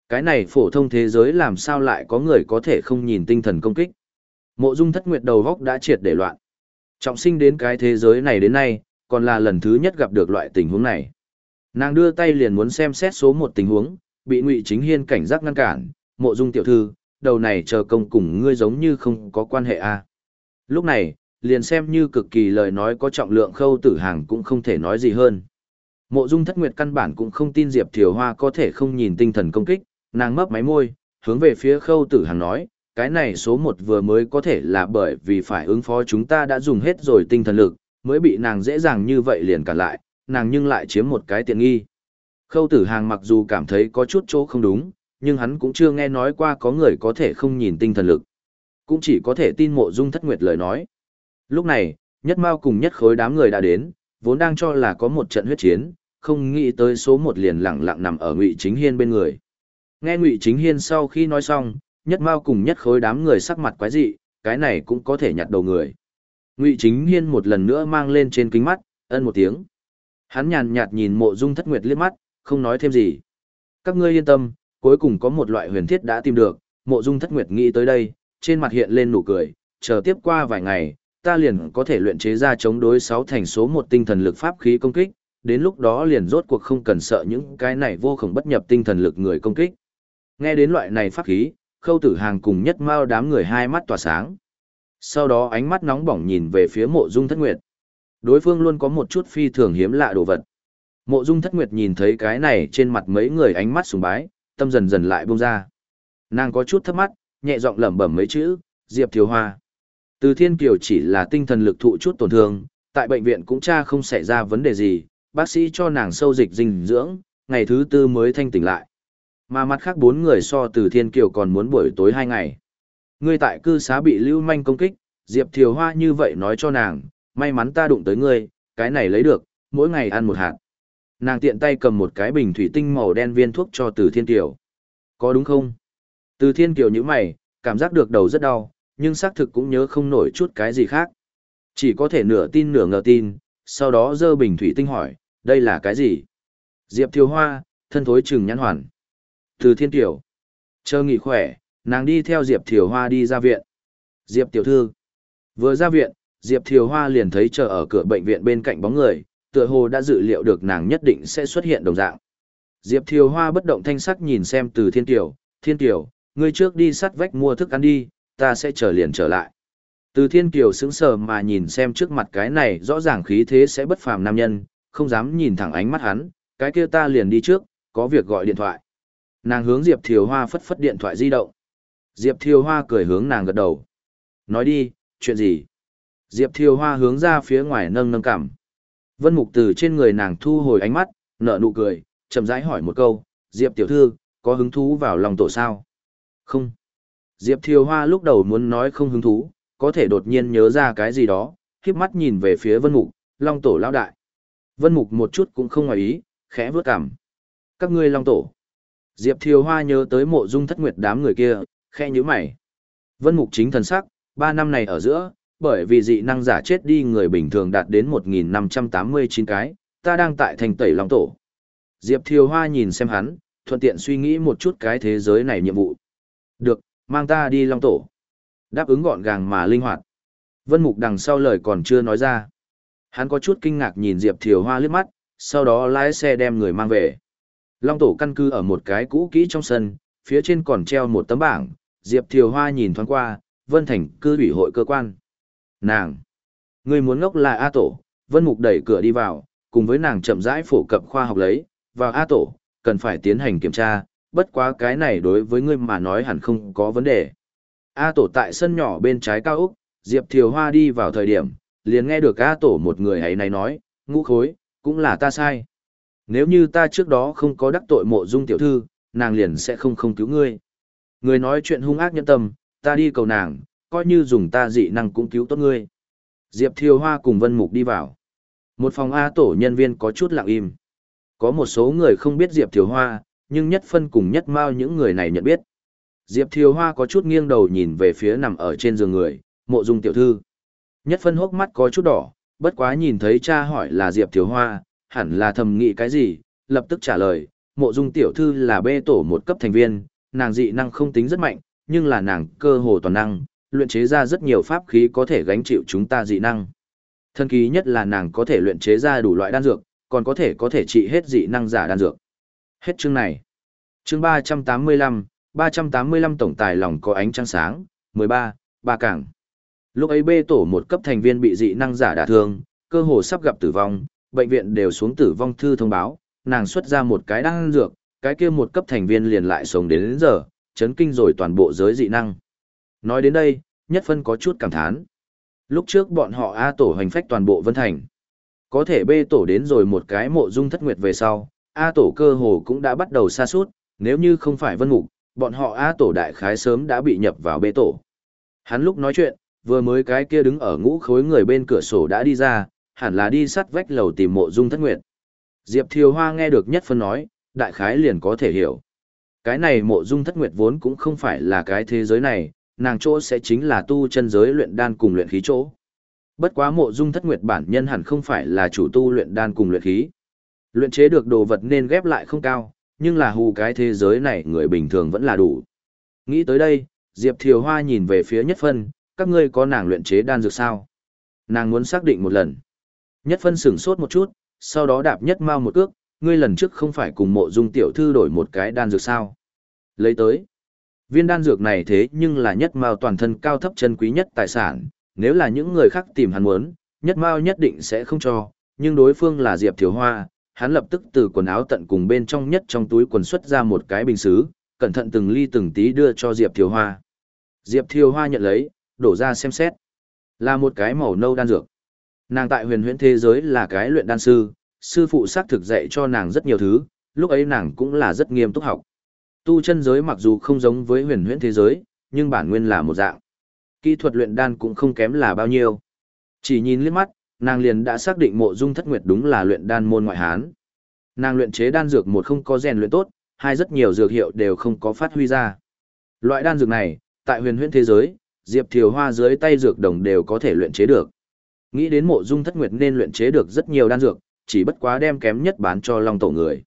Cái này phổ thông thế giới làm sao lại có người có thể không nhìn tinh thần công kích. Mộ dung thất nguyệt đầu góc đã triệt để loạn. Trọng sinh đến cái thế giới này đến nay, còn là lần thứ nhất gặp được loại tình huống này. Nàng đưa tay liền muốn xem xét số một tình huống, bị Ngụy Chính Hiên cảnh giác ngăn cản, "Mộ Dung tiểu thư, đầu này chờ công cùng ngươi giống như không có quan hệ a." À. Lúc này, liền xem như cực kỳ lời nói có trọng lượng khâu tử hàng cũng không thể nói gì hơn. Mộ Dung Thất Nguyệt căn bản cũng không tin Diệp Thiều Hoa có thể không nhìn tinh thần công kích, nàng mấp máy môi, hướng về phía khâu tử hàng nói, cái này số một vừa mới có thể là bởi vì phải ứng phó chúng ta đã dùng hết rồi tinh thần lực, mới bị nàng dễ dàng như vậy liền cản lại, nàng nhưng lại chiếm một cái tiện nghi. Khâu tử hàng mặc dù cảm thấy có chút chỗ không đúng, nhưng hắn cũng chưa nghe nói qua có người có thể không nhìn tinh thần lực. Cũng chỉ có thể tin mộ dung thất nguyệt lời nói. Lúc này, nhất mao cùng nhất khối đám người đã đến, vốn đang cho là có một trận huyết chiến, không nghĩ tới số một liền lặng lặng nằm ở ngụy chính hiên bên người. Nghe ngụy chính hiên sau khi nói xong, nhất mao cùng nhất khối đám người sắc mặt quái dị, cái này cũng có thể nhặt đầu người. Ngụy chính hiên một lần nữa mang lên trên kính mắt, ân một tiếng. Hắn nhàn nhạt nhìn mộ dung thất nguyệt liếc mắt, không nói thêm gì. Các ngươi yên tâm, cuối cùng có một loại huyền thiết đã tìm được, mộ dung thất nguyệt nghĩ tới đây, trên mặt hiện lên nụ cười, chờ tiếp qua vài ngày, ta liền có thể luyện chế ra chống đối sáu thành số một tinh thần lực pháp khí công kích, đến lúc đó liền rốt cuộc không cần sợ những cái này vô khổng bất nhập tinh thần lực người công kích. Nghe đến loại này pháp khí, khâu tử hàng cùng nhất mao đám người hai mắt tỏa sáng. Sau đó ánh mắt nóng bỏng nhìn về phía mộ dung thất nguyệt. Đối phương luôn có một chút phi thường hiếm lạ đồ vật. Mộ dung thất nguyệt nhìn thấy cái này trên mặt mấy người ánh mắt sùng bái, tâm dần dần lại buông ra. Nàng có chút thấp mắt, nhẹ giọng lẩm bẩm mấy chữ, Diệp Thiếu Hoa. Từ Thiên Kiều chỉ là tinh thần lực thụ chút tổn thương, tại bệnh viện cũng cha không xảy ra vấn đề gì, bác sĩ cho nàng sâu dịch dinh dưỡng, ngày thứ tư mới thanh tỉnh lại. Mà mặt khác bốn người so từ Thiên Kiều còn muốn buổi tối hai ngày. Ngươi tại cư xá bị lưu manh công kích, Diệp Thiều Hoa như vậy nói cho nàng, may mắn ta đụng tới ngươi, cái này lấy được, mỗi ngày ăn một hạt. Nàng tiện tay cầm một cái bình thủy tinh màu đen viên thuốc cho Từ Thiên Kiều. Có đúng không? Từ Thiên Kiều như mày, cảm giác được đầu rất đau, nhưng xác thực cũng nhớ không nổi chút cái gì khác. Chỉ có thể nửa tin nửa ngờ tin, sau đó dơ bình thủy tinh hỏi, đây là cái gì? Diệp Thiều Hoa, thân thối trừng nhãn hoàn. Từ Thiên Kiều. Chờ nghỉ khỏe, nàng đi theo Diệp Thiều Hoa đi ra viện. Diệp Tiểu Thư. Vừa ra viện, Diệp Thiều Hoa liền thấy chờ ở cửa bệnh viện bên cạnh bóng người, tựa hồ đã dự liệu được nàng nhất định sẽ xuất hiện đồng dạng. Diệp Thiều Hoa bất động thanh sắc nhìn xem từ Thiên Tiểu, Thiên Tiểu, ngươi trước đi sắt vách mua thức ăn đi, ta sẽ chờ liền trở lại. Từ Thiên Kiều sững sờ mà nhìn xem trước mặt cái này rõ ràng khí thế sẽ bất phàm nam nhân, không dám nhìn thẳng ánh mắt hắn, cái kia ta liền đi trước, có việc gọi điện thoại. Nàng hướng Diệp Thiều Hoa phất phất điện thoại di động. Diệp Thiều Hoa cười hướng nàng gật đầu. Nói đi, chuyện gì? Diệp Thiều Hoa hướng ra phía ngoài nâng nâng cảm. Vân Mục từ trên người nàng thu hồi ánh mắt, nở nụ cười, chậm rãi hỏi một câu, Diệp tiểu thư, có hứng thú vào lòng tổ sao? Không. Diệp Thiều Hoa lúc đầu muốn nói không hứng thú, có thể đột nhiên nhớ ra cái gì đó, khiếp mắt nhìn về phía Vân Mục, Long Tổ lão đại. Vân Mục một chút cũng không ngoài ý, khẽ vướt cằm. Các ngươi Long Tổ. Diệp Thiều Hoa nhớ tới mộ dung thất nguyệt đám người kia, khẽ nhíu mày. Vân Mục chính thần sắc, ba năm này ở giữa, bởi vì dị năng giả chết đi người bình thường đạt đến 1.589 cái, ta đang tại thành tẩy Long Tổ. Diệp Thiều Hoa nhìn xem hắn, thuận tiện suy nghĩ một chút cái thế giới này nhiệm vụ. Được, mang ta đi Long Tổ. Đáp ứng gọn gàng mà linh hoạt. Vân Mục đằng sau lời còn chưa nói ra. Hắn có chút kinh ngạc nhìn Diệp Thiều Hoa liếc mắt, sau đó lái xe đem người mang về. Long Tổ căn cứ ở một cái cũ kỹ trong sân, phía trên còn treo một tấm bảng, Diệp Thiều Hoa nhìn thoáng qua, Vân Thành cư ủy hội cơ quan. Nàng! Người muốn ngốc là A Tổ, Vân Mục đẩy cửa đi vào, cùng với nàng chậm rãi phổ cập khoa học lấy, vào A Tổ, cần phải tiến hành kiểm tra, bất quá cái này đối với ngươi mà nói hẳn không có vấn đề. A tổ tại sân nhỏ bên trái cao Úc, Diệp Thiều Hoa đi vào thời điểm, liền nghe được A tổ một người ấy này nói, ngũ khối, cũng là ta sai. Nếu như ta trước đó không có đắc tội mộ dung tiểu thư, nàng liền sẽ không không cứu ngươi. Người nói chuyện hung ác nhân tâm, ta đi cầu nàng, coi như dùng ta dị năng cũng cứu tốt ngươi. Diệp Thiều Hoa cùng Vân Mục đi vào. Một phòng A tổ nhân viên có chút lặng im. Có một số người không biết Diệp Thiều Hoa, nhưng nhất phân cùng nhất mao những người này nhận biết. Diệp Thiều Hoa có chút nghiêng đầu nhìn về phía nằm ở trên giường người, mộ dung tiểu thư. Nhất phân hốc mắt có chút đỏ, bất quá nhìn thấy cha hỏi là Diệp Thiều Hoa, hẳn là thầm nghĩ cái gì, lập tức trả lời, mộ dung tiểu thư là bê tổ một cấp thành viên, nàng dị năng không tính rất mạnh, nhưng là nàng cơ hồ toàn năng, luyện chế ra rất nhiều pháp khí có thể gánh chịu chúng ta dị năng. Thân khí nhất là nàng có thể luyện chế ra đủ loại đan dược, còn có thể có thể trị hết dị năng giả đan dược. Hết chương này. Chương 385, 385 tổng tài lòng có ánh trăng sáng, 13, ba cảng. Lúc ấy bê tổ một cấp thành viên bị dị năng giả đả thương, cơ hồ sắp gặp tử vong, bệnh viện đều xuống tử vong thư thông báo, nàng xuất ra một cái đan dược, cái kia một cấp thành viên liền lại sống đến, đến giờ, chấn kinh rồi toàn bộ giới dị năng. Nói đến đây, nhất phân có chút cảm thán. Lúc trước bọn họ A tổ hành phách toàn bộ Vân Thành. Có thể B tổ đến rồi một cái mộ dung thất nguyệt về sau, A tổ cơ hồ cũng đã bắt đầu xa suốt, nếu như không phải Vân Mục, bọn họ A tổ đại khái sớm đã bị nhập vào B tổ. Hắn lúc nói chuyện, vừa mới cái kia đứng ở ngũ khối người bên cửa sổ đã đi ra, hẳn là đi sắt vách lầu tìm mộ dung thất nguyệt. Diệp Thiều Hoa nghe được nhất phân nói, đại khái liền có thể hiểu. Cái này mộ dung thất nguyệt vốn cũng không phải là cái thế giới này, nàng chỗ sẽ chính là tu chân giới luyện đan cùng luyện khí chỗ. Bất quá mộ dung thất nguyệt bản nhân hẳn không phải là chủ tu luyện đan cùng luyện khí. Luyện chế được đồ vật nên ghép lại không cao, nhưng là hù cái thế giới này người bình thường vẫn là đủ. Nghĩ tới đây, Diệp Thiều Hoa nhìn về phía nhất phân, các ngươi có nàng luyện chế đan dược sao? Nàng muốn xác định một lần. Nhất phân sửng sốt một chút, sau đó đạp nhất mau một cước, ngươi lần trước không phải cùng mộ dung tiểu thư đổi một cái đan dược sao? Lấy tới. Viên đan dược này thế nhưng là nhất mao toàn thân cao thấp chân quý nhất tài sản, nếu là những người khác tìm hắn muốn, nhất mao nhất định sẽ không cho, nhưng đối phương là Diệp Thiếu Hoa, hắn lập tức từ quần áo tận cùng bên trong nhất trong túi quần xuất ra một cái bình xứ, cẩn thận từng ly từng tí đưa cho Diệp Thiếu Hoa. Diệp Thiếu Hoa nhận lấy, đổ ra xem xét. Là một cái màu nâu đan dược. Nàng tại huyền huyễn thế giới là cái luyện đan sư, sư phụ xác thực dạy cho nàng rất nhiều thứ, lúc ấy nàng cũng là rất nghiêm túc học. Tu chân giới mặc dù không giống với huyền huyễn thế giới, nhưng bản nguyên là một dạng. Kỹ thuật luyện đan cũng không kém là bao nhiêu. Chỉ nhìn liếc mắt, nàng liền đã xác định mộ dung thất nguyệt đúng là luyện đan môn ngoại hán. Nàng luyện chế đan dược một không có rèn luyện tốt, hai rất nhiều dược hiệu đều không có phát huy ra. Loại đan dược này, tại huyền huyễn thế giới, Diệp Thiều Hoa dưới tay dược đồng đều có thể luyện chế được. Nghĩ đến mộ dung thất nguyệt nên luyện chế được rất nhiều đan dược, chỉ bất quá đem kém nhất bán cho long tổ người.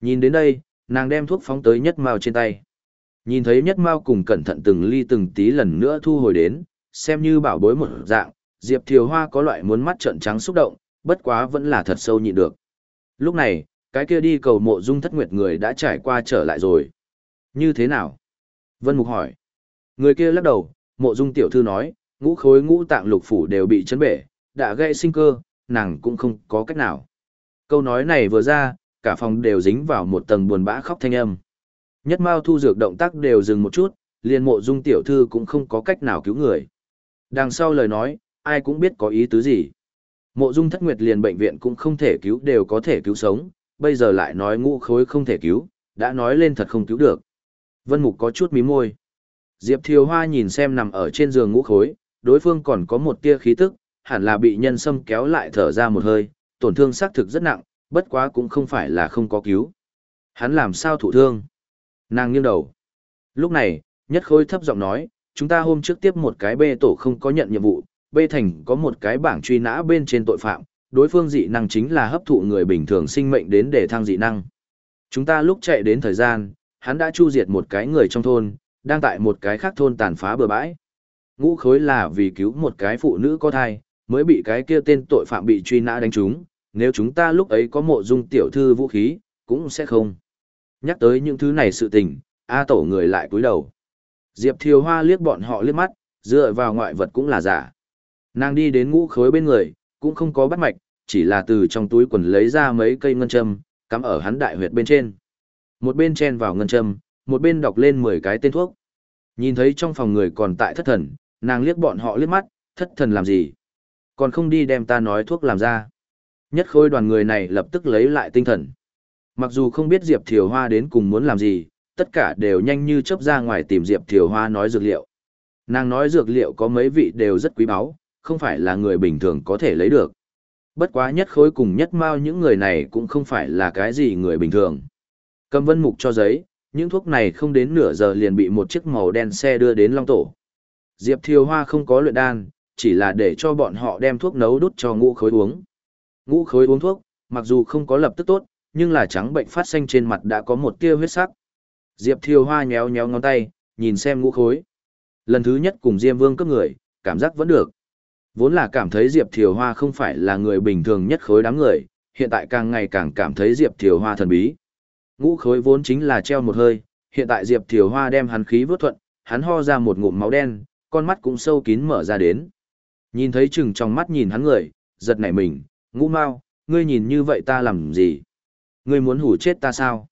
Nhìn đến đây, nàng đem thuốc phóng tới nhất mao trên tay. Nhìn thấy nhất mao cùng cẩn thận từng ly từng tí lần nữa thu hồi đến, xem như bảo bối một dạng, Diệp Thiều Hoa có loại muốn mắt trợn trắng xúc động, bất quá vẫn là thật sâu nhịn được. Lúc này, cái kia đi cầu mộ dung thất nguyệt người đã trải qua trở lại rồi. Như thế nào? Vân Mục hỏi. Người kia lắc đầu, mộ dung tiểu thư nói, ngũ khối ngũ tạng lục phủ đều bị chấn bể, đã gây sinh cơ, nàng cũng không có cách nào. Câu nói này vừa ra, cả phòng đều dính vào một tầng buồn bã khóc thanh âm. Nhất Mao thu dược động tác đều dừng một chút, liền mộ dung tiểu thư cũng không có cách nào cứu người. Đằng sau lời nói, ai cũng biết có ý tứ gì. Mộ dung thất nguyệt liền bệnh viện cũng không thể cứu đều có thể cứu sống, bây giờ lại nói ngũ khối không thể cứu, đã nói lên thật không cứu được. Vân Mục có chút mí môi. Diệp Thiều Hoa nhìn xem nằm ở trên giường ngũ khối, đối phương còn có một tia khí tức, hẳn là bị nhân sâm kéo lại thở ra một hơi, tổn thương xác thực rất nặng, bất quá cũng không phải là không có cứu. Hắn làm sao thụ thương? Nàng nghiêng đầu. Lúc này, nhất khôi thấp giọng nói, chúng ta hôm trước tiếp một cái bê tổ không có nhận nhiệm vụ, bê thành có một cái bảng truy nã bên trên tội phạm, đối phương dị năng chính là hấp thụ người bình thường sinh mệnh đến để thăng dị năng. Chúng ta lúc chạy đến thời gian, hắn đã chu diệt một cái người trong thôn, đang tại một cái khác thôn tàn phá bừa bãi. Ngũ khối là vì cứu một cái phụ nữ có thai, mới bị cái kia tên tội phạm bị truy nã đánh trúng, nếu chúng ta lúc ấy có mộ dung tiểu thư vũ khí, cũng sẽ không. Nhắc tới những thứ này sự tình, A tổ người lại cúi đầu. Diệp Thiều Hoa liếc bọn họ liếc mắt, dựa vào ngoại vật cũng là giả. Nàng đi đến ngũ khối bên người, cũng không có bắt mạch, chỉ là từ trong túi quần lấy ra mấy cây ngân châm, cắm ở hắn đại huyệt bên trên. Một bên chen vào ngân châm, một bên đọc lên 10 cái tên thuốc. Nhìn thấy trong phòng người còn tại thất thần, nàng liếc bọn họ liếc mắt, thất thần làm gì? Còn không đi đem ta nói thuốc làm ra. Nhất khôi đoàn người này lập tức lấy lại tinh thần. Mặc dù không biết Diệp Thiều Hoa đến cùng muốn làm gì, tất cả đều nhanh như chớp ra ngoài tìm Diệp Thiều Hoa nói dược liệu. Nàng nói dược liệu có mấy vị đều rất quý báu, không phải là người bình thường có thể lấy được. Bất quá nhất khối cùng nhất mao những người này cũng không phải là cái gì người bình thường. Cầm vân mục cho giấy, những thuốc này không đến nửa giờ liền bị một chiếc màu đen xe đưa đến Long Tổ. Diệp Thiều Hoa không có luyện đan, chỉ là để cho bọn họ đem thuốc nấu đút cho ngũ khối uống. Ngũ khối uống thuốc, mặc dù không có lập tức tốt, nhưng là trắng bệnh phát xanh trên mặt đã có một tia huyết sắc. Diệp Thiều Hoa nhéo nhéo ngón tay, nhìn xem ngũ khối. Lần thứ nhất cùng Diêm Vương cấp người, cảm giác vẫn được. Vốn là cảm thấy Diệp Thiều Hoa không phải là người bình thường nhất khối đám người, hiện tại càng ngày càng cảm thấy Diệp Thiều Hoa thần bí. Ngũ khối vốn chính là treo một hơi, hiện tại Diệp Thiều Hoa đem hắn khí vớt thuận, hắn ho ra một ngụm máu đen, con mắt cũng sâu kín mở ra đến. Nhìn thấy chừng trong mắt nhìn hắn người, giật nảy mình, ngũ mau, ngươi nhìn như vậy ta làm gì? Ngươi muốn hủ chết ta sao?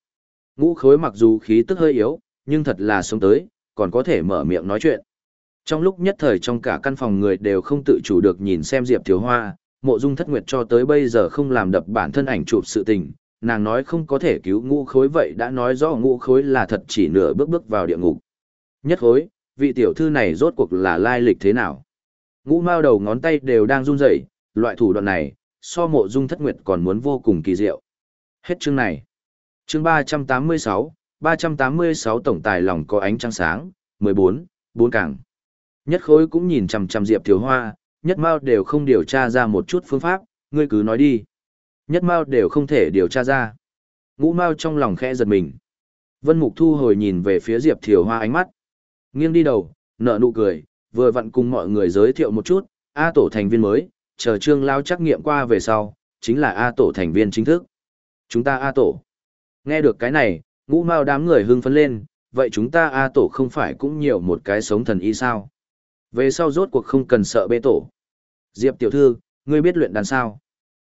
Ngũ khối mặc dù khí tức hơi yếu, nhưng thật là sống tới, còn có thể mở miệng nói chuyện. Trong lúc nhất thời trong cả căn phòng người đều không tự chủ được nhìn xem Diệp Thiếu Hoa, mộ dung thất nguyệt cho tới bây giờ không làm đập bản thân ảnh chụp sự tình, nàng nói không có thể cứu ngũ khối vậy đã nói rõ ngũ khối là thật chỉ nửa bước bước vào địa ngục. Nhất khối, vị tiểu thư này rốt cuộc là lai lịch thế nào? Ngũ mao đầu ngón tay đều đang run rẩy, loại thủ đoạn này, so mộ dung thất nguyệt còn muốn vô cùng kỳ diệu. Hết chương này. Chương 386, 386 tổng tài lòng có ánh trăng sáng, 14, bốn càng. Nhất khối cũng nhìn chằm chằm Diệp Thiếu Hoa, nhất mao đều không điều tra ra một chút phương pháp, ngươi cứ nói đi. Nhất mao đều không thể điều tra ra. Ngũ mao trong lòng khẽ giật mình. Vân Mục thu hồi nhìn về phía Diệp Thiều Hoa ánh mắt. Nghiêng đi đầu, nở nụ cười, vừa vặn cùng mọi người giới thiệu một chút, A tổ thành viên mới, chờ trương lao trắc nghiệm qua về sau, chính là A tổ thành viên chính thức. Chúng ta A tổ. Nghe được cái này, ngũ mao đám người hưng phấn lên, vậy chúng ta A tổ không phải cũng nhiều một cái sống thần y sao? Về sau rốt cuộc không cần sợ bê tổ. Diệp tiểu thư, ngươi biết luyện đàn sao?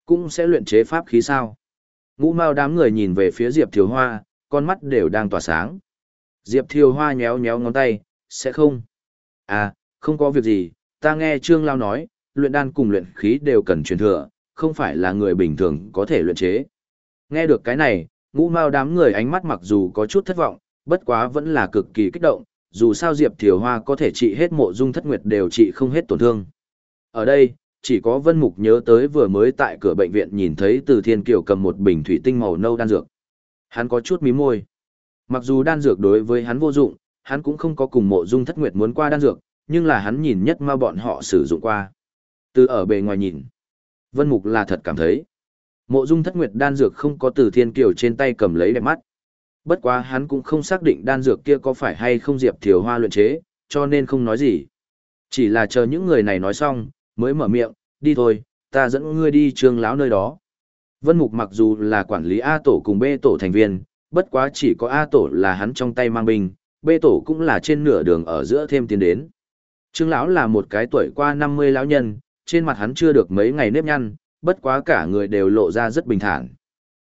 Cũng sẽ luyện chế pháp khí sao? Ngũ mao đám người nhìn về phía Diệp Thiều Hoa, con mắt đều đang tỏa sáng. Diệp Thiều Hoa nhéo nhéo ngón tay, sẽ không. À, không có việc gì, ta nghe Trương Lao nói, luyện đan cùng luyện khí đều cần truyền thừa, không phải là người bình thường có thể luyện chế. Nghe được cái này, ngũ mao đám người ánh mắt mặc dù có chút thất vọng, bất quá vẫn là cực kỳ kích động, dù sao Diệp Thiều Hoa có thể trị hết mộ dung thất nguyệt đều trị không hết tổn thương. Ở đây, chỉ có Vân Mục nhớ tới vừa mới tại cửa bệnh viện nhìn thấy Từ Thiên Kiều cầm một bình thủy tinh màu nâu đan dược. Hắn có chút mí môi. Mặc dù đan dược đối với hắn vô dụng, hắn cũng không có cùng mộ dung thất nguyệt muốn qua đan dược, nhưng là hắn nhìn nhất ma bọn họ sử dụng qua. Từ ở bề ngoài nhìn, Vân Mục là thật cảm thấy. Mộ dung thất nguyệt đan dược không có từ thiên kiều trên tay cầm lấy đẹp mắt. Bất quá hắn cũng không xác định đan dược kia có phải hay không diệp thiều hoa luyện chế, cho nên không nói gì. Chỉ là chờ những người này nói xong, mới mở miệng, đi thôi, ta dẫn ngươi đi trương lão nơi đó. Vân Mục mặc dù là quản lý A tổ cùng B tổ thành viên, bất quá chỉ có A tổ là hắn trong tay mang binh, B tổ cũng là trên nửa đường ở giữa thêm tiến đến. Trương lão là một cái tuổi qua 50 lão nhân, trên mặt hắn chưa được mấy ngày nếp nhăn, bất quá cả người đều lộ ra rất bình thản.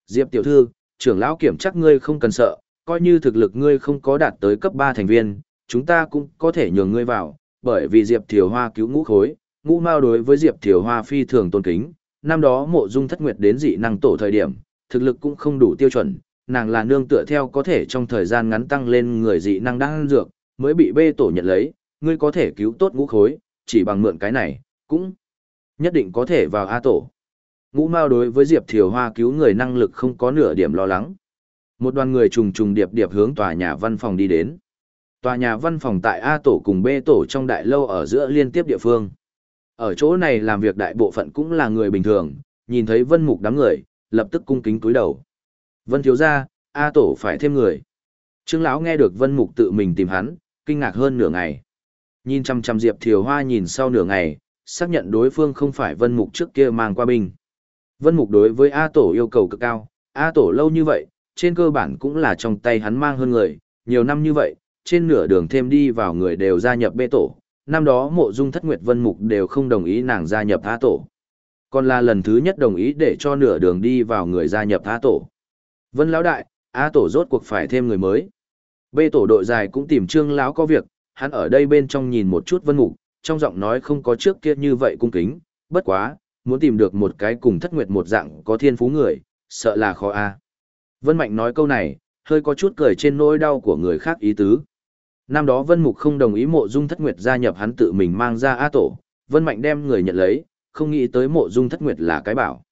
Diệp tiểu thư, trưởng lão kiểm chắc ngươi không cần sợ, coi như thực lực ngươi không có đạt tới cấp 3 thành viên, chúng ta cũng có thể nhường ngươi vào, bởi vì Diệp Thiều Hoa cứu ngũ khối, ngũ mao đối với Diệp Thiều Hoa phi thường tôn kính, năm đó mộ dung thất nguyệt đến dị năng tổ thời điểm, thực lực cũng không đủ tiêu chuẩn, nàng là nương tựa theo có thể trong thời gian ngắn tăng lên người dị năng đang dược, mới bị bê tổ nhận lấy, ngươi có thể cứu tốt ngũ khối, chỉ bằng mượn cái này, cũng nhất định có thể vào A tổ. Ngũ Mao đối với Diệp Thiều Hoa cứu người năng lực không có nửa điểm lo lắng. Một đoàn người trùng trùng điệp điệp hướng tòa nhà văn phòng đi đến. Tòa nhà văn phòng tại A tổ cùng B tổ trong đại lâu ở giữa liên tiếp địa phương. Ở chỗ này làm việc đại bộ phận cũng là người bình thường, nhìn thấy Vân Mục đám người, lập tức cung kính cúi đầu. Vân thiếu gia, A tổ phải thêm người. Trương lão nghe được Vân Mục tự mình tìm hắn, kinh ngạc hơn nửa ngày. Nhìn chăm chăm Diệp Thiều Hoa nhìn sau nửa ngày, xác nhận đối phương không phải Vân Mục trước kia mang qua binh. Vân Mục đối với A Tổ yêu cầu cực cao, A Tổ lâu như vậy, trên cơ bản cũng là trong tay hắn mang hơn người, nhiều năm như vậy, trên nửa đường thêm đi vào người đều gia nhập bê tổ, năm đó mộ dung thất nguyệt Vân Mục đều không đồng ý nàng gia nhập A Tổ. Còn là lần thứ nhất đồng ý để cho nửa đường đi vào người gia nhập A Tổ. Vân Lão Đại, A Tổ rốt cuộc phải thêm người mới. Bê Tổ đội dài cũng tìm Trương Lão có việc, hắn ở đây bên trong nhìn một chút Vân Mục, trong giọng nói không có trước kia như vậy cung kính, bất quá, muốn tìm được một cái cùng thất nguyệt một dạng có thiên phú người, sợ là khó a. Vân Mạnh nói câu này, hơi có chút cười trên nỗi đau của người khác ý tứ. Năm đó Vân Mục không đồng ý mộ dung thất nguyệt gia nhập hắn tự mình mang ra A tổ, Vân Mạnh đem người nhận lấy, không nghĩ tới mộ dung thất nguyệt là cái bảo.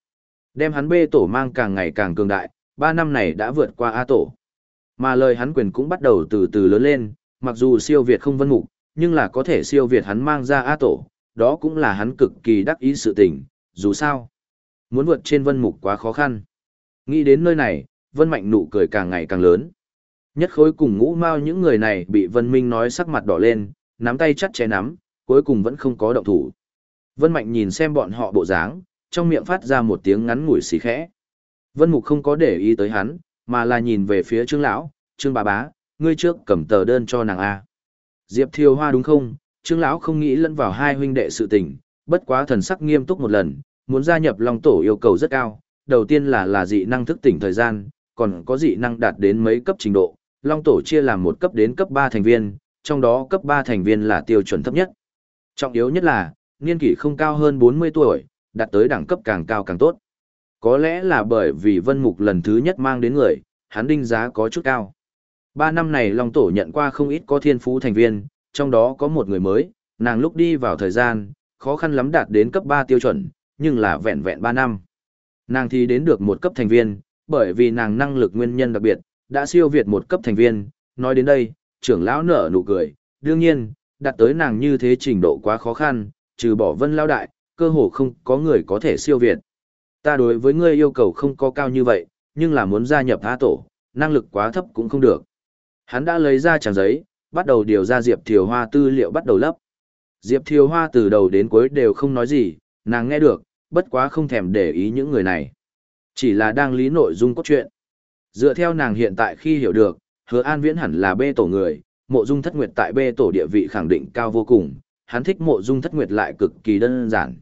Đem hắn bê tổ mang càng ngày càng cường đại, ba năm này đã vượt qua A tổ. Mà lời hắn quyền cũng bắt đầu từ từ lớn lên, mặc dù siêu Việt không Vân Mục, nhưng là có thể siêu Việt hắn mang ra A tổ, đó cũng là hắn cực kỳ đắc ý sự tình, dù sao. Muốn vượt trên Vân Mục quá khó khăn. Nghĩ đến nơi này, Vân Mạnh nụ cười càng ngày càng lớn. Nhất khối cùng ngũ mao những người này bị Vân Minh nói sắc mặt đỏ lên, nắm tay chắt chẽ nắm, cuối cùng vẫn không có động thủ. Vân Mạnh nhìn xem bọn họ bộ dáng, trong miệng phát ra một tiếng ngắn ngủi xì khẽ. Vân Mục không có để ý tới hắn, mà là nhìn về phía Trương lão, "Trương bà bá, ngươi trước cầm tờ đơn cho nàng a." Diệp Thiều Hoa đúng không? Trương lão không nghĩ lẫn vào hai huynh đệ sự tình, bất quá thần sắc nghiêm túc một lần, muốn gia nhập Long tổ yêu cầu rất cao, đầu tiên là là dị năng thức tỉnh thời gian, còn có dị năng đạt đến mấy cấp trình độ, Long tổ chia làm một cấp đến cấp 3 thành viên, trong đó cấp 3 thành viên là tiêu chuẩn thấp nhất. Trọng yếu nhất là, niên kỷ không cao hơn 40 tuổi, đạt tới đẳng cấp càng cao càng tốt. Có lẽ là bởi vì Vân Mục lần thứ nhất mang đến người, hắn đinh giá có chút cao. Ba năm này Long Tổ nhận qua không ít có thiên phú thành viên, trong đó có một người mới, nàng lúc đi vào thời gian, khó khăn lắm đạt đến cấp 3 tiêu chuẩn, nhưng là vẹn vẹn 3 năm. Nàng thì đến được một cấp thành viên, bởi vì nàng năng lực nguyên nhân đặc biệt, đã siêu việt một cấp thành viên, nói đến đây, trưởng lão nở nụ cười, đương nhiên, đạt tới nàng như thế trình độ quá khó khăn, trừ bỏ vân lao đại, cơ hồ không có người có thể siêu việt. Ta đối với ngươi yêu cầu không có cao như vậy, nhưng là muốn gia nhập A tổ, năng lực quá thấp cũng không được. Hắn đã lấy ra trang giấy, bắt đầu điều ra Diệp Thiều Hoa tư liệu bắt đầu lấp. Diệp Thiều Hoa từ đầu đến cuối đều không nói gì, nàng nghe được, bất quá không thèm để ý những người này. Chỉ là đang lý nội dung cốt truyện. Dựa theo nàng hiện tại khi hiểu được, hứa an viễn hẳn là bê tổ người, mộ dung thất nguyệt tại bê tổ địa vị khẳng định cao vô cùng, hắn thích mộ dung thất nguyệt lại cực kỳ đơn giản.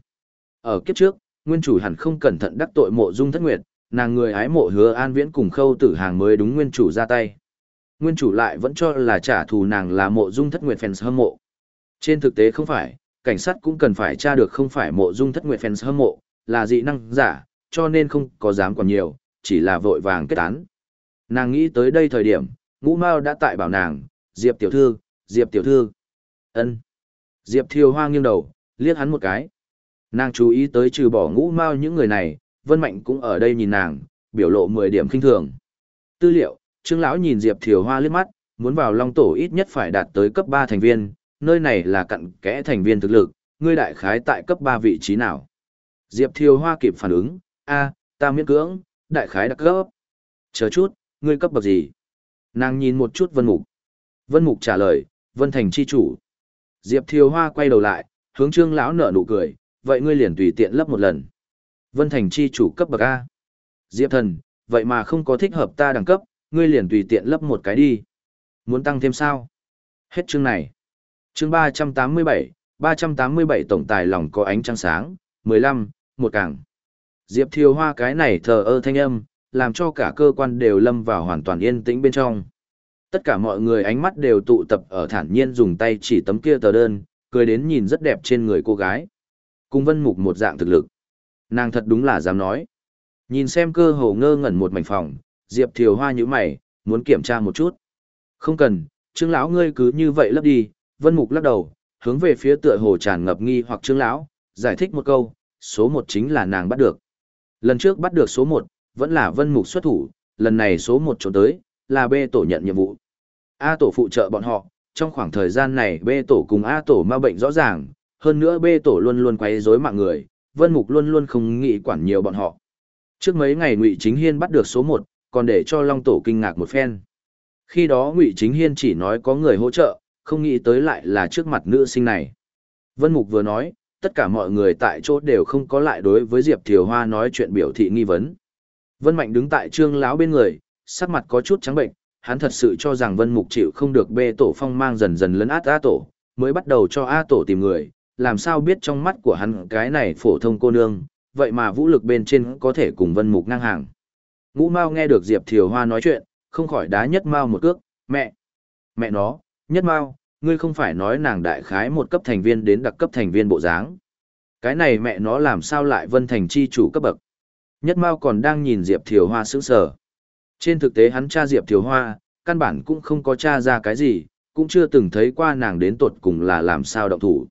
Ở kiếp trước, nguyên chủ hẳn không cẩn thận đắc tội mộ dung thất nguyệt, nàng người ái mộ hứa an viễn cùng khâu tử hàng mới đúng nguyên chủ ra tay. Nguyên chủ lại vẫn cho là trả thù nàng là mộ dung thất nguyệt fans hâm mộ. Trên thực tế không phải, cảnh sát cũng cần phải tra được không phải mộ dung thất nguyệt fans hâm mộ, là dị năng giả, cho nên không có dám còn nhiều, chỉ là vội vàng kết án. Nàng nghĩ tới đây thời điểm, ngũ mao đã tại bảo nàng, Diệp tiểu thư, Diệp tiểu thư. ân Diệp thiêu hoa nghiêng đầu, liếc hắn một cái. Nàng chú ý tới trừ bỏ ngũ mao những người này, Vân Mạnh cũng ở đây nhìn nàng, biểu lộ 10 điểm kinh thường. Tư liệu, Trương lão nhìn Diệp Thiều Hoa liếc mắt, muốn vào Long tổ ít nhất phải đạt tới cấp 3 thành viên, nơi này là cặn kẽ thành viên thực lực, ngươi đại khái tại cấp 3 vị trí nào? Diệp Thiều Hoa kịp phản ứng, a, ta miễn cưỡng, đại khái đặc cấp. Chờ chút, ngươi cấp bậc gì? Nàng nhìn một chút Vân Mục. Vân Mục trả lời, Vân Thành chi chủ. Diệp Thiều Hoa quay đầu lại, hướng Trương lão nở nụ cười, vậy ngươi liền tùy tiện lấp một lần. Vân Thành chi chủ cấp bậc A. Diệp thần, vậy mà không có thích hợp ta đẳng cấp, ngươi liền tùy tiện lấp một cái đi. Muốn tăng thêm sao? Hết chương này. Chương 387, 387 tổng tài lòng có ánh trăng sáng, 15, một càng. Diệp Thiều Hoa cái này thờ ơ thanh âm, làm cho cả cơ quan đều lâm vào hoàn toàn yên tĩnh bên trong. Tất cả mọi người ánh mắt đều tụ tập ở thản nhiên dùng tay chỉ tấm kia tờ đơn, cười đến nhìn rất đẹp trên người cô gái. Cung vân mục một dạng thực lực. Nàng thật đúng là dám nói. Nhìn xem cơ hồ ngơ ngẩn một mảnh phòng, Diệp Thiều Hoa như mày, muốn kiểm tra một chút. Không cần, trương lão ngươi cứ như vậy lấp đi, vân mục lắc đầu, hướng về phía tựa hồ tràn ngập nghi hoặc trương lão, giải thích một câu, số một chính là nàng bắt được. Lần trước bắt được số một, vẫn là vân mục xuất thủ, lần này số một trốn tới, là B tổ nhận nhiệm vụ. A tổ phụ trợ bọn họ, trong khoảng thời gian này B tổ cùng A tổ ma bệnh rõ ràng, hơn nữa B tổ luôn luôn quấy rối mạng người, Vân Mục luôn luôn không nghĩ quản nhiều bọn họ. Trước mấy ngày Ngụy Chính Hiên bắt được số một còn để cho Long tổ kinh ngạc một phen. Khi đó Ngụy Chính Hiên chỉ nói có người hỗ trợ, không nghĩ tới lại là trước mặt nữ sinh này. Vân Mục vừa nói, tất cả mọi người tại chỗ đều không có lại đối với Diệp Thiều Hoa nói chuyện biểu thị nghi vấn. Vân Mạnh đứng tại Trương lão bên người, sắc mặt có chút trắng bệnh, hắn thật sự cho rằng Vân Mục chịu không được bê tổ phong mang dần dần lấn át A tổ, mới bắt đầu cho A tổ tìm người, làm sao biết trong mắt của hắn cái này phổ thông cô nương, vậy mà vũ lực bên trên có thể cùng Vân Mục ngang hàng. Ngũ Mao nghe được Diệp Thiều Hoa nói chuyện, không khỏi đá nhất Mao một cước, mẹ, mẹ nó, nhất Mao, ngươi không phải nói nàng đại khái một cấp thành viên đến đặc cấp thành viên bộ dáng. Cái này mẹ nó làm sao lại vân thành chi chủ cấp bậc. Nhất Mao còn đang nhìn Diệp Thiều Hoa sững sờ. Trên thực tế hắn cha Diệp Thiều Hoa, căn bản cũng không có cha ra cái gì, cũng chưa từng thấy qua nàng đến tột cùng là làm sao động thủ.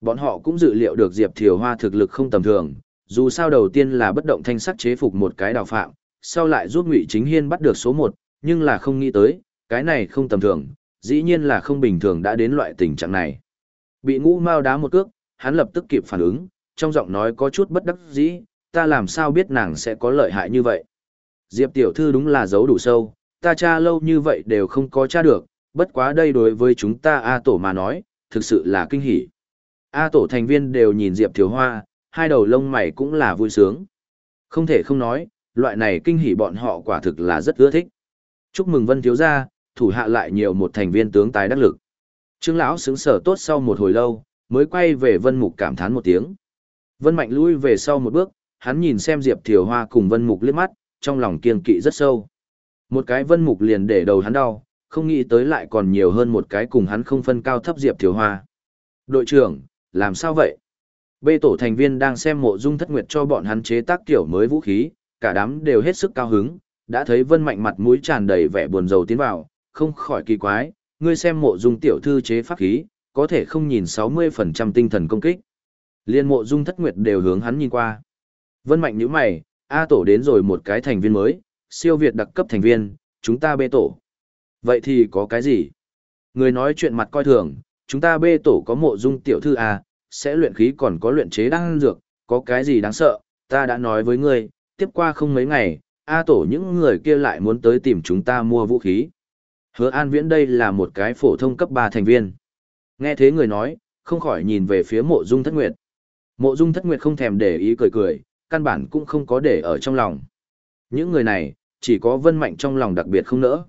Bọn họ cũng dự liệu được Diệp Thiều Hoa thực lực không tầm thường, dù sao đầu tiên là bất động thanh sắc chế phục một cái đào phạm, sau lại giúp Ngụy Chính Hiên bắt được số một, nhưng là không nghĩ tới, cái này không tầm thường, dĩ nhiên là không bình thường đã đến loại tình trạng này. Bị ngũ mao đá một cước, hắn lập tức kịp phản ứng, trong giọng nói có chút bất đắc dĩ, ta làm sao biết nàng sẽ có lợi hại như vậy. Diệp tiểu thư đúng là giấu đủ sâu, ta tra lâu như vậy đều không có tra được, bất quá đây đối với chúng ta A tổ mà nói, thực sự là kinh hỉ. A tổ thành viên đều nhìn Diệp Thiếu Hoa, hai đầu lông mày cũng là vui sướng. Không thể không nói, loại này kinh hỉ bọn họ quả thực là rất ưa thích. Chúc mừng Vân Thiếu Gia, thủ hạ lại nhiều một thành viên tướng tài đắc lực. Trương lão sững sở tốt sau một hồi lâu, mới quay về Vân Mục cảm thán một tiếng. Vân Mạnh lui về sau một bước, hắn nhìn xem Diệp Thiều Hoa cùng Vân Mục liếc mắt, trong lòng kiên kỵ rất sâu. Một cái Vân Mục liền để đầu hắn đau, không nghĩ tới lại còn nhiều hơn một cái cùng hắn không phân cao thấp Diệp Thiều Hoa. Đội trưởng, làm sao vậy? Bê tổ thành viên đang xem mộ dung thất nguyệt cho bọn hắn chế tác kiểu mới vũ khí, cả đám đều hết sức cao hứng, đã thấy Vân Mạnh mặt mũi tràn đầy vẻ buồn rầu tiến vào, không khỏi kỳ quái, ngươi xem mộ dung tiểu thư chế pháp khí, có thể không nhìn 60% tinh thần công kích. Liên mộ dung thất nguyệt đều hướng hắn nhìn qua. Vân Mạnh nhíu mày, A tổ đến rồi một cái thành viên mới, siêu việt đặc cấp thành viên, chúng ta bê tổ. Vậy thì có cái gì? Người nói chuyện mặt coi thường, chúng ta bê tổ có mộ dung tiểu thư A, sẽ luyện khí còn có luyện chế đan dược, có cái gì đáng sợ, ta đã nói với ngươi, tiếp qua không mấy ngày, A tổ những người kia lại muốn tới tìm chúng ta mua vũ khí. Hứa An Viễn đây là một cái phổ thông cấp 3 thành viên. Nghe thế người nói, không khỏi nhìn về phía mộ dung thất nguyệt. Mộ dung thất nguyệt không thèm để ý cười cười, căn bản cũng không có để ở trong lòng. Những người này, chỉ có vân mạnh trong lòng đặc biệt không nỡ.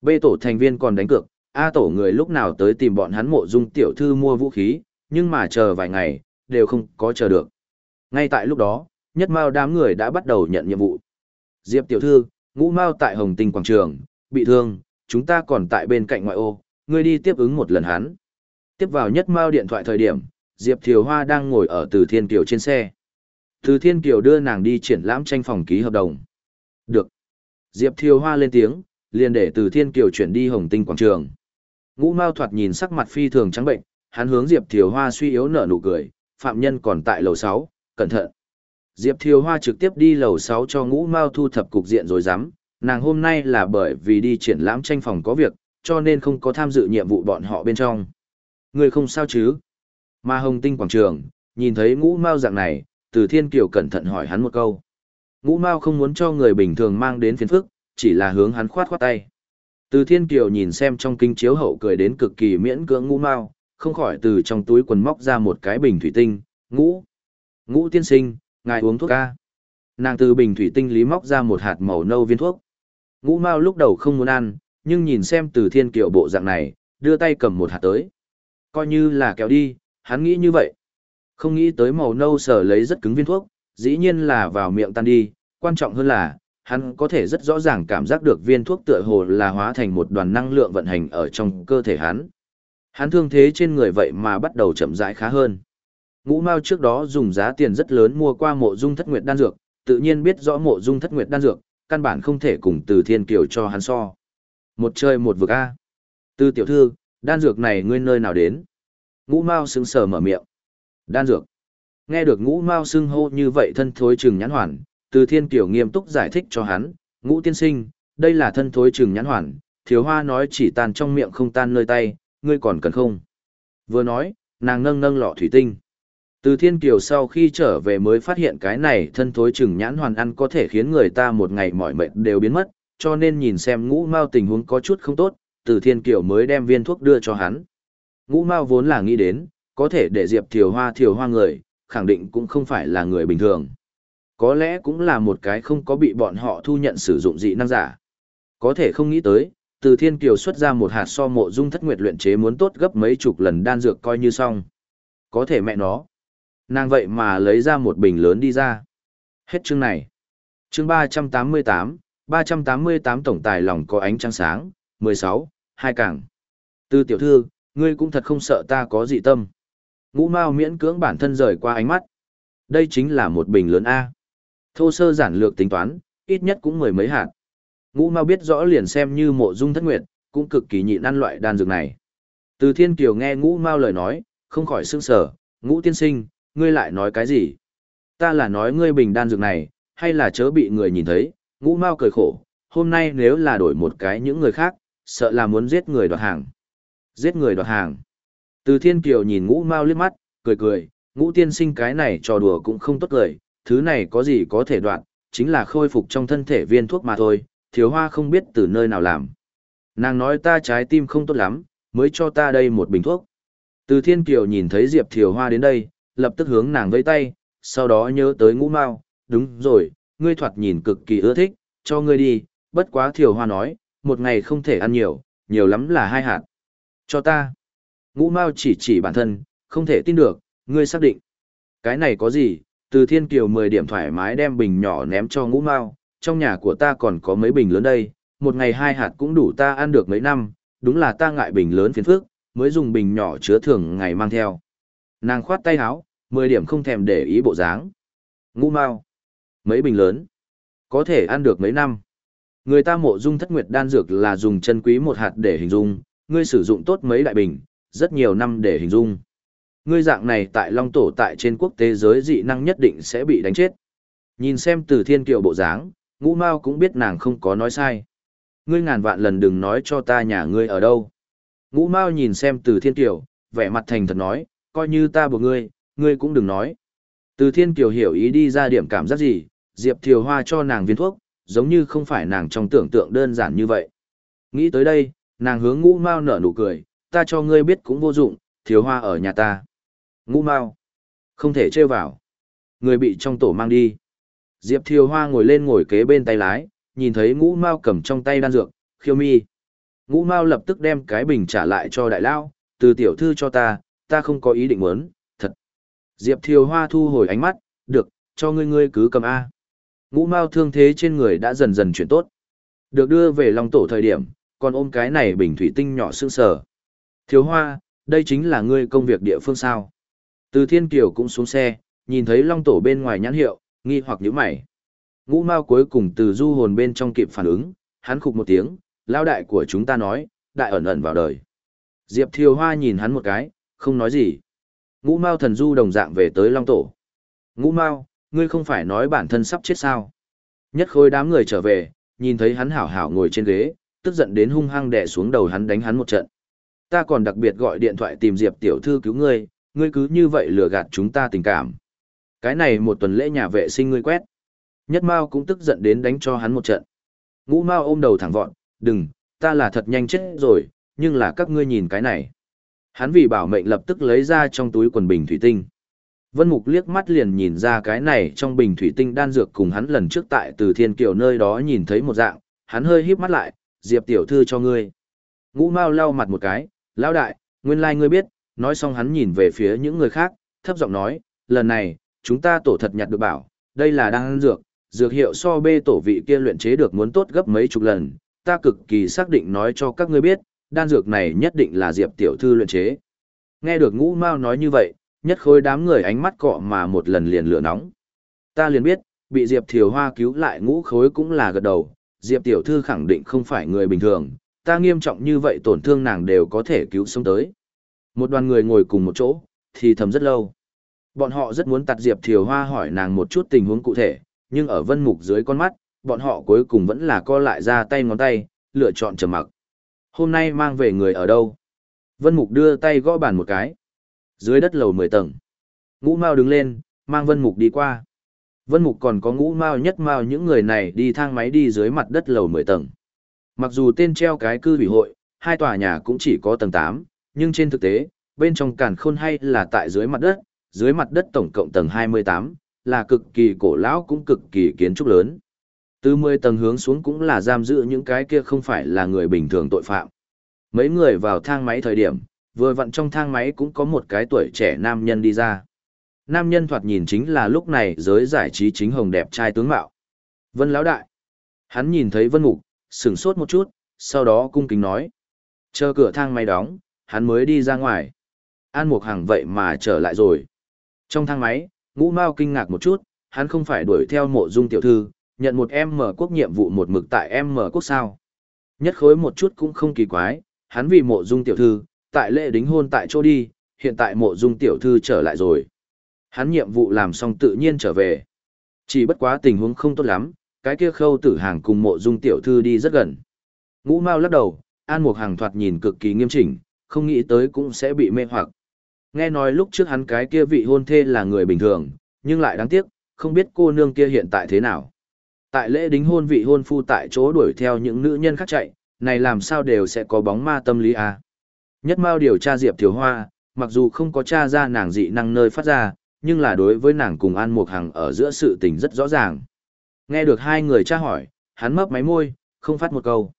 B tổ thành viên còn đánh cược, A tổ người lúc nào tới tìm bọn hắn mộ dung tiểu thư mua vũ khí, nhưng mà chờ vài ngày, đều không có chờ được. Ngay tại lúc đó, nhất mao đám người đã bắt đầu nhận nhiệm vụ. Diệp tiểu thư, ngũ mao tại Hồng Tinh Quảng Trường, bị thương, chúng ta còn tại bên cạnh ngoại ô, ngươi đi tiếp ứng một lần hắn. Tiếp vào nhất mao điện thoại thời điểm, Diệp Thiều Hoa đang ngồi ở từ thiên kiều trên xe. Từ thiên kiều đưa nàng đi triển lãm tranh phòng ký hợp đồng. Được. Diệp Thiều Hoa lên tiếng, liền để từ thiên kiều chuyển đi Hồng Tinh Quảng Trường. Ngũ mao thoạt nhìn sắc mặt phi thường trắng bệnh, hắn hướng Diệp Thiều Hoa suy yếu nở nụ cười, phạm nhân còn tại lầu 6, cẩn thận. Diệp Thiều Hoa trực tiếp đi lầu 6 cho ngũ mao thu thập cục diện rồi dám, nàng hôm nay là bởi vì đi triển lãm tranh phòng có việc, cho nên không có tham dự nhiệm vụ bọn họ bên trong. Người không sao chứ? Mà Hồng Tinh Quảng Trường, nhìn thấy ngũ mao dạng này, từ thiên kiều cẩn thận hỏi hắn một câu. Ngũ mao không muốn cho người bình thường mang đến phiền phức, chỉ là hướng hắn khoát khoát tay. Từ thiên kiều nhìn xem trong kinh chiếu hậu cười đến cực kỳ miễn cưỡng ngũ mao, không khỏi từ trong túi quần móc ra một cái bình thủy tinh, ngũ. Ngũ tiên sinh, ngài uống thuốc ca. Nàng từ bình thủy tinh lý móc ra một hạt màu nâu viên thuốc. Ngũ Mao lúc đầu không muốn ăn, nhưng nhìn xem từ thiên kiệu bộ dạng này, đưa tay cầm một hạt tới. Coi như là kéo đi, hắn nghĩ như vậy. Không nghĩ tới màu nâu sở lấy rất cứng viên thuốc, dĩ nhiên là vào miệng tan đi, quan trọng hơn là, hắn có thể rất rõ ràng cảm giác được viên thuốc tựa hồ là hóa thành một đoàn năng lượng vận hành ở trong cơ thể hắn. Hắn thương thế trên người vậy mà bắt đầu chậm rãi khá hơn. Ngũ Mao trước đó dùng giá tiền rất lớn mua qua mộ dung thất nguyệt đan dược, tự nhiên biết rõ mộ dung thất nguyệt đan dược, căn bản không thể cùng từ thiên kiều cho hắn so. Một chơi một vực A. Từ tiểu thư, đan dược này ngươi nơi nào đến? Ngũ Mao sững sờ mở miệng. Đan dược. Nghe được ngũ Mao xưng hô như vậy thân thối trừng nhãn hoàn, từ thiên kiều nghiêm túc giải thích cho hắn, ngũ tiên sinh, đây là thân thối trừng nhãn hoàn, thiếu hoa nói chỉ tan trong miệng không tan nơi tay, ngươi còn cần không? Vừa nói, nàng nâng nâng lọ thủy tinh. Từ Thiên Kiều sau khi trở về mới phát hiện cái này thân thối chừng nhãn hoàn ăn có thể khiến người ta một ngày mỏi mệt đều biến mất, cho nên nhìn xem ngũ mao tình huống có chút không tốt, từ Thiên Kiều mới đem viên thuốc đưa cho hắn. Ngũ mao vốn là nghĩ đến, có thể để Diệp Thiều Hoa Thiều Hoa người, khẳng định cũng không phải là người bình thường. Có lẽ cũng là một cái không có bị bọn họ thu nhận sử dụng dị năng giả. Có thể không nghĩ tới, từ Thiên Kiều xuất ra một hạt so mộ dung thất nguyệt luyện chế muốn tốt gấp mấy chục lần đan dược coi như xong. Có thể mẹ nó Nàng vậy mà lấy ra một bình lớn đi ra. Hết chương này. Chương ba trăm tám mươi tám, ba trăm tám mươi tám tổng tài lòng có ánh trăng sáng, mười sáu, hai càng. Tư tiểu thư, ngươi cũng thật không sợ ta có dị tâm. Ngũ Mao miễn cưỡng bản thân rời qua ánh mắt. Đây chính là một bình lớn A. Thô sơ giản lược tính toán, ít nhất cũng mười mấy hạt. Ngũ Mao biết rõ liền xem như mộ dung thất nguyệt, cũng cực kỳ nhịn ăn loại đan dược này. Từ Thiên Kiều nghe Ngũ Mao lời nói, không khỏi sững sờ, "Ngũ tiên sinh, ngươi lại nói cái gì?" "Ta là nói ngươi bình đan dược này, hay là chớ bị người nhìn thấy?" Ngũ mau cười khổ, "Hôm nay nếu là đổi một cái những người khác, sợ là muốn giết người đoạt hàng." "Giết người đoạt hàng?" Từ Thiên Kiều nhìn Ngũ mau liếc mắt, cười cười, "Ngũ tiên sinh cái này trò đùa cũng không tốt cười, thứ này có gì có thể đoạn, chính là khôi phục trong thân thể viên thuốc mà thôi, thiếu hoa không biết từ nơi nào làm. Nàng nói ta trái tim không tốt lắm, mới cho ta đây một bình thuốc. Từ thiên kiều nhìn thấy Diệp Thiều Hoa đến đây, lập tức hướng nàng vẫy tay, sau đó nhớ tới ngũ mao, đúng rồi, ngươi thoạt nhìn cực kỳ ưa thích, cho ngươi đi, bất quá Thiều Hoa nói, một ngày không thể ăn nhiều, nhiều lắm là hai hạt. Cho ta. Ngũ mao chỉ chỉ bản thân, không thể tin được, ngươi xác định. Cái này có gì, từ thiên kiều 10 điểm thoải mái đem bình nhỏ ném cho ngũ mao, trong nhà của ta còn có mấy bình lớn đây, một ngày hai hạt cũng đủ ta ăn được mấy năm, đúng là ta ngại bình lớn phiền phức, mới dùng bình nhỏ chứa thường ngày mang theo. Nàng khoát tay háo, mười điểm không thèm để ý bộ dáng. Ngũ mao, mấy bình lớn, có thể ăn được mấy năm. Người ta mộ dung thất nguyệt đan dược là dùng chân quý một hạt để hình dung, ngươi sử dụng tốt mấy đại bình, rất nhiều năm để hình dung. Ngươi dạng này tại Long Tổ tại trên quốc tế giới dị năng nhất định sẽ bị đánh chết. Nhìn xem từ thiên kiều bộ dáng, ngũ mao cũng biết nàng không có nói sai. Ngươi ngàn vạn lần đừng nói cho ta nhà ngươi ở đâu. Ngũ mao nhìn xem từ thiên kiều, vẻ mặt thành thật nói, coi như ta buộc ngươi, ngươi cũng đừng nói. Từ thiên kiều hiểu ý đi ra điểm cảm giác gì, Diệp Thiều Hoa cho nàng viên thuốc, giống như không phải nàng trong tưởng tượng đơn giản như vậy. Nghĩ tới đây, nàng hướng ngũ mao nở nụ cười, ta cho ngươi biết cũng vô dụng, Thiều Hoa ở nhà ta. Ngũ Mao. Không thể trêu vào. Người bị trong tổ mang đi. Diệp Thiều Hoa ngồi lên ngồi kế bên tay lái, nhìn thấy Ngũ Mao cầm trong tay đan dược, khiêu mi. Ngũ Mao lập tức đem cái bình trả lại cho đại lao, từ tiểu thư cho ta, ta không có ý định muốn, thật. Diệp Thiều Hoa thu hồi ánh mắt, được, cho ngươi ngươi cứ cầm A. Ngũ Mao thương thế trên người đã dần dần chuyển tốt. Được đưa về Long Tổ thời điểm, còn ôm cái này bình thủy tinh nhỏ sương sờ. Thiếu Hoa, đây chính là ngươi công việc địa phương sao. Từ Thiên Kiều cũng xuống xe, nhìn thấy Long Tổ bên ngoài nhãn hiệu, nghi hoặc nhíu mày. Ngũ Mao cuối cùng từ du hồn bên trong kịp phản ứng, hắn khục một tiếng, lao đại của chúng ta nói, đại ẩn ẩn vào đời. Diệp Thiều Hoa nhìn hắn một cái, không nói gì. Ngũ Mao thần du đồng dạng về tới Long Tổ. Ngũ Mao, ngươi không phải nói bản thân sắp chết sao? Nhất khối đám người trở về, nhìn thấy hắn hảo hảo ngồi trên ghế, tức giận đến hung hăng đè xuống đầu hắn đánh hắn một trận. Ta còn đặc biệt gọi điện thoại tìm Diệp tiểu thư cứu ngươi, ngươi cứ như vậy lừa gạt chúng ta tình cảm. Cái này một tuần lễ nhà vệ sinh ngươi quét. Nhất Mao cũng tức giận đến đánh cho hắn một trận. Ngũ Mao ôm đầu thẳng vọn, đừng, ta là thật nhanh chết rồi, nhưng là các ngươi nhìn cái này. Hắn vì bảo mệnh lập tức lấy ra trong túi quần bình thủy tinh. Vân Mục liếc mắt liền nhìn ra cái này trong bình thủy tinh đan dược cùng hắn lần trước tại từ thiên kiều nơi đó nhìn thấy một dạng, hắn hơi híp mắt lại, diệp tiểu thư cho ngươi. Ngũ Mao lau mặt một cái, lão đại, nguyên lai like ngươi biết, nói xong hắn nhìn về phía những người khác, thấp giọng nói, lần này, chúng ta tổ thật nhặt được bảo, đây là đan dược, dược hiệu so bê tổ vị kia luyện chế được muốn tốt gấp mấy chục lần, ta cực kỳ xác định nói cho các ngươi biết, đan dược này nhất định là Diệp tiểu thư luyện chế. Nghe được Ngũ Mao nói như vậy, nhất khối đám người ánh mắt cọ mà một lần liền lửa nóng. Ta liền biết, bị Diệp Thiều Hoa cứu lại ngũ khối cũng là gật đầu, Diệp tiểu thư khẳng định không phải người bình thường, ta nghiêm trọng như vậy tổn thương nàng đều có thể cứu sống tới. Một đoàn người ngồi cùng một chỗ, thì thầm rất lâu. Bọn họ rất muốn tặt Diệp Thiều Hoa hỏi nàng một chút tình huống cụ thể, nhưng ở vân mục dưới con mắt, bọn họ cuối cùng vẫn là co lại ra tay ngón tay, lựa chọn trầm mặc. Hôm nay mang về người ở đâu? Vân mục đưa tay gõ bàn một cái. Dưới đất lầu 10 tầng. Ngũ Mao đứng lên, mang Vân mục đi qua. Vân mục còn có ngũ Mao nhất Mao những người này đi thang máy đi dưới mặt đất lầu 10 tầng. Mặc dù tên treo cái cư ủy hội, hai tòa nhà cũng chỉ có tầng 8, nhưng trên thực tế, bên trong càn khôn hay là tại dưới mặt đất, dưới mặt đất tổng cộng tầng 28, là cực kỳ cổ lão cũng cực kỳ kiến trúc lớn. Từ 10 tầng hướng xuống cũng là giam giữ những cái kia không phải là người bình thường tội phạm. Mấy người vào thang máy thời điểm, vừa vặn trong thang máy cũng có một cái tuổi trẻ nam nhân đi ra. Nam nhân thoạt nhìn chính là lúc này giới giải trí chính hồng đẹp trai tướng mạo. Vân lão đại. Hắn nhìn thấy Vân Mục, sửng sốt một chút, sau đó cung kính nói. Chờ cửa thang máy đóng, hắn mới đi ra ngoài. An Mục Hằng vậy mà trở lại rồi. Trong thang máy, ngũ mao kinh ngạc một chút, hắn không phải đuổi theo mộ dung tiểu thư, nhận một em mở quốc nhiệm vụ một mực tại em mở quốc sao. Nhất khối một chút cũng không kỳ quái, hắn vì mộ dung tiểu thư, tại lễ đính hôn tại chỗ đi, hiện tại mộ dung tiểu thư trở lại rồi. Hắn nhiệm vụ làm xong tự nhiên trở về. Chỉ bất quá tình huống không tốt lắm, cái kia khâu tử hàng cùng mộ dung tiểu thư đi rất gần. Ngũ mau lắc đầu, An Mục Hàng thoạt nhìn cực kỳ nghiêm chỉnh, không nghĩ tới cũng sẽ bị mê hoặc. Nghe nói lúc trước hắn cái kia vị hôn thê là người bình thường, nhưng lại đáng tiếc, không biết cô nương kia hiện tại thế nào. Tại lễ đính hôn vị hôn phu tại chỗ đuổi theo những nữ nhân khác chạy, này làm sao đều sẽ có bóng ma tâm lý à. Nhất Mao điều tra Diệp Thiếu Hoa, mặc dù không có tra ra nàng dị năng nơi phát ra, nhưng là đối với nàng cùng An Mục Hằng ở giữa sự tình rất rõ ràng. Nghe được hai người tra hỏi, hắn mấp máy môi, không phát một câu.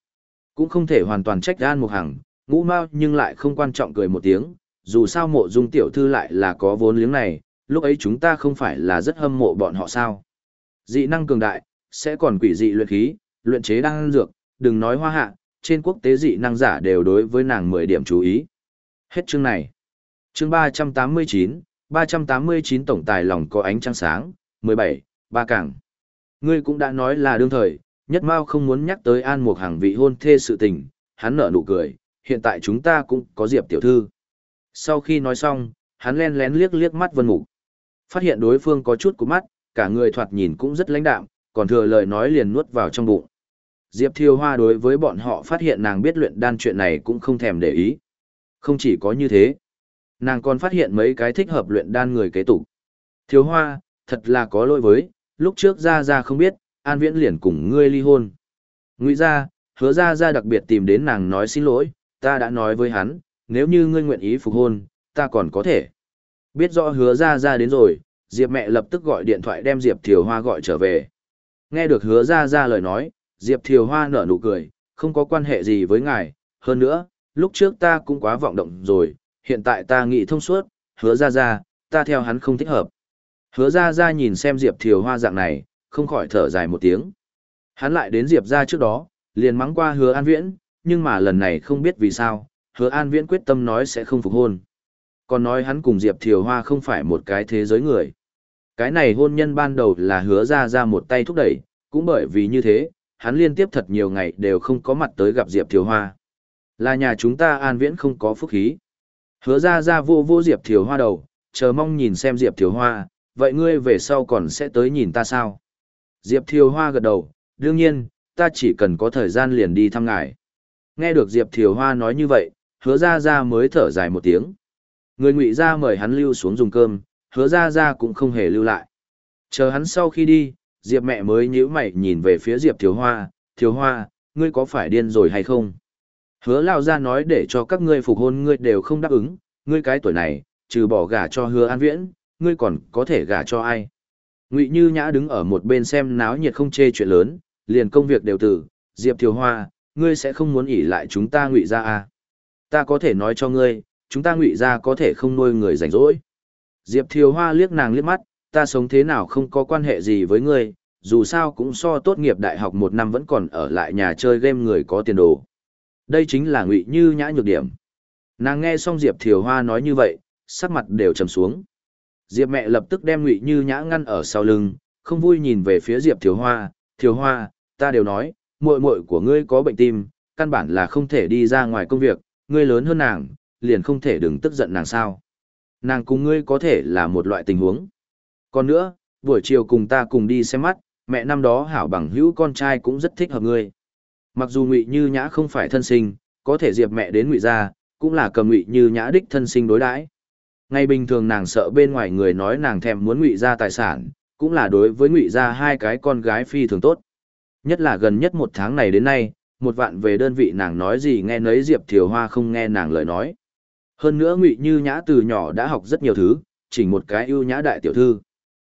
Cũng không thể hoàn toàn trách An Mục Hằng, ngũ mao nhưng lại không quan trọng cười một tiếng, dù sao mộ dung tiểu thư lại là có vốn liếng này, lúc ấy chúng ta không phải là rất hâm mộ bọn họ sao. Dị năng cường đại, sẽ còn quỷ dị luyện khí, luyện chế đan dược, đừng nói hoa hạ, trên quốc tế dị năng giả đều đối với nàng 10 điểm chú ý. Hết chương này. Chương 389, 389 tổng tài lòng có ánh trăng sáng, 17, ba cảng. Ngươi cũng đã nói là đương thời, nhất mao không muốn nhắc tới an mục hàng vị hôn thê sự tình, hắn nở nụ cười, hiện tại chúng ta cũng có diệp tiểu thư. Sau khi nói xong, hắn len lén liếc liếc mắt vân mục. Phát hiện đối phương có chút của mắt, cả người thoạt nhìn cũng rất lãnh đạm, còn thừa lời nói liền nuốt vào trong bụng. Diệp Thiêu Hoa đối với bọn họ phát hiện nàng biết luyện đan chuyện này cũng không thèm để ý. Không chỉ có như thế, nàng còn phát hiện mấy cái thích hợp luyện đan người kế tục. Thiếu Hoa, thật là có lỗi với, lúc trước ra ra không biết, An Viễn liền cùng ngươi ly hôn. Ngụy ra, hứa ra ra đặc biệt tìm đến nàng nói xin lỗi, ta đã nói với hắn, nếu như ngươi nguyện ý phục hôn, ta còn có thể. Biết rõ hứa ra ra đến rồi, Diệp mẹ lập tức gọi điện thoại đem Diệp Thiều Hoa gọi trở về. Nghe được hứa ra ra lời nói, Diệp Thiều Hoa nở nụ cười, không có quan hệ gì với ngài, hơn nữa, lúc trước ta cũng quá vọng động rồi, hiện tại ta nghĩ thông suốt, hứa ra ra, ta theo hắn không thích hợp. Hứa ra ra nhìn xem Diệp Thiều Hoa dạng này, không khỏi thở dài một tiếng. Hắn lại đến Diệp ra trước đó, liền mắng qua hứa an viễn, nhưng mà lần này không biết vì sao, hứa an viễn quyết tâm nói sẽ không phục hôn. Còn nói hắn cùng Diệp Thiều Hoa không phải một cái thế giới người. Cái này hôn nhân ban đầu là hứa ra ra một tay thúc đẩy, cũng bởi vì như thế, hắn liên tiếp thật nhiều ngày đều không có mặt tới gặp Diệp Thiều Hoa. Là nhà chúng ta an viễn không có phúc khí. Hứa ra ra vô vô Diệp Thiều Hoa đầu, chờ mong nhìn xem Diệp Thiều Hoa, vậy ngươi về sau còn sẽ tới nhìn ta sao? Diệp Thiều Hoa gật đầu, đương nhiên, ta chỉ cần có thời gian liền đi thăm ngài. Nghe được Diệp Thiều Hoa nói như vậy, hứa ra ra mới thở dài một tiếng. Người ngụy ra mời hắn lưu xuống dùng cơm, hứa ra ra cũng không hề lưu lại. Chờ hắn sau khi đi, Diệp mẹ mới nhíu mày nhìn về phía Diệp thiếu Hoa, thiếu Hoa, ngươi có phải điên rồi hay không? Hứa lao ra nói để cho các ngươi phục hôn ngươi đều không đáp ứng, ngươi cái tuổi này, trừ bỏ gả cho hứa an viễn, ngươi còn có thể gả cho ai? Ngụy Như Nhã đứng ở một bên xem náo nhiệt không chê chuyện lớn, liền công việc đều tử, Diệp thiếu Hoa, ngươi sẽ không muốn ỉ lại chúng ta ngụy ra à? Ta có thể nói cho ngươi, chúng ta ngụy ra có thể không nuôi người rảnh rỗi. Diệp Thiều Hoa liếc nàng liếc mắt, ta sống thế nào không có quan hệ gì với ngươi, dù sao cũng so tốt nghiệp đại học một năm vẫn còn ở lại nhà chơi game người có tiền đồ. Đây chính là ngụy như nhã nhược điểm. Nàng nghe xong Diệp Thiều Hoa nói như vậy, sắc mặt đều trầm xuống. Diệp mẹ lập tức đem ngụy như nhã ngăn ở sau lưng, không vui nhìn về phía Diệp Thiều Hoa, Thiều Hoa, ta đều nói, muội muội của ngươi có bệnh tim, căn bản là không thể đi ra ngoài công việc, ngươi lớn hơn nàng, liền không thể đừng tức giận nàng sao. Nàng cùng ngươi có thể là một loại tình huống. Còn nữa, buổi chiều cùng ta cùng đi xem mắt, mẹ năm đó hảo bằng hữu con trai cũng rất thích hợp ngươi. Mặc dù Ngụy Như Nhã không phải thân sinh, có thể diệp mẹ đến Ngụy gia, cũng là cầm Ngụy Như Nhã đích thân sinh đối đãi. Ngày bình thường nàng sợ bên ngoài người nói nàng thèm muốn Ngụy gia tài sản, cũng là đối với Ngụy gia hai cái con gái phi thường tốt. Nhất là gần nhất một tháng này đến nay, một vạn về đơn vị nàng nói gì nghe nấy Diệp Thiều Hoa không nghe nàng lời nói. Hơn nữa Ngụy Như Nhã từ nhỏ đã học rất nhiều thứ, chỉ một cái ưu nhã đại tiểu thư.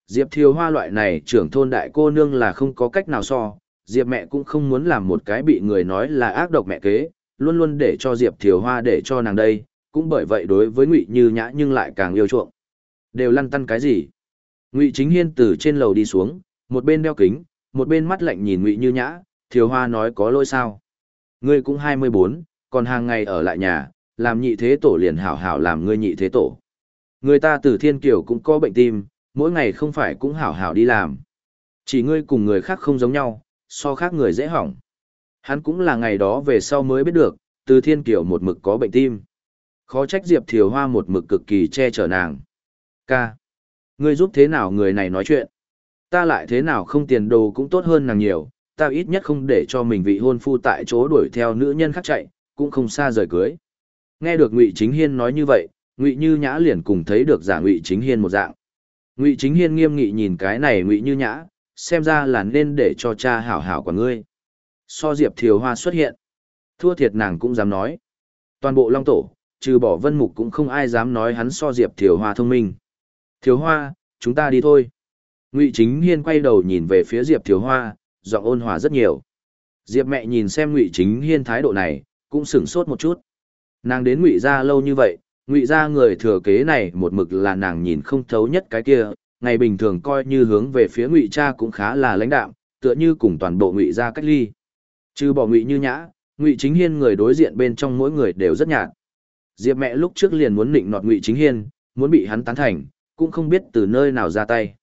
Diệp Thiều Hoa loại này trưởng thôn đại cô nương là không có cách nào so, Diệp mẹ cũng không muốn làm một cái bị người nói là ác độc mẹ kế, luôn luôn để cho Diệp Thiều Hoa để cho nàng đây, cũng bởi vậy đối với Ngụy Như Nhã nhưng lại càng yêu chuộng. Đều lăn tăn cái gì? Ngụy Chính Hiên từ trên lầu đi xuống, một bên đeo kính, một bên mắt lạnh nhìn Ngụy Như Nhã, Thiều Hoa nói có lỗi sao? Ngươi cũng 24, còn hàng ngày ở lại nhà, làm nhị thế tổ liền hảo hảo làm ngươi nhị thế tổ. Người ta từ thiên kiều cũng có bệnh tim, mỗi ngày không phải cũng hảo hảo đi làm. Chỉ ngươi cùng người khác không giống nhau, so khác người dễ hỏng. Hắn cũng là ngày đó về sau mới biết được, từ thiên kiều một mực có bệnh tim. Khó trách Diệp Thiều Hoa một mực cực kỳ che chở nàng. Ca. Ngươi giúp thế nào người này nói chuyện? Ta lại thế nào không tiền đồ cũng tốt hơn nàng nhiều, ta ít nhất không để cho mình vị hôn phu tại chỗ đuổi theo nữ nhân khác chạy, cũng không xa rời cưới. Nghe được Ngụy Chính Hiên nói như vậy, Ngụy Như Nhã liền cùng thấy được giả Ngụy Chính Hiên một dạng. Ngụy Chính Hiên nghiêm nghị nhìn cái này Ngụy Như Nhã, xem ra là nên để cho cha hảo hảo của ngươi. So Diệp Thiều Hoa xuất hiện, thua thiệt nàng cũng dám nói. Toàn bộ Long Tổ, trừ bỏ Vân Mục cũng không ai dám nói hắn so Diệp Thiều Hoa thông minh. Thiều Hoa, chúng ta đi thôi. Ngụy Chính Hiên quay đầu nhìn về phía Diệp Thiều Hoa, giọng ôn hòa rất nhiều. Diệp mẹ nhìn xem Ngụy Chính Hiên thái độ này, cũng sửng sốt một chút. Nàng đến Ngụy gia lâu như vậy, Ngụy gia người thừa kế này một mực là nàng nhìn không thấu nhất cái kia, ngày bình thường coi như hướng về phía Ngụy cha cũng khá là lãnh đạm, tựa như cùng toàn bộ Ngụy gia cách ly. Trừ bỏ Ngụy Như Nhã, Ngụy Chính Hiên người đối diện bên trong mỗi người đều rất nhạt. Diệp mẹ lúc trước liền muốn nịnh nọt Ngụy Chính Hiên, muốn bị hắn tán thành, cũng không biết từ nơi nào ra tay.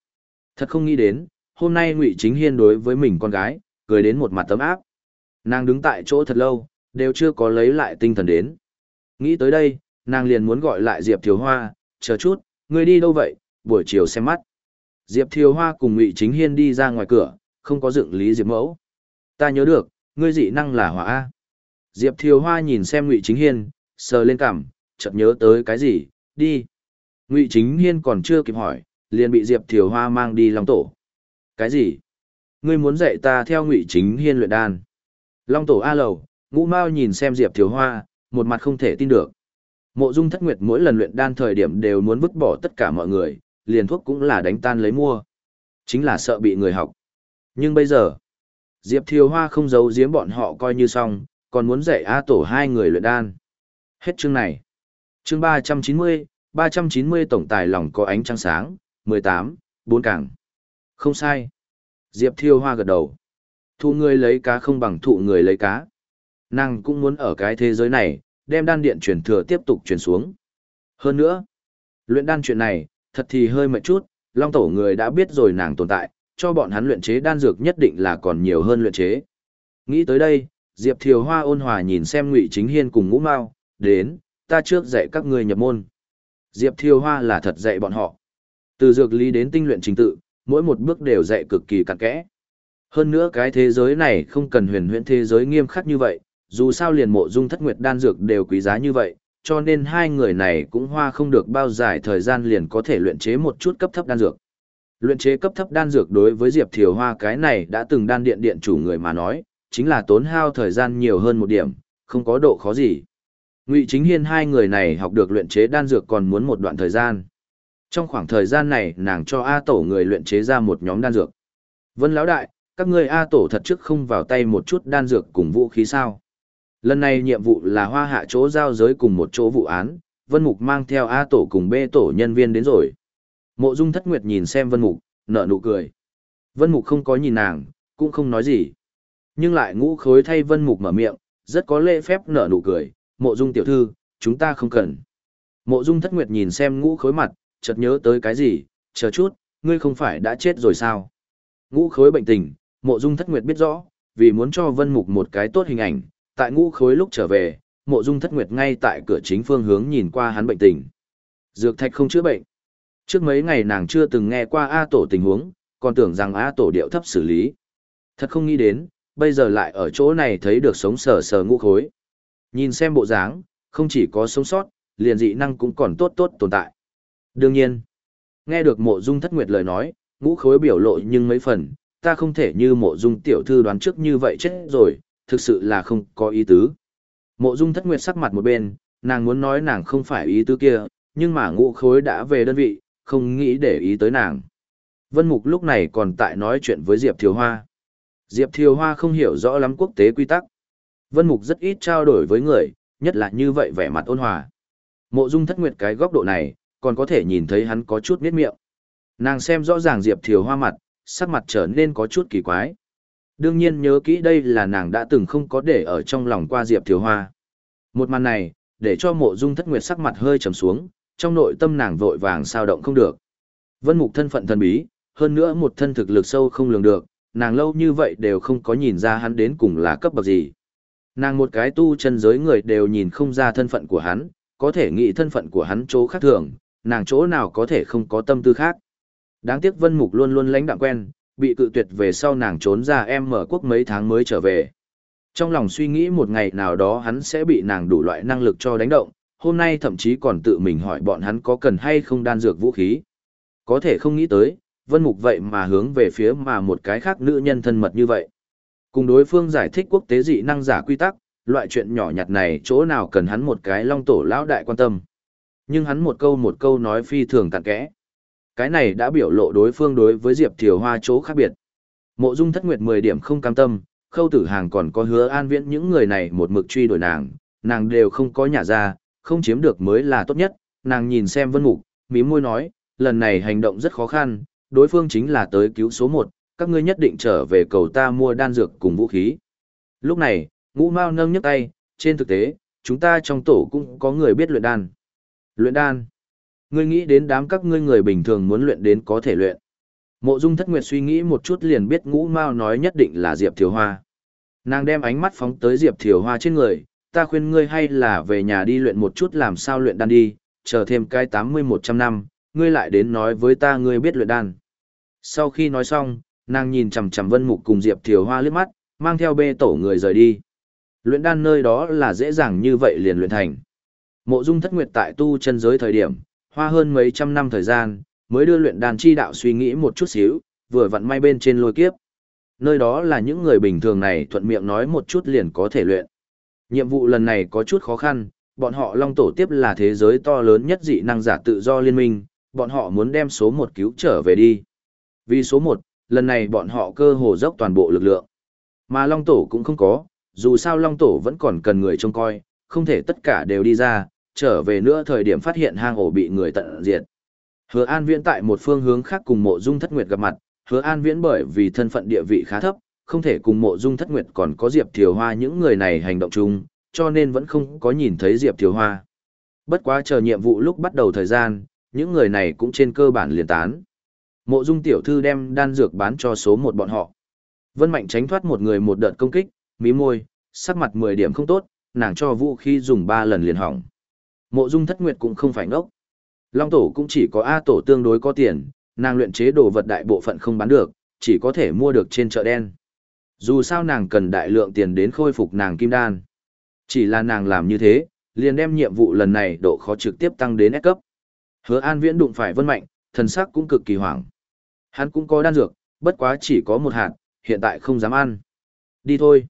Thật không nghĩ đến, hôm nay Ngụy Chính Hiên đối với mình con gái, cười đến một mặt tấm áp. Nàng đứng tại chỗ thật lâu, đều chưa có lấy lại tinh thần đến. Nghĩ tới đây, nàng liền muốn gọi lại Diệp Thiều Hoa, chờ chút, ngươi đi đâu vậy, buổi chiều xem mắt. Diệp Thiều Hoa cùng Ngụy Chính Hiên đi ra ngoài cửa, không có dựng lý Diệp Mẫu. Ta nhớ được, ngươi dị năng là hỏa A. Diệp Thiều Hoa nhìn xem Ngụy Chính Hiên, sờ lên cằm, chợt nhớ tới cái gì, đi. Ngụy Chính Hiên còn chưa kịp hỏi, liền bị Diệp Thiều Hoa mang đi Long Tổ. Cái gì? Ngươi muốn dạy ta theo Ngụy Chính Hiên luyện đan. Long Tổ A Lầu, Ngũ Mao nhìn xem Diệp Thiều Hoa, một mặt không thể tin được. Mộ Dung Thất Nguyệt mỗi lần luyện đan thời điểm đều muốn vứt bỏ tất cả mọi người, liền thuốc cũng là đánh tan lấy mua. Chính là sợ bị người học. Nhưng bây giờ, Diệp Thiều Hoa không giấu giếm bọn họ coi như xong, còn muốn dạy A Tổ hai người luyện đan. Hết chương này. Chương 390, 390 tổng tài lòng có ánh trăng sáng, 18, bốn càng. Không sai. Diệp Thiêu Hoa gật đầu. Thụ người lấy cá không bằng thụ người lấy cá. Nàng cũng muốn ở cái thế giới này, đem đan điện truyền thừa tiếp tục truyền xuống. Hơn nữa, luyện đan chuyện này, thật thì hơi mệt chút, Long Tổ người đã biết rồi nàng tồn tại, cho bọn hắn luyện chế đan dược nhất định là còn nhiều hơn luyện chế. Nghĩ tới đây, Diệp Thiều Hoa ôn hòa nhìn xem Ngụy Chính Hiên cùng Ngũ Mao, đến, ta trước dạy các ngươi nhập môn. Diệp Thiều Hoa là thật dạy bọn họ. Từ dược lý đến tinh luyện trình tự, mỗi một bước đều dạy cực kỳ cặn kẽ. Hơn nữa cái thế giới này không cần huyền huyễn thế giới nghiêm khắc như vậy, dù sao liền mộ dung thất nguyệt đan dược đều quý giá như vậy, cho nên hai người này cũng hoa không được bao dài thời gian liền có thể luyện chế một chút cấp thấp đan dược. Luyện chế cấp thấp đan dược đối với Diệp Thiều Hoa cái này đã từng đan điện điện chủ người mà nói, chính là tốn hao thời gian nhiều hơn một điểm, không có độ khó gì. Ngụy Chính Hiên hai người này học được luyện chế đan dược còn muốn một đoạn thời gian. Trong khoảng thời gian này, nàng cho A Tổ người luyện chế ra một nhóm đan dược. Vân Lão Đại, các ngươi A Tổ thật trước không vào tay một chút đan dược cùng vũ khí sao? Lần này nhiệm vụ là hoa hạ chỗ giao giới cùng một chỗ vụ án, Vân Mục mang theo A Tổ cùng B Tổ nhân viên đến rồi. Mộ Dung Thất Nguyệt nhìn xem Vân Mục, nở nụ cười. Vân Mục không có nhìn nàng, cũng không nói gì. Nhưng lại ngũ khối thay Vân Mục mở miệng, rất có lễ phép nở nụ cười. Mộ Dung tiểu thư, chúng ta không cần. Mộ Dung Thất Nguyệt nhìn xem ngũ khối mặt, chợt nhớ tới cái gì, chờ chút, ngươi không phải đã chết rồi sao? Ngũ khối bệnh tình, Mộ Dung Thất Nguyệt biết rõ, vì muốn cho Vân Mục một cái tốt hình ảnh, tại ngũ khối lúc trở về, Mộ Dung Thất Nguyệt ngay tại cửa chính phương hướng nhìn qua hắn bệnh tình. Dược thạch không chữa bệnh. Trước mấy ngày nàng chưa từng nghe qua A Tổ tình huống, còn tưởng rằng A Tổ điệu thấp xử lý. Thật không nghĩ đến, bây giờ lại ở chỗ này thấy được sống sờ sờ ngũ khối. Nhìn xem bộ dáng, không chỉ có sống sót, liền dị năng cũng còn tốt tốt tồn tại. Đương nhiên, nghe được mộ dung thất nguyệt lời nói, ngũ khối biểu lộ nhưng mấy phần, ta không thể như mộ dung tiểu thư đoán trước như vậy chết rồi, thực sự là không có ý tứ. Mộ dung thất nguyệt sắc mặt một bên, nàng muốn nói nàng không phải ý tứ kia, nhưng mà ngũ khối đã về đơn vị, không nghĩ để ý tới nàng. Vân Mục lúc này còn tại nói chuyện với Diệp Thiều Hoa. Diệp Thiều Hoa không hiểu rõ lắm quốc tế quy tắc. Vân Mục rất ít trao đổi với người, nhất là như vậy vẻ mặt ôn hòa. Mộ Dung Thất Nguyệt cái góc độ này, còn có thể nhìn thấy hắn có chút miết miệng. Nàng xem rõ ràng Diệp Thiều Hoa mặt, sắc mặt trở nên có chút kỳ quái. Đương nhiên nhớ kỹ đây là nàng đã từng không có để ở trong lòng qua Diệp Thiều Hoa. Một màn này, để cho mộ dung thất nguyệt sắc mặt hơi trầm xuống, trong nội tâm nàng vội vàng sao động không được. Vân Mục thân phận thần bí, hơn nữa một thân thực lực sâu không lường được, nàng lâu như vậy đều không có nhìn ra hắn đến cùng là cấp bậc gì. Nàng một cái tu chân giới người đều nhìn không ra thân phận của hắn, có thể nghĩ thân phận của hắn chỗ khác thường, nàng chỗ nào có thể không có tâm tư khác. Đáng tiếc Vân Mục luôn luôn lãnh đạm quen, bị cự tuyệt về sau nàng trốn ra em mở quốc mấy tháng mới trở về. Trong lòng suy nghĩ một ngày nào đó hắn sẽ bị nàng đủ loại năng lực cho đánh động, hôm nay thậm chí còn tự mình hỏi bọn hắn có cần hay không đan dược vũ khí. Có thể không nghĩ tới, Vân Mục vậy mà hướng về phía mà một cái khác nữ nhân thân mật như vậy. Cùng đối phương giải thích quốc tế dị năng giả quy tắc, loại chuyện nhỏ nhặt này chỗ nào cần hắn một cái long tổ lão đại quan tâm. Nhưng hắn một câu một câu nói phi thường cặn kẽ. Cái này đã biểu lộ đối phương đối với Diệp Thiều Hoa chỗ khác biệt. Mộ Dung Thất Nguyệt 10 điểm không cam tâm, Khâu Tử Hàng còn có hứa an viễn những người này một mực truy đuổi nàng, nàng đều không có nhà ra, không chiếm được mới là tốt nhất. Nàng nhìn xem Vân Mục, mí môi nói, lần này hành động rất khó khăn, đối phương chính là tới cứu số 1, các ngươi nhất định trở về cầu ta mua đan dược cùng vũ khí. Lúc này, Ngũ Mao nâng nhấc tay, trên thực tế, chúng ta trong tổ cũng có người biết luyện đan. Luyện đan? Ngươi nghĩ đến đám các ngươi người bình thường muốn luyện đến có thể luyện. Mộ Dung Thất Nguyệt suy nghĩ một chút liền biết Ngũ Mao nói nhất định là Diệp Thiều Hoa. Nàng đem ánh mắt phóng tới Diệp Thiều Hoa trên người, ta khuyên ngươi hay là về nhà đi luyện một chút làm sao luyện đan đi, chờ thêm cái tám mươi một trăm năm, ngươi lại đến nói với ta ngươi biết luyện đan. Sau khi nói xong, nàng nhìn chằm chằm Vân Mục cùng Diệp Thiều Hoa liếc mắt, mang theo bê tổ người rời đi. Luyện đan nơi đó là dễ dàng như vậy liền luyện thành. Mộ Dung Thất Nguyệt tại tu chân giới thời điểm, hoa hơn mấy trăm năm thời gian, mới đưa luyện đan chi đạo suy nghĩ một chút xíu, vừa vặn may bên trên lôi kiếp. Nơi đó là những người bình thường này thuận miệng nói một chút liền có thể luyện. Nhiệm vụ lần này có chút khó khăn, bọn họ Long Tổ tiếp là thế giới to lớn nhất dị năng giả tự do liên minh, bọn họ muốn đem số một cứu trở về đi. Vì số một, lần này bọn họ cơ hồ dốc toàn bộ lực lượng. Mà Long Tổ cũng không có, dù sao Long Tổ vẫn còn cần người trông coi, không thể tất cả đều đi ra, trở về nữa thời điểm phát hiện hang ổ bị người tận diệt. Hứa An Viễn tại một phương hướng khác cùng mộ dung thất nguyệt gặp mặt, Hứa An Viễn bởi vì thân phận địa vị khá thấp, không thể cùng mộ dung thất nguyệt còn có Diệp Thiều Hoa những người này hành động chung, cho nên vẫn không có nhìn thấy Diệp Thiều Hoa. Bất quá chờ nhiệm vụ lúc bắt đầu thời gian, những người này cũng trên cơ bản liền tán. Mộ dung tiểu thư đem đan dược bán cho số một bọn họ. Vân Mạnh tránh thoát một người một đợt công kích, mí môi, sắc mặt 10 điểm không tốt, nàng cho vũ khí dùng 3 lần liền hỏng. Mộ dung thất nguyệt cũng không phải ngốc. Long tổ cũng chỉ có A tổ tương đối có tiền, nàng luyện chế đồ vật đại bộ phận không bán được, chỉ có thể mua được trên chợ đen. Dù sao nàng cần đại lượng tiền đến khôi phục nàng kim đan. Chỉ là nàng làm như thế, liền đem nhiệm vụ lần này độ khó trực tiếp tăng đến S cấp. Hứa An Viễn đụng phải Vân Mạnh, thần sắc cũng cực kỳ hoảng. Hắn cũng có đan dược, bất quá chỉ có một hạt, hiện tại không dám ăn. Đi thôi.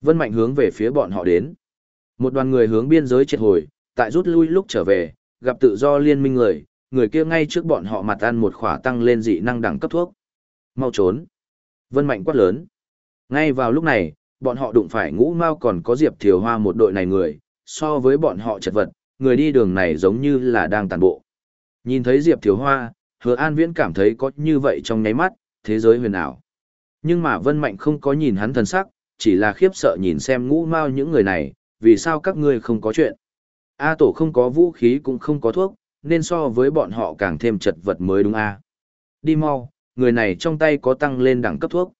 Vân Mạnh hướng về phía bọn họ đến. Một đoàn người hướng biên giới triệt hồi, tại rút lui lúc trở về, gặp tự do liên minh người, người kia ngay trước bọn họ mặt ăn một khỏa tăng lên dị năng đẳng cấp thuốc. Mau trốn. Vân Mạnh quát lớn. Ngay vào lúc này, bọn họ đụng phải ngũ mau còn có Diệp Thiều Hoa một đội này người, so với bọn họ chật vật, người đi đường này giống như là đang tàn bộ. Nhìn thấy Diệp Thiều Hoa, Hứa An Viễn cảm thấy có như vậy trong nháy mắt, thế giới huyền ảo. Nhưng mà Vân Mạnh không có nhìn hắn thần sắc, chỉ là khiếp sợ nhìn xem ngũ mau những người này, vì sao các ngươi không có chuyện. A tổ không có vũ khí cũng không có thuốc, nên so với bọn họ càng thêm chật vật mới đúng a. Đi mau, người này trong tay có tăng lên đẳng cấp thuốc.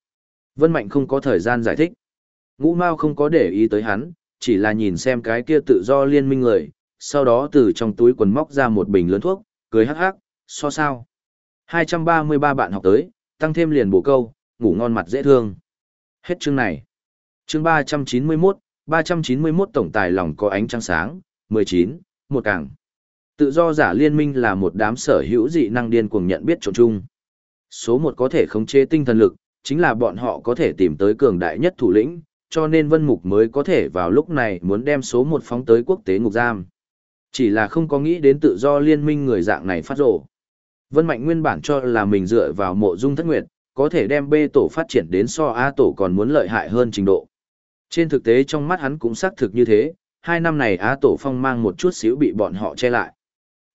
Vân Mạnh không có thời gian giải thích. Ngũ Mao không có để ý tới hắn, chỉ là nhìn xem cái kia tự do liên minh người, sau đó từ trong túi quần móc ra một bình lớn thuốc, cười hắc hắc, so sao. 233 bạn học tới, tăng thêm liền bổ câu, ngủ ngon mặt dễ thương. Hết chương này. Chương 391, 391 tổng tài lòng có ánh trăng sáng, 19, một càng. Tự do giả liên minh là một đám sở hữu dị năng điên cuồng nhận biết trộn chung. Số một có thể khống chế tinh thần lực, chính là bọn họ có thể tìm tới cường đại nhất thủ lĩnh, cho nên Vân Mục mới có thể vào lúc này muốn đem số một phóng tới quốc tế ngục giam. Chỉ là không có nghĩ đến tự do liên minh người dạng này phát rổ. Vân Mạnh nguyên bản cho là mình dựa vào mộ dung thất nguyệt, có thể đem B tổ phát triển đến so A tổ còn muốn lợi hại hơn trình độ. Trên thực tế trong mắt hắn cũng xác thực như thế, hai năm này Á tổ phong mang một chút xíu bị bọn họ che lại.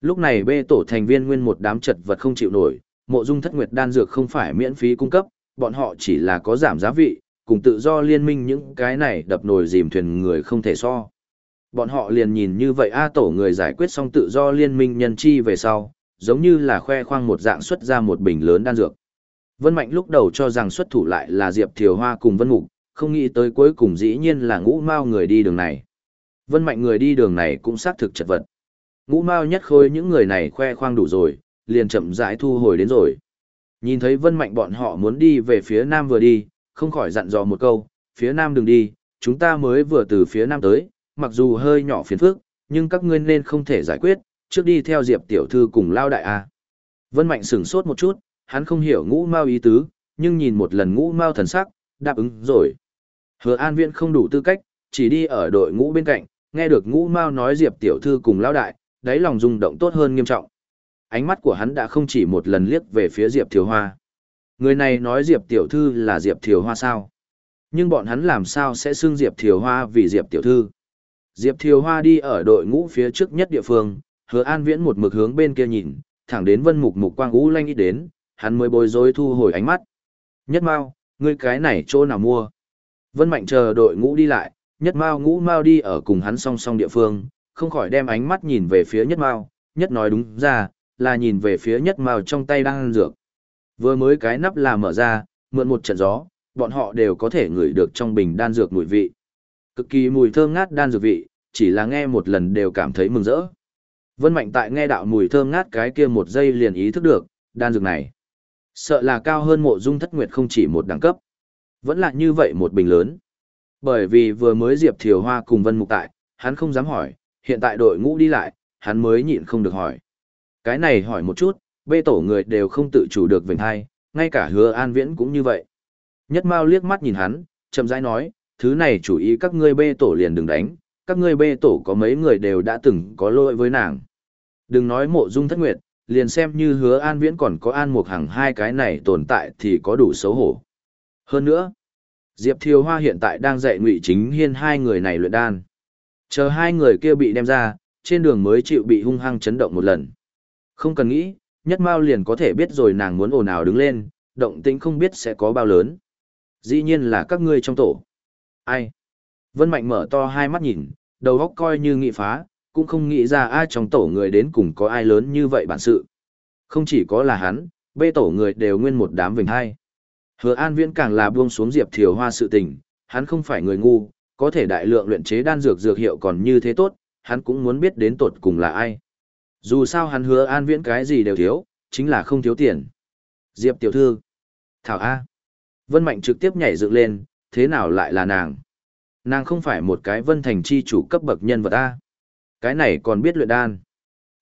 Lúc này B tổ thành viên nguyên một đám chật vật không chịu nổi, mộ dung thất nguyệt đan dược không phải miễn phí cung cấp, bọn họ chỉ là có giảm giá vị, cùng tự do liên minh những cái này đập nồi dìm thuyền người không thể so. bọn họ liền nhìn như vậy A tổ người giải quyết xong tự do liên minh nhân chi về sau, giống như là khoe khoang một dạng xuất ra một bình lớn đan dược. Vân Mạnh lúc đầu cho rằng xuất thủ lại là Diệp Thiều Hoa cùng Vân Mục, không nghĩ tới cuối cùng dĩ nhiên là ngũ mao người đi đường này. Vân Mạnh người đi đường này cũng xác thực chật vật. Ngũ mao nhất khôi những người này khoe khoang đủ rồi, liền chậm rãi thu hồi đến rồi. Nhìn thấy Vân Mạnh bọn họ muốn đi về phía nam vừa đi, không khỏi dặn dò một câu, phía nam đừng đi, chúng ta mới vừa từ phía nam tới, mặc dù hơi nhỏ phiền phức, nhưng các ngươi nên không thể giải quyết, trước đi theo Diệp tiểu thư cùng lao đại a. Vân Mạnh sửng sốt một chút, hắn không hiểu ngũ mao ý tứ, nhưng nhìn một lần ngũ mao thần sắc, đáp ứng rồi. Hứa An Viễn không đủ tư cách, chỉ đi ở đội ngũ bên cạnh, nghe được ngũ mao nói Diệp tiểu thư cùng lão đại, đáy lòng rung động tốt hơn nghiêm trọng. Ánh mắt của hắn đã không chỉ một lần liếc về phía Diệp Thiều Hoa. Người này nói Diệp tiểu thư là Diệp Thiều Hoa sao? Nhưng bọn hắn làm sao sẽ xưng Diệp Thiều Hoa vì Diệp tiểu thư? Diệp Thiều Hoa đi ở đội ngũ phía trước nhất địa phương, hứa an viễn một mực hướng bên kia nhìn, thẳng đến vân mục mục quang ú lanh ít đến, hắn mới bối rối thu hồi ánh mắt. Nhất Mao, ngươi cái này chỗ nào mua? Vân Mạnh chờ đội ngũ đi lại, Nhất Mao ngũ Mao đi ở cùng hắn song song địa phương, không khỏi đem ánh mắt nhìn về phía Nhất Mao, Nhất nói đúng ra, là nhìn về phía Nhất Mao trong tay đang ăn dược. Vừa mới cái nắp là mở ra, mượn một trận gió, bọn họ đều có thể ngửi được trong bình đan dược mùi vị. Cực kỳ mùi thơm ngát đan dược vị, chỉ là nghe một lần đều cảm thấy mừng rỡ. Vân Mạnh tại nghe đạo mùi thơm ngát cái kia một giây liền ý thức được, đan dược này. Sợ là cao hơn mộ dung thất nguyệt không chỉ một đẳng cấp. Vẫn là như vậy một bình lớn. Bởi vì vừa mới Diệp Thiều Hoa cùng Vân Mục tại, hắn không dám hỏi, hiện tại đội ngũ đi lại, hắn mới nhịn không được hỏi. Cái này hỏi một chút, bê tổ người đều không tự chủ được vệnh hai, ngay cả hứa an viễn cũng như vậy. Nhất Mao liếc mắt nhìn hắn, chậm rãi nói, thứ này chủ ý các ngươi bê tổ liền đừng đánh, các ngươi bê tổ có mấy người đều đã từng có lỗi với nàng. Đừng nói mộ dung thất nguyệt, liền xem như hứa an viễn còn có an mục hằng hai cái này tồn tại thì có đủ xấu hổ. Hơn nữa, Diệp Thiều Hoa hiện tại đang dạy ngụy chính hiên hai người này luyện đan. Chờ hai người kia bị đem ra, trên đường mới chịu bị hung hăng chấn động một lần. Không cần nghĩ, nhất mao liền có thể biết rồi nàng muốn ồn ào đứng lên, động tĩnh không biết sẽ có bao lớn. Dĩ nhiên là các ngươi trong tổ. Ai? Vân Mạnh mở to hai mắt nhìn, đầu óc coi như nghị phá, cũng không nghĩ ra ai trong tổ người đến cùng có ai lớn như vậy bản sự. Không chỉ có là hắn, bê tổ người đều nguyên một đám vinh hai. Hứa An Viễn càng là buông xuống Diệp Thiều Hoa sự tình, hắn không phải người ngu, có thể đại lượng luyện chế đan dược dược hiệu còn như thế tốt, hắn cũng muốn biết đến tột cùng là ai. Dù sao hắn hứa An Viễn cái gì đều thiếu, chính là không thiếu tiền. Diệp tiểu thư. Thảo A. Vân Mạnh trực tiếp nhảy dựng lên, thế nào lại là nàng? Nàng không phải một cái vân thành chi chủ cấp bậc nhân vật A. Cái này còn biết luyện đan.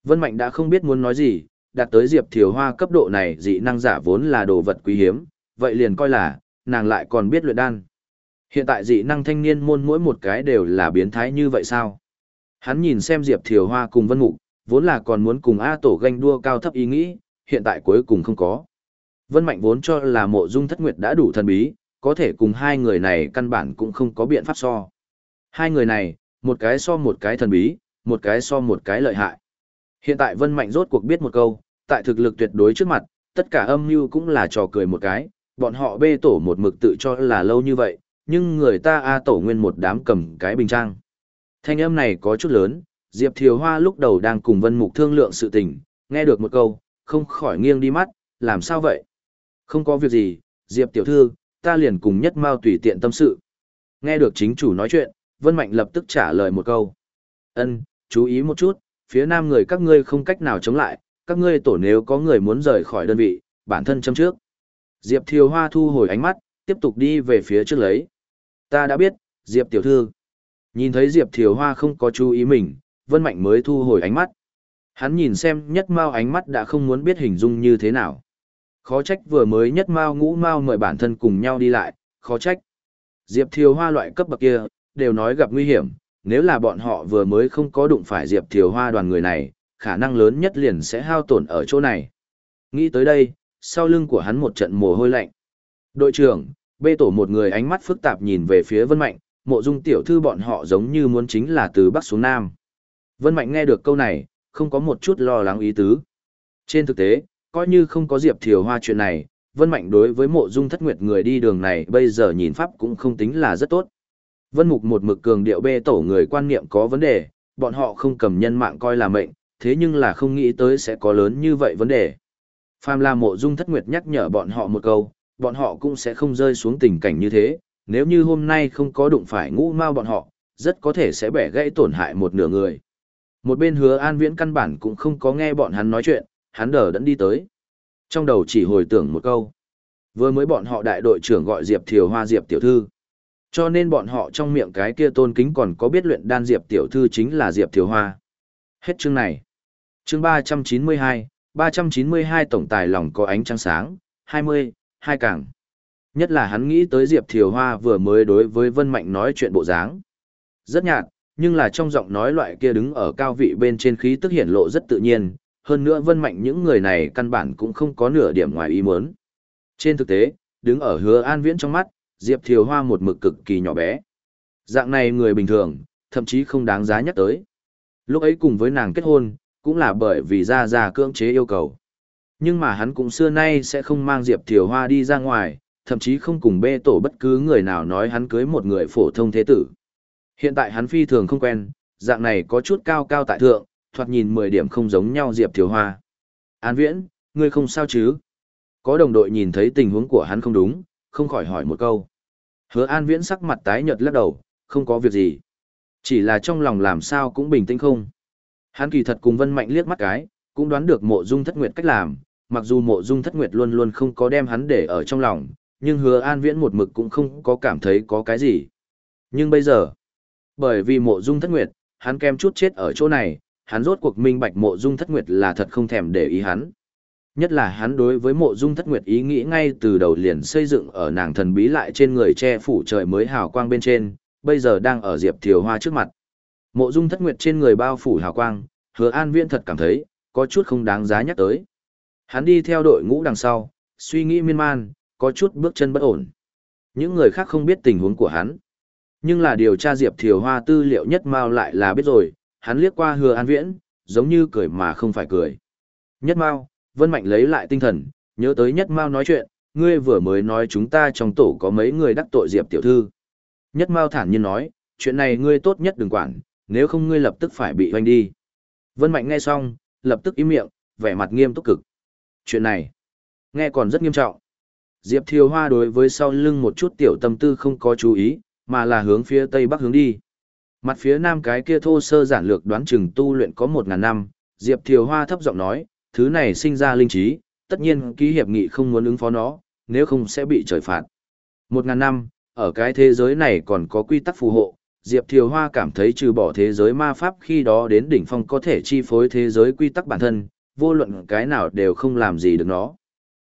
Vân Mạnh đã không biết muốn nói gì, đạt tới Diệp Thiều Hoa cấp độ này dị năng giả vốn là đồ vật quý hiếm, vậy liền coi là, nàng lại còn biết luyện đan. Hiện tại dị năng thanh niên môn mỗi một cái đều là biến thái như vậy sao? Hắn nhìn xem Diệp Thiều Hoa cùng Vân Mục, vốn là còn muốn cùng A Tổ ganh đua cao thấp ý nghĩ, hiện tại cuối cùng không có. Vân Mạnh vốn cho là mộ dung thất nguyệt đã đủ thần bí, có thể cùng hai người này căn bản cũng không có biện pháp so. Hai người này, một cái so một cái thần bí, một cái so một cái lợi hại. Hiện tại Vân Mạnh rốt cuộc biết một câu, tại thực lực tuyệt đối trước mặt, tất cả âm mưu cũng là trò cười một cái, bọn họ bê tổ một mực tự cho là lâu như vậy, nhưng người ta A tổ nguyên một đám cầm cái bình trang. Thanh âm này có chút lớn, Diệp Thiều Hoa lúc đầu đang cùng Vân Mục thương lượng sự tình, nghe được một câu, không khỏi nghiêng đi mắt, làm sao vậy? Không có việc gì, Diệp tiểu thư, ta liền cùng nhất mao tùy tiện tâm sự. Nghe được chính chủ nói chuyện, Vân Mạnh lập tức trả lời một câu. Ân, chú ý một chút, phía nam người các ngươi không cách nào chống lại, các ngươi tổ nếu có người muốn rời khỏi đơn vị, bản thân châm trước. Diệp Thiều Hoa thu hồi ánh mắt, tiếp tục đi về phía trước lấy. Ta đã biết, Diệp tiểu thư. Nhìn thấy Diệp Thiều Hoa không có chú ý mình, Vân Mạnh mới thu hồi ánh mắt. Hắn nhìn xem nhất mao ánh mắt đã không muốn biết hình dung như thế nào. Khó trách vừa mới nhất mao ngũ mao mời bản thân cùng nhau đi lại, khó trách. Diệp Thiều Hoa loại cấp bậc kia, đều nói gặp nguy hiểm, nếu là bọn họ vừa mới không có đụng phải Diệp Thiều Hoa đoàn người này, khả năng lớn nhất liền sẽ hao tổn ở chỗ này. Nghĩ tới đây, sau lưng của hắn một trận mồ hôi lạnh. Đội trưởng, bê tổ một người ánh mắt phức tạp nhìn về phía Vân Mạnh, mộ dung tiểu thư bọn họ giống như muốn chính là từ Bắc xuống Nam. Vân Mạnh nghe được câu này, không có một chút lo lắng ý tứ. Trên thực tế, coi như không có Diệp Thiều Hoa chuyện này, Vân Mạnh đối với mộ dung thất nguyệt người đi đường này bây giờ nhìn pháp cũng không tính là rất tốt. Vân Mục một mực cường điệu bê tổ người quan niệm có vấn đề, bọn họ không cầm nhân mạng coi là mệnh, thế nhưng là không nghĩ tới sẽ có lớn như vậy vấn đề. Phàm là Mộ Dung Thất Nguyệt nhắc nhở bọn họ một câu, bọn họ cũng sẽ không rơi xuống tình cảnh như thế, nếu như hôm nay không có đụng phải ngũ mao bọn họ, rất có thể sẽ bẻ gãy tổn hại một nửa người. Một bên hứa an viễn căn bản cũng không có nghe bọn hắn nói chuyện, hắn đờ đẫn đi tới. Trong đầu chỉ hồi tưởng một câu. Vừa mới bọn họ đại đội trưởng gọi Diệp Thiều Hoa Diệp Tiểu Thư. Cho nên bọn họ trong miệng cái kia tôn kính còn có biết luyện đan Diệp Tiểu Thư chính là Diệp Thiều Hoa. Hết chương này. Chương 392, 392 tổng tài lòng có ánh trăng sáng, 20, hai càng. Nhất là hắn nghĩ tới Diệp Thiều Hoa vừa mới đối với Vân Mạnh nói chuyện bộ dáng. Rất nhạt, nhưng là trong giọng nói loại kia đứng ở cao vị bên trên khí tức hiển lộ rất tự nhiên, hơn nữa Vân Mạnh những người này căn bản cũng không có nửa điểm ngoài ý muốn. Trên thực tế, đứng ở hứa an viễn trong mắt, Diệp Thiều Hoa một mực cực kỳ nhỏ bé. Dạng này người bình thường, thậm chí không đáng giá nhắc tới. Lúc ấy cùng với nàng kết hôn, cũng là bởi vì ra ra cưỡng chế yêu cầu. Nhưng mà hắn cũng xưa nay sẽ không mang Diệp Thiều Hoa đi ra ngoài, thậm chí không cùng bê tổ bất cứ người nào nói hắn cưới một người phổ thông thế tử. Hiện tại hắn phi thường không quen, dạng này có chút cao cao tại thượng, thoạt nhìn 10 điểm không giống nhau Diệp Thiều Hoa. An Viễn, ngươi không sao chứ? Có đồng đội nhìn thấy tình huống của hắn không đúng, không khỏi hỏi một câu. Hứa An Viễn sắc mặt tái nhợt lắc đầu, không có việc gì. Chỉ là trong lòng làm sao cũng bình tĩnh không. Hắn kỳ thật cùng Vân Mạnh liếc mắt cái, cũng đoán được mộ dung thất nguyệt cách làm, mặc dù mộ dung thất nguyệt luôn luôn không có đem hắn để ở trong lòng, nhưng hứa an viễn một mực cũng không có cảm thấy có cái gì. Nhưng bây giờ, bởi vì mộ dung thất nguyệt, hắn kem chút chết ở chỗ này, hắn rốt cuộc minh bạch mộ dung thất nguyệt là thật không thèm để ý hắn. Nhất là hắn đối với mộ dung thất nguyệt ý nghĩ ngay từ đầu liền xây dựng ở nàng thần bí lại trên người che phủ trời mới hào quang bên trên, bây giờ đang ở diệp thiều hoa trước mặt. Mộ dung thất nguyệt trên người bao phủ hào quang, hứa an viễn thật cảm thấy, có chút không đáng giá nhắc tới. Hắn đi theo đội ngũ đằng sau, suy nghĩ miên man, có chút bước chân bất ổn. Những người khác không biết tình huống của hắn. Nhưng là điều tra Diệp Thiều Hoa tư liệu nhất Mao lại là biết rồi, hắn liếc qua hứa an viễn, giống như cười mà không phải cười. Nhất Mao, Vân Mạnh lấy lại tinh thần, nhớ tới Nhất Mao nói chuyện, ngươi vừa mới nói chúng ta trong tổ có mấy người đắc tội Diệp Tiểu Thư. Nhất Mao thản nhiên nói, chuyện này ngươi tốt nhất đừng quản, nếu không ngươi lập tức phải bị hoanh đi. Vân Mạnh nghe xong, lập tức im miệng, vẻ mặt nghiêm túc cực. Chuyện này, nghe còn rất nghiêm trọng. Diệp Thiều Hoa đối với sau lưng một chút tiểu tâm tư không có chú ý, mà là hướng phía tây bắc hướng đi. Mặt phía nam cái kia thô sơ giản lược đoán chừng tu luyện có một ngàn năm, Diệp Thiều Hoa thấp giọng nói, thứ này sinh ra linh trí, tất nhiên ký hiệp nghị không muốn ứng phó nó, nếu không sẽ bị trời phạt. Một ngàn năm, ở cái thế giới này còn có quy tắc phù hộ, Diệp Thiều Hoa cảm thấy trừ bỏ thế giới ma pháp khi đó đến đỉnh phong có thể chi phối thế giới quy tắc bản thân, vô luận cái nào đều không làm gì được nó.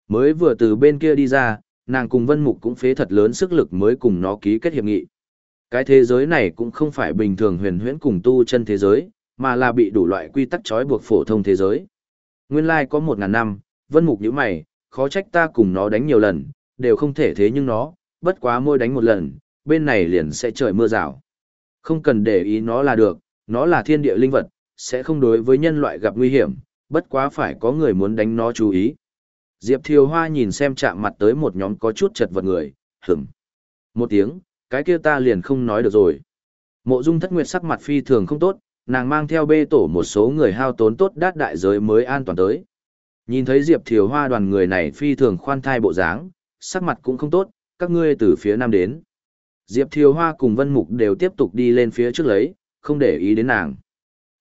Mới vừa từ bên kia đi ra, nàng cùng Vân Mục cũng phế thật lớn sức lực mới cùng nó ký kết hiệp nghị. Cái thế giới này cũng không phải bình thường huyền huyễn cùng tu chân thế giới, mà là bị đủ loại quy tắc trói buộc phổ thông thế giới. Nguyên lai like có một ngàn năm, Vân Mục nhíu mày, khó trách ta cùng nó đánh nhiều lần, đều không thể thế nhưng nó, bất quá môi đánh một lần, bên này liền sẽ trời mưa rào. Không cần để ý nó là được, nó là thiên địa linh vật, sẽ không đối với nhân loại gặp nguy hiểm, bất quá phải có người muốn đánh nó chú ý. Diệp Thiều Hoa nhìn xem chạm mặt tới một nhóm có chút chật vật người, hửm. Một tiếng, cái kia ta liền không nói được rồi. Mộ dung thất nguyệt sắc mặt phi thường không tốt, nàng mang theo bê tổ một số người hao tốn tốt đát đại giới mới an toàn tới. Nhìn thấy Diệp Thiều Hoa đoàn người này phi thường khoan thai bộ dáng, sắc mặt cũng không tốt, các ngươi từ phía nam đến. Diệp Thiều Hoa cùng Vân Mục đều tiếp tục đi lên phía trước lấy, không để ý đến nàng.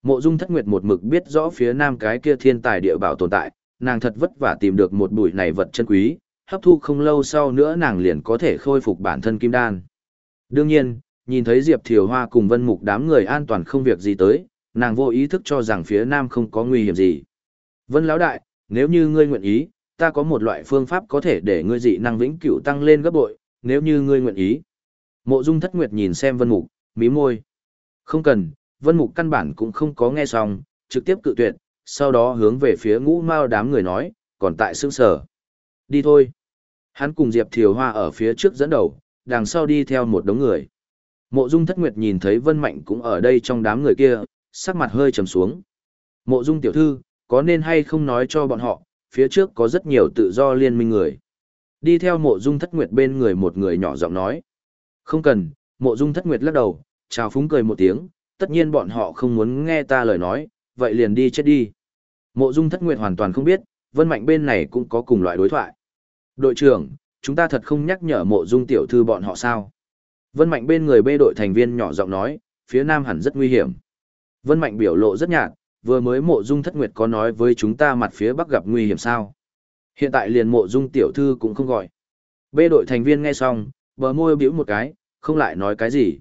Mộ Dung Thất Nguyệt một mực biết rõ phía nam cái kia thiên tài địa bảo tồn tại, nàng thật vất vả tìm được một bụi này vật chân quý, hấp thu không lâu sau nữa nàng liền có thể khôi phục bản thân kim đan. Đương nhiên, nhìn thấy Diệp Thiều Hoa cùng Vân Mục đám người an toàn không việc gì tới, nàng vô ý thức cho rằng phía nam không có nguy hiểm gì. Vân Lão Đại, nếu như ngươi nguyện ý, ta có một loại phương pháp có thể để ngươi dị năng vĩnh cửu tăng lên gấp bội, nếu như ngươi nguyện ý. Mộ Dung Thất Nguyệt nhìn xem Vân Mục, mí môi. Không cần, Vân Mục căn bản cũng không có nghe xong, trực tiếp cự tuyệt, sau đó hướng về phía ngũ mao đám người nói, còn tại sương sở. Đi thôi. Hắn cùng Diệp Thiều Hoa ở phía trước dẫn đầu, đằng sau đi theo một đống người. Mộ Dung Thất Nguyệt nhìn thấy Vân Mạnh cũng ở đây trong đám người kia, sắc mặt hơi trầm xuống. Mộ Dung tiểu thư, có nên hay không nói cho bọn họ, phía trước có rất nhiều tự do liên minh người. Đi theo Mộ Dung Thất Nguyệt bên người một người nhỏ giọng nói. Không cần, mộ dung thất nguyệt lắc đầu, chào phúng cười một tiếng, tất nhiên bọn họ không muốn nghe ta lời nói, vậy liền đi chết đi. Mộ dung thất nguyệt hoàn toàn không biết, vân mạnh bên này cũng có cùng loại đối thoại. Đội trưởng, chúng ta thật không nhắc nhở mộ dung tiểu thư bọn họ sao. Vân mạnh bên người bê đội thành viên nhỏ giọng nói, phía nam hẳn rất nguy hiểm. Vân mạnh biểu lộ rất nhạt, vừa mới mộ dung thất nguyệt có nói với chúng ta mặt phía bắc gặp nguy hiểm sao. Hiện tại liền mộ dung tiểu thư cũng không gọi. Bê đội thành viên nghe xong, bờ môi biểu một cái, không lại nói cái gì.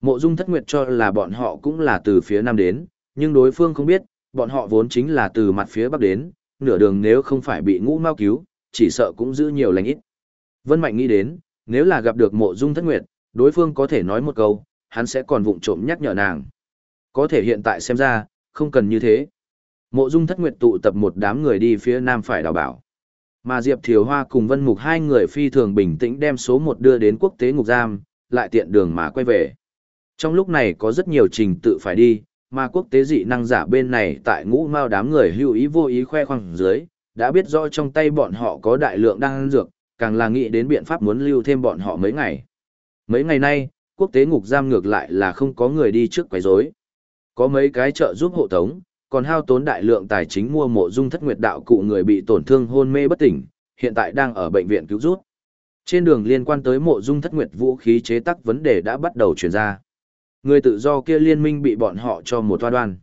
Mộ dung thất nguyệt cho là bọn họ cũng là từ phía nam đến, nhưng đối phương không biết, bọn họ vốn chính là từ mặt phía bắc đến, nửa đường nếu không phải bị ngũ mau cứu, chỉ sợ cũng giữ nhiều lành ít. Vân Mạnh nghĩ đến, nếu là gặp được mộ dung thất nguyệt, đối phương có thể nói một câu, hắn sẽ còn vụng trộm nhắc nhở nàng. Có thể hiện tại xem ra, không cần như thế. Mộ dung thất nguyệt tụ tập một đám người đi phía nam phải đào bảo. Mà Diệp Thiều Hoa cùng Vân Mục hai người phi thường bình tĩnh đem số một đưa đến quốc tế ngục giam, lại tiện đường mà quay về. Trong lúc này có rất nhiều trình tự phải đi, mà quốc tế dị năng giả bên này tại ngũ mao đám người hưu ý vô ý khoe khoang dưới, đã biết rõ trong tay bọn họ có đại lượng đan dược, càng là nghĩ đến biện pháp muốn lưu thêm bọn họ mấy ngày. Mấy ngày nay, quốc tế ngục giam ngược lại là không có người đi trước quấy rối. Có mấy cái trợ giúp hộ tống, còn hao tốn đại lượng tài chính mua mộ dung thất nguyệt đạo cụ người bị tổn thương hôn mê bất tỉnh, hiện tại đang ở bệnh viện cứu rút. Trên đường liên quan tới mộ dung thất nguyệt vũ khí chế tác vấn đề đã bắt đầu truyền ra. Người tự do kia liên minh bị bọn họ cho một toa đoan.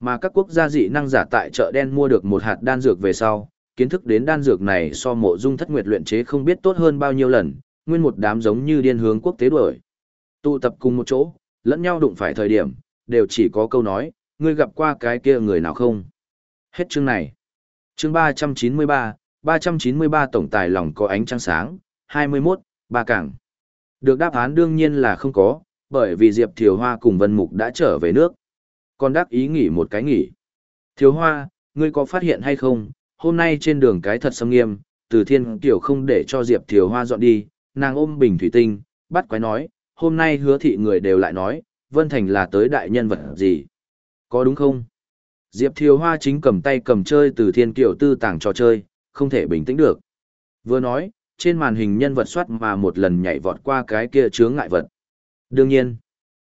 Mà các quốc gia dị năng giả tại chợ đen mua được một hạt đan dược về sau, kiến thức đến đan dược này so mộ dung thất nguyệt luyện chế không biết tốt hơn bao nhiêu lần, nguyên một đám giống như điên hướng quốc tế đuổi. Tụ tập cùng một chỗ, lẫn nhau đụng phải thời điểm, đều chỉ có câu nói, ngươi gặp qua cái kia người nào không? Hết chương này. Chương 393, 393 tổng tài lòng có ánh trăng sáng, 21, ba cảng. Được đáp án đương nhiên là không có, bởi vì Diệp Thiều Hoa cùng Vân Mục đã trở về nước. Còn đáp ý nghỉ một cái nghỉ. Thiều Hoa, ngươi có phát hiện hay không, hôm nay trên đường cái thật sâm nghiêm, từ thiên tiểu không để cho Diệp Thiều Hoa dọn đi, nàng ôm bình thủy tinh, bắt quái nói, hôm nay hứa thị người đều lại nói, Vân Thành là tới đại nhân vật gì. Có đúng không? Diệp Thiều Hoa chính cầm tay cầm chơi từ thiên kiểu tư tàng trò chơi, không thể bình tĩnh được. Vừa nói, trên màn hình nhân vật soát mà một lần nhảy vọt qua cái kia chướng ngại vật. Đương nhiên,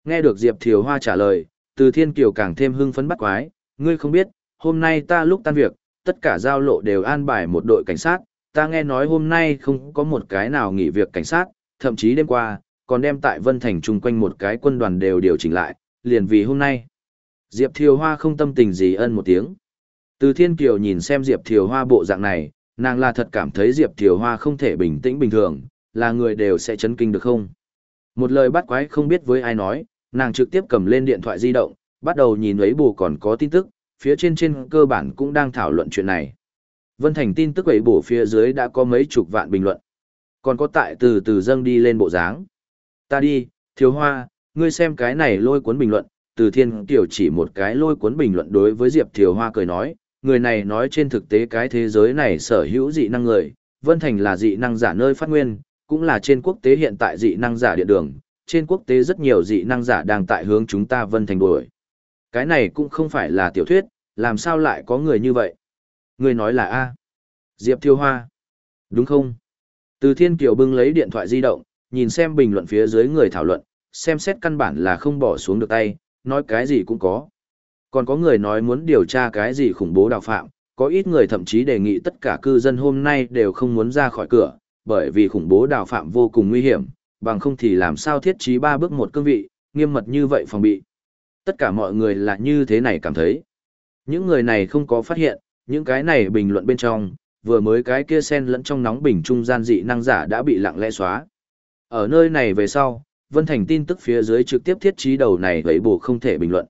nghe được Diệp Thiều Hoa trả lời, từ thiên kiều càng thêm hưng phấn bắt quái, ngươi không biết, hôm nay ta lúc tan việc, tất cả giao lộ đều an bài một đội cảnh sát, ta nghe nói hôm nay không có một cái nào nghỉ việc cảnh sát, thậm chí đêm qua, còn đem tại Vân Thành chung quanh một cái quân đoàn đều điều chỉnh lại, liền vì hôm nay. Diệp Thiều Hoa không tâm tình gì ân một tiếng. Từ Thiên Kiều nhìn xem Diệp Thiều Hoa bộ dạng này, nàng là thật cảm thấy Diệp Thiều Hoa không thể bình tĩnh bình thường, là người đều sẽ chấn kinh được không? Một lời bắt quái không biết với ai nói, nàng trực tiếp cầm lên điện thoại di động, bắt đầu nhìn ấy bù còn có tin tức, phía trên trên cơ bản cũng đang thảo luận chuyện này. Vân Thành tin tức ấy bù phía dưới đã có mấy chục vạn bình luận. Còn có tại từ từ dâng đi lên bộ dáng. Ta đi, Thiều hoa, ngươi xem cái này lôi cuốn bình luận, từ thiên tiểu chỉ một cái lôi cuốn bình luận đối với Diệp Thiều Hoa cười nói, người này nói trên thực tế cái thế giới này sở hữu dị năng người, Vân Thành là dị năng giả nơi phát nguyên, cũng là trên quốc tế hiện tại dị năng giả địa đường, trên quốc tế rất nhiều dị năng giả đang tại hướng chúng ta Vân Thành đuổi. Cái này cũng không phải là tiểu thuyết, làm sao lại có người như vậy? Người nói là A. Diệp Thiêu Hoa. Đúng không? Từ Thiên Kiều bưng lấy điện thoại di động, nhìn xem bình luận phía dưới người thảo luận, xem xét căn bản là không bỏ xuống được tay, nói cái gì cũng có. Còn có người nói muốn điều tra cái gì khủng bố đào phạm, có ít người thậm chí đề nghị tất cả cư dân hôm nay đều không muốn ra khỏi cửa, bởi vì khủng bố đào phạm vô cùng nguy hiểm, bằng không thì làm sao thiết trí ba bước một cương vị, nghiêm mật như vậy phòng bị. Tất cả mọi người là như thế này cảm thấy. Những người này không có phát hiện, những cái này bình luận bên trong, vừa mới cái kia sen lẫn trong nóng bình trung gian dị năng giả đã bị lặng lẽ xóa. Ở nơi này về sau, Vân Thành tin tức phía dưới trực tiếp thiết trí đầu này vậy bù không thể bình luận.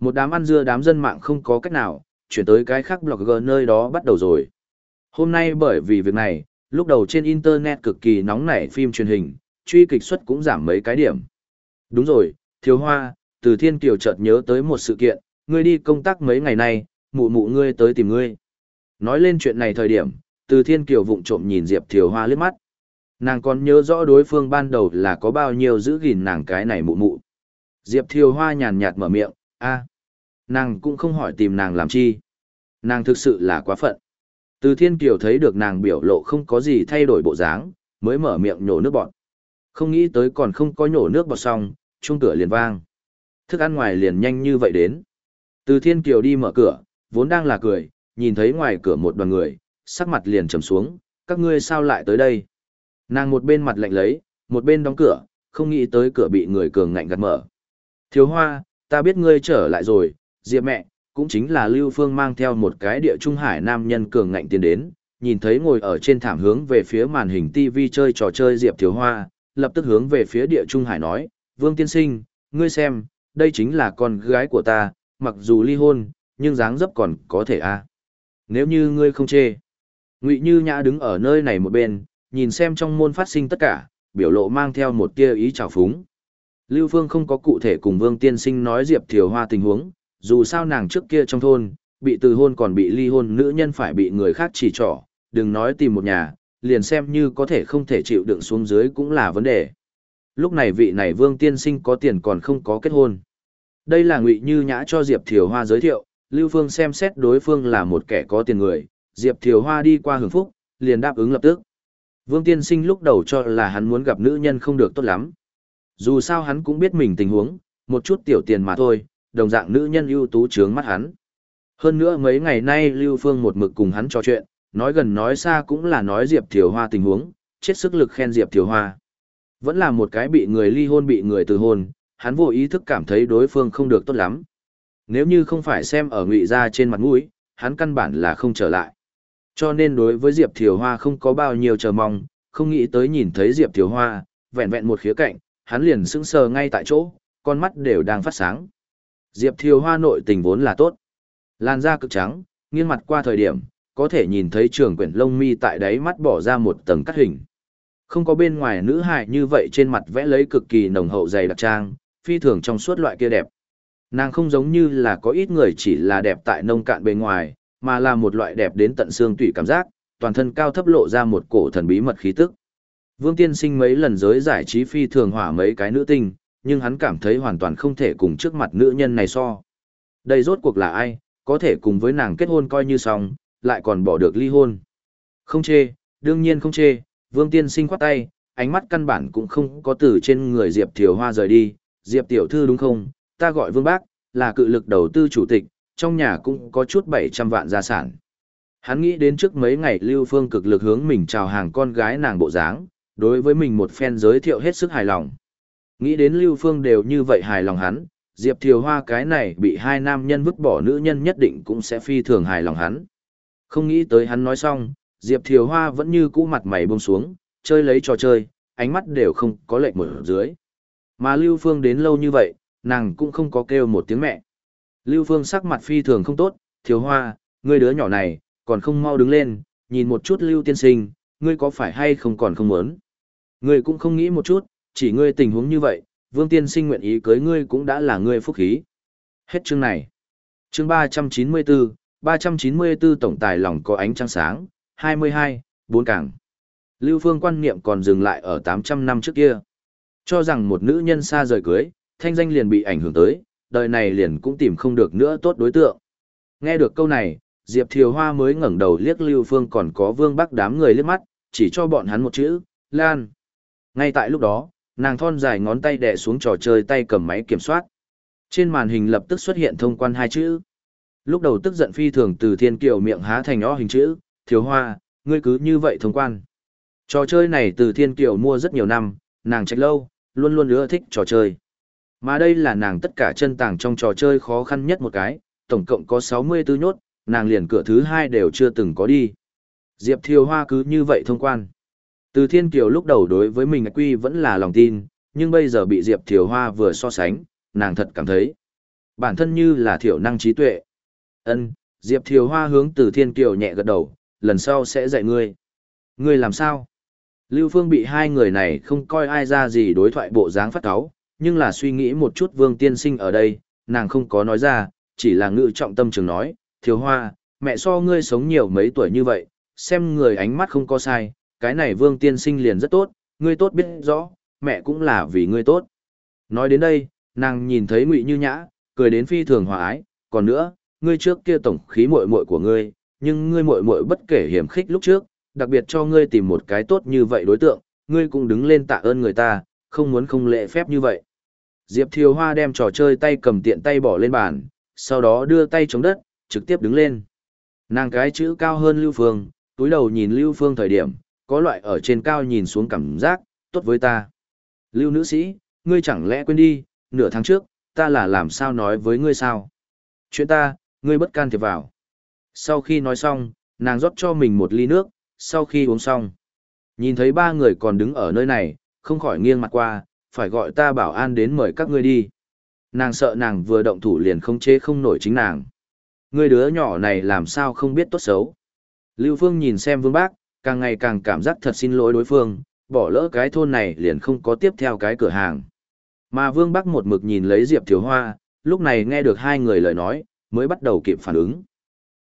Một đám ăn dưa đám dân mạng không có cách nào, chuyển tới cái khác blogger nơi đó bắt đầu rồi. Hôm nay bởi vì việc này, lúc đầu trên Internet cực kỳ nóng nảy phim truyền hình, truy kịch suất cũng giảm mấy cái điểm. Đúng rồi, thiếu hoa, từ thiên kiều chợt nhớ tới một sự kiện, ngươi đi công tác mấy ngày nay, mụ mụ ngươi tới tìm ngươi. Nói lên chuyện này thời điểm, từ thiên kiều vụng trộm nhìn Diệp Thiều Hoa liếc mắt. Nàng còn nhớ rõ đối phương ban đầu là có bao nhiêu giữ gìn nàng cái này mụ mụ. Diệp Thiều Hoa nhàn nhạt mở miệng, a, nàng cũng không hỏi tìm nàng làm chi. Nàng thực sự là quá phận. Từ thiên kiều thấy được nàng biểu lộ không có gì thay đổi bộ dáng, mới mở miệng nhổ nước bọt Không nghĩ tới còn không có nhổ nước bọt xong, chuông cửa liền vang. Thức ăn ngoài liền nhanh như vậy đến. Từ Thiên Kiều đi mở cửa, vốn đang là cười, nhìn thấy ngoài cửa một đoàn người, sắc mặt liền trầm xuống, các ngươi sao lại tới đây? Nàng một bên mặt lạnh lấy, một bên đóng cửa, không nghĩ tới cửa bị người cường ngạnh gạt mở. Thiếu hoa, ta biết ngươi trở lại rồi, Diệp mẹ, cũng chính là Lưu Phương mang theo một cái địa trung hải nam nhân cường ngạnh tiến đến, nhìn thấy ngồi ở trên thảm hướng về phía màn hình TV chơi trò chơi Diệp Thiếu Hoa, lập tức hướng về phía địa trung hải nói, Vương Tiên Sinh, ngươi xem, đây chính là con gái của ta, mặc dù ly hôn, nhưng dáng dấp còn có thể a. À. Nếu như ngươi không chê. Ngụy Như Nhã đứng ở nơi này một bên, nhìn xem trong môn phát sinh tất cả, biểu lộ mang theo một tia ý trào phúng. Lưu Phương không có cụ thể cùng Vương Tiên Sinh nói Diệp Thiều Hoa tình huống, dù sao nàng trước kia trong thôn, bị từ hôn còn bị ly hôn nữ nhân phải bị người khác chỉ trỏ, đừng nói tìm một nhà, liền xem như có thể không thể chịu đựng xuống dưới cũng là vấn đề. Lúc này vị này Vương Tiên Sinh có tiền còn không có kết hôn. Đây là Ngụy Như Nhã cho Diệp Thiều Hoa giới thiệu, Lưu Phương xem xét đối phương là một kẻ có tiền người, Diệp Thiều Hoa đi qua hưởng phúc, liền đáp ứng lập tức. Vương Tiên Sinh lúc đầu cho là hắn muốn gặp nữ nhân không được tốt lắm. Dù sao hắn cũng biết mình tình huống, một chút tiểu tiền mà thôi, đồng dạng nữ nhân ưu tú trướng mắt hắn. Hơn nữa mấy ngày nay Lưu Phương một mực cùng hắn trò chuyện, nói gần nói xa cũng là nói Diệp Thiều Hoa tình huống, chết sức lực khen Diệp Thiều Hoa. Vẫn là một cái bị người ly hôn bị người từ hôn, hắn vô ý thức cảm thấy đối phương không được tốt lắm. Nếu như không phải xem ở ngụy ra trên mặt mũi, hắn căn bản là không trở lại. Cho nên đối với Diệp Thiều Hoa không có bao nhiêu chờ mong, không nghĩ tới nhìn thấy Diệp Thiều Hoa, vẹn vẹn một khía cạnh, hắn liền sững sờ ngay tại chỗ, con mắt đều đang phát sáng. Diệp Thiều Hoa nội tình vốn là tốt. Làn da cực trắng, nghiêng mặt qua thời điểm, có thể nhìn thấy trường quyển lông mi tại đáy mắt bỏ ra một tầng cắt hình. Không có bên ngoài nữ hài như vậy trên mặt vẽ lấy cực kỳ nồng hậu dày đặc trang, phi thường trong suốt loại kia đẹp. Nàng không giống như là có ít người chỉ là đẹp tại nông cạn bề ngoài, mà là một loại đẹp đến tận xương tủy cảm giác, toàn thân cao thấp lộ ra một cổ thần bí mật khí tức. Vương Tiên Sinh mấy lần giới giải trí phi thường hỏa mấy cái nữ tinh, nhưng hắn cảm thấy hoàn toàn không thể cùng trước mặt nữ nhân này so. Đây rốt cuộc là ai, có thể cùng với nàng kết hôn coi như xong, lại còn bỏ được ly hôn. Không chê, đương nhiên không chê, Vương Tiên Sinh khoát tay, ánh mắt căn bản cũng không có từ trên người Diệp Thiều Hoa rời đi, Diệp Tiểu Thư đúng không, ta gọi Vương Bác, là cự lực đầu tư chủ tịch, trong nhà cũng có chút 700 vạn gia sản. Hắn nghĩ đến trước mấy ngày Lưu Phương cực lực hướng mình chào hàng con gái nàng bộ dáng, đối với mình một phen giới thiệu hết sức hài lòng. Nghĩ đến Lưu Phương đều như vậy hài lòng hắn, Diệp Thiều Hoa cái này bị hai nam nhân vứt bỏ nữ nhân nhất định cũng sẽ phi thường hài lòng hắn. Không nghĩ tới hắn nói xong, Diệp Thiều Hoa vẫn như cũ mặt mày buông xuống, chơi lấy trò chơi, ánh mắt đều không có lệnh mở dưới. Mà Lưu Phương đến lâu như vậy, nàng cũng không có kêu một tiếng mẹ. Lưu Phương sắc mặt phi thường không tốt, thiếu Hoa, ngươi đứa nhỏ này, còn không mau đứng lên, nhìn một chút Lưu tiên sinh, ngươi có phải hay không còn không muốn. Ngươi cũng không nghĩ một chút, chỉ ngươi tình huống như vậy, Vương tiên sinh nguyện ý cưới ngươi cũng đã là ngươi phúc khí. Hết chương này. Chương 394, 394 tổng tài lòng có ánh trăng sáng, 22, bốn cảng. Lưu Phương quan niệm còn dừng lại ở 800 năm trước kia. Cho rằng một nữ nhân xa rời cưới, thanh danh liền bị ảnh hưởng tới, đời này liền cũng tìm không được nữa tốt đối tượng. Nghe được câu này, Diệp Thiều Hoa mới ngẩng đầu liếc Lưu Phương còn có Vương Bắc đám người liếc mắt, chỉ cho bọn hắn một chữ, Lan. Ngay tại lúc đó, nàng thon dài ngón tay đè xuống trò chơi tay cầm máy kiểm soát. Trên màn hình lập tức xuất hiện thông quan hai chữ. Lúc đầu tức giận phi thường từ thiên kiều miệng há thành o hình chữ, thiếu hoa, ngươi cứ như vậy thông quan. Trò chơi này từ thiên kiều mua rất nhiều năm, nàng trách lâu, luôn luôn ưa thích trò chơi. Mà đây là nàng tất cả chân tàng trong trò chơi khó khăn nhất một cái, tổng cộng có 64 nhốt, nàng liền cửa thứ hai đều chưa từng có đi. Diệp Thiều Hoa cứ như vậy thông quan. Từ Thiên Kiều lúc đầu đối với mình quy vẫn là lòng tin, nhưng bây giờ bị Diệp Thiều Hoa vừa so sánh, nàng thật cảm thấy bản thân như là thiểu năng trí tuệ. Ân, Diệp Thiều Hoa hướng từ Thiên Kiều nhẹ gật đầu, lần sau sẽ dạy ngươi. Ngươi làm sao? Lưu Phương bị hai người này không coi ai ra gì đối thoại bộ dáng phát cáo, nhưng là suy nghĩ một chút Vương Tiên Sinh ở đây, nàng không có nói ra, chỉ là ngự trọng tâm trường nói, thiếu Hoa, mẹ so ngươi sống nhiều mấy tuổi như vậy, xem người ánh mắt không có sai, cái này Vương Tiên Sinh liền rất tốt, ngươi tốt biết rõ, mẹ cũng là vì ngươi tốt. Nói đến đây, nàng nhìn thấy Ngụy Như Nhã, cười đến phi thường hòa ái, còn nữa, ngươi trước kia tổng khí muội muội của ngươi, nhưng ngươi muội muội bất kể hiểm khích lúc trước, đặc biệt cho ngươi tìm một cái tốt như vậy đối tượng, ngươi cũng đứng lên tạ ơn người ta, không muốn không lễ phép như vậy. Diệp Thiều Hoa đem trò chơi tay cầm tiện tay bỏ lên bàn, sau đó đưa tay chống đất, trực tiếp đứng lên. Nàng cái chữ cao hơn Lưu Phương, túi đầu nhìn Lưu Phương thời điểm, có loại ở trên cao nhìn xuống cảm giác, tốt với ta. Lưu nữ sĩ, ngươi chẳng lẽ quên đi, nửa tháng trước, ta là làm sao nói với ngươi sao? Chuyện ta, ngươi bất can thiệp vào. Sau khi nói xong, nàng rót cho mình một ly nước, sau khi uống xong. Nhìn thấy ba người còn đứng ở nơi này, không khỏi nghiêng mặt qua, phải gọi ta bảo an đến mời các ngươi đi. Nàng sợ nàng vừa động thủ liền không chế không nổi chính nàng. Ngươi đứa nhỏ này làm sao không biết tốt xấu. Lưu Phương nhìn xem Vương Bác, càng ngày càng cảm giác thật xin lỗi đối phương, bỏ lỡ cái thôn này liền không có tiếp theo cái cửa hàng. Mà Vương Bắc một mực nhìn lấy Diệp Thiếu Hoa, lúc này nghe được hai người lời nói, mới bắt đầu kịp phản ứng.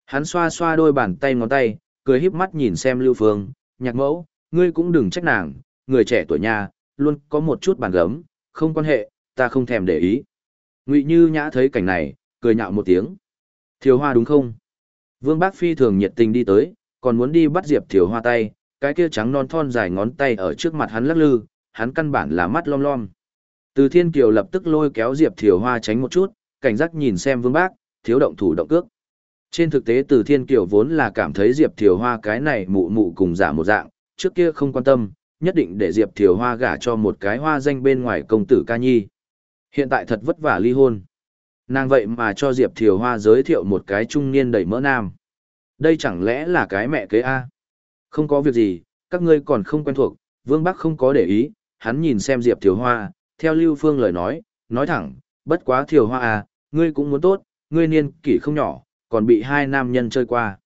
Hắn xoa xoa đôi bàn tay ngón tay, cười híp mắt nhìn xem Lưu Phương, nhạc mẫu, ngươi cũng đừng trách nàng, người trẻ tuổi nhà, luôn có một chút bàn gấm, không quan hệ, ta không thèm để ý. Ngụy Như Nhã thấy cảnh này, cười nhạo một tiếng. Thiếu Hoa đúng không? Vương Bác Phi thường nhiệt tình đi tới, còn muốn đi bắt Diệp Thiếu Hoa tay, cái kia trắng non thon dài ngón tay ở trước mặt hắn lắc lư, hắn căn bản là mắt lom lom. Từ Thiên Kiều lập tức lôi kéo Diệp Thiều Hoa tránh một chút, cảnh giác nhìn xem Vương Bác, thiếu động thủ động cước. Trên thực tế Từ Thiên Kiều vốn là cảm thấy Diệp Thiều Hoa cái này mụ mụ cùng giả một dạng, trước kia không quan tâm, nhất định để Diệp Thiều Hoa gả cho một cái hoa danh bên ngoài công tử ca nhi. Hiện tại thật vất vả ly hôn. Nàng vậy mà cho Diệp Thiều Hoa giới thiệu một cái trung niên đầy mỡ nam. Đây chẳng lẽ là cái mẹ kế A? Không có việc gì, các ngươi còn không quen thuộc, Vương Bắc không có để ý, hắn nhìn xem Diệp Thiều Hoa, theo Lưu Phương lời nói, nói thẳng, bất quá Thiều Hoa à, ngươi cũng muốn tốt, ngươi niên kỷ không nhỏ, còn bị hai nam nhân chơi qua.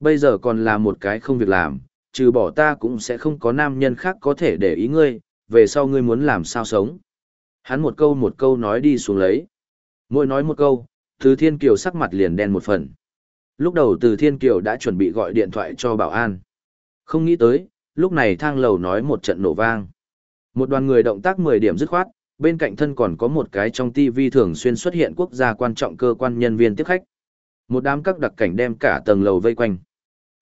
Bây giờ còn là một cái không việc làm, trừ bỏ ta cũng sẽ không có nam nhân khác có thể để ý ngươi, về sau ngươi muốn làm sao sống. Hắn một câu một câu nói đi xuống lấy. Mỗi nói một câu, Từ Thiên Kiều sắc mặt liền đen một phần. Lúc đầu Từ Thiên Kiều đã chuẩn bị gọi điện thoại cho bảo an. Không nghĩ tới, lúc này thang lầu nói một trận nổ vang. Một đoàn người động tác 10 điểm dứt khoát, bên cạnh thân còn có một cái trong TV thường xuyên xuất hiện quốc gia quan trọng cơ quan nhân viên tiếp khách. Một đám các đặc cảnh đem cả tầng lầu vây quanh.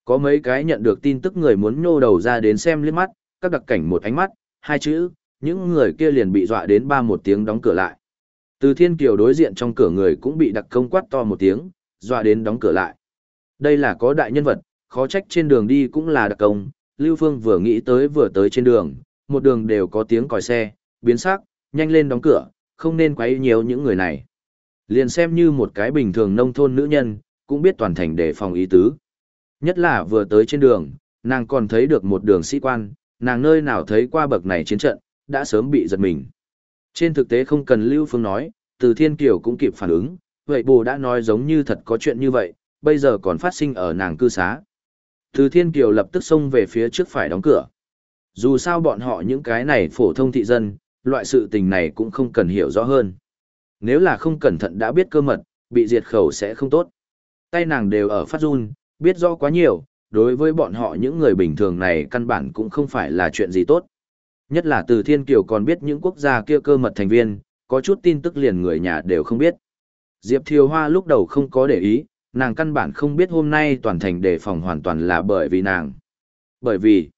Có mấy cái nhận được tin tức người muốn nhô đầu ra đến xem liếc mắt, các đặc cảnh một ánh mắt, hai chữ, những người kia liền bị dọa đến ba một tiếng đóng cửa lại. Từ thiên kiều đối diện trong cửa người cũng bị đặc công quát to một tiếng, dọa đến đóng cửa lại. Đây là có đại nhân vật, khó trách trên đường đi cũng là đặc công, Lưu Phương vừa nghĩ tới vừa tới trên đường, một đường đều có tiếng còi xe, biến sắc, nhanh lên đóng cửa, không nên quấy nhiều những người này. Liền xem như một cái bình thường nông thôn nữ nhân, cũng biết toàn thành để phòng ý tứ. Nhất là vừa tới trên đường, nàng còn thấy được một đường sĩ quan, nàng nơi nào thấy qua bậc này chiến trận, đã sớm bị giật mình. Trên thực tế không cần Lưu Phương nói, từ Thiên Kiều cũng kịp phản ứng, vậy bồ đã nói giống như thật có chuyện như vậy, bây giờ còn phát sinh ở nàng cư xá. Từ Thiên Kiều lập tức xông về phía trước phải đóng cửa. Dù sao bọn họ những cái này phổ thông thị dân, loại sự tình này cũng không cần hiểu rõ hơn. Nếu là không cẩn thận đã biết cơ mật, bị diệt khẩu sẽ không tốt. Tay nàng đều ở phát run, biết rõ quá nhiều, đối với bọn họ những người bình thường này căn bản cũng không phải là chuyện gì tốt. Nhất là từ Thiên Kiều còn biết những quốc gia kia cơ mật thành viên, có chút tin tức liền người nhà đều không biết. Diệp Thiều Hoa lúc đầu không có để ý, nàng căn bản không biết hôm nay toàn thành đề phòng hoàn toàn là bởi vì nàng. Bởi vì,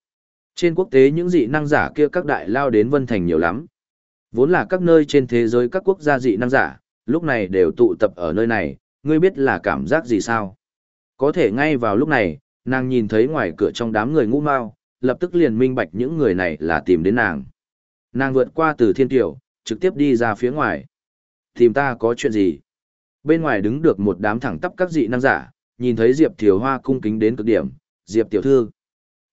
trên quốc tế những dị năng giả kia các đại lao đến Vân Thành nhiều lắm. Vốn là các nơi trên thế giới các quốc gia dị năng giả, lúc này đều tụ tập ở nơi này, ngươi biết là cảm giác gì sao? Có thể ngay vào lúc này, nàng nhìn thấy ngoài cửa trong đám người ngũ mao, lập tức liền minh bạch những người này là tìm đến nàng. Nàng vượt qua từ thiên tiểu, trực tiếp đi ra phía ngoài. Tìm ta có chuyện gì? Bên ngoài đứng được một đám thẳng tắp các dị năng giả, nhìn thấy Diệp Thiều Hoa cung kính đến cực điểm, Diệp tiểu thư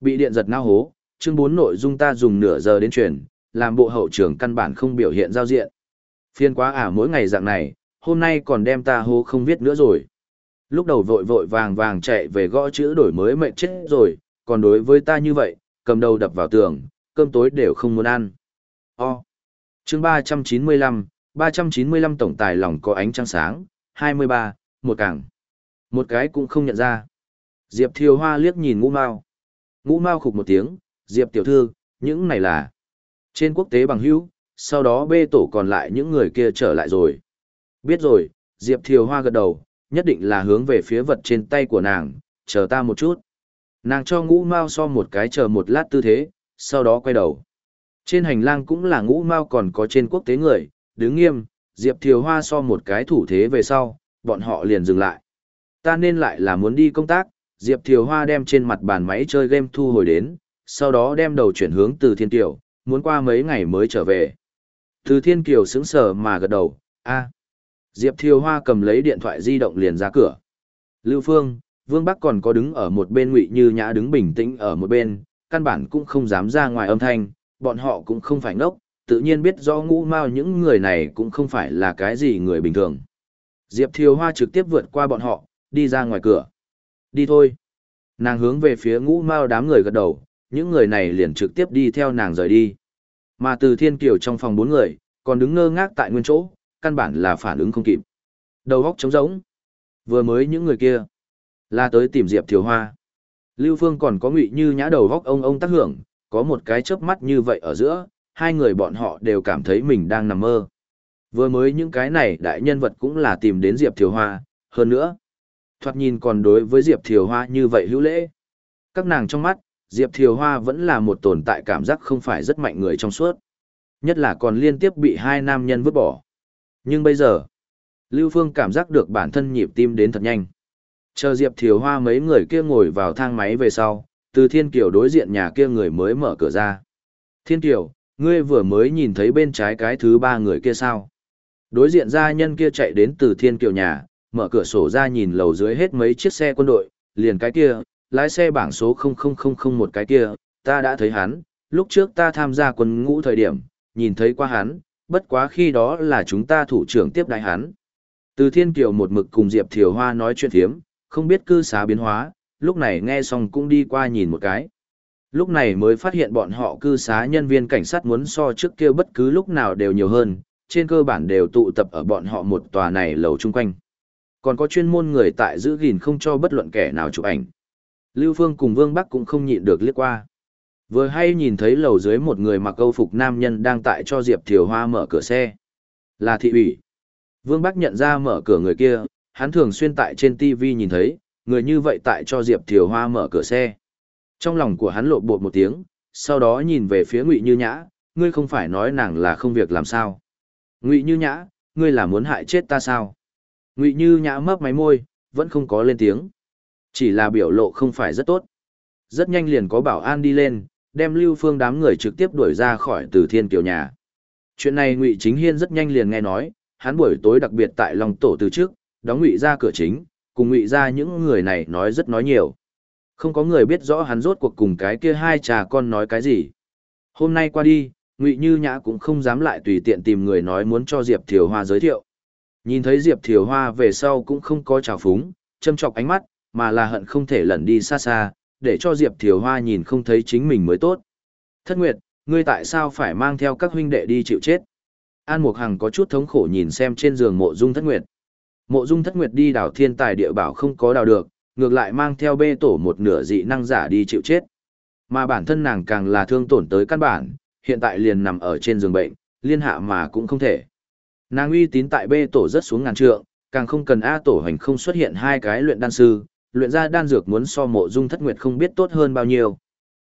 bị điện giật nao hố, chương 4 nội dung ta dùng nửa giờ đến truyền, làm bộ hậu trưởng căn bản không biểu hiện giao diện. Phiên quá à mỗi ngày dạng này, hôm nay còn đem ta hố không viết nữa rồi. Lúc đầu vội vội vàng vàng chạy về gõ chữ đổi mới mệnh chết rồi, còn đối với ta như vậy, cầm đầu đập vào tường, cơm tối đều không muốn ăn. O. Chương 395, 395 tổng tài lòng có ánh trăng sáng, 23, một cảng Một cái cũng không nhận ra. Diệp Thiều Hoa liếc nhìn ngũ mao. Ngũ mao khục một tiếng, Diệp tiểu thư, những này là trên quốc tế bằng hữu, sau đó bê tổ còn lại những người kia trở lại rồi. Biết rồi, Diệp Thiều Hoa gật đầu, nhất định là hướng về phía vật trên tay của nàng, chờ ta một chút. Nàng cho ngũ mau so một cái chờ một lát tư thế, sau đó quay đầu. Trên hành lang cũng là ngũ mau còn có trên quốc tế người, đứng nghiêm, Diệp Thiều Hoa so một cái thủ thế về sau, bọn họ liền dừng lại. Ta nên lại là muốn đi công tác, Diệp Thiều Hoa đem trên mặt bàn máy chơi game thu hồi đến, sau đó đem đầu chuyển hướng từ Thiên tiểu muốn qua mấy ngày mới trở về. Từ Thiên Kiều sững sờ mà gật đầu, a. Diệp Thiều Hoa cầm lấy điện thoại di động liền ra cửa. Lưu Phương, Vương Bắc còn có đứng ở một bên ngụy như nhã đứng bình tĩnh ở một bên, căn bản cũng không dám ra ngoài âm thanh, bọn họ cũng không phải ngốc, tự nhiên biết rõ ngũ mao những người này cũng không phải là cái gì người bình thường. Diệp Thiều Hoa trực tiếp vượt qua bọn họ, đi ra ngoài cửa. Đi thôi. Nàng hướng về phía ngũ mao đám người gật đầu, những người này liền trực tiếp đi theo nàng rời đi. Mà từ thiên kiều trong phòng bốn người, còn đứng ngơ ngác tại nguyên chỗ, căn bản là phản ứng không kịp. Đầu góc trống rỗng. Vừa mới những người kia, là tới tìm Diệp Thiều Hoa. Lưu Phương còn có ngụy như nhã đầu góc ông ông tác hưởng, có một cái chớp mắt như vậy ở giữa, hai người bọn họ đều cảm thấy mình đang nằm mơ. Vừa mới những cái này đại nhân vật cũng là tìm đến Diệp Thiều Hoa, hơn nữa. Thoạt nhìn còn đối với Diệp Thiều Hoa như vậy hữu lễ. Các nàng trong mắt, Diệp Thiều Hoa vẫn là một tồn tại cảm giác không phải rất mạnh người trong suốt. Nhất là còn liên tiếp bị hai nam nhân vứt bỏ. Nhưng bây giờ, Lưu Phương cảm giác được bản thân nhịp tim đến thật nhanh. Chờ Diệp Thiều Hoa mấy người kia ngồi vào thang máy về sau, từ Thiên Kiều đối diện nhà kia người mới mở cửa ra. Thiên Kiều, ngươi vừa mới nhìn thấy bên trái cái thứ ba người kia sao? Đối diện gia nhân kia chạy đến từ Thiên Kiều nhà, mở cửa sổ ra nhìn lầu dưới hết mấy chiếc xe quân đội, liền cái kia, lái xe bảng số 00001 một cái kia, ta đã thấy hắn, lúc trước ta tham gia quân ngũ thời điểm, nhìn thấy qua hắn, bất quá khi đó là chúng ta thủ trưởng tiếp đại hắn. Từ Thiên Kiều một mực cùng Diệp Thiều Hoa nói chuyện thiếm, không biết cư xá biến hóa, lúc này nghe xong cũng đi qua nhìn một cái. Lúc này mới phát hiện bọn họ cư xá nhân viên cảnh sát muốn so trước kia bất cứ lúc nào đều nhiều hơn, trên cơ bản đều tụ tập ở bọn họ một tòa này lầu chung quanh. Còn có chuyên môn người tại giữ gìn không cho bất luận kẻ nào chụp ảnh. Lưu Phương cùng Vương Bắc cũng không nhịn được liếc qua. Vừa hay nhìn thấy lầu dưới một người mặc câu phục nam nhân đang tại cho Diệp Thiều Hoa mở cửa xe. Là thị ủy. Vương Bắc nhận ra mở cửa người kia, hắn thường xuyên tại trên TV nhìn thấy, người như vậy tại cho Diệp Thiều Hoa mở cửa xe. Trong lòng của hắn lộ bột một tiếng, sau đó nhìn về phía Ngụy Như Nhã, ngươi không phải nói nàng là không việc làm sao. Ngụy Như Nhã, ngươi là muốn hại chết ta sao? Ngụy Như Nhã mấp máy môi, vẫn không có lên tiếng. Chỉ là biểu lộ không phải rất tốt. Rất nhanh liền có bảo an đi lên, đem Lưu Phương đám người trực tiếp đuổi ra khỏi từ thiên kiều nhà. Chuyện này Ngụy Chính Hiên rất nhanh liền nghe nói, hắn buổi tối đặc biệt tại lòng tổ từ trước, đóng Ngụy ra cửa chính, cùng Ngụy ra những người này nói rất nói nhiều. Không có người biết rõ hắn rốt cuộc cùng cái kia hai cha con nói cái gì. Hôm nay qua đi, Ngụy Như Nhã cũng không dám lại tùy tiện tìm người nói muốn cho Diệp Thiều Hoa giới thiệu. Nhìn thấy Diệp Thiều Hoa về sau cũng không có trào phúng, châm chọc ánh mắt, mà là hận không thể lẩn đi xa xa, để cho Diệp Thiều Hoa nhìn không thấy chính mình mới tốt. Thất Nguyệt, ngươi tại sao phải mang theo các huynh đệ đi chịu chết? An Mục Hằng có chút thống khổ nhìn xem trên giường mộ dung Thất Nguyệt. Mộ dung Thất Nguyệt đi đảo thiên tài địa bảo không có đào được, ngược lại mang theo bê tổ một nửa dị năng giả đi chịu chết. Mà bản thân nàng càng là thương tổn tới căn bản, hiện tại liền nằm ở trên giường bệnh, liên hạ mà cũng không thể. Nàng uy tín tại bê tổ rất xuống ngàn trượng, càng không cần A tổ hành không xuất hiện hai cái luyện đan sư, luyện ra đan dược muốn so mộ dung thất nguyệt không biết tốt hơn bao nhiêu.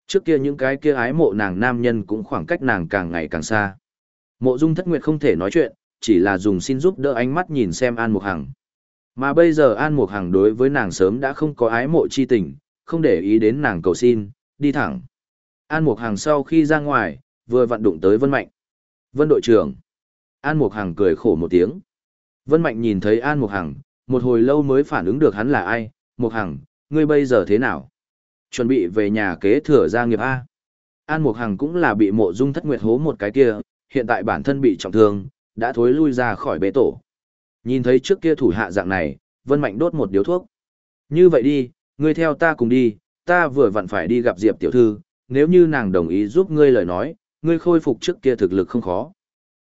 Trước kia những cái kia ái mộ nàng nam nhân cũng khoảng cách nàng càng ngày càng xa. Mộ dung thất nguyệt không thể nói chuyện, chỉ là dùng xin giúp đỡ ánh mắt nhìn xem An Mục Hằng. Mà bây giờ An Mục Hằng đối với nàng sớm đã không có ái mộ chi tình, không để ý đến nàng cầu xin, đi thẳng. An Mục Hằng sau khi ra ngoài, vừa vận đụng tới Vân Mạnh. Vân đội trưởng. An Mục Hằng cười khổ một tiếng. Vân Mạnh nhìn thấy An Mục Hằng, một hồi lâu mới phản ứng được hắn là ai. Mục Hằng, ngươi bây giờ thế nào? Chuẩn bị về nhà kế thừa gia nghiệp A. An Mục Hằng cũng là bị mộ dung thất nguyệt hố một cái kia, hiện tại bản thân bị trọng thương, đã thối lui ra khỏi bế tổ. Nhìn thấy trước kia thủ hạ dạng này, Vân Mạnh đốt một điếu thuốc. Như vậy đi, ngươi theo ta cùng đi, ta vừa vặn phải đi gặp Diệp tiểu thư, nếu như nàng đồng ý giúp ngươi lời nói, ngươi khôi phục trước kia thực lực không khó.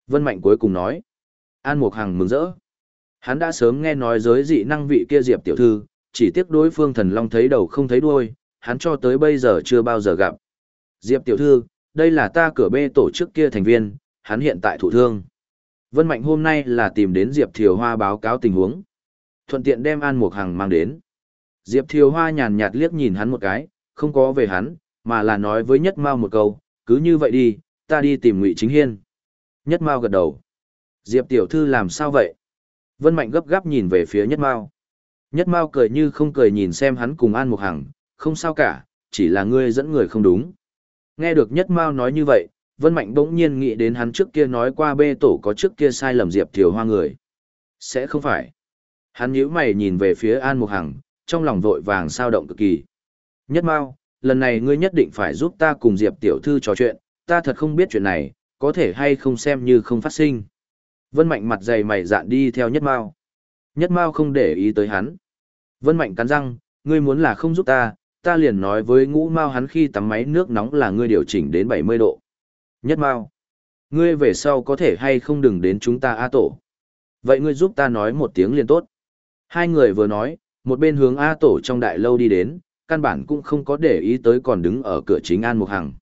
Vân Mạnh cuối cùng nói. An Mục Hằng mừng rỡ. Hắn đã sớm nghe nói giới dị năng vị kia Diệp tiểu thư, chỉ tiếc đối phương thần long thấy đầu không thấy đuôi, hắn cho tới bây giờ chưa bao giờ gặp. Diệp tiểu thư, đây là ta cửa bê tổ chức kia thành viên, hắn hiện tại thủ thương. Vân Mạnh hôm nay là tìm đến Diệp Thiều Hoa báo cáo tình huống. Thuận tiện đem An Mục Hằng mang đến. Diệp Thiều Hoa nhàn nhạt liếc nhìn hắn một cái, không có về hắn, mà là nói với Nhất Mao một câu, cứ như vậy đi, ta đi tìm Ngụy Chính Hiên. Nhất Mao gật đầu. Diệp tiểu thư làm sao vậy? Vân Mạnh gấp gáp nhìn về phía Nhất Mao. Nhất Mao cười như không cười nhìn xem hắn cùng An Mục Hằng, không sao cả, chỉ là ngươi dẫn người không đúng. Nghe được Nhất Mao nói như vậy, Vân Mạnh bỗng nhiên nghĩ đến hắn trước kia nói qua bê tổ có trước kia sai lầm Diệp Thiều Hoa người. Sẽ không phải. Hắn nhíu mày nhìn về phía An Mục Hằng, trong lòng vội vàng sao động cực kỳ. Nhất Mao, lần này ngươi nhất định phải giúp ta cùng Diệp Tiểu Thư trò chuyện, ta thật không biết chuyện này, có thể hay không xem như không phát sinh. Vân Mạnh mặt dày mày dạn đi theo Nhất Mao. Nhất Mao không để ý tới hắn. Vân Mạnh cắn răng, ngươi muốn là không giúp ta, ta liền nói với ngũ Mao hắn khi tắm máy nước nóng là ngươi điều chỉnh đến 70 độ. Nhất Mao, ngươi về sau có thể hay không đừng đến chúng ta A Tổ. Vậy ngươi giúp ta nói một tiếng liền tốt. Hai người vừa nói, một bên hướng A Tổ trong đại lâu đi đến, căn bản cũng không có để ý tới còn đứng ở cửa chính An Mục Hằng.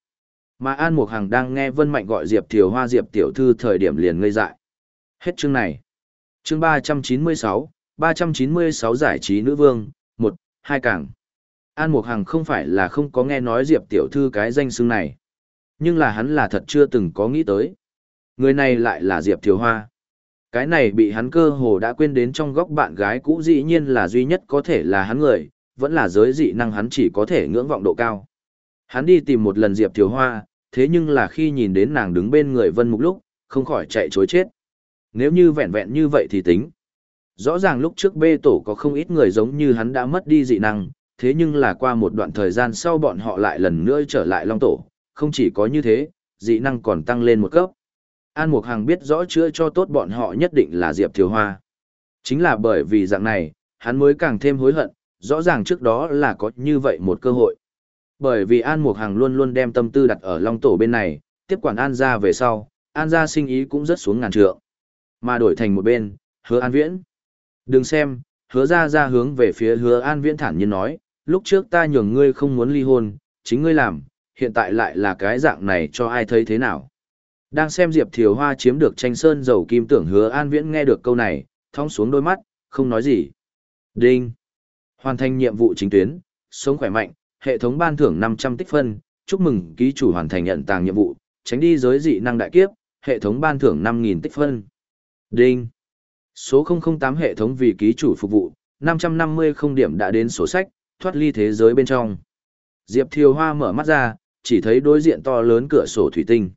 Mà An Mục Hằng đang nghe Vân Mạnh gọi Diệp Thiều Hoa Diệp Tiểu Thư thời điểm liền ngây dại. Hết chương này. Chương 396, 396 giải trí nữ vương, 1, 2 càng. An Mục Hằng không phải là không có nghe nói Diệp Tiểu Thư cái danh xưng này. Nhưng là hắn là thật chưa từng có nghĩ tới. Người này lại là Diệp Thiều Hoa. Cái này bị hắn cơ hồ đã quên đến trong góc bạn gái cũ dĩ nhiên là duy nhất có thể là hắn người, vẫn là giới dị năng hắn chỉ có thể ngưỡng vọng độ cao. Hắn đi tìm một lần Diệp Thiều Hoa, thế nhưng là khi nhìn đến nàng đứng bên người Vân Mục lúc, không khỏi chạy chối chết. Nếu như vẹn vẹn như vậy thì tính. Rõ ràng lúc trước bê tổ có không ít người giống như hắn đã mất đi dị năng, thế nhưng là qua một đoạn thời gian sau bọn họ lại lần nữa trở lại long tổ, không chỉ có như thế, dị năng còn tăng lên một cấp. An Mục Hằng biết rõ chữa cho tốt bọn họ nhất định là Diệp Thiều Hoa. Chính là bởi vì dạng này, hắn mới càng thêm hối hận, rõ ràng trước đó là có như vậy một cơ hội. Bởi vì An Mục Hằng luôn luôn đem tâm tư đặt ở Long Tổ bên này, tiếp quản An gia về sau, An gia sinh ý cũng rất xuống ngàn trượng. Mà đổi thành một bên, hứa An Viễn. Đừng xem, hứa ra ra hướng về phía hứa An Viễn thản nhiên nói, lúc trước ta nhường ngươi không muốn ly hôn, chính ngươi làm, hiện tại lại là cái dạng này cho ai thấy thế nào. Đang xem Diệp Thiều Hoa chiếm được tranh sơn dầu kim tưởng hứa An Viễn nghe được câu này, thong xuống đôi mắt, không nói gì. Đinh! Hoàn thành nhiệm vụ chính tuyến, sống khỏe mạnh, hệ thống ban thưởng 500 tích phân, chúc mừng ký chủ hoàn thành nhận tàng nhiệm vụ, tránh đi giới dị năng đại kiếp, hệ thống ban thưởng 5.000 tích phân. Đinh! Số 008 hệ thống vì ký chủ phục vụ, 550 không điểm đã đến sổ sách, thoát ly thế giới bên trong. Diệp Thiều Hoa mở mắt ra, chỉ thấy đối diện to lớn cửa sổ thủy tinh.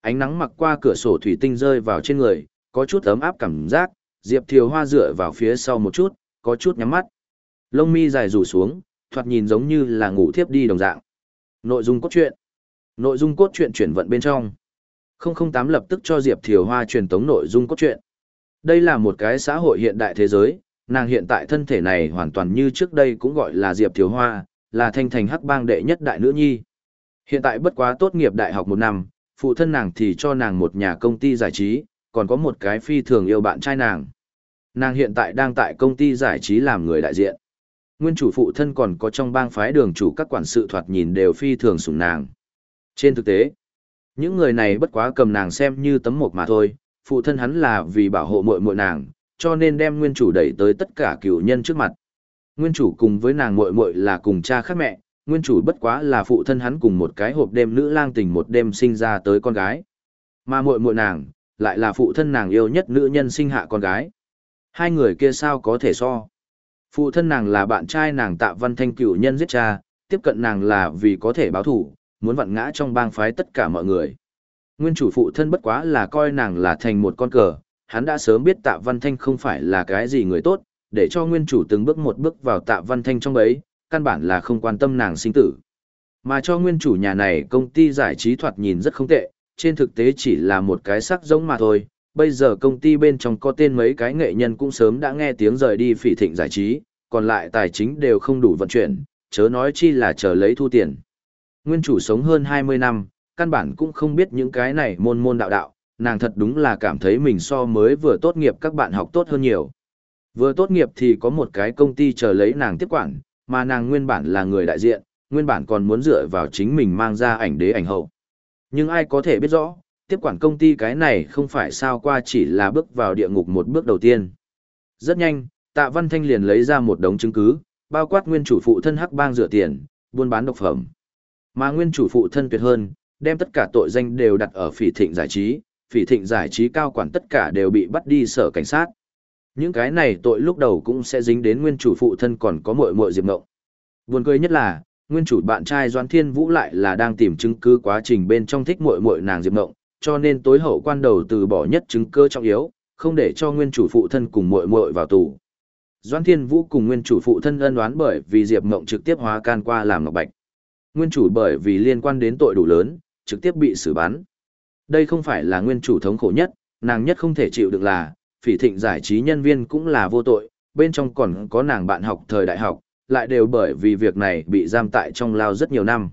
Ánh nắng mặc qua cửa sổ thủy tinh rơi vào trên người, có chút ấm áp cảm giác, Diệp Thiều Hoa dựa vào phía sau một chút, có chút nhắm mắt. Lông mi dài rủ xuống, thoạt nhìn giống như là ngủ thiếp đi đồng dạng. Nội dung cốt truyện. Nội dung cốt truyện chuyển vận bên trong. 008 lập tức cho Diệp Thiều Hoa truyền tống nội dung cốt truyện. Đây là một cái xã hội hiện đại thế giới, nàng hiện tại thân thể này hoàn toàn như trước đây cũng gọi là Diệp Thiếu Hoa, là thanh thành hắc bang đệ nhất đại nữ nhi. Hiện tại bất quá tốt nghiệp đại học một năm, phụ thân nàng thì cho nàng một nhà công ty giải trí, còn có một cái phi thường yêu bạn trai nàng. Nàng hiện tại đang tại công ty giải trí làm người đại diện. Nguyên chủ phụ thân còn có trong bang phái đường chủ các quản sự thoạt nhìn đều phi thường sủng nàng. Trên thực tế, những người này bất quá cầm nàng xem như tấm mộc mà thôi, phụ thân hắn là vì bảo hộ muội muội nàng, cho nên đem nguyên chủ đẩy tới tất cả cửu nhân trước mặt. Nguyên chủ cùng với nàng muội muội là cùng cha khác mẹ, nguyên chủ bất quá là phụ thân hắn cùng một cái hộp đêm nữ lang tình một đêm sinh ra tới con gái. Mà muội muội nàng, lại là phụ thân nàng yêu nhất nữ nhân sinh hạ con gái. Hai người kia sao có thể so. Phụ thân nàng là bạn trai nàng tạ văn thanh cửu nhân giết cha, tiếp cận nàng là vì có thể báo thủ, muốn vặn ngã trong bang phái tất cả mọi người. Nguyên chủ phụ thân bất quá là coi nàng là thành một con cờ, hắn đã sớm biết tạ văn thanh không phải là cái gì người tốt, để cho nguyên chủ từng bước một bước vào tạ văn thanh trong ấy, căn bản là không quan tâm nàng sinh tử. Mà cho nguyên chủ nhà này công ty giải trí thoạt nhìn rất không tệ, trên thực tế chỉ là một cái sắc giống mà thôi. Bây giờ công ty bên trong có tên mấy cái nghệ nhân cũng sớm đã nghe tiếng rời đi phỉ thịnh giải trí, còn lại tài chính đều không đủ vận chuyển, chớ nói chi là chờ lấy thu tiền. Nguyên chủ sống hơn 20 năm, căn bản cũng không biết những cái này môn môn đạo đạo, nàng thật đúng là cảm thấy mình so mới vừa tốt nghiệp các bạn học tốt hơn nhiều. Vừa tốt nghiệp thì có một cái công ty chờ lấy nàng tiếp quản, mà nàng nguyên bản là người đại diện, nguyên bản còn muốn dựa vào chính mình mang ra ảnh đế ảnh hậu. Nhưng ai có thể biết rõ, tiếp quản công ty cái này không phải sao qua chỉ là bước vào địa ngục một bước đầu tiên. Rất nhanh, Tạ Văn Thanh liền lấy ra một đống chứng cứ, bao quát nguyên chủ phụ thân hắc bang rửa tiền, buôn bán độc phẩm. Mà nguyên chủ phụ thân tuyệt hơn, đem tất cả tội danh đều đặt ở phỉ thịnh giải trí, phỉ thịnh giải trí cao quản tất cả đều bị bắt đi sở cảnh sát. Những cái này tội lúc đầu cũng sẽ dính đến nguyên chủ phụ thân còn có muội muội Diệp Ngộng. Buồn cười nhất là, nguyên chủ bạn trai Doan Thiên Vũ lại là đang tìm chứng cứ quá trình bên trong thích muội muội nàng Diệp Ngộng, cho nên tối hậu quan đầu từ bỏ nhất chứng cơ trọng yếu, không để cho nguyên chủ phụ thân cùng muội muội vào tù. Doan Thiên Vũ cùng nguyên chủ phụ thân ân đoán bởi vì Diệp Ngộng trực tiếp hóa can qua làm ngọc bạch. Nguyên chủ bởi vì liên quan đến tội đủ lớn, trực tiếp bị xử bắn. Đây không phải là nguyên chủ thống khổ nhất, nàng nhất không thể chịu được là, phỉ thịnh giải trí nhân viên cũng là vô tội, bên trong còn có nàng bạn học thời đại học, lại đều bởi vì việc này bị giam tại trong lao rất nhiều năm.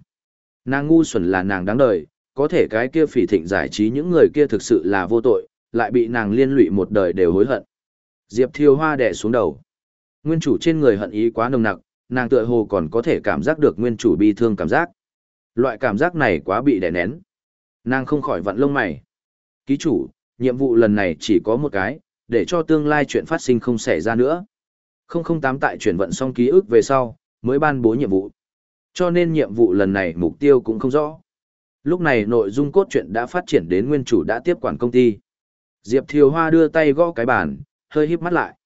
Nàng ngu xuẩn là nàng đáng đời, có thể cái kia phỉ thịnh giải trí những người kia thực sự là vô tội, lại bị nàng liên lụy một đời đều hối hận. Diệp Thiêu Hoa đè xuống đầu. Nguyên chủ trên người hận ý quá nồng nặc, nàng tựa hồ còn có thể cảm giác được nguyên chủ bi thương cảm giác. Loại cảm giác này quá bị đè nén. Nàng không khỏi vặn lông mày. Ký chủ, nhiệm vụ lần này chỉ có một cái, để cho tương lai chuyện phát sinh không xảy ra nữa. 008 tại chuyển vận xong ký ức về sau, mới ban bố nhiệm vụ. Cho nên nhiệm vụ lần này mục tiêu cũng không rõ. Lúc này nội dung cốt truyện đã phát triển đến nguyên chủ đã tiếp quản công ty. Diệp Thiều Hoa đưa tay gõ cái bàn, hơi híp mắt lại.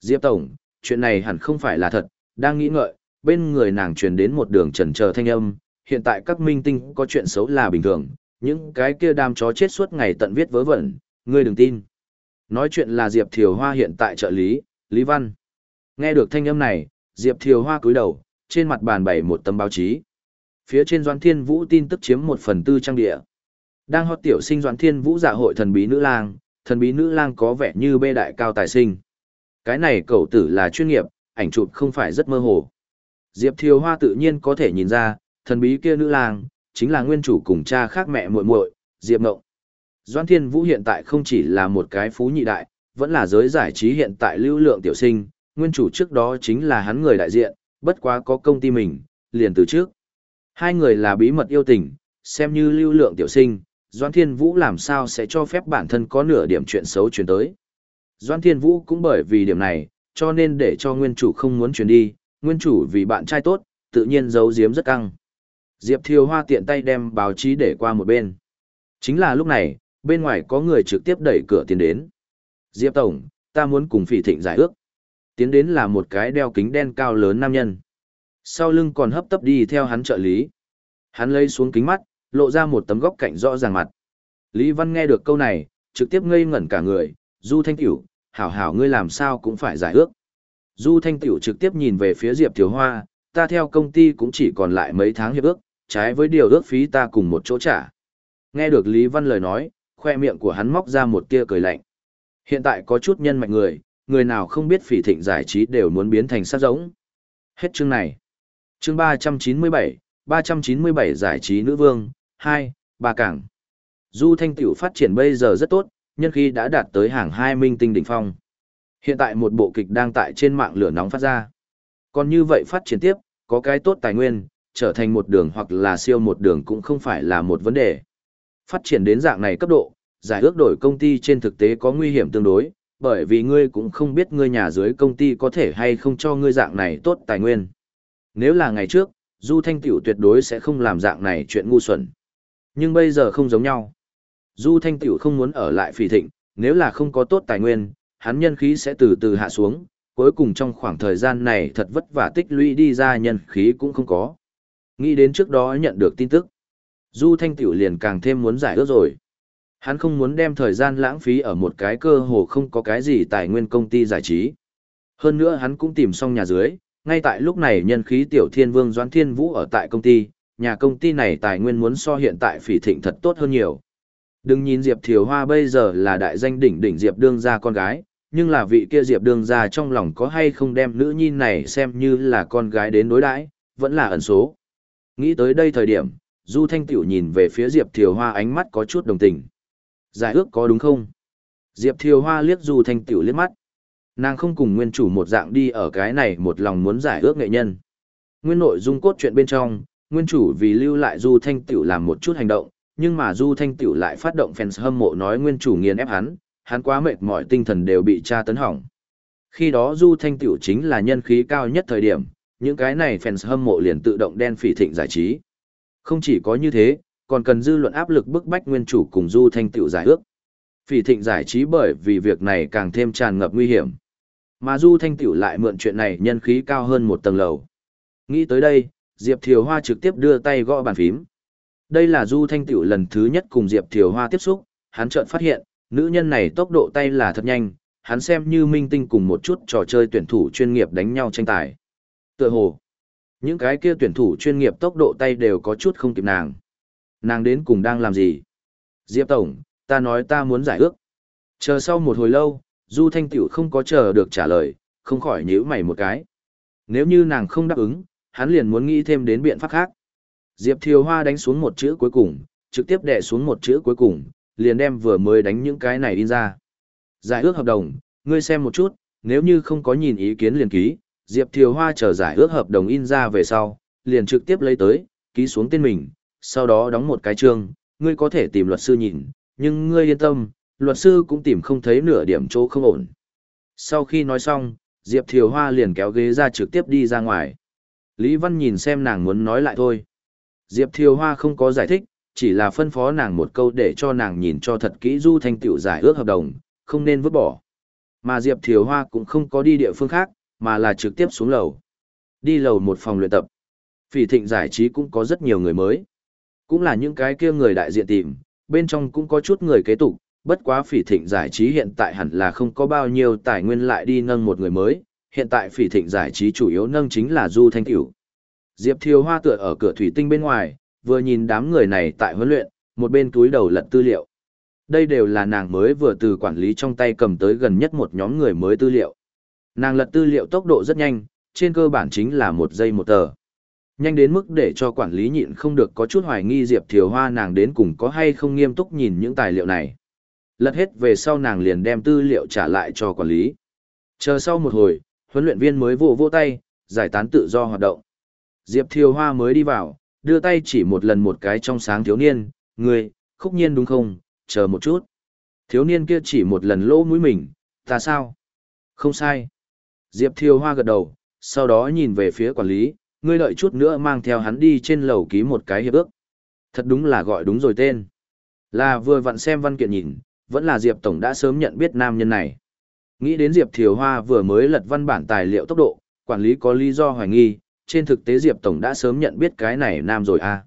Diệp Tổng, chuyện này hẳn không phải là thật, đang nghĩ ngợi, bên người nàng truyền đến một đường trần chờ thanh âm, hiện tại các minh tinh có chuyện xấu là bình thường, những cái kia đam chó chết suốt ngày tận viết vớ vẩn, ngươi đừng tin. Nói chuyện là Diệp Thiều Hoa hiện tại trợ lý, Lý Văn. Nghe được thanh âm này, Diệp Thiều Hoa cúi đầu, trên mặt bàn bày một tấm báo chí. Phía trên Doan Thiên Vũ tin tức chiếm một phần tư trang địa. Đang hót tiểu sinh Doan Thiên Vũ dạ hội thần bí nữ lang, thần bí nữ lang có vẻ như bê đại cao tài sinh. Cái này cậu tử là chuyên nghiệp, ảnh chụp không phải rất mơ hồ. Diệp Thiều Hoa tự nhiên có thể nhìn ra, thần bí kia nữ lang, chính là nguyên chủ cùng cha khác mẹ muội muội, Diệp Ngộng. Doan Thiên Vũ hiện tại không chỉ là một cái phú nhị đại, vẫn là giới giải trí hiện tại lưu lượng tiểu sinh, nguyên chủ trước đó chính là hắn người đại diện, bất quá có công ty mình, liền từ trước. Hai người là bí mật yêu tình, xem như lưu lượng tiểu sinh, Doan Thiên Vũ làm sao sẽ cho phép bản thân có nửa điểm chuyện xấu chuyển tới. Doan Thiên Vũ cũng bởi vì điểm này, cho nên để cho nguyên chủ không muốn chuyển đi, nguyên chủ vì bạn trai tốt, tự nhiên giấu giếm rất căng. Diệp Thiều Hoa tiện tay đem báo chí để qua một bên. Chính là lúc này, bên ngoài có người trực tiếp đẩy cửa tiến đến. Diệp Tổng, ta muốn cùng phỉ thịnh giải ước. Tiến đến là một cái đeo kính đen cao lớn nam nhân. Sau lưng còn hấp tấp đi theo hắn trợ lý. Hắn lấy xuống kính mắt, lộ ra một tấm góc cạnh rõ ràng mặt. Lý Văn nghe được câu này, trực tiếp ngây ngẩn cả người, Du Thanh Tiểu, hảo hảo ngươi làm sao cũng phải giải ước. Du Thanh Tiểu trực tiếp nhìn về phía Diệp Thiều Hoa, ta theo công ty cũng chỉ còn lại mấy tháng hiệp ước, trái với điều ước phí ta cùng một chỗ trả. Nghe được Lý Văn lời nói, khoe miệng của hắn móc ra một tia cười lạnh. Hiện tại có chút nhân mạch người, người nào không biết phỉ thịnh giải trí đều muốn biến thành sát giống. Hết chương này. Chương 397, 397 giải trí nữ vương, 2, ba cảng. Du thanh tiểu phát triển bây giờ rất tốt, nhân khi đã đạt tới hàng hai minh tinh đỉnh phong. Hiện tại một bộ kịch đang tại trên mạng lửa nóng phát ra. Còn như vậy phát triển tiếp, có cái tốt tài nguyên, trở thành một đường hoặc là siêu một đường cũng không phải là một vấn đề. Phát triển đến dạng này cấp độ, giải ước đổi công ty trên thực tế có nguy hiểm tương đối, bởi vì ngươi cũng không biết ngươi nhà dưới công ty có thể hay không cho ngươi dạng này tốt tài nguyên. Nếu là ngày trước, Du Thanh Tiểu tuyệt đối sẽ không làm dạng này chuyện ngu xuẩn. Nhưng bây giờ không giống nhau. Du Thanh Tiểu không muốn ở lại phỉ thịnh, nếu là không có tốt tài nguyên, hắn nhân khí sẽ từ từ hạ xuống, cuối cùng trong khoảng thời gian này thật vất vả tích lũy đi ra nhân khí cũng không có. Nghĩ đến trước đó nhận được tin tức. Du Thanh Tiểu liền càng thêm muốn giải ước rồi. Hắn không muốn đem thời gian lãng phí ở một cái cơ hồ không có cái gì tài nguyên công ty giải trí. Hơn nữa hắn cũng tìm xong nhà dưới, ngay tại lúc này nhân khí Tiểu Thiên Vương Doãn Thiên Vũ ở tại công ty, nhà công ty này tài nguyên muốn so hiện tại phỉ thịnh thật tốt hơn nhiều. Đừng nhìn Diệp Thiều Hoa bây giờ là đại danh đỉnh đỉnh Diệp đương gia con gái, nhưng là vị kia Diệp đương gia trong lòng có hay không đem nữ nhi này xem như là con gái đến đối đãi, vẫn là ẩn số. Nghĩ tới đây thời điểm, Du Thanh Tiểu nhìn về phía Diệp Thiều Hoa ánh mắt có chút đồng tình. Giải ước có đúng không? Diệp Thiều Hoa liếc Du Thanh Tiểu liếc mắt. Nàng không cùng nguyên chủ một dạng đi ở cái này một lòng muốn giải ước nghệ nhân. Nguyên nội dung cốt truyện bên trong, nguyên chủ vì lưu lại Du Thanh Tiểu làm một chút hành động, nhưng mà Du Thanh Tiểu lại phát động fans hâm mộ nói nguyên chủ nghiền ép hắn, hắn quá mệt mỏi tinh thần đều bị tra tấn hỏng. Khi đó Du Thanh Tiểu chính là nhân khí cao nhất thời điểm, những cái này fans hâm mộ liền tự động đen phỉ thịnh giải trí. Không chỉ có như thế, còn cần dư luận áp lực bức bách nguyên chủ cùng Du Thanh Tiểu giải ước. Phỉ thịnh giải trí bởi vì việc này càng thêm tràn ngập nguy hiểm. Mà Du Thanh Tiểu lại mượn chuyện này nhân khí cao hơn một tầng lầu. Nghĩ tới đây, Diệp Thiều Hoa trực tiếp đưa tay gõ bàn phím. Đây là Du Thanh Tiểu lần thứ nhất cùng Diệp Thiều Hoa tiếp xúc, hắn chợt phát hiện, nữ nhân này tốc độ tay là thật nhanh, hắn xem như minh tinh cùng một chút trò chơi tuyển thủ chuyên nghiệp đánh nhau tranh tài. Tựa hồ, những cái kia tuyển thủ chuyên nghiệp tốc độ tay đều có chút không kịp nàng. Nàng đến cùng đang làm gì? Diệp Tổng, ta nói ta muốn giải ước. Chờ sau một hồi lâu, Du Thanh Tiểu không có chờ được trả lời, không khỏi nhíu mày một cái. Nếu như nàng không đáp ứng, hắn liền muốn nghĩ thêm đến biện pháp khác. Diệp Thiều Hoa đánh xuống một chữ cuối cùng, trực tiếp đè xuống một chữ cuối cùng, liền đem vừa mới đánh những cái này in ra. Giải ước hợp đồng, ngươi xem một chút, nếu như không có nhìn ý kiến liền ký, Diệp Thiều Hoa chờ giải ước hợp đồng in ra về sau, liền trực tiếp lấy tới, ký xuống tên mình, sau đó đóng một cái chương, ngươi có thể tìm luật sư nhìn, nhưng ngươi yên tâm, luật sư cũng tìm không thấy nửa điểm chỗ không ổn. Sau khi nói xong, Diệp Thiều Hoa liền kéo ghế ra trực tiếp đi ra ngoài. Lý Văn nhìn xem nàng muốn nói lại thôi. Diệp Thiều Hoa không có giải thích, chỉ là phân phó nàng một câu để cho nàng nhìn cho thật kỹ du thanh tiểu giải ước hợp đồng, không nên vứt bỏ. Mà Diệp Thiều Hoa cũng không có đi địa phương khác, mà là trực tiếp xuống lầu. Đi lầu một phòng luyện tập. Phỉ thịnh giải trí cũng có rất nhiều người mới. Cũng là những cái kia người đại diện tìm, bên trong cũng có chút người kế tục, bất quá phỉ thịnh giải trí hiện tại hẳn là không có bao nhiêu tài nguyên lại đi nâng một người mới, hiện tại phỉ thịnh giải trí chủ yếu nâng chính là Du Thanh Tiểu. Diệp Thiều Hoa tựa ở cửa thủy tinh bên ngoài, vừa nhìn đám người này tại huấn luyện, một bên túi đầu lật tư liệu. Đây đều là nàng mới vừa từ quản lý trong tay cầm tới gần nhất một nhóm người mới tư liệu. Nàng lật tư liệu tốc độ rất nhanh, trên cơ bản chính là một giây một tờ. Nhanh đến mức để cho quản lý nhịn không được có chút hoài nghi Diệp Thiều Hoa nàng đến cùng có hay không nghiêm túc nhìn những tài liệu này. Lật hết về sau nàng liền đem tư liệu trả lại cho quản lý. Chờ sau một hồi, huấn luyện viên mới vô vô tay, giải tán tự do hoạt động. Diệp Thiều Hoa mới đi vào, đưa tay chỉ một lần một cái trong sáng thiếu niên, người, khúc nhiên đúng không, chờ một chút. Thiếu niên kia chỉ một lần lỗ mũi mình, ta sao? Không sai. Diệp Thiều Hoa gật đầu, sau đó nhìn về phía quản lý, ngươi đợi chút nữa mang theo hắn đi trên lầu ký một cái hiệp ước. Thật đúng là gọi đúng rồi tên. Là vừa vặn xem văn kiện nhìn, vẫn là Diệp Tổng đã sớm nhận biết nam nhân này. Nghĩ đến Diệp Thiều Hoa vừa mới lật văn bản tài liệu tốc độ, quản lý có lý do hoài nghi, trên thực tế Diệp Tổng đã sớm nhận biết cái này nam rồi à.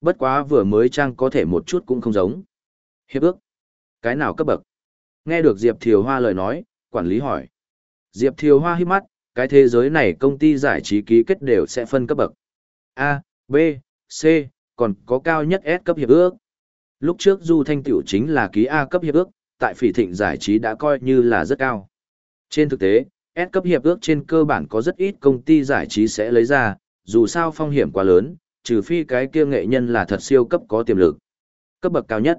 Bất quá vừa mới trang có thể một chút cũng không giống. Hiệp ước. Cái nào cấp bậc? Nghe được Diệp Thiều Hoa lời nói, quản lý hỏi. Diệp Thiều Hoa hít mắt, cái thế giới này công ty giải trí ký kết đều sẽ phân cấp bậc. A, B, C, còn có cao nhất S cấp hiệp ước. Lúc trước Du Thanh Tiểu chính là ký A cấp hiệp ước, tại phỉ thịnh giải trí đã coi như là rất cao. Trên thực tế, S cấp hiệp ước trên cơ bản có rất ít công ty giải trí sẽ lấy ra, dù sao phong hiểm quá lớn, trừ phi cái kia nghệ nhân là thật siêu cấp có tiềm lực. Cấp bậc cao nhất.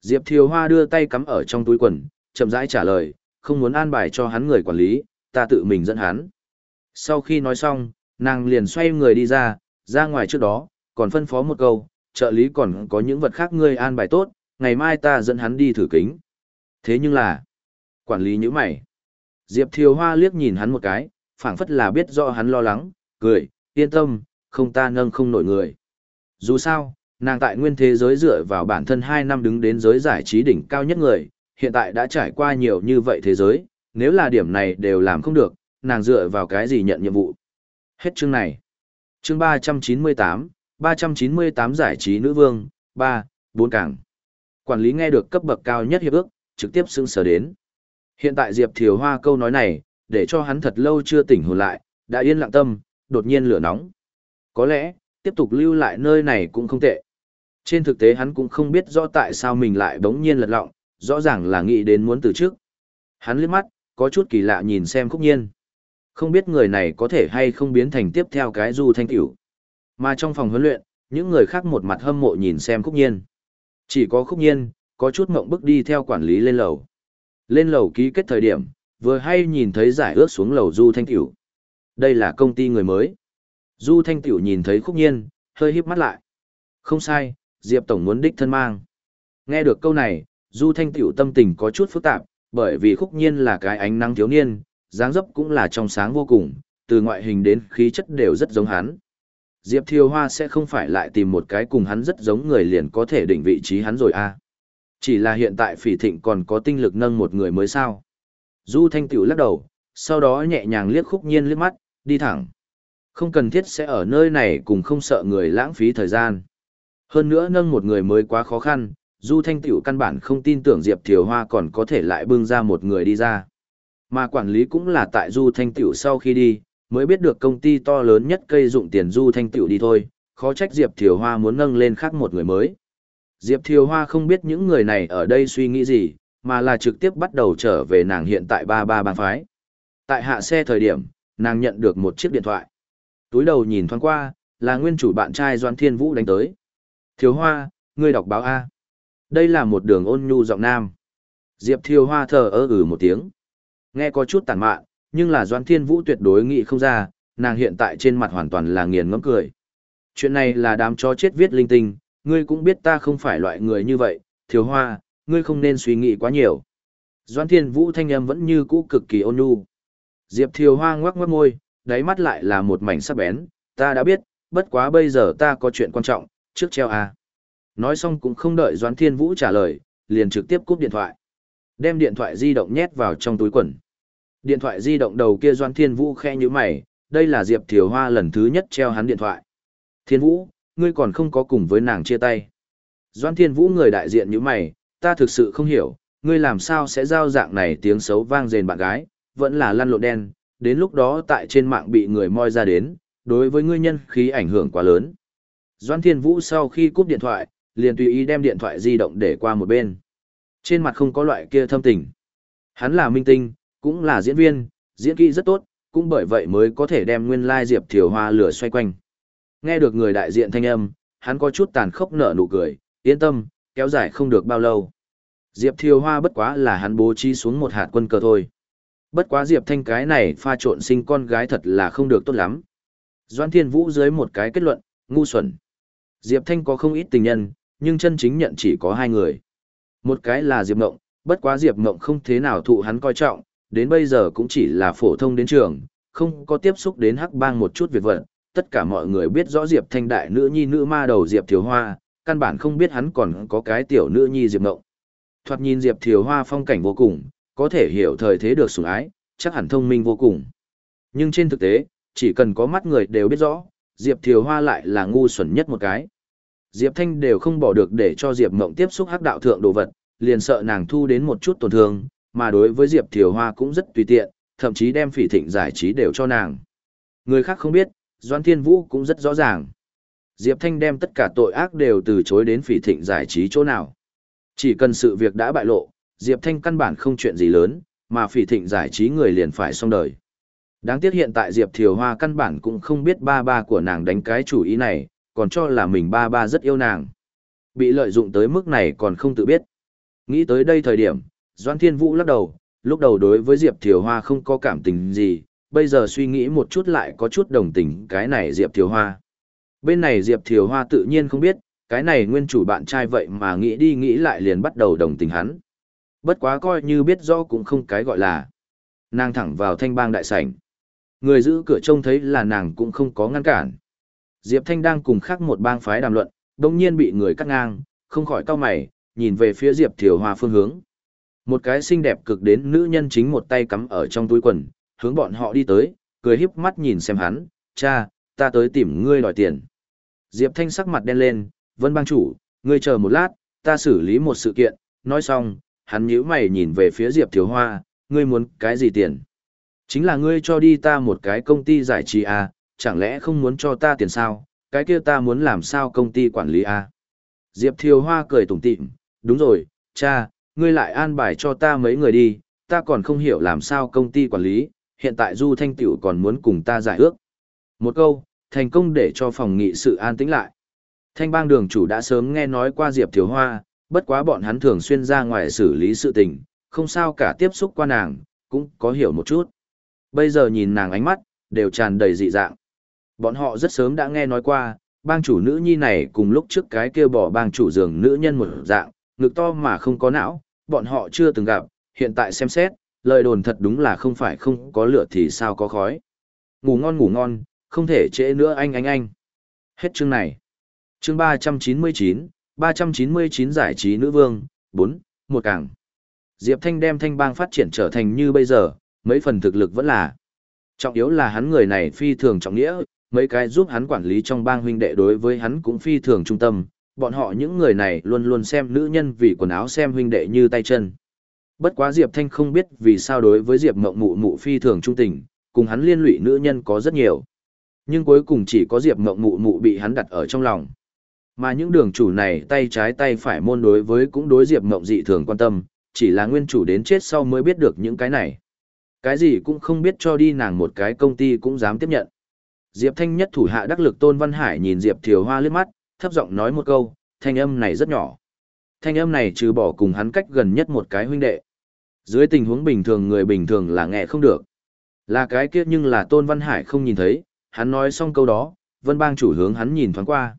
Diệp Thiều Hoa đưa tay cắm ở trong túi quần, chậm rãi trả lời, không muốn an bài cho hắn người quản lý, ta tự mình dẫn hắn. Sau khi nói xong, nàng liền xoay người đi ra, ra ngoài trước đó, còn phân phó một câu, trợ lý còn có những vật khác ngươi an bài tốt, ngày mai ta dẫn hắn đi thử kính. Thế nhưng là, quản lý như mày. Diệp Thiều Hoa liếc nhìn hắn một cái, phảng phất là biết rõ hắn lo lắng, cười, yên tâm, không ta nâng không nổi người. Dù sao, nàng tại nguyên thế giới dựa vào bản thân 2 năm đứng đến giới giải trí đỉnh cao nhất người, hiện tại đã trải qua nhiều như vậy thế giới, nếu là điểm này đều làm không được, nàng dựa vào cái gì nhận nhiệm vụ. Hết chương này. Chương 398, 398 giải trí nữ vương, 3, 4 cảng. Quản lý nghe được cấp bậc cao nhất hiệp ước, trực tiếp xưng sở đến. Hiện tại Diệp Thiều Hoa câu nói này, để cho hắn thật lâu chưa tỉnh hồn lại, đã yên lặng tâm, đột nhiên lửa nóng. Có lẽ, tiếp tục lưu lại nơi này cũng không tệ. Trên thực tế hắn cũng không biết rõ tại sao mình lại bỗng nhiên lật lọng, rõ ràng là nghĩ đến muốn từ trước. Hắn liếc mắt, có chút kỳ lạ nhìn xem khúc nhiên. Không biết người này có thể hay không biến thành tiếp theo cái du thanh tiểu. Mà trong phòng huấn luyện, những người khác một mặt hâm mộ nhìn xem khúc nhiên. Chỉ có khúc nhiên, có chút mộng bức đi theo quản lý lên lầu. Lên lầu ký kết thời điểm, vừa hay nhìn thấy giải ước xuống lầu du thanh tiểu. Đây là công ty người mới. Du thanh tiểu nhìn thấy khúc nhiên, hơi híp mắt lại. Không sai, Diệp Tổng muốn đích thân mang. Nghe được câu này, Du Thanh Tiểu tâm tình có chút phức tạp, bởi vì khúc nhiên là cái ánh nắng thiếu niên, dáng dấp cũng là trong sáng vô cùng, từ ngoại hình đến khí chất đều rất giống hắn. Diệp Thiều Hoa sẽ không phải lại tìm một cái cùng hắn rất giống người liền có thể định vị trí hắn rồi à. Chỉ là hiện tại phỉ thịnh còn có tinh lực nâng một người mới sao. Du Thanh Tiểu lắc đầu, sau đó nhẹ nhàng liếc khúc nhiên liếc mắt, đi thẳng. Không cần thiết sẽ ở nơi này cùng không sợ người lãng phí thời gian. Hơn nữa nâng một người mới quá khó khăn, Du Thanh Tiểu căn bản không tin tưởng Diệp Thiều Hoa còn có thể lại bưng ra một người đi ra. Mà quản lý cũng là tại Du Thanh Tiểu sau khi đi, mới biết được công ty to lớn nhất cây dụng tiền Du Thanh Tiểu đi thôi, khó trách Diệp Thiều Hoa muốn nâng lên khác một người mới. Diệp Thiều Hoa không biết những người này ở đây suy nghĩ gì, mà là trực tiếp bắt đầu trở về nàng hiện tại ba ba bang phái. Tại hạ xe thời điểm, nàng nhận được một chiếc điện thoại. Túi đầu nhìn thoáng qua, là nguyên chủ bạn trai Doan Thiên Vũ đánh tới. Thiều Hoa, ngươi đọc báo A. Đây là một đường ôn nhu giọng nam. Diệp Thiều Hoa thờ ơ ừ một tiếng. Nghe có chút tàn mạn, nhưng là Doan Thiên Vũ tuyệt đối nghĩ không ra, nàng hiện tại trên mặt hoàn toàn là nghiền ngẫm cười. Chuyện này là đám cho chết viết linh tinh, ngươi cũng biết ta không phải loại người như vậy, Thiều Hoa, ngươi không nên suy nghĩ quá nhiều. Doan Thiên Vũ thanh âm vẫn như cũ cực kỳ ôn nhu. Diệp Thiều Hoa ngoắc ngoắc môi, đáy mắt lại là một mảnh sắc bén, ta đã biết, bất quá bây giờ ta có chuyện quan trọng, trước treo à. Nói xong cũng không đợi Doãn Thiên Vũ trả lời, liền trực tiếp cúp điện thoại. Đem điện thoại di động nhét vào trong túi quần. Điện thoại di động đầu kia Doãn Thiên Vũ khe như mày, đây là Diệp Thiều Hoa lần thứ nhất treo hắn điện thoại. Thiên Vũ, ngươi còn không có cùng với nàng chia tay. Doãn Thiên Vũ người đại diện như mày, ta thực sự không hiểu, ngươi làm sao sẽ giao dạng này tiếng xấu vang dền bạn gái, vẫn là lăn lộn đen, đến lúc đó tại trên mạng bị người moi ra đến, đối với ngươi nhân khí ảnh hưởng quá lớn. Doan Thiên Vũ sau khi cúp điện thoại, liền tùy ý đem điện thoại di động để qua một bên. Trên mặt không có loại kia thâm tình. Hắn là minh tinh, cũng là diễn viên, diễn kỹ rất tốt, cũng bởi vậy mới có thể đem nguyên lai Diệp Thiều Hoa lửa xoay quanh. Nghe được người đại diện thanh âm, hắn có chút tàn khốc nở nụ cười, yên tâm, kéo dài không được bao lâu. Diệp Thiều Hoa bất quá là hắn bố trí xuống một hạt quân cờ thôi. Bất quá Diệp Thanh cái này pha trộn sinh con gái thật là không được tốt lắm. Doan Thiên Vũ dưới một cái kết luận, ngu xuẩn. Diệp Thanh có không ít tình nhân, nhưng chân chính nhận chỉ có hai người. Một cái là Diệp Mộng, bất quá Diệp Mộng không thế nào thụ hắn coi trọng, đến bây giờ cũng chỉ là phổ thông đến trường, không có tiếp xúc đến hắc bang một chút việc vật. Tất cả mọi người biết rõ Diệp Thanh đại nữ nhi nữ ma đầu Diệp Thiếu Hoa, căn bản không biết hắn còn có cái tiểu nữ nhi Diệp Mộng. Thoạt nhìn Diệp Thiếu Hoa phong cảnh vô cùng, có thể hiểu thời thế được sủng ái, chắc hẳn thông minh vô cùng. Nhưng trên thực tế, chỉ cần có mắt người đều biết rõ, Diệp Thiều Hoa lại là ngu xuẩn nhất một cái. Diệp Thanh đều không bỏ được để cho Diệp Mộng tiếp xúc hắc đạo thượng đồ vật, liền sợ nàng thu đến một chút tổn thương, mà đối với Diệp Thiều Hoa cũng rất tùy tiện, thậm chí đem phỉ thịnh giải trí đều cho nàng. Người khác không biết, Doan Thiên Vũ cũng rất rõ ràng. Diệp Thanh đem tất cả tội ác đều từ chối đến phỉ thịnh giải trí chỗ nào. Chỉ cần sự việc đã bại lộ, Diệp Thanh căn bản không chuyện gì lớn, mà phỉ thịnh giải trí người liền phải xong đời. Đáng tiếc hiện tại Diệp Thiều Hoa căn bản cũng không biết ba ba của nàng đánh cái chủ ý này, còn cho là mình ba ba rất yêu nàng. Bị lợi dụng tới mức này còn không tự biết. Nghĩ tới đây thời điểm, Doan Thiên Vũ lắc đầu, lúc đầu đối với Diệp Thiều Hoa không có cảm tình gì, bây giờ suy nghĩ một chút lại có chút đồng tình cái này Diệp Thiều Hoa. Bên này Diệp Thiều Hoa tự nhiên không biết, cái này nguyên chủ bạn trai vậy mà nghĩ đi nghĩ lại liền bắt đầu đồng tình hắn. Bất quá coi như biết rõ cũng không cái gọi là. Nàng thẳng vào thanh bang đại sảnh. Người giữ cửa trông thấy là nàng cũng không có ngăn cản. Diệp Thanh đang cùng khác một bang phái đàm luận, đồng nhiên bị người cắt ngang, không khỏi cau mày, nhìn về phía Diệp Thiều Hoa phương hướng. Một cái xinh đẹp cực đến nữ nhân chính một tay cắm ở trong túi quần, hướng bọn họ đi tới, cười híp mắt nhìn xem hắn, cha, ta tới tìm ngươi đòi tiền. Diệp Thanh sắc mặt đen lên, vân bang chủ, ngươi chờ một lát, ta xử lý một sự kiện, nói xong, hắn nhíu mày nhìn về phía Diệp Thiều Hoa, ngươi muốn cái gì tiền? Chính là ngươi cho đi ta một cái công ty giải trí à, chẳng lẽ không muốn cho ta tiền sao, cái kia ta muốn làm sao công ty quản lý à? Diệp Thiếu Hoa cười tủm tỉm, đúng rồi, cha, ngươi lại an bài cho ta mấy người đi, ta còn không hiểu làm sao công ty quản lý, hiện tại Du Thanh Tiểu còn muốn cùng ta giải ước. Một câu, thành công để cho phòng nghị sự an tĩnh lại. Thanh bang đường chủ đã sớm nghe nói qua Diệp Thiếu Hoa, bất quá bọn hắn thường xuyên ra ngoài xử lý sự tình, không sao cả tiếp xúc qua nàng, cũng có hiểu một chút. Bây giờ nhìn nàng ánh mắt, đều tràn đầy dị dạng. Bọn họ rất sớm đã nghe nói qua, bang chủ nữ nhi này cùng lúc trước cái kia bỏ bang chủ giường nữ nhân một dạng, ngực to mà không có não, bọn họ chưa từng gặp, hiện tại xem xét, lời đồn thật đúng là không phải không có lửa thì sao có khói. Ngủ ngon ngủ ngon, không thể trễ nữa anh anh anh. Hết chương này. Chương 399, 399 giải trí nữ vương, 4, một càng. Diệp Thanh đem thanh bang phát triển trở thành như bây giờ, mấy phần thực lực vẫn là. Trọng yếu là hắn người này phi thường trọng nghĩa, mấy cái giúp hắn quản lý trong bang huynh đệ đối với hắn cũng phi thường trung tâm, bọn họ những người này luôn luôn xem nữ nhân vì quần áo xem huynh đệ như tay chân. Bất quá Diệp Thanh không biết vì sao đối với Diệp Mộng Mụ Mụ phi thường trung tình, cùng hắn liên lụy nữ nhân có rất nhiều. Nhưng cuối cùng chỉ có Diệp Mộng Mụ Mụ bị hắn đặt ở trong lòng. Mà những đường chủ này tay trái tay phải môn đối với cũng đối Diệp Mộng dị thường quan tâm, chỉ là nguyên chủ đến chết sau mới biết được những cái này. Cái gì cũng không biết cho đi nàng một cái công ty cũng dám tiếp nhận. Diệp Thanh nhất thủ hạ đắc lực Tôn Văn Hải nhìn Diệp Thiều Hoa liếc mắt, thấp giọng nói một câu, thanh âm này rất nhỏ. Thanh âm này trừ bỏ cùng hắn cách gần nhất một cái huynh đệ. Dưới tình huống bình thường người bình thường là nghe không được. Là cái kia nhưng là Tôn Văn Hải không nhìn thấy, hắn nói xong câu đó, Vân Bang chủ hướng hắn nhìn thoáng qua.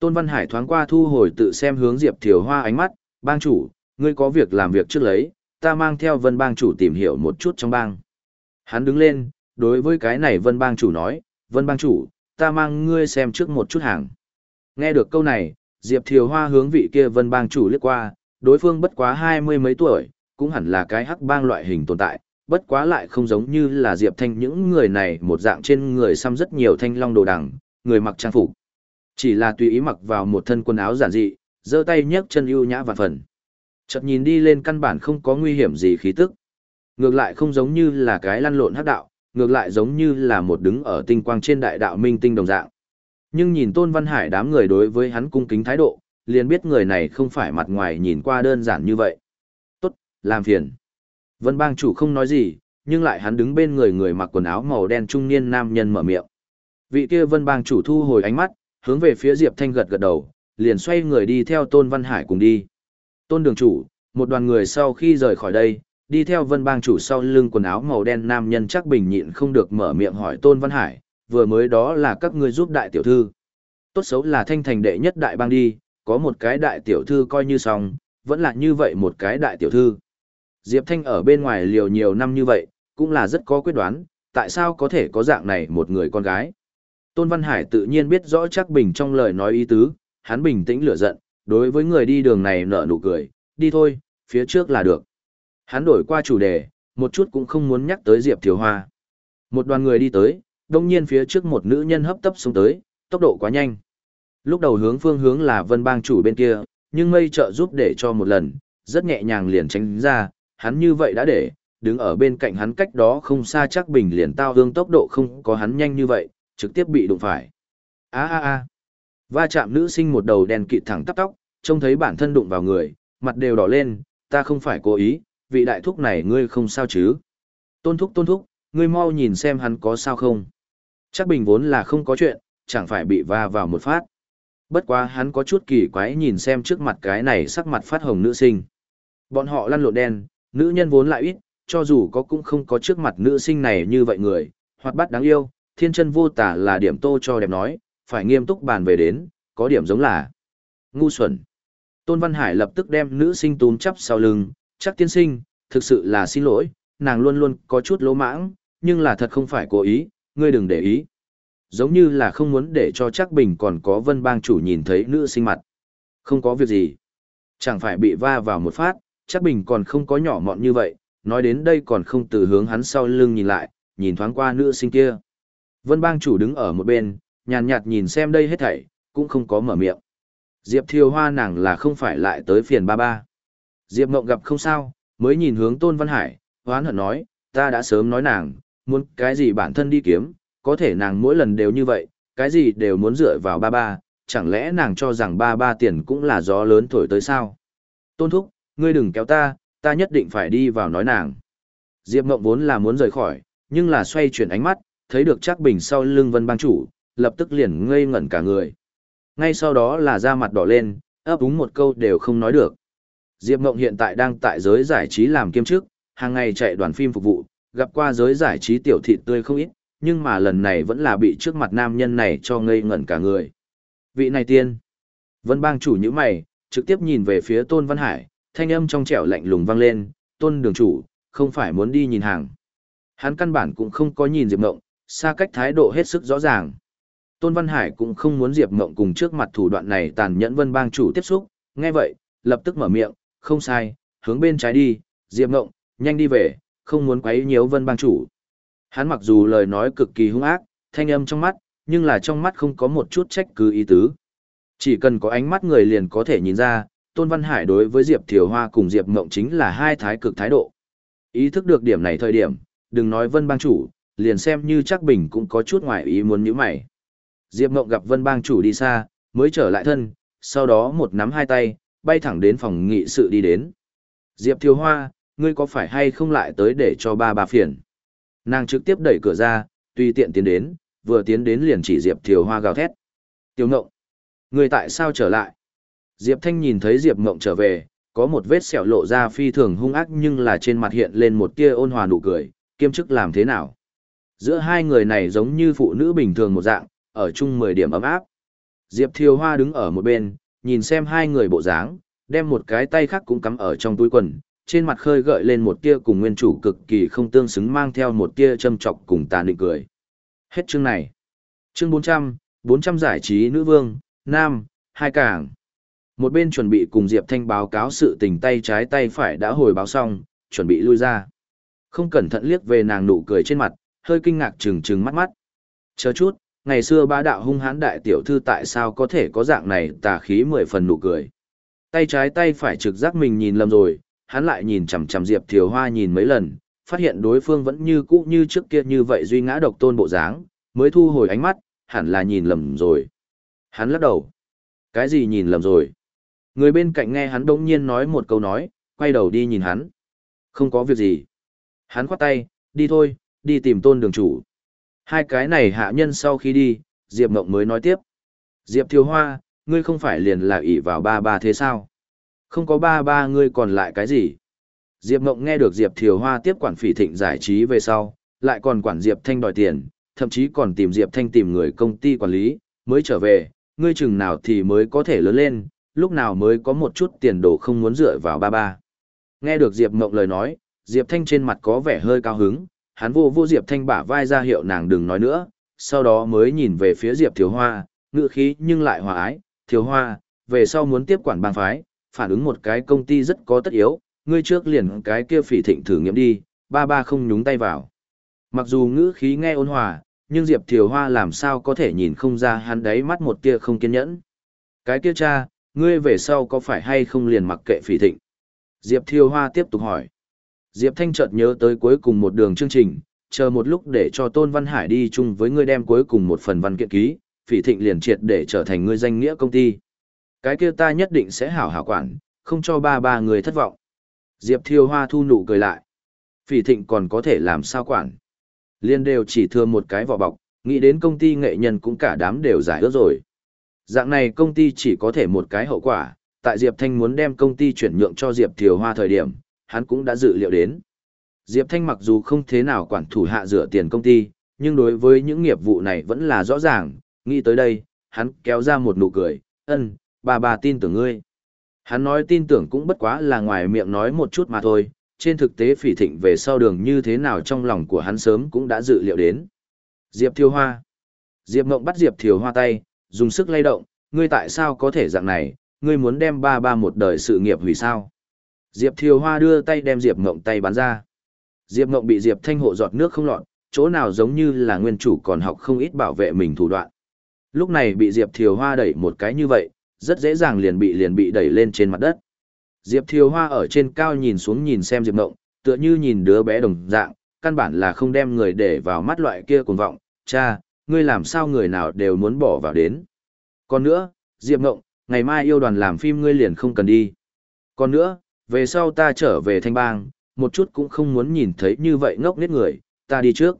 Tôn Văn Hải thoáng qua thu hồi tự xem hướng Diệp Thiều Hoa ánh mắt, bang chủ, ngươi có việc làm việc trước lấy, ta mang theo Vân Bang chủ tìm hiểu một chút trong bang. Hắn đứng lên, đối với cái này Vân Bang chủ nói, Vân Bang chủ, ta mang ngươi xem trước một chút hàng. Nghe được câu này, Diệp Thiều Hoa hướng vị kia Vân Bang chủ liếc qua, đối phương bất quá hai mươi mấy tuổi, cũng hẳn là cái hắc bang loại hình tồn tại, bất quá lại không giống như là Diệp Thanh những người này một dạng trên người xăm rất nhiều thanh long đồ đằng, người mặc trang phục. Chỉ là tùy ý mặc vào một thân quần áo giản dị, giơ tay nhấc chân ưu nhã và phần. Chợt nhìn đi lên căn bản không có nguy hiểm gì khí tức. Ngược lại không giống như là cái lăn lộn hắc đạo, ngược lại giống như là một đứng ở tinh quang trên đại đạo minh tinh đồng dạng. Nhưng nhìn Tôn Văn Hải đám người đối với hắn cung kính thái độ, liền biết người này không phải mặt ngoài nhìn qua đơn giản như vậy. Tốt, làm phiền. Vân bang chủ không nói gì, nhưng lại hắn đứng bên người người mặc quần áo màu đen trung niên nam nhân mở miệng. Vị kia vân bang chủ thu hồi ánh mắt, hướng về phía Diệp Thanh gật gật đầu, liền xoay người đi theo Tôn Văn Hải cùng đi. Tôn đường chủ, một đoàn người sau khi rời khỏi đây, đi theo vân bang chủ sau lưng quần áo màu đen nam nhân chắc bình nhịn không được mở miệng hỏi Tôn Văn Hải, vừa mới đó là các ngươi giúp đại tiểu thư. Tốt xấu là thanh thành đệ nhất đại bang đi, có một cái đại tiểu thư coi như xong, vẫn là như vậy một cái đại tiểu thư. Diệp Thanh ở bên ngoài liều nhiều năm như vậy, cũng là rất có quyết đoán, tại sao có thể có dạng này một người con gái. Tôn Văn Hải tự nhiên biết rõ chắc Bình trong lời nói ý tứ, hắn bình tĩnh lửa giận, đối với người đi đường này nở nụ cười, đi thôi, phía trước là được. Hắn đổi qua chủ đề, một chút cũng không muốn nhắc tới Diệp Thiều Hoa. Một đoàn người đi tới, đông nhiên phía trước một nữ nhân hấp tấp xuống tới, tốc độ quá nhanh. Lúc đầu hướng phương hướng là vân bang chủ bên kia, nhưng mây trợ giúp để cho một lần, rất nhẹ nhàng liền tránh ra, hắn như vậy đã để, đứng ở bên cạnh hắn cách đó không xa chắc bình liền tao hương tốc độ không có hắn nhanh như vậy, trực tiếp bị đụng phải. a a a Va chạm nữ sinh một đầu đèn kịt thẳng tắp tóc, trông thấy bản thân đụng vào người, mặt đều đỏ lên, ta không phải cố ý, vị đại thúc này ngươi không sao chứ. Tôn thúc tôn thúc, ngươi mau nhìn xem hắn có sao không. Chắc bình vốn là không có chuyện, chẳng phải bị va vào một phát. Bất quá hắn có chút kỳ quái nhìn xem trước mặt cái này sắc mặt phát hồng nữ sinh. Bọn họ lăn lộn đen, nữ nhân vốn lại ít, cho dù có cũng không có trước mặt nữ sinh này như vậy người, hoặc bắt đáng yêu, thiên chân vô tả là điểm tô cho đẹp nói, phải nghiêm túc bàn về đến, có điểm giống là ngu xuẩn. Tôn Văn Hải lập tức đem nữ sinh túm chắp sau lưng, chắc tiên sinh, thực sự là xin lỗi, nàng luôn luôn có chút lỗ mãng, nhưng là thật không phải cố ý, ngươi đừng để ý. Giống như là không muốn để cho chắc bình còn có vân bang chủ nhìn thấy nữ sinh mặt. Không có việc gì. Chẳng phải bị va vào một phát, chắc bình còn không có nhỏ mọn như vậy, nói đến đây còn không từ hướng hắn sau lưng nhìn lại, nhìn thoáng qua nữ sinh kia. Vân bang chủ đứng ở một bên, nhàn nhạt nhìn xem đây hết thảy, cũng không có mở miệng. Diệp thiêu hoa nàng là không phải lại tới phiền ba ba. Diệp mộng gặp không sao, mới nhìn hướng Tôn Văn Hải, hoán hận nói, ta đã sớm nói nàng, muốn cái gì bản thân đi kiếm, có thể nàng mỗi lần đều như vậy, cái gì đều muốn dựa vào ba ba, chẳng lẽ nàng cho rằng ba ba tiền cũng là gió lớn thổi tới sao? Tôn thúc, ngươi đừng kéo ta, ta nhất định phải đi vào nói nàng. Diệp Ngộng vốn là muốn rời khỏi, nhưng là xoay chuyển ánh mắt, thấy được Trác bình sau lưng vân bang chủ, lập tức liền ngây ngẩn cả người. Ngay sau đó là da mặt đỏ lên, ấp úng một câu đều không nói được. Diệp Ngộng hiện tại đang tại giới giải trí làm kiêm chức, hàng ngày chạy đoàn phim phục vụ, gặp qua giới giải trí tiểu thị tươi không ít, nhưng mà lần này vẫn là bị trước mặt nam nhân này cho ngây ngẩn cả người. Vị này tiên. Vân bang chủ như mày, trực tiếp nhìn về phía Tôn Văn Hải, thanh âm trong trẻo lạnh lùng vang lên, Tôn đường chủ, không phải muốn đi nhìn hàng. Hắn căn bản cũng không có nhìn Diệp Ngộng, xa cách thái độ hết sức rõ ràng. Tôn Văn Hải cũng không muốn Diệp Ngộng cùng trước mặt thủ đoạn này tàn nhẫn vân bang chủ tiếp xúc, nghe vậy, lập tức mở miệng, không sai, hướng bên trái đi, Diệp Ngộng, nhanh đi về, không muốn quấy nhiễu vân bang chủ. Hắn mặc dù lời nói cực kỳ hung ác, thanh âm trong mắt, nhưng là trong mắt không có một chút trách cứ ý tứ. Chỉ cần có ánh mắt người liền có thể nhìn ra, Tôn Văn Hải đối với Diệp Thiều Hoa cùng Diệp Ngộng chính là hai thái cực thái độ. Ý thức được điểm này thời điểm, đừng nói vân bang chủ, liền xem như chắc bình cũng có chút ngoài ý muốn như mày. Diệp Ngộng gặp vân bang chủ đi xa, mới trở lại thân, sau đó một nắm hai tay, bay thẳng đến phòng nghị sự đi đến. Diệp Thiều Hoa, ngươi có phải hay không lại tới để cho ba bà phiền? Nàng trực tiếp đẩy cửa ra, tùy tiện tiến đến, vừa tiến đến liền chỉ Diệp Thiều Hoa gào thét. Tiểu Ngộng, ngươi tại sao trở lại? Diệp Thanh nhìn thấy Diệp Ngộng trở về, có một vết sẹo lộ ra phi thường hung ác nhưng là trên mặt hiện lên một tia ôn hòa nụ cười, kiêm chức làm thế nào? Giữa hai người này giống như phụ nữ bình thường một dạng, ở chung 10 điểm ấm áp. Diệp Thiều Hoa đứng ở một bên, nhìn xem hai người bộ dáng, đem một cái tay khác cũng cắm ở trong túi quần, trên mặt khơi gợi lên một tia cùng nguyên chủ cực kỳ không tương xứng mang theo một tia châm trọc cùng tà định cười. Hết chương này. Chương 400, 400 giải trí nữ vương, nam, hai cảng. Một bên chuẩn bị cùng Diệp Thanh báo cáo sự tình tay trái tay phải đã hồi báo xong, chuẩn bị lui ra. Không cẩn thận liếc về nàng nụ cười trên mặt, hơi kinh ngạc trừng trừng mắt mắt. Chờ chút, ngày xưa bá đạo hung hãn đại tiểu thư tại sao có thể có dạng này tà khí mười phần nụ cười. Tay trái tay phải trực giác mình nhìn lầm rồi, hắn lại nhìn chằm chằm Diệp Thiều Hoa nhìn mấy lần, phát hiện đối phương vẫn như cũ như trước kia như vậy duy ngã độc tôn bộ dáng, mới thu hồi ánh mắt, hẳn là nhìn lầm rồi. Hắn lắc đầu. Cái gì nhìn lầm rồi? Người bên cạnh nghe hắn đống nhiên nói một câu nói, quay đầu đi nhìn hắn. Không có việc gì. Hắn khoát tay, đi thôi, đi tìm tôn đường chủ. Hai cái này hạ nhân sau khi đi, Diệp Mộng mới nói tiếp. Diệp Thiều Hoa, ngươi không phải liền là ỷ vào ba ba thế sao? Không có ba ba ngươi còn lại cái gì? Diệp Mộng nghe được Diệp Thiều Hoa tiếp quản phỉ thịnh giải trí về sau, lại còn quản Diệp Thanh đòi tiền, thậm chí còn tìm Diệp Thanh tìm người công ty quản lý, mới trở về, ngươi chừng nào thì mới có thể lớn lên, lúc nào mới có một chút tiền đồ không muốn dựa vào ba ba. Nghe được Diệp Mộng lời nói, Diệp Thanh trên mặt có vẻ hơi cao hứng, hắn vô vô Diệp Thanh bả vai ra hiệu nàng đừng nói nữa, sau đó mới nhìn về phía Diệp Thiếu Hoa, ngự khí nhưng lại hòa ái, Thiếu Hoa, về sau muốn tiếp quản bang phái, phản ứng một cái công ty rất có tất yếu, ngươi trước liền cái kia phỉ thịnh thử nghiệm đi, ba ba không nhúng tay vào. Mặc dù ngữ khí nghe ôn hòa, nhưng Diệp Thiều Hoa làm sao có thể nhìn không ra hắn đáy mắt một tia không kiên nhẫn. Cái kia cha, ngươi về sau có phải hay không liền mặc kệ phỉ thịnh? Diệp Thiều Hoa tiếp tục hỏi. Diệp Thanh chợt nhớ tới cuối cùng một đường chương trình, chờ một lúc để cho Tôn Văn Hải đi chung với ngươi đem cuối cùng một phần văn kiện ký, phỉ thịnh liền triệt để trở thành ngươi danh nghĩa công ty. Cái kia ta nhất định sẽ hảo hảo quản, không cho ba ba người thất vọng. Diệp Thiêu Hoa thu nụ cười lại. Phỉ thịnh còn có thể làm sao quản. Liên đều chỉ thừa một cái vỏ bọc, nghĩ đến công ty nghệ nhân cũng cả đám đều giải ước rồi. Dạng này công ty chỉ có thể một cái hậu quả, tại Diệp Thanh muốn đem công ty chuyển nhượng cho Diệp Thiều Hoa thời điểm, hắn cũng đã dự liệu đến. Diệp Thanh mặc dù không thế nào quản thủ hạ rửa tiền công ty, nhưng đối với những nghiệp vụ này vẫn là rõ ràng, nghĩ tới đây, hắn kéo ra một nụ cười, ân, bà bà tin tưởng ngươi. Hắn nói tin tưởng cũng bất quá là ngoài miệng nói một chút mà thôi, trên thực tế phỉ thịnh về sau đường như thế nào trong lòng của hắn sớm cũng đã dự liệu đến. Diệp Thiều Hoa Diệp Mộng bắt Diệp Thiều Hoa tay, dùng sức lay động, ngươi tại sao có thể dạng này, ngươi muốn đem ba ba một đời sự nghiệp hủy sao? Diệp Thiều Hoa đưa tay đem Diệp Ngộng tay bắn ra. Diệp Ngộng bị Diệp Thanh hộ giọt nước không lọt, chỗ nào giống như là nguyên chủ còn học không ít bảo vệ mình thủ đoạn. Lúc này bị Diệp Thiều Hoa đẩy một cái như vậy, rất dễ dàng liền bị liền bị đẩy lên trên mặt đất. Diệp Thiều Hoa ở trên cao nhìn xuống nhìn xem Diệp Ngộng, tựa như nhìn đứa bé đồng dạng, căn bản là không đem người để vào mắt loại kia cuồng vọng, cha, ngươi làm sao người nào đều muốn bỏ vào đến. Còn nữa, Diệp Ngộng, ngày mai yêu đoàn làm phim ngươi liền không cần đi. Còn nữa, về sau ta trở về thanh bang, một chút cũng không muốn nhìn thấy như vậy ngốc nghếch người, ta đi trước.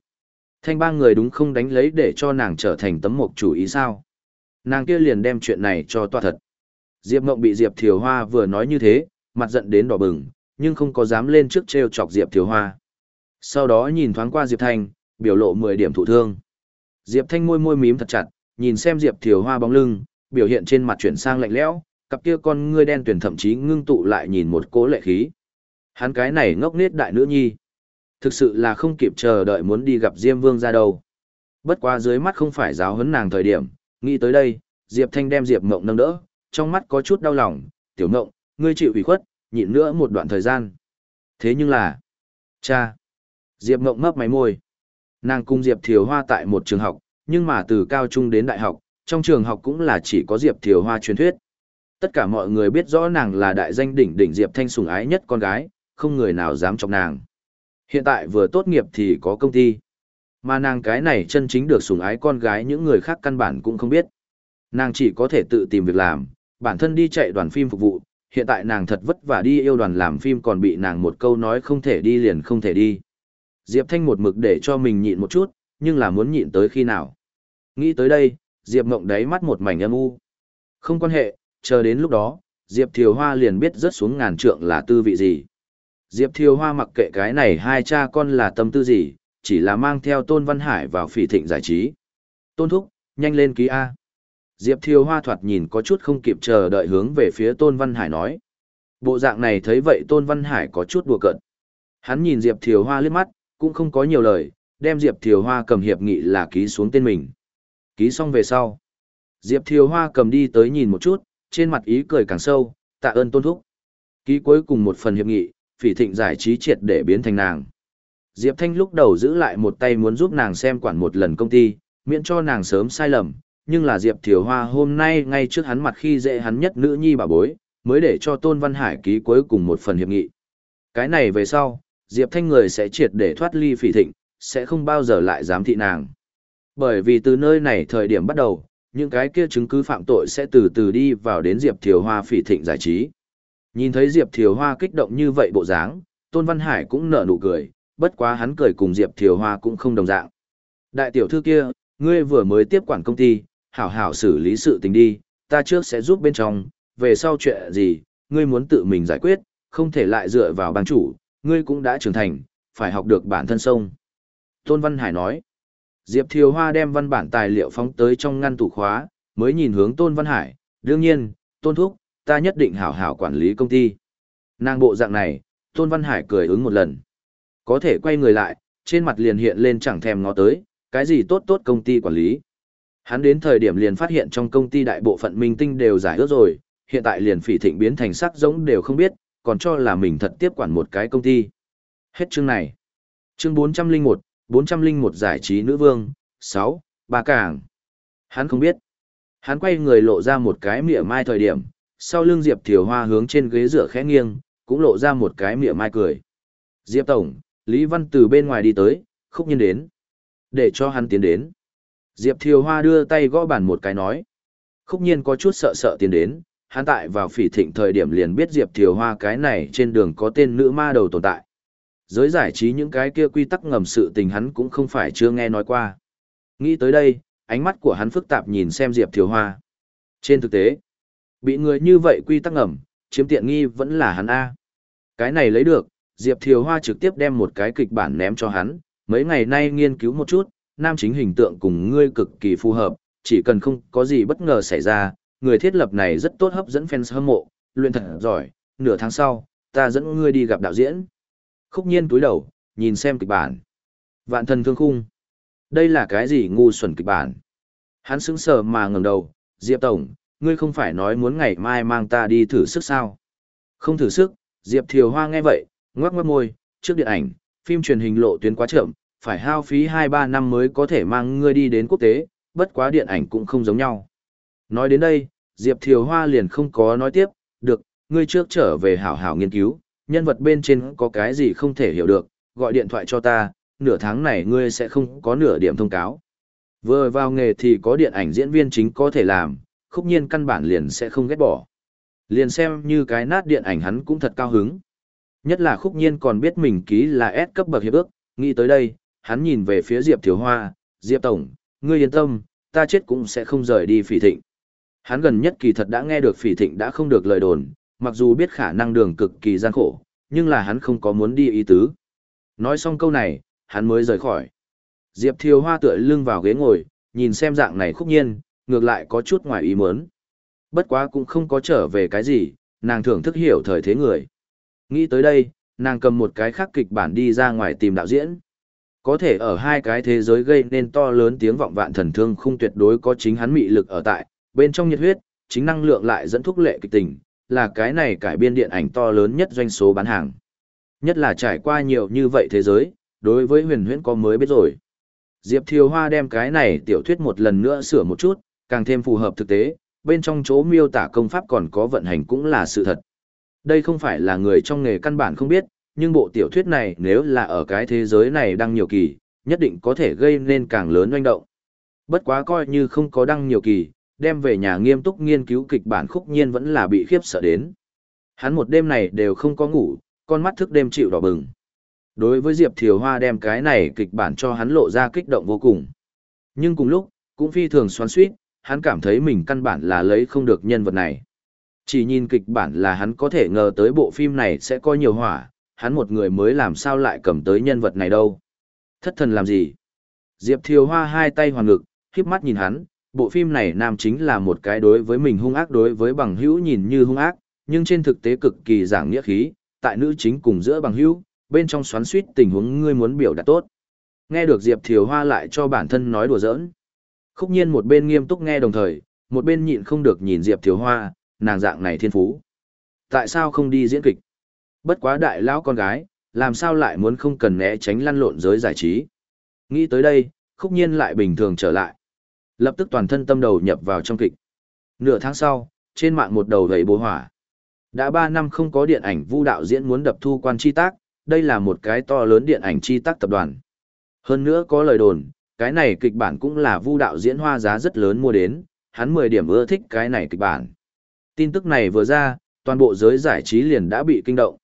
Thanh bang người đúng không đánh lấy để cho nàng trở thành tấm mộc chủ ý sao. Nàng kia liền đem chuyện này cho toa thật. Diệp Ngộng bị Diệp Thiều Hoa vừa nói như thế, mặt giận đến đỏ bừng, nhưng không có dám lên trước treo chọc Diệp Thiều Hoa. Sau đó nhìn thoáng qua Diệp Thanh, biểu lộ 10 điểm thụ thương. Diệp Thanh môi môi mím thật chặt, nhìn xem Diệp Thiều Hoa bóng lưng, biểu hiện trên mặt chuyển sang lạnh lẽo, cặp kia con ngươi đen tuyển thậm chí ngưng tụ lại nhìn một cố lệ khí. Hắn cái này ngốc nết đại nữ nhi. Thực sự là không kịp chờ đợi muốn đi gặp Diêm Vương ra đâu. Bất quá dưới mắt không phải giáo huấn nàng thời điểm, nghĩ tới đây, Diệp Thanh đem Diệp Mộng nâng đỡ, trong mắt có chút đau lòng, "Tiểu Mộng, ngươi chịu ủy khuất, nhịn nữa một đoạn thời gian." Thế nhưng là, cha. Diệp Mộng mấp máy môi. Nàng cùng Diệp Thiều Hoa tại một trường học, nhưng mà từ cao trung đến đại học, trong trường học cũng là chỉ có Diệp Thiều Hoa truyền thuyết. Tất cả mọi người biết rõ nàng là đại danh đỉnh đỉnh Diệp Thanh sủng ái nhất con gái, không người nào dám chọc nàng. Hiện tại vừa tốt nghiệp thì có công ty. Mà nàng cái này chân chính được sủng ái con gái những người khác căn bản cũng không biết. Nàng chỉ có thể tự tìm việc làm, bản thân đi chạy đoàn phim phục vụ, hiện tại nàng thật vất vả đi yêu đoàn làm phim còn bị nàng một câu nói không thể đi liền không thể đi. Diệp Thanh một mực để cho mình nhịn một chút, nhưng là muốn nhịn tới khi nào. Nghĩ tới đây, Diệp Mộng đáy mắt một mảnh âm u. Không quan hệ, chờ đến lúc đó, Diệp Thiều Hoa liền biết rớt xuống ngàn trượng là tư vị gì. Diệp Thiều Hoa mặc kệ cái này hai cha con là tâm tư gì, chỉ là mang theo Tôn Văn Hải vào phỉ thịnh giải trí. Tôn Thúc, nhanh lên ký A. Diệp Thiều Hoa thoạt nhìn có chút không kịp chờ đợi hướng về phía Tôn Văn Hải nói. Bộ dạng này thấy vậy Tôn Văn Hải có chút đùa cợt. Hắn nhìn Diệp Thiều Hoa liếc mắt, cũng không có nhiều lời, đem Diệp Thiều Hoa cầm hiệp nghị là ký xuống tên mình. Ký xong về sau. Diệp Thiều Hoa cầm đi tới nhìn một chút, trên mặt ý cười càng sâu, tạ ơn tôn thúc. Ký cuối cùng một phần hiệp nghị, phỉ thịnh giải trí triệt để biến thành nàng. Diệp Thanh lúc đầu giữ lại một tay muốn giúp nàng xem quản một lần công ty, miễn cho nàng sớm sai lầm, nhưng là Diệp Thiều Hoa hôm nay ngay trước hắn mặt khi dễ hắn nhất nữ nhi bà bối, mới để cho Tôn Văn Hải ký cuối cùng một phần hiệp nghị. Cái này về sau, Diệp Thanh người sẽ triệt để thoát ly phỉ thịnh, sẽ không bao giờ lại dám thị nàng. Bởi vì từ nơi này thời điểm bắt đầu, những cái kia chứng cứ phạm tội sẽ từ từ đi vào đến Diệp Thiều Hoa phỉ thịnh giải trí. Nhìn thấy Diệp Thiều Hoa kích động như vậy bộ dáng, Tôn Văn Hải cũng nở nụ cười, bất quá hắn cười cùng Diệp Thiều Hoa cũng không đồng dạng. Đại tiểu thư kia, ngươi vừa mới tiếp quản công ty, hảo hảo xử lý sự tình đi, ta trước sẽ giúp bên trong, về sau chuyện gì, ngươi muốn tự mình giải quyết, không thể lại dựa vào bang chủ, ngươi cũng đã trưởng thành, phải học được bản thân sông. Tôn Văn Hải nói, Diệp Thiều Hoa đem văn bản tài liệu phóng tới trong ngăn tủ khóa, mới nhìn hướng Tôn Văn Hải, đương nhiên, Tôn Thúc, ta nhất định hảo hảo quản lý công ty. Nàng bộ dạng này, Tôn Văn Hải cười ứng một lần. Có thể quay người lại, trên mặt liền hiện lên chẳng thèm ngó tới, cái gì tốt tốt công ty quản lý. Hắn đến thời điểm liền phát hiện trong công ty đại bộ phận minh tinh đều giải ước rồi, hiện tại liền phỉ thịnh biến thành sắc giống đều không biết, còn cho là mình thật tiếp quản một cái công ty. Hết chương này. Chương 401, 401 giải trí nữ vương, 6, ba cảng. Hắn không biết. Hắn quay người lộ ra một cái mỉa mai thời điểm, sau lưng Diệp Thiều Hoa hướng trên ghế rửa khẽ nghiêng, cũng lộ ra một cái mỉa mai cười. Diệp Tổng, Lý Văn từ bên ngoài đi tới, khúc nhiên đến. Để cho hắn tiến đến. Diệp Thiều Hoa đưa tay gõ bàn một cái nói. Khúc nhiên có chút sợ sợ tiến đến, hắn tại vào phỉ thịnh thời điểm liền biết Diệp Thiều Hoa cái này trên đường có tên nữ ma đầu tồn tại. Giới giải trí những cái kia quy tắc ngầm sự tình hắn cũng không phải chưa nghe nói qua. Nghĩ tới đây, ánh mắt của hắn phức tạp nhìn xem Diệp Thiều Hoa. Trên thực tế, bị người như vậy quy tắc ngầm, chiếm tiện nghi vẫn là hắn A. Cái này lấy được, Diệp Thiều Hoa trực tiếp đem một cái kịch bản ném cho hắn, mấy ngày nay nghiên cứu một chút, nam chính hình tượng cùng ngươi cực kỳ phù hợp, chỉ cần không có gì bất ngờ xảy ra, người thiết lập này rất tốt hấp dẫn fans hâm mộ, luyện thật giỏi, nửa tháng sau, ta dẫn ngươi đi gặp đạo diễn. Khúc nhiên túi đầu, nhìn xem kịch bản. Vạn thần thương khung. Đây là cái gì ngu xuẩn kịch bản? Hắn sững sờ mà ngẩng đầu, Diệp Tổng, ngươi không phải nói muốn ngày mai mang ta đi thử sức sao? Không thử sức, Diệp Thiều Hoa nghe vậy, ngoắc ngoắc môi, trước điện ảnh, phim truyền hình lộ tuyến quá chậm, phải hao phí 2-3 năm mới có thể mang ngươi đi đến quốc tế, bất quá điện ảnh cũng không giống nhau. Nói đến đây, Diệp Thiều Hoa liền không có nói tiếp, được, ngươi trước trở về hảo hảo nghiên cứu, nhân vật bên trên có cái gì không thể hiểu được, gọi điện thoại cho ta, nửa tháng này ngươi sẽ không có nửa điểm thông cáo. Vừa vào nghề thì có điện ảnh diễn viên chính có thể làm, khúc nhiên căn bản liền sẽ không ghét bỏ. Liền xem như cái nát điện ảnh hắn cũng thật cao hứng. Nhất là khúc nhiên còn biết mình ký là S cấp bậc hiệp ước, nghĩ tới đây, hắn nhìn về phía Diệp Thiếu Hoa, Diệp Tổng, ngươi yên tâm, ta chết cũng sẽ không rời đi phỉ thịnh. Hắn gần nhất kỳ thật đã nghe được phỉ thịnh đã không được lời đồn, mặc dù biết khả năng đường cực kỳ gian khổ, nhưng là hắn không có muốn đi ý tứ. Nói xong câu này, hắn mới rời khỏi. Diệp Thiều Hoa tựa lưng vào ghế ngồi, nhìn xem dạng này khúc nhiên, ngược lại có chút ngoài ý muốn. Bất quá cũng không có trở về cái gì, nàng thưởng thức hiểu thời thế người. Nghĩ tới đây, nàng cầm một cái khác kịch bản đi ra ngoài tìm đạo diễn. Có thể ở hai cái thế giới gây nên to lớn tiếng vọng vạn thần thương không tuyệt đối có chính hắn mị lực ở tại, bên trong nhiệt huyết, chính năng lượng lại dẫn thúc lệ kịch tình, là cái này cải biên điện ảnh to lớn nhất doanh số bán hàng. Nhất là trải qua nhiều như vậy thế giới, đối với huyền huyễn có mới biết rồi. Diệp Thiều Hoa đem cái này tiểu thuyết một lần nữa sửa một chút, càng thêm phù hợp thực tế, bên trong chỗ miêu tả công pháp còn có vận hành cũng là sự thật. Đây không phải là người trong nghề căn bản không biết, nhưng bộ tiểu thuyết này nếu là ở cái thế giới này đăng nhiều kỳ, nhất định có thể gây nên càng lớn doanh động. Bất quá coi như không có đăng nhiều kỳ, đem về nhà nghiêm túc nghiên cứu kịch bản khúc nhiên vẫn là bị khiếp sợ đến. Hắn một đêm này đều không có ngủ, con mắt thức đêm chịu đỏ bừng. Đối với Diệp Thiều Hoa đem cái này kịch bản cho hắn lộ ra kích động vô cùng. Nhưng cùng lúc, cũng phi thường xoắn suýt, hắn cảm thấy mình căn bản là lấy không được nhân vật này. Chỉ nhìn kịch bản là hắn có thể ngờ tới bộ phim này sẽ có nhiều hỏa, hắn một người mới làm sao lại cầm tới nhân vật này đâu. Thất thần làm gì? Diệp Thiều Hoa hai tay hoàn ngực, khiếp mắt nhìn hắn, bộ phim này nam chính là một cái đối với mình hung ác đối với bằng hữu nhìn như hung ác, nhưng trên thực tế cực kỳ giảng nghĩa khí, tại nữ chính cùng giữa bằng hữu, bên trong xoắn suýt tình huống ngươi muốn biểu đạt tốt. Nghe được Diệp Thiều Hoa lại cho bản thân nói đùa giỡn. Khúc nhiên một bên nghiêm túc nghe đồng thời, một bên nhịn không được nhìn Diệp Thiều Hoa, nàng dạng này thiên phú. Tại sao không đi diễn kịch? Bất quá đại lão con gái, làm sao lại muốn không cần né tránh lăn lộn giới giải trí. Nghĩ tới đây, khúc nhiên lại bình thường trở lại. Lập tức toàn thân tâm đầu nhập vào trong kịch. Nửa tháng sau, trên mạng một đầu gầy bố hỏa. Đã 3 năm không có điện ảnh vu đạo diễn muốn đập thu quan chi tác, đây là một cái to lớn điện ảnh chi tác tập đoàn. Hơn nữa có lời đồn, cái này kịch bản cũng là vu đạo diễn hoa giá rất lớn mua đến, hắn 10 điểm ưa thích cái này kịch bản. Tin tức này vừa ra, toàn bộ giới giải trí liền đã bị kinh động.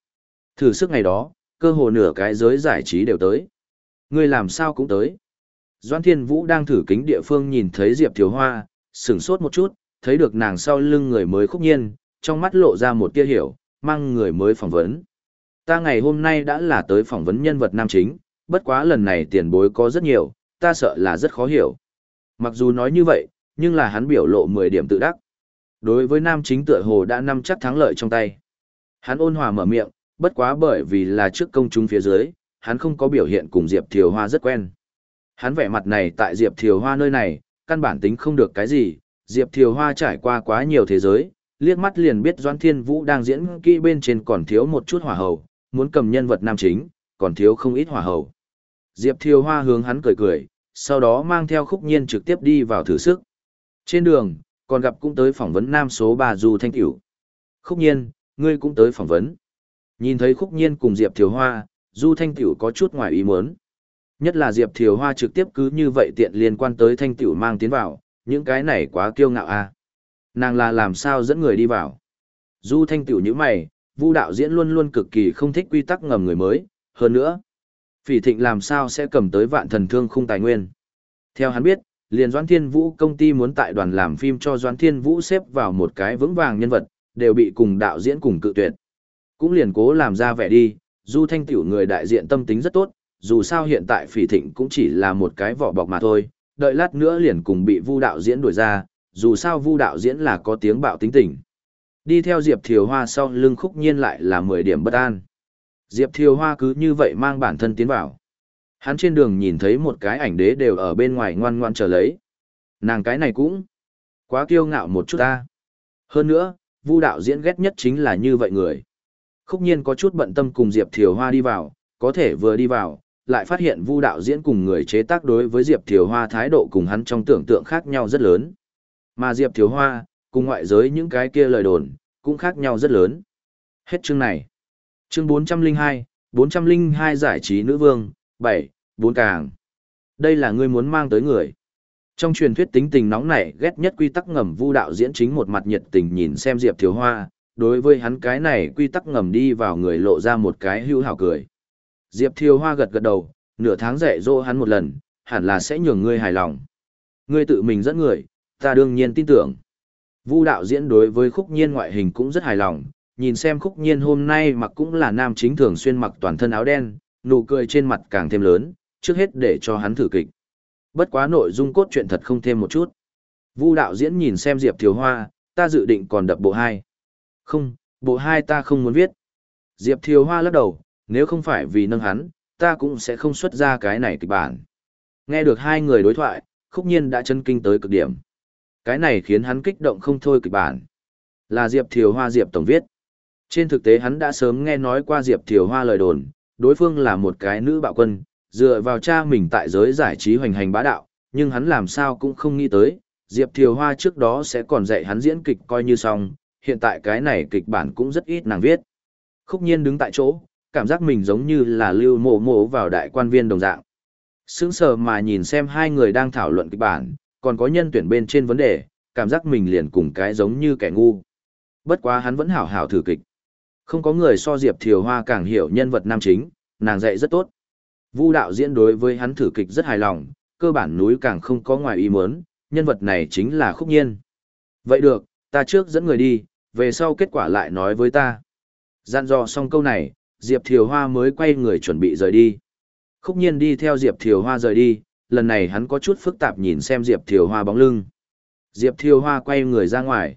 Thử sức ngày đó, cơ hồ nửa cái giới giải trí đều tới. Người làm sao cũng tới. Doan Thiên Vũ đang thử kính địa phương nhìn thấy Diệp Thiếu Hoa, sửng sốt một chút, thấy được nàng sau lưng người mới khúc nhiên, trong mắt lộ ra một tia hiểu, mang người mới phỏng vấn. Ta ngày hôm nay đã là tới phỏng vấn nhân vật nam chính, bất quá lần này tiền bối có rất nhiều, ta sợ là rất khó hiểu. Mặc dù nói như vậy, nhưng là hắn biểu lộ 10 điểm tự đắc. Đối với nam chính tựa hồ đã nắm chắc thắng lợi trong tay. Hắn ôn hòa mở miệng, bất quá bởi vì là trước công chúng phía dưới, hắn không có biểu hiện cùng Diệp Thiều Hoa rất quen. Hắn vẻ mặt này tại Diệp Thiều Hoa nơi này, căn bản tính không được cái gì, Diệp Thiều Hoa trải qua quá nhiều thế giới, liếc mắt liền biết Doan Thiên Vũ đang diễn kỹ bên trên còn thiếu một chút hỏa hầu, muốn cầm nhân vật nam chính, còn thiếu không ít hỏa hầu. Diệp Thiều Hoa hướng hắn cười cười, sau đó mang theo khúc nhiên trực tiếp đi vào thử sức. Trên đường, còn gặp cũng tới phỏng vấn nam số 3 Du Thanh Tiểu. Khúc nhiên, ngươi cũng tới phỏng vấn. Nhìn thấy khúc nhiên cùng Diệp Thiều Hoa, Du Thanh Tiểu có chút ngoài ý muốn. Nhất là Diệp Thiều Hoa trực tiếp cứ như vậy tiện liên quan tới Thanh Tiểu mang tiến vào, những cái này quá kiêu ngạo a. À. Nàng là làm sao dẫn người đi vào. Du Thanh Tiểu như mày, Vu đạo diễn luôn luôn cực kỳ không thích quy tắc ngầm người mới, hơn nữa, Phỉ Thịnh làm sao sẽ cầm tới vạn thần thương khung tài nguyên. Theo hắn biết, liền Doãn Thiên Vũ công ty muốn tại đoàn làm phim cho Doãn Thiên Vũ xếp vào một cái vững vàng nhân vật, đều bị cùng đạo diễn cùng cự tuyệt. Cũng liền cố làm ra vẻ đi, Du Thanh Tiểu người đại diện tâm tính rất tốt, dù sao hiện tại Phỉ Thịnh cũng chỉ là một cái vỏ bọc mà thôi, đợi lát nữa liền cùng bị Vu đạo diễn đuổi ra, dù sao Vu đạo diễn là có tiếng bạo tính tình. Đi theo Diệp Thiều Hoa sau lưng khúc nhiên lại là 10 điểm bất an. Diệp Thiều Hoa cứ như vậy mang bản thân tiến vào. Hắn trên đường nhìn thấy một cái ảnh đế đều ở bên ngoài ngoan ngoan chờ lấy. Nàng cái này cũng quá kiêu ngạo một chút ta. Hơn nữa, Vu đạo diễn ghét nhất chính là như vậy người. Khúc nhiên có chút bận tâm cùng Diệp Thiều Hoa đi vào, có thể vừa đi vào, lại phát hiện Vu đạo diễn cùng người chế tác đối với Diệp Thiều Hoa thái độ cùng hắn trong tưởng tượng khác nhau rất lớn. Mà Diệp Thiều Hoa, cùng ngoại giới những cái kia lời đồn, cũng khác nhau rất lớn. Hết chương này. Chương 402, 402 giải trí nữ vương, 7, 4 càng. Đây là ngươi muốn mang tới người. Trong truyền thuyết tính tình nóng nảy ghét nhất quy tắc ngầm vu đạo diễn chính một mặt nhiệt tình nhìn xem Diệp Thiếu Hoa, đối với hắn cái này quy tắc ngầm đi vào người lộ ra một cái hưu hảo cười. Diệp Thiều Hoa gật gật đầu, nửa tháng dạy dỗ hắn một lần, hẳn là sẽ nhường ngươi hài lòng. Ngươi tự mình dẫn người, ta đương nhiên tin tưởng. Vu đạo diễn đối với khúc nhiên ngoại hình cũng rất hài lòng, nhìn xem khúc nhiên hôm nay mặc cũng là nam chính thường xuyên mặc toàn thân áo đen, nụ cười trên mặt càng thêm lớn, trước hết để cho hắn thử kịch. Bất quá nội dung cốt truyện thật không thêm một chút. Vu đạo diễn nhìn xem Diệp Thiều Hoa, ta dự định còn đập bộ 2. Không, bộ 2 ta không muốn viết. Diệp Thiều Hoa lắc đầu, nếu không phải vì nâng hắn, ta cũng sẽ không xuất ra cái này kịch bản. Nghe được hai người đối thoại, khúc nhiên đã chân kinh tới cực điểm. Cái này khiến hắn kích động không thôi kịch bản. Là Diệp Thiều Hoa Diệp Tổng viết. Trên thực tế hắn đã sớm nghe nói qua Diệp Thiều Hoa lời đồn, đối phương là một cái nữ bạo quân, dựa vào cha mình tại giới giải trí hoành hành bá đạo, nhưng hắn làm sao cũng không nghĩ tới, Diệp Thiều Hoa trước đó sẽ còn dạy hắn diễn kịch coi như xong, hiện tại cái này kịch bản cũng rất ít nàng viết. Khúc nhiên đứng tại chỗ, cảm giác mình giống như là lưu mộ mộ vào đại quan viên đồng dạng. Sững sờ mà nhìn xem hai người đang thảo luận kịch bản, còn có nhân tuyển bên trên vấn đề, cảm giác mình liền cùng cái giống như kẻ ngu. Bất quá hắn vẫn hảo hảo thử kịch. Không có người so Diệp Thiều Hoa càng hiểu nhân vật nam chính, nàng dạy rất tốt. Vu đạo diễn đối với hắn thử kịch rất hài lòng, cơ bản núi càng không có ngoài ý muốn, nhân vật này chính là khúc nhiên. Vậy được, ta trước dẫn người đi, về sau kết quả lại nói với ta. Gian dò xong câu này, Diệp Thiều Hoa mới quay người chuẩn bị rời đi. Khúc nhiên đi theo Diệp Thiều Hoa rời đi, lần này hắn có chút phức tạp nhìn xem Diệp Thiều Hoa bóng lưng. Diệp Thiều Hoa quay người ra ngoài.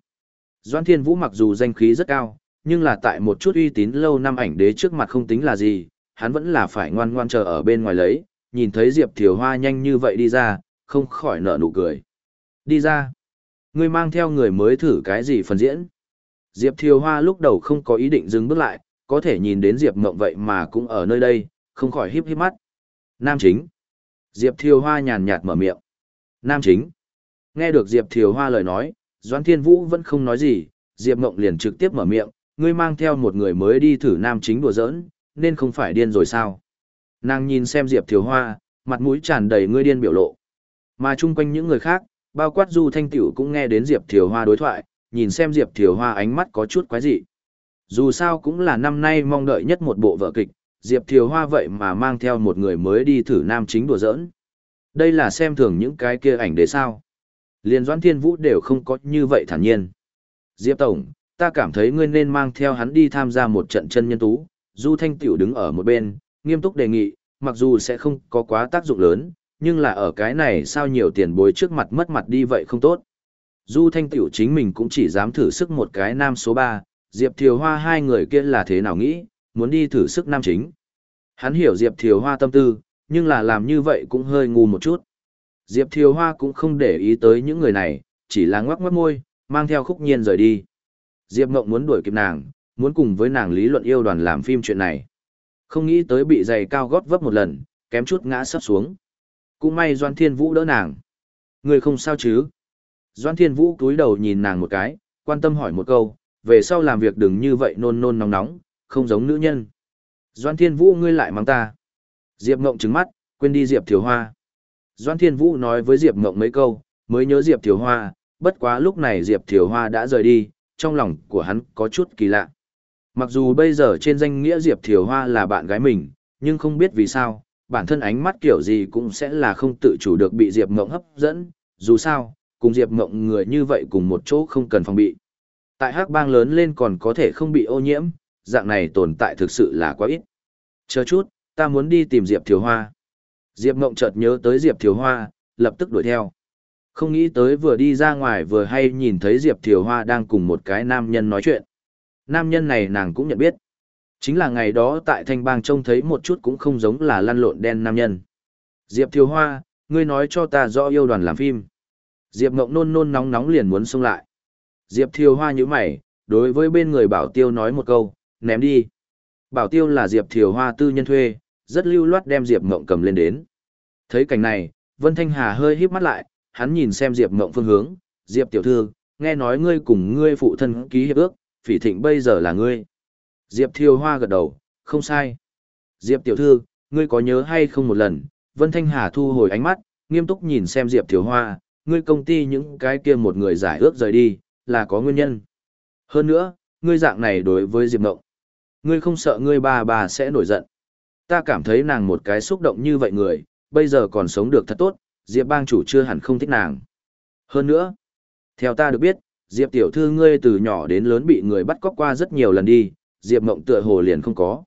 Doan Thiên Vũ mặc dù danh khí rất cao, nhưng là tại một chút uy tín lâu năm ảnh đế trước mặt không tính là gì, hắn vẫn là phải ngoan ngoan chờ ở bên ngoài lấy, nhìn thấy Diệp Thiều Hoa nhanh như vậy đi ra, không khỏi nở nụ cười. Đi ra. Ngươi mang theo người mới thử cái gì phần diễn. Diệp Thiều Hoa lúc đầu không có ý định dừng bước lại, có thể nhìn đến Diệp Mộng vậy mà cũng ở nơi đây, không khỏi híp híp mắt. Nam chính. Diệp Thiều Hoa nhàn nhạt mở miệng. Nam chính. Nghe được Diệp Thiều Hoa lời nói, Doãn Thiên Vũ vẫn không nói gì, Diệp Mộng liền trực tiếp mở miệng, ngươi mang theo một người mới đi thử nam chính đùa giỡn, nên không phải điên rồi sao? Nàng nhìn xem Diệp Thiều Hoa, mặt mũi tràn đầy ngươi điên biểu lộ. Mà chung quanh những người khác, bao quát Du Thanh Tiểu cũng nghe đến Diệp Thiều Hoa đối thoại, nhìn xem Diệp Thiều Hoa ánh mắt có chút quái dị. Dù sao cũng là năm nay mong đợi nhất một bộ vợ kịch, Diệp Thiều Hoa vậy mà mang theo một người mới đi thử nam chính đùa giỡn. Đây là xem thường những cái kia ảnh đế sao. Liên Doãn Thiên Vũ đều không có như vậy thản nhiên. Diệp Tổng, ta cảm thấy ngươi nên mang theo hắn đi tham gia một trận chân nhân tú. Du Thanh Tiểu đứng ở một bên, nghiêm túc đề nghị, mặc dù sẽ không có quá tác dụng lớn, nhưng là ở cái này sao nhiều tiền bối trước mặt mất mặt đi vậy không tốt. Du Thanh Tiểu chính mình cũng chỉ dám thử sức một cái nam số 3, Diệp Thiều Hoa hai người kia là thế nào nghĩ, muốn đi thử sức nam chính. Hắn hiểu Diệp Thiều Hoa tâm tư, nhưng là làm như vậy cũng hơi ngu một chút. Diệp Thiều Hoa cũng không để ý tới những người này, chỉ là ngoắc ngoắc môi, mang theo khúc nhiên rời đi. Diệp Mộng muốn đuổi kịp nàng, muốn cùng với nàng lý luận yêu đoàn làm phim chuyện này. Không nghĩ tới bị giày cao gót vấp một lần, kém chút ngã sắp xuống. Cũng may Doan Thiên Vũ đỡ nàng. Người không sao chứ? Doan Thiên Vũ cúi đầu nhìn nàng một cái, quan tâm hỏi một câu, về sau làm việc đừng như vậy nôn nôn nóng nóng, không giống nữ nhân. Doan Thiên Vũ ngươi lại mang ta. Diệp Ngộng trừng mắt, quên đi Diệp Thiều Hoa. Doan Thiên Vũ nói với Diệp Ngộng mấy câu, mới nhớ Diệp Thiều Hoa, bất quá lúc này Diệp Thiều Hoa đã rời đi, trong lòng của hắn có chút kỳ lạ. Mặc dù bây giờ trên danh nghĩa Diệp Thiều Hoa là bạn gái mình, nhưng không biết vì sao, bản thân ánh mắt kiểu gì cũng sẽ là không tự chủ được bị Diệp Ngộng hấp dẫn, dù sao, cùng Diệp Ngộng người như vậy cùng một chỗ không cần phòng bị. Tại hắc bang lớn lên còn có thể không bị ô nhiễm, dạng này tồn tại thực sự là quá ít. Chờ chút, ta muốn đi tìm Diệp Thiều Hoa. Diệp Ngộng chợt nhớ tới Diệp Thiều Hoa, lập tức đuổi theo. Không nghĩ tới vừa đi ra ngoài vừa hay nhìn thấy Diệp Thiều Hoa đang cùng một cái nam nhân nói chuyện. Nam nhân này nàng cũng nhận biết. Chính là ngày đó tại Thanh Bang trông thấy một chút cũng không giống là lăn lộn đen nam nhân. Diệp Thiều Hoa, ngươi nói cho ta rõ yêu đoàn làm phim. Diệp Ngộng nôn nôn nóng nóng liền muốn xông lại. Diệp Thiều Hoa như mày, đối với bên người Bảo Tiêu nói một câu, ném đi. Bảo Tiêu là Diệp Thiều Hoa tư nhân thuê, rất lưu loát đem Diệp Ngộng cầm lên đến. Thấy cảnh này, Vân Thanh Hà hơi híp mắt lại, hắn nhìn xem Diệp Ngộng phương hướng, Diệp tiểu thư, nghe nói ngươi cùng ngươi phụ thân ký hiệp ước, phỉ thịnh bây giờ là ngươi. Diệp Thiều Hoa gật đầu, không sai. Diệp tiểu thư, ngươi có nhớ hay không một lần, Vân Thanh Hà thu hồi ánh mắt, nghiêm túc nhìn xem Diệp Thiều Hoa, ngươi công ty những cái kia một người giải ước rời đi, là có nguyên nhân. Hơn nữa, ngươi dạng này đối với Diệp Ngộng. Ngươi không sợ ngươi bà bà sẽ nổi giận. Ta cảm thấy nàng một cái xúc động như vậy người, bây giờ còn sống được thật tốt, Diệp bang chủ chưa hẳn không thích nàng. Hơn nữa, theo ta được biết, Diệp tiểu thư ngươi từ nhỏ đến lớn bị người bắt cóc qua rất nhiều lần đi, Diệp Ngộng tựa hồ liền không có.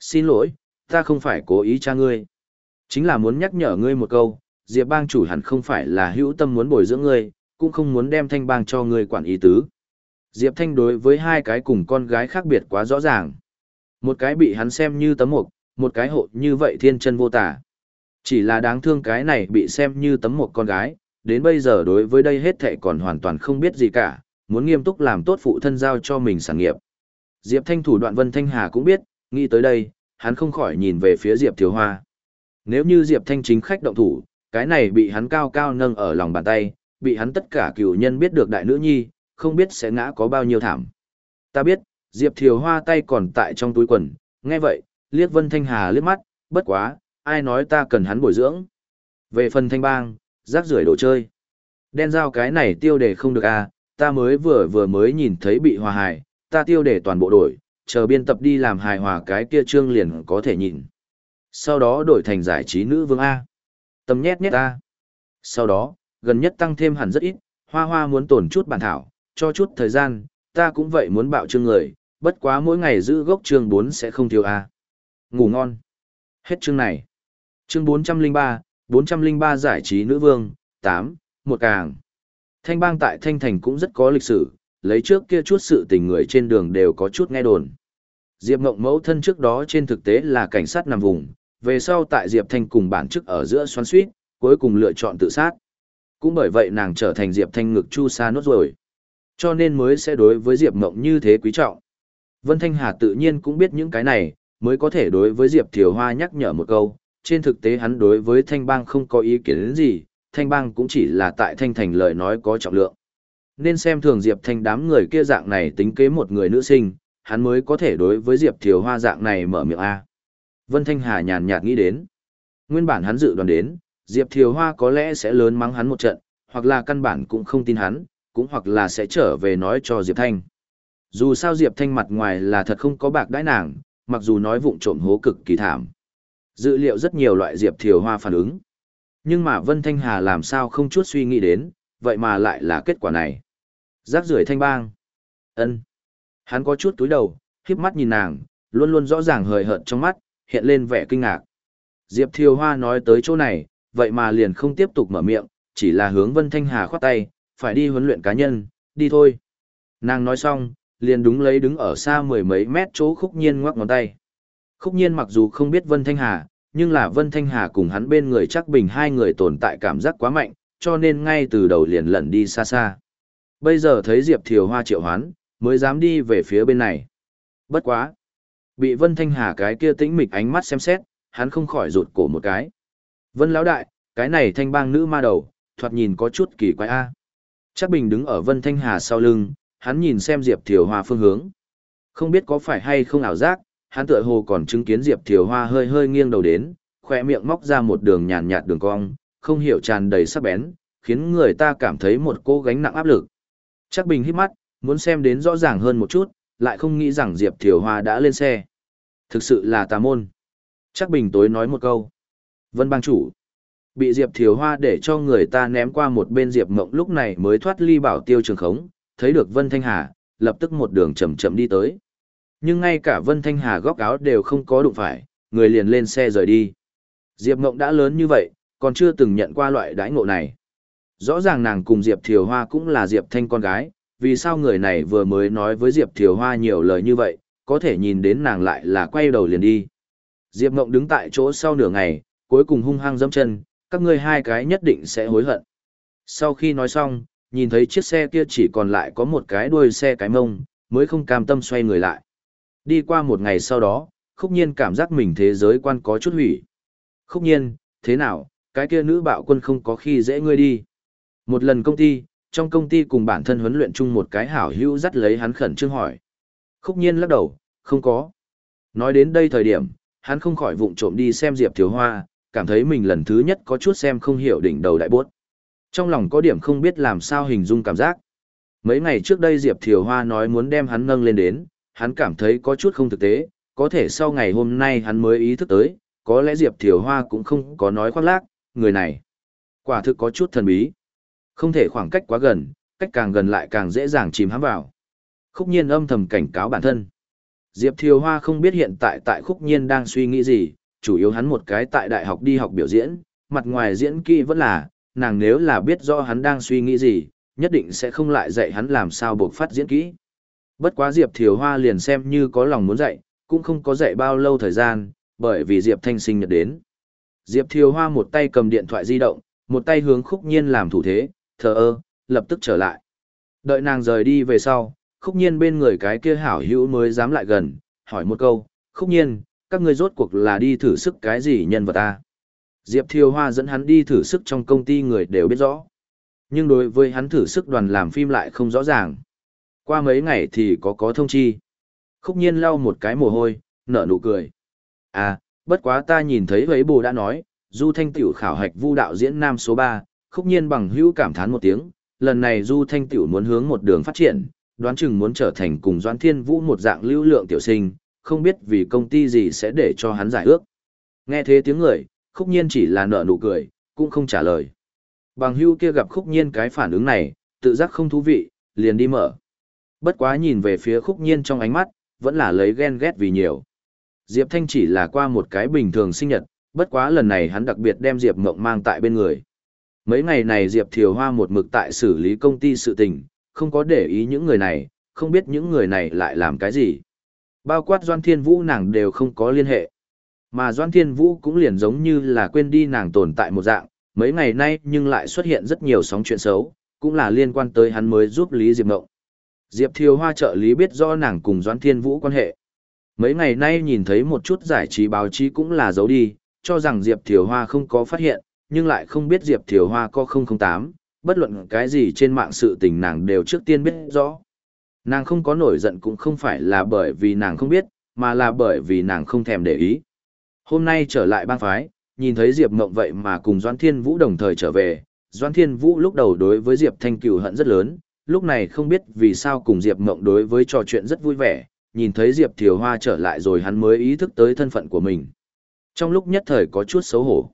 Xin lỗi, ta không phải cố ý cha ngươi. Chính là muốn nhắc nhở ngươi một câu, Diệp bang chủ hẳn không phải là hữu tâm muốn bồi dưỡng ngươi, cũng không muốn đem thanh bang cho người quản ý tứ. Diệp Thanh đối với hai cái cùng con gái khác biệt quá rõ ràng. Một cái bị hắn xem như tấm mộc, một cái hộ như vậy thiên chân vô tả. Chỉ là đáng thương cái này bị xem như tấm một con gái, đến bây giờ đối với đây hết thệ còn hoàn toàn không biết gì cả, muốn nghiêm túc làm tốt phụ thân giao cho mình sản nghiệp. Diệp Thanh thủ đoạn Vân Thanh Hà cũng biết, nghĩ tới đây, hắn không khỏi nhìn về phía Diệp Thiếu Hoa. Nếu như Diệp Thanh chính khách động thủ, cái này bị hắn cao cao nâng ở lòng bàn tay, bị hắn tất cả cửu nhân biết được đại nữ nhi, không biết sẽ ngã có bao nhiêu thảm. Ta biết, Diệp Thiều Hoa tay còn tại trong túi quần, nghe vậy, liếc Vân Thanh Hà liếc mắt, bất quá, ai nói ta cần hắn bồi dưỡng. Về phần thanh bang, rác rưởi đồ chơi. Đen dao cái này tiêu đề không được à, ta mới vừa vừa mới nhìn thấy bị hòa hài, ta tiêu đề toàn bộ đổi, chờ biên tập đi làm hài hòa cái kia trương liền có thể nhìn. Sau đó đổi thành giải trí nữ vương A. Tâm nhét nhét A. Sau đó, gần nhất tăng thêm hẳn rất ít, hoa hoa muốn tổn chút bản thảo, cho chút thời gian, ta cũng vậy muốn bạo chương người, bất quá mỗi ngày giữ gốc chương 4 sẽ không thiếu A. Ngủ ngon. Hết chương này. Chương 403, 403 giải trí nữ vương, 8, một càng. Thanh bang tại Thanh Thành cũng rất có lịch sử, lấy trước kia chút sự tình người trên đường đều có chút nghe đồn. Diệp Ngộng mẫu thân trước đó trên thực tế là cảnh sát nằm vùng, về sau tại Diệp Thanh cùng bản chức ở giữa xoắn suýt, cuối cùng lựa chọn tự sát. Cũng bởi vậy nàng trở thành Diệp Thanh ngực chu sa nốt rồi. Cho nên mới sẽ đối với Diệp Mộng như thế quý trọng. Vân Thanh Hà tự nhiên cũng biết những cái này, mới có thể đối với Diệp Thiều Hoa nhắc nhở một câu. Trên thực tế hắn đối với Thanh Bang không có ý kiến gì, Thanh Bang cũng chỉ là tại Thanh Thành lời nói có trọng lượng. Nên xem thường Diệp Thanh đám người kia dạng này tính kế một người nữ sinh, hắn mới có thể đối với Diệp Thiều Hoa dạng này mở miệng A. Vân Thanh Hà nhàn nhạt nghĩ đến. Nguyên bản hắn dự đoán đến, Diệp Thiều Hoa có lẽ sẽ lớn mắng hắn một trận, hoặc là căn bản cũng không tin hắn, cũng hoặc là sẽ trở về nói cho Diệp Thanh. Dù sao Diệp Thanh mặt ngoài là thật không có bạc đãi nàng, mặc dù nói vụng trộm hố cực kỳ thảm. Dữ liệu rất nhiều loại Diệp Thiều Hoa phản ứng. Nhưng mà Vân Thanh Hà làm sao không chút suy nghĩ đến, vậy mà lại là kết quả này. Giác rưởi thanh bang. ân Hắn có chút túi đầu, khiếp mắt nhìn nàng, luôn luôn rõ ràng hời hợt trong mắt, hiện lên vẻ kinh ngạc. Diệp Thiều Hoa nói tới chỗ này, vậy mà liền không tiếp tục mở miệng, chỉ là hướng Vân Thanh Hà khoát tay, phải đi huấn luyện cá nhân, đi thôi. Nàng nói xong, liền đúng lấy đứng ở xa mười mấy mét chỗ khúc nhiên ngoắc ngón tay. Khúc nhiên mặc dù không biết Vân Thanh Hà, nhưng là Vân Thanh Hà cùng hắn bên người chắc bình hai người tồn tại cảm giác quá mạnh, cho nên ngay từ đầu liền lẩn đi xa xa. Bây giờ thấy Diệp Thiều Hoa triệu hoán, mới dám đi về phía bên này. Bất quá. Bị Vân Thanh Hà cái kia tĩnh mịch ánh mắt xem xét, hắn không khỏi rụt cổ một cái. Vân lão đại, cái này thanh bang nữ ma đầu, thoạt nhìn có chút kỳ quái a. À. Chắc Bình đứng ở Vân Thanh Hà sau lưng, hắn nhìn xem Diệp Thiều Hoa phương hướng. Không biết có phải hay không ảo giác, hắn tựa hồ còn chứng kiến Diệp Thiều Hoa hơi hơi nghiêng đầu đến, khỏe miệng móc ra một đường nhàn nhạt đường cong, không hiểu tràn đầy sắc bén, khiến người ta cảm thấy một cô gánh nặng áp lực. Chắc Bình hít mắt, muốn xem đến rõ ràng hơn một chút, lại không nghĩ rằng Diệp Thiều Hoa đã lên xe. Thực sự là tà môn. Chắc Bình tối nói một câu. Vân bang chủ. Bị Diệp Thiều Hoa để cho người ta ném qua một bên Diệp Mộng lúc này mới thoát ly bảo tiêu trường khống, thấy được Vân Thanh Hà, lập tức một đường chậm chậm đi tới. Nhưng ngay cả Vân Thanh Hà góc áo đều không có đụng phải, người liền lên xe rời đi. Diệp Mộng đã lớn như vậy, còn chưa từng nhận qua loại đãi ngộ này. Rõ ràng nàng cùng Diệp Thiều Hoa cũng là Diệp Thanh con gái, vì sao người này vừa mới nói với Diệp Thiều Hoa nhiều lời như vậy, có thể nhìn đến nàng lại là quay đầu liền đi. Diệp Ngộng đứng tại chỗ sau nửa ngày, cuối cùng hung hăng dẫm chân, các ngươi hai cái nhất định sẽ hối hận. Sau khi nói xong, nhìn thấy chiếc xe kia chỉ còn lại có một cái đuôi xe cái mông, mới không cam tâm xoay người lại. Đi qua một ngày sau đó, khúc nhiên cảm giác mình thế giới quan có chút hủy. Khúc nhiên, thế nào, cái kia nữ bạo quân không có khi dễ ngươi đi. Một lần công ty, trong công ty cùng bản thân huấn luyện chung một cái hảo hữu dắt lấy hắn khẩn trương hỏi. Khúc nhiên lắc đầu, không có. Nói đến đây thời điểm, hắn không khỏi vụng trộm đi xem Diệp Thiếu Hoa, cảm thấy mình lần thứ nhất có chút xem không hiểu đỉnh đầu đại bốt. Trong lòng có điểm không biết làm sao hình dung cảm giác. Mấy ngày trước đây Diệp Thiều Hoa nói muốn đem hắn nâng lên đến, hắn cảm thấy có chút không thực tế, có thể sau ngày hôm nay hắn mới ý thức tới, có lẽ Diệp Thiều Hoa cũng không có nói khoác lác, người này. Quả thực có chút thần bí. Không thể khoảng cách quá gần, cách càng gần lại càng dễ dàng chìm hãm vào. Khúc nhiên âm thầm cảnh cáo bản thân. Diệp Thiều Hoa không biết hiện tại tại khúc nhiên đang suy nghĩ gì, chủ yếu hắn một cái tại đại học đi học biểu diễn, mặt ngoài diễn kỹ vẫn là, nàng nếu là biết rõ hắn đang suy nghĩ gì, nhất định sẽ không lại dạy hắn làm sao buộc phát diễn kỹ. Bất quá Diệp Thiều Hoa liền xem như có lòng muốn dạy, cũng không có dạy bao lâu thời gian, bởi vì Diệp Thanh sinh nhật đến. Diệp Thiều Hoa một tay cầm điện thoại di động, một tay hướng khúc nhiên làm thủ thế, thờ ơ, lập tức trở lại. Đợi nàng rời đi về sau, khúc nhiên bên người cái kia hảo hữu mới dám lại gần, hỏi một câu, khúc nhiên, các ngươi rốt cuộc là đi thử sức cái gì nhân vật ta? Diệp Thiều Hoa dẫn hắn đi thử sức trong công ty người đều biết rõ. Nhưng đối với hắn thử sức đoàn làm phim lại không rõ ràng. Qua mấy ngày thì có có thông chi. Khúc nhiên lau một cái mồ hôi, nở nụ cười. À, bất quá ta nhìn thấy ấy bồ đã nói, Du Thanh Tiểu khảo hạch vu đạo diễn nam số 3, khúc nhiên bằng hữu cảm thán một tiếng, lần này Du Thanh Tiểu muốn hướng một đường phát triển, đoán chừng muốn trở thành cùng Doan Thiên Vũ một dạng lưu lượng tiểu sinh, không biết vì công ty gì sẽ để cho hắn giải ước. Nghe thế tiếng người, khúc nhiên chỉ là nở nụ cười, cũng không trả lời. Bằng hưu kia gặp khúc nhiên cái phản ứng này, tự giác không thú vị, liền đi mở. Bất quá nhìn về phía khúc nhiên trong ánh mắt, vẫn là lấy ghen ghét vì nhiều. Diệp Thanh chỉ là qua một cái bình thường sinh nhật, bất quá lần này hắn đặc biệt đem Diệp Mộng mang tại bên người. Mấy ngày này Diệp Thiều Hoa một mực tại xử lý công ty sự tình, không có để ý những người này, không biết những người này lại làm cái gì. Bao quát Doan Thiên Vũ nàng đều không có liên hệ. Mà Doan Thiên Vũ cũng liền giống như là quên đi nàng tồn tại một dạng, mấy ngày nay nhưng lại xuất hiện rất nhiều sóng chuyện xấu, cũng là liên quan tới hắn mới giúp Lý Diệp Ngộng. Diệp Thiều Hoa trợ lý biết rõ nàng cùng Doan Thiên Vũ quan hệ. Mấy ngày nay nhìn thấy một chút giải trí báo chí cũng là giấu đi, cho rằng Diệp Thiều Hoa không có phát hiện, nhưng lại không biết Diệp Thiều Hoa có 008, bất luận cái gì trên mạng sự tình nàng đều trước tiên biết rõ. Nàng không có nổi giận cũng không phải là bởi vì nàng không biết, mà là bởi vì nàng không thèm để ý. Hôm nay trở lại bang phái, nhìn thấy Diệp Ngộng vậy mà cùng Doan Thiên Vũ đồng thời trở về, Doan Thiên Vũ lúc đầu đối với Diệp Thanh cừu hận rất lớn, lúc này không biết vì sao cùng Diệp Ngộng đối với trò chuyện rất vui vẻ, nhìn thấy Diệp Thiều Hoa trở lại rồi hắn mới ý thức tới thân phận của mình. Trong lúc nhất thời có chút xấu hổ.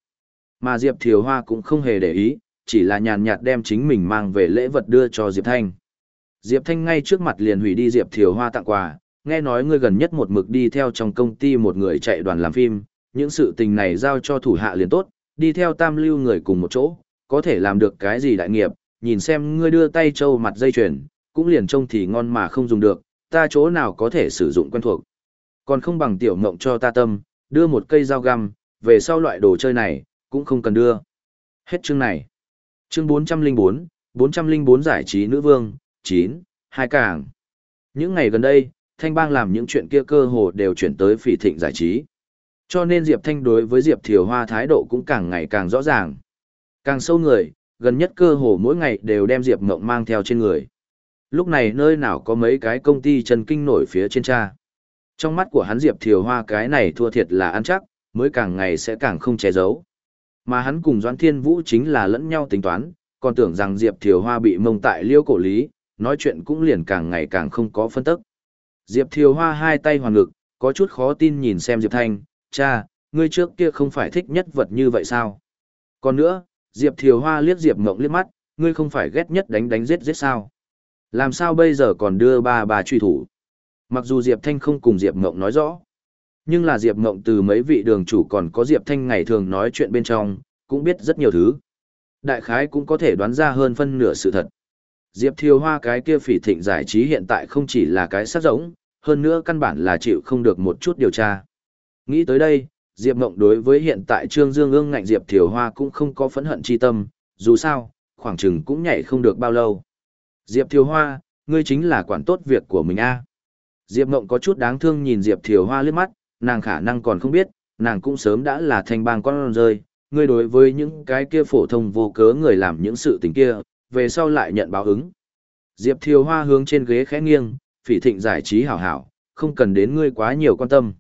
Mà Diệp Thiều Hoa cũng không hề để ý, chỉ là nhàn nhạt đem chính mình mang về lễ vật đưa cho Diệp Thanh. Diệp Thanh ngay trước mặt liền hủy đi Diệp Thiều Hoa tặng quà, nghe nói ngươi gần nhất một mực đi theo trong công ty một người chạy đoàn làm phim, những sự tình này giao cho thủ hạ liền tốt, đi theo tam lưu người cùng một chỗ, có thể làm được cái gì đại nghiệp, nhìn xem ngươi đưa tay trâu mặt dây chuyền, cũng liền trông thì ngon mà không dùng được, ta chỗ nào có thể sử dụng quen thuộc. Còn không bằng tiểu ngộng cho ta tâm, đưa một cây dao găm, về sau loại đồ chơi này, cũng không cần đưa. Hết chương này. Chương 404, 404 giải trí nữ vương, 9, hai càng. Những ngày gần đây, Thanh Bang làm những chuyện kia cơ hồ đều chuyển tới phỉ thịnh giải trí. Cho nên Diệp Thanh đối với Diệp Thiều Hoa thái độ cũng càng ngày càng rõ ràng. Càng sâu người, gần nhất cơ hồ mỗi ngày đều đem Diệp Ngộng mang theo trên người. Lúc này nơi nào có mấy cái công ty chân kinh nổi phía trên cha. Trong mắt của hắn Diệp Thiều Hoa cái này thua thiệt là ăn chắc, mới càng ngày sẽ càng không che giấu. Mà hắn cùng Doãn Thiên Vũ chính là lẫn nhau tính toán, còn tưởng rằng Diệp Thiều Hoa bị mông tại liêu cổ lý, nói chuyện cũng liền càng ngày càng không có phân tức. Diệp Thiều Hoa hai tay hoàn ngực, có chút khó tin nhìn xem Diệp Thanh, cha, ngươi trước kia không phải thích nhất vật như vậy sao? Còn nữa, Diệp Thiều Hoa liếc Diệp Ngộng liếc mắt, ngươi không phải ghét nhất đánh đánh giết giết sao? Làm sao bây giờ còn đưa ba bà truy thủ? Mặc dù Diệp Thanh không cùng Diệp Ngộng nói rõ, nhưng là Diệp Ngộng từ mấy vị đường chủ còn có Diệp Thanh ngày thường nói chuyện bên trong, cũng biết rất nhiều thứ. Đại khái cũng có thể đoán ra hơn phân nửa sự thật. Diệp Thiều Hoa cái kia phỉ thịnh giải trí hiện tại không chỉ là cái sát giống, hơn nữa căn bản là chịu không được một chút điều tra. Nghĩ tới đây, Diệp Mộng đối với hiện tại Trương Dương ương ngạnh Diệp Thiều Hoa cũng không có phẫn hận chi tâm, dù sao, khoảng chừng cũng nhảy không được bao lâu. Diệp Thiều Hoa, ngươi chính là quản tốt việc của mình a. Diệp Mộng có chút đáng thương nhìn Diệp Thiều Hoa liếc mắt, nàng khả năng còn không biết, nàng cũng sớm đã là thành bang con rơi, ngươi đối với những cái kia phổ thông vô cớ người làm những sự tình kia, về sau lại nhận báo ứng. Diệp Thiều Hoa hướng trên ghế khẽ nghiêng, phỉ thịnh giải trí hảo hảo, không cần đến ngươi quá nhiều quan tâm.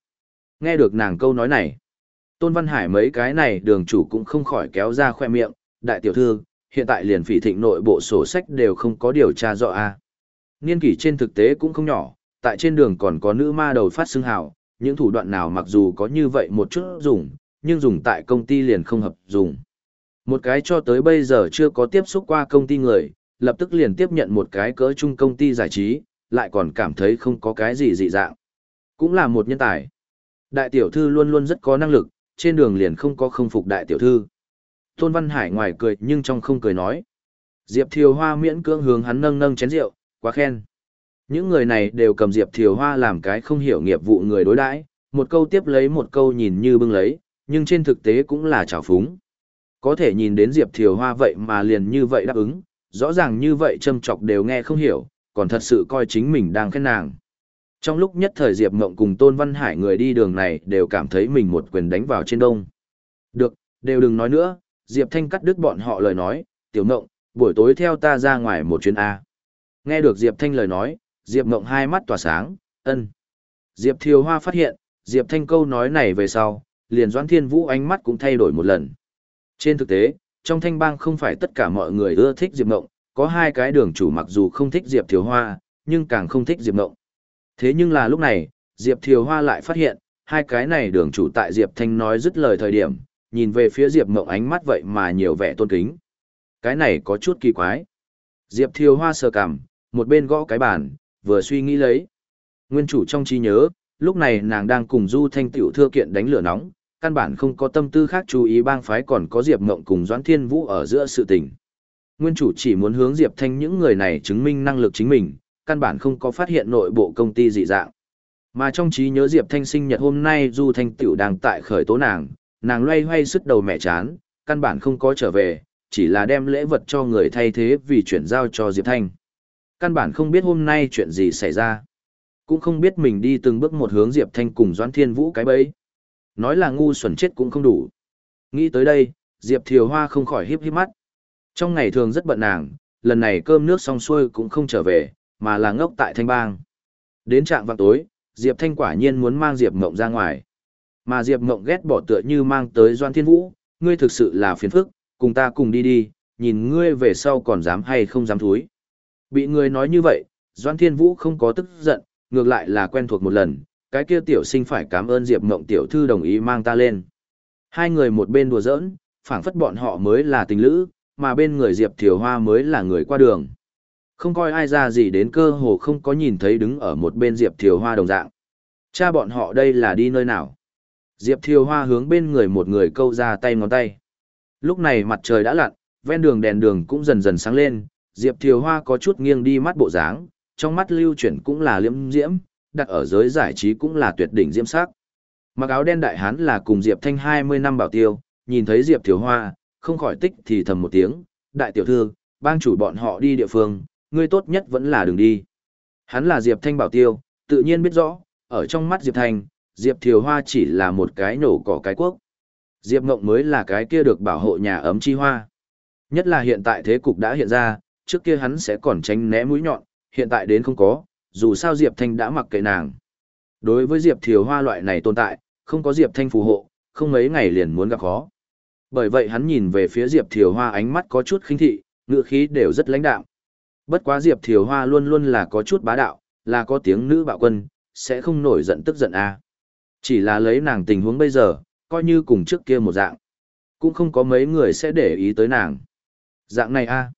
Nghe được nàng câu nói này, Tôn Văn Hải mấy cái này đường chủ cũng không khỏi kéo ra khoe miệng, đại tiểu thư, hiện tại liền phỉ thịnh nội bộ sổ sách đều không có điều tra rõ a. Niên kỷ trên thực tế cũng không nhỏ, tại trên đường còn có nữ ma đầu phát xưng hào, những thủ đoạn nào mặc dù có như vậy một chút dùng, nhưng dùng tại công ty liền không hợp dùng. Một cái cho tới bây giờ chưa có tiếp xúc qua công ty người, lập tức liền tiếp nhận một cái cỡ chung công ty giải trí, lại còn cảm thấy không có cái gì dị dạng. Cũng là một nhân tài. Đại tiểu thư luôn luôn rất có năng lực, trên đường liền không có không phục đại tiểu thư. Tôn Văn Hải ngoài cười nhưng trong không cười nói. Diệp Thiều Hoa miễn cưỡng hướng hắn nâng nâng chén rượu, quá khen. Những người này đều cầm Diệp Thiều Hoa làm cái không hiểu nghiệp vụ người đối đãi, Một câu tiếp lấy một câu nhìn như bưng lấy, nhưng trên thực tế cũng là trào phúng. Có thể nhìn đến Diệp Thiều Hoa vậy mà liền như vậy đáp ứng, rõ ràng như vậy châm chọc đều nghe không hiểu, còn thật sự coi chính mình đang khen nàng. Trong lúc nhất thời Diệp Mộng cùng Tôn Văn Hải người đi đường này đều cảm thấy mình một quyền đánh vào trên đông. Được, đều đừng nói nữa, Diệp Thanh cắt đứt bọn họ lời nói, tiểu Mộng, buổi tối theo ta ra ngoài một chuyến A. Nghe được Diệp Thanh lời nói, Diệp Mộng hai mắt tỏa sáng, ân. Diệp Thiều Hoa phát hiện, Diệp Thanh câu nói này về sau, liền Doãn Thiên Vũ ánh mắt cũng thay đổi một lần. Trên thực tế, trong thanh bang không phải tất cả mọi người ưa thích Diệp Mộng, có hai cái đường chủ mặc dù không thích Diệp Thiều Hoa, nhưng càng không thích Diệp Mộng. Thế nhưng là lúc này, Diệp Thiều Hoa lại phát hiện, hai cái này đường chủ tại Diệp Thanh nói dứt lời thời điểm, nhìn về phía Diệp Mộng ánh mắt vậy mà nhiều vẻ tôn kính. Cái này có chút kỳ quái. Diệp Thiều Hoa sờ cằm, một bên gõ cái bàn, vừa suy nghĩ lấy. Nguyên chủ trong trí nhớ, lúc này nàng đang cùng Du Thanh tiểu thưa kiện đánh lửa nóng, căn bản không có tâm tư khác chú ý bang phái còn có Diệp Ngộng cùng Doãn Thiên Vũ ở giữa sự tình. Nguyên chủ chỉ muốn hướng Diệp Thanh những người này chứng minh năng lực chính mình, căn bản không có phát hiện nội bộ công ty dị dạng. Mà trong trí nhớ Diệp Thanh sinh nhật hôm nay Du Thanh tiểu đang tại khởi tố nàng, nàng loay hoay sức đầu mẹ chán, căn bản không có trở về, chỉ là đem lễ vật cho người thay thế vì chuyển giao cho Diệp Thanh. Căn bản không biết hôm nay chuyện gì xảy ra. Cũng không biết mình đi từng bước một hướng Diệp Thanh cùng Doãn Thiên Vũ cái bấy Nói là ngu xuẩn chết cũng không đủ. Nghĩ tới đây, Diệp Thiều Hoa không khỏi híp híp mắt. Trong ngày thường rất bận nàng, lần này cơm nước xong xuôi cũng không trở về, mà là ngốc tại Thanh Bang. Đến trạng vào tối, Diệp Thanh quả nhiên muốn mang Diệp Mộng ra ngoài. Mà Diệp Mộng ghét bỏ tựa như mang tới Doan Thiên Vũ, ngươi thực sự là phiền phức, cùng ta cùng đi đi, nhìn ngươi về sau còn dám hay không dám thúi. Bị người nói như vậy, Doan Thiên Vũ không có tức giận, ngược lại là quen thuộc một lần, cái kia tiểu sinh phải cảm ơn Diệp Mộng tiểu thư đồng ý mang ta lên. Hai người một bên đùa giỡn, phảng phất bọn họ mới là tình lữ, mà bên người Diệp Thiều Hoa mới là người qua đường. Không coi ai ra gì đến cơ hồ không có nhìn thấy đứng ở một bên Diệp Thiều Hoa đồng dạng. Cha bọn họ đây là đi nơi nào? Diệp Thiều Hoa hướng bên người một người câu ra tay ngón tay. Lúc này mặt trời đã lặn, ven đường đèn đường cũng dần dần sáng lên, Diệp Thiều Hoa có chút nghiêng đi mắt bộ dáng, trong mắt lưu chuyển cũng là liễm diễm, đặt ở giới giải trí cũng là tuyệt đỉnh diễm sắc. Mặc áo đen đại hán là cùng Diệp Thanh 20 năm bảo tiêu, nhìn thấy Diệp Thiếu Hoa, không khỏi tích thì thầm một tiếng, đại tiểu thư, bang chủ bọn họ đi địa phương, ngươi tốt nhất vẫn là đừng đi. Hắn là Diệp Thanh bảo tiêu, tự nhiên biết rõ, ở trong mắt Diệp Thanh, Diệp Thiều Hoa chỉ là một cái nổ cỏ cái quốc. Diệp Ngộng mới là cái kia được bảo hộ nhà ấm chi hoa. Nhất là hiện tại thế cục đã hiện ra, trước kia hắn sẽ còn tránh né mũi nhọn, hiện tại đến không có, dù sao Diệp Thanh đã mặc kệ nàng. Đối với Diệp Thiều Hoa loại này tồn tại, không có Diệp Thanh phù hộ, không mấy ngày liền muốn gặp khó. Bởi vậy hắn nhìn về phía Diệp Thiều Hoa ánh mắt có chút khinh thị, ngựa khí đều rất lãnh đạm. Bất quá Diệp Thiều Hoa luôn luôn là có chút bá đạo, là có tiếng nữ bạo quân, sẽ không nổi giận tức giận a. Chỉ là lấy nàng tình huống bây giờ, coi như cùng trước kia một dạng. Cũng không có mấy người sẽ để ý tới nàng. Dạng này a,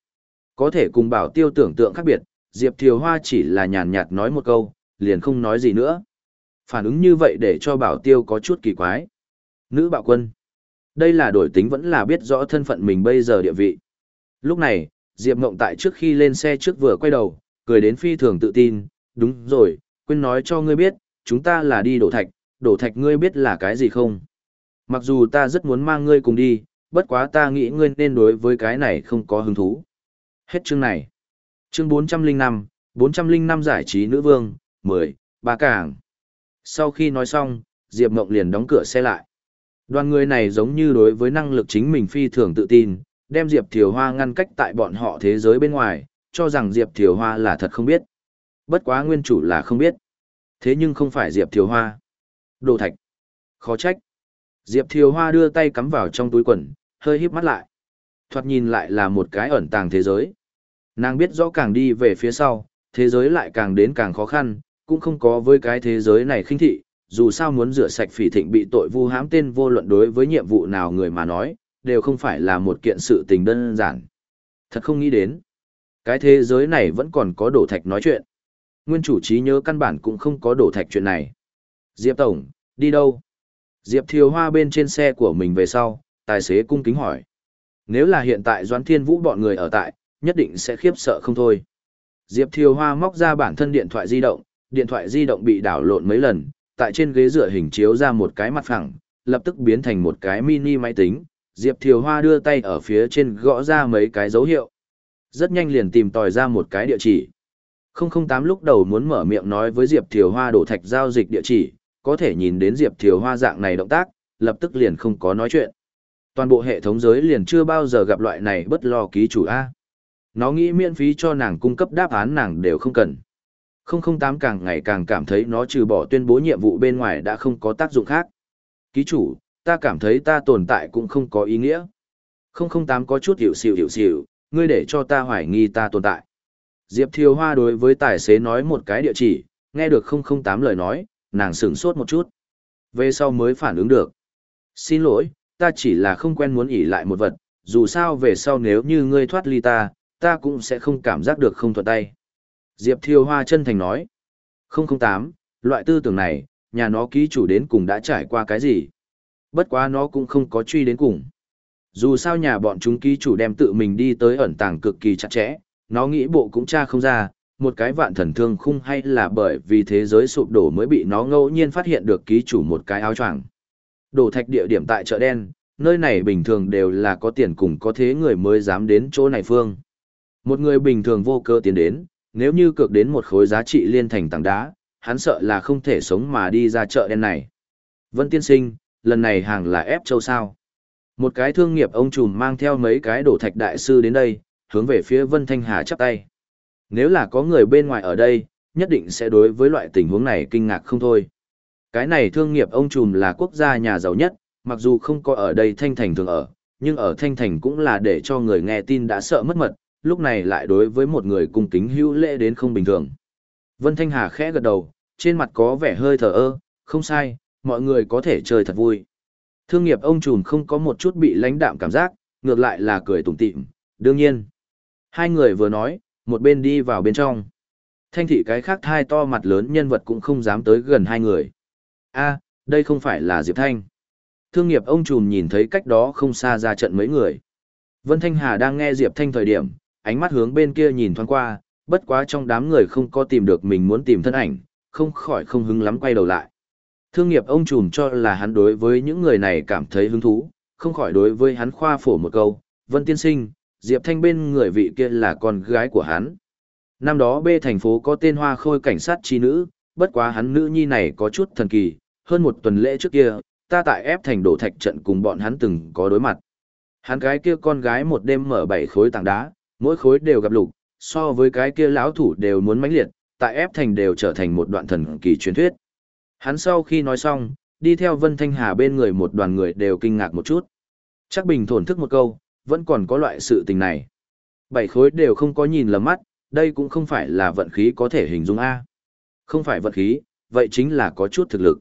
Có thể cùng bảo tiêu tưởng tượng khác biệt, Diệp Thiều Hoa chỉ là nhàn nhạt nói một câu, liền không nói gì nữa. Phản ứng như vậy để cho bảo tiêu có chút kỳ quái. Nữ bạo quân. Đây là đổi tính vẫn là biết rõ thân phận mình bây giờ địa vị. Lúc này, Diệp Ngộng tại trước khi lên xe trước vừa quay đầu, cười đến phi thường tự tin, đúng rồi, quên nói cho ngươi biết, chúng ta là đi đổ thạch, đổ thạch ngươi biết là cái gì không? Mặc dù ta rất muốn mang ngươi cùng đi, bất quá ta nghĩ ngươi nên đối với cái này không có hứng thú. Hết chương này. Chương 405, 405 giải trí nữ vương, 10, ba cảng. Sau khi nói xong, Diệp Mộng liền đóng cửa xe lại. Đoàn người này giống như đối với năng lực chính mình phi thường tự tin, đem Diệp Thiều Hoa ngăn cách tại bọn họ thế giới bên ngoài, cho rằng Diệp Thiều Hoa là thật không biết. Bất quá nguyên chủ là không biết. Thế nhưng không phải Diệp Thiều Hoa. Đồ thạch. Khó trách. Diệp Thiều Hoa đưa tay cắm vào trong túi quần, hơi híp mắt lại. Thoạt nhìn lại là một cái ẩn tàng thế giới. Nàng biết rõ càng đi về phía sau, thế giới lại càng đến càng khó khăn, cũng không có với cái thế giới này khinh thị, dù sao muốn rửa sạch phỉ thịnh bị tội vu hãm tên vô luận đối với nhiệm vụ nào người mà nói, đều không phải là một kiện sự tình đơn giản. Thật không nghĩ đến. Cái thế giới này vẫn còn có đổ thạch nói chuyện. Nguyên chủ trí nhớ căn bản cũng không có đổ thạch chuyện này. Diệp Tổng, đi đâu? Diệp Thiều Hoa bên trên xe của mình về sau, tài xế cung kính hỏi. Nếu là hiện tại Doãn Thiên Vũ bọn người ở tại, nhất định sẽ khiếp sợ không thôi. Diệp Thiều Hoa móc ra bản thân điện thoại di động, điện thoại di động bị đảo lộn mấy lần, tại trên ghế dựa hình chiếu ra một cái mặt phẳng, lập tức biến thành một cái mini máy tính, Diệp Thiều Hoa đưa tay ở phía trên gõ ra mấy cái dấu hiệu. Rất nhanh liền tìm tòi ra một cái địa chỉ. 008 lúc đầu muốn mở miệng nói với Diệp Thiều Hoa đổ thạch giao dịch địa chỉ, có thể nhìn đến Diệp Thiều Hoa dạng này động tác, lập tức liền không có nói chuyện. Toàn bộ hệ thống giới liền chưa bao giờ gặp loại này bất lo ký chủ A. Nó nghĩ miễn phí cho nàng cung cấp đáp án nàng đều không cần. 008 càng ngày càng cảm thấy nó trừ bỏ tuyên bố nhiệm vụ bên ngoài đã không có tác dụng khác. Ký chủ, ta cảm thấy ta tồn tại cũng không có ý nghĩa. 008 có chút hiểu xỉu hiểu xỉu, ngươi để cho ta hoài nghi ta tồn tại. Diệp Thiều Hoa đối với tài xế nói một cái địa chỉ, nghe được 008 lời nói, nàng sửng sốt một chút. Về sau mới phản ứng được. Xin lỗi, ta chỉ là không quen muốn ỉ lại một vật, dù sao về sau nếu như ngươi thoát ly ta, ta cũng sẽ không cảm giác được không thuận tay. Diệp Thiều Hoa chân thành nói. 008, loại tư tưởng này, nhà nó ký chủ đến cùng đã trải qua cái gì? Bất quá nó cũng không có truy đến cùng. Dù sao nhà bọn chúng ký chủ đem tự mình đi tới ẩn tàng cực kỳ chặt chẽ, nó nghĩ bộ cũng tra không ra, một cái vạn thần thương khung hay là bởi vì thế giới sụp đổ mới bị nó ngẫu nhiên phát hiện được ký chủ một cái áo choàng. Đổ thạch địa điểm tại chợ đen, nơi này bình thường đều là có tiền cùng có thế người mới dám đến chỗ này phương. Một người bình thường vô cơ tiến đến, nếu như cược đến một khối giá trị liên thành tảng đá, hắn sợ là không thể sống mà đi ra chợ đen này. Vân tiên sinh, lần này hàng là ép châu sao. Một cái thương nghiệp ông trùm mang theo mấy cái đổ thạch đại sư đến đây, hướng về phía Vân Thanh Hà chắp tay. Nếu là có người bên ngoài ở đây, nhất định sẽ đối với loại tình huống này kinh ngạc không thôi. Cái này thương nghiệp ông trùm là quốc gia nhà giàu nhất, mặc dù không có ở đây Thanh Thành thường ở, nhưng ở Thanh Thành cũng là để cho người nghe tin đã sợ mất mật, lúc này lại đối với một người cung kính hữu lễ đến không bình thường. Vân Thanh Hà khẽ gật đầu, trên mặt có vẻ hơi thờ ơ, không sai, mọi người có thể chơi thật vui. Thương nghiệp ông trùm không có một chút bị lãnh đạm cảm giác, ngược lại là cười tủm tỉm, đương nhiên. Hai người vừa nói, một bên đi vào bên trong. Thanh thị cái khác thai to mặt lớn nhân vật cũng không dám tới gần hai người. a đây không phải là Diệp Thanh. Thương nghiệp ông trùm nhìn thấy cách đó không xa ra trận mấy người. Vân Thanh Hà đang nghe Diệp Thanh thời điểm, ánh mắt hướng bên kia nhìn thoáng qua, bất quá trong đám người không có tìm được mình muốn tìm thân ảnh, không khỏi không hứng lắm quay đầu lại. Thương nghiệp ông trùm cho là hắn đối với những người này cảm thấy hứng thú, không khỏi đối với hắn khoa phổ một câu, Vân Tiên Sinh, Diệp Thanh bên người vị kia là con gái của hắn. Năm đó B thành phố có tên hoa khôi cảnh sát chi nữ, bất quá hắn nữ nhi này có chút thần kỳ, hơn một tuần lễ trước kia, ta tại ép thành đổ thạch trận cùng bọn hắn từng có đối mặt. Hắn cái kia con gái một đêm mở bảy khối tảng đá, mỗi khối đều gặp lục, so với cái kia lão thủ đều muốn mãnh liệt, tại ép thành đều trở thành một đoạn thần kỳ truyền thuyết. Hắn sau khi nói xong, đi theo Vân Thanh Hà bên người một đoàn người đều kinh ngạc một chút. Chắc bình thổn thức một câu, vẫn còn có loại sự tình này. Bảy khối đều không có nhìn lầm mắt, đây cũng không phải là vận khí có thể hình dung A. Không phải vận khí, vậy chính là có chút thực lực.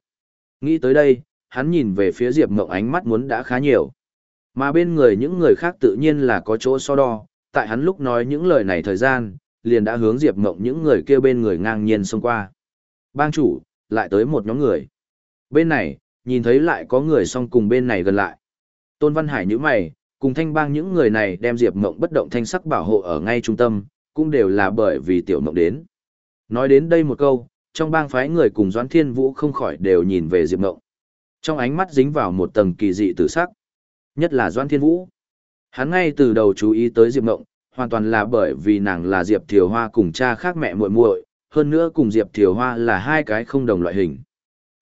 Nghĩ tới đây, hắn nhìn về phía Diệp Mộng ánh mắt muốn đã khá nhiều. Mà bên người những người khác tự nhiên là có chỗ so đo, tại hắn lúc nói những lời này thời gian, liền đã hướng Diệp Mộng những người kia bên người ngang nhiên xông qua. Bang chủ, lại tới một nhóm người. Bên này, nhìn thấy lại có người song cùng bên này gần lại. Tôn Văn Hải như mày, cùng thanh bang những người này đem Diệp Mộng bất động thanh sắc bảo hộ ở ngay trung tâm, cũng đều là bởi vì tiểu mộng đến. Nói đến đây một câu, trong bang phái người cùng Doãn Thiên Vũ không khỏi đều nhìn về Diệp Mộng. Trong ánh mắt dính vào một tầng kỳ dị tử sắc. Nhất là Doãn Thiên Vũ. Hắn ngay từ đầu chú ý tới Diệp Mộng, hoàn toàn là bởi vì nàng là Diệp Thiều Hoa cùng cha khác mẹ muội muội, hơn nữa cùng Diệp Thiều Hoa là hai cái không đồng loại hình.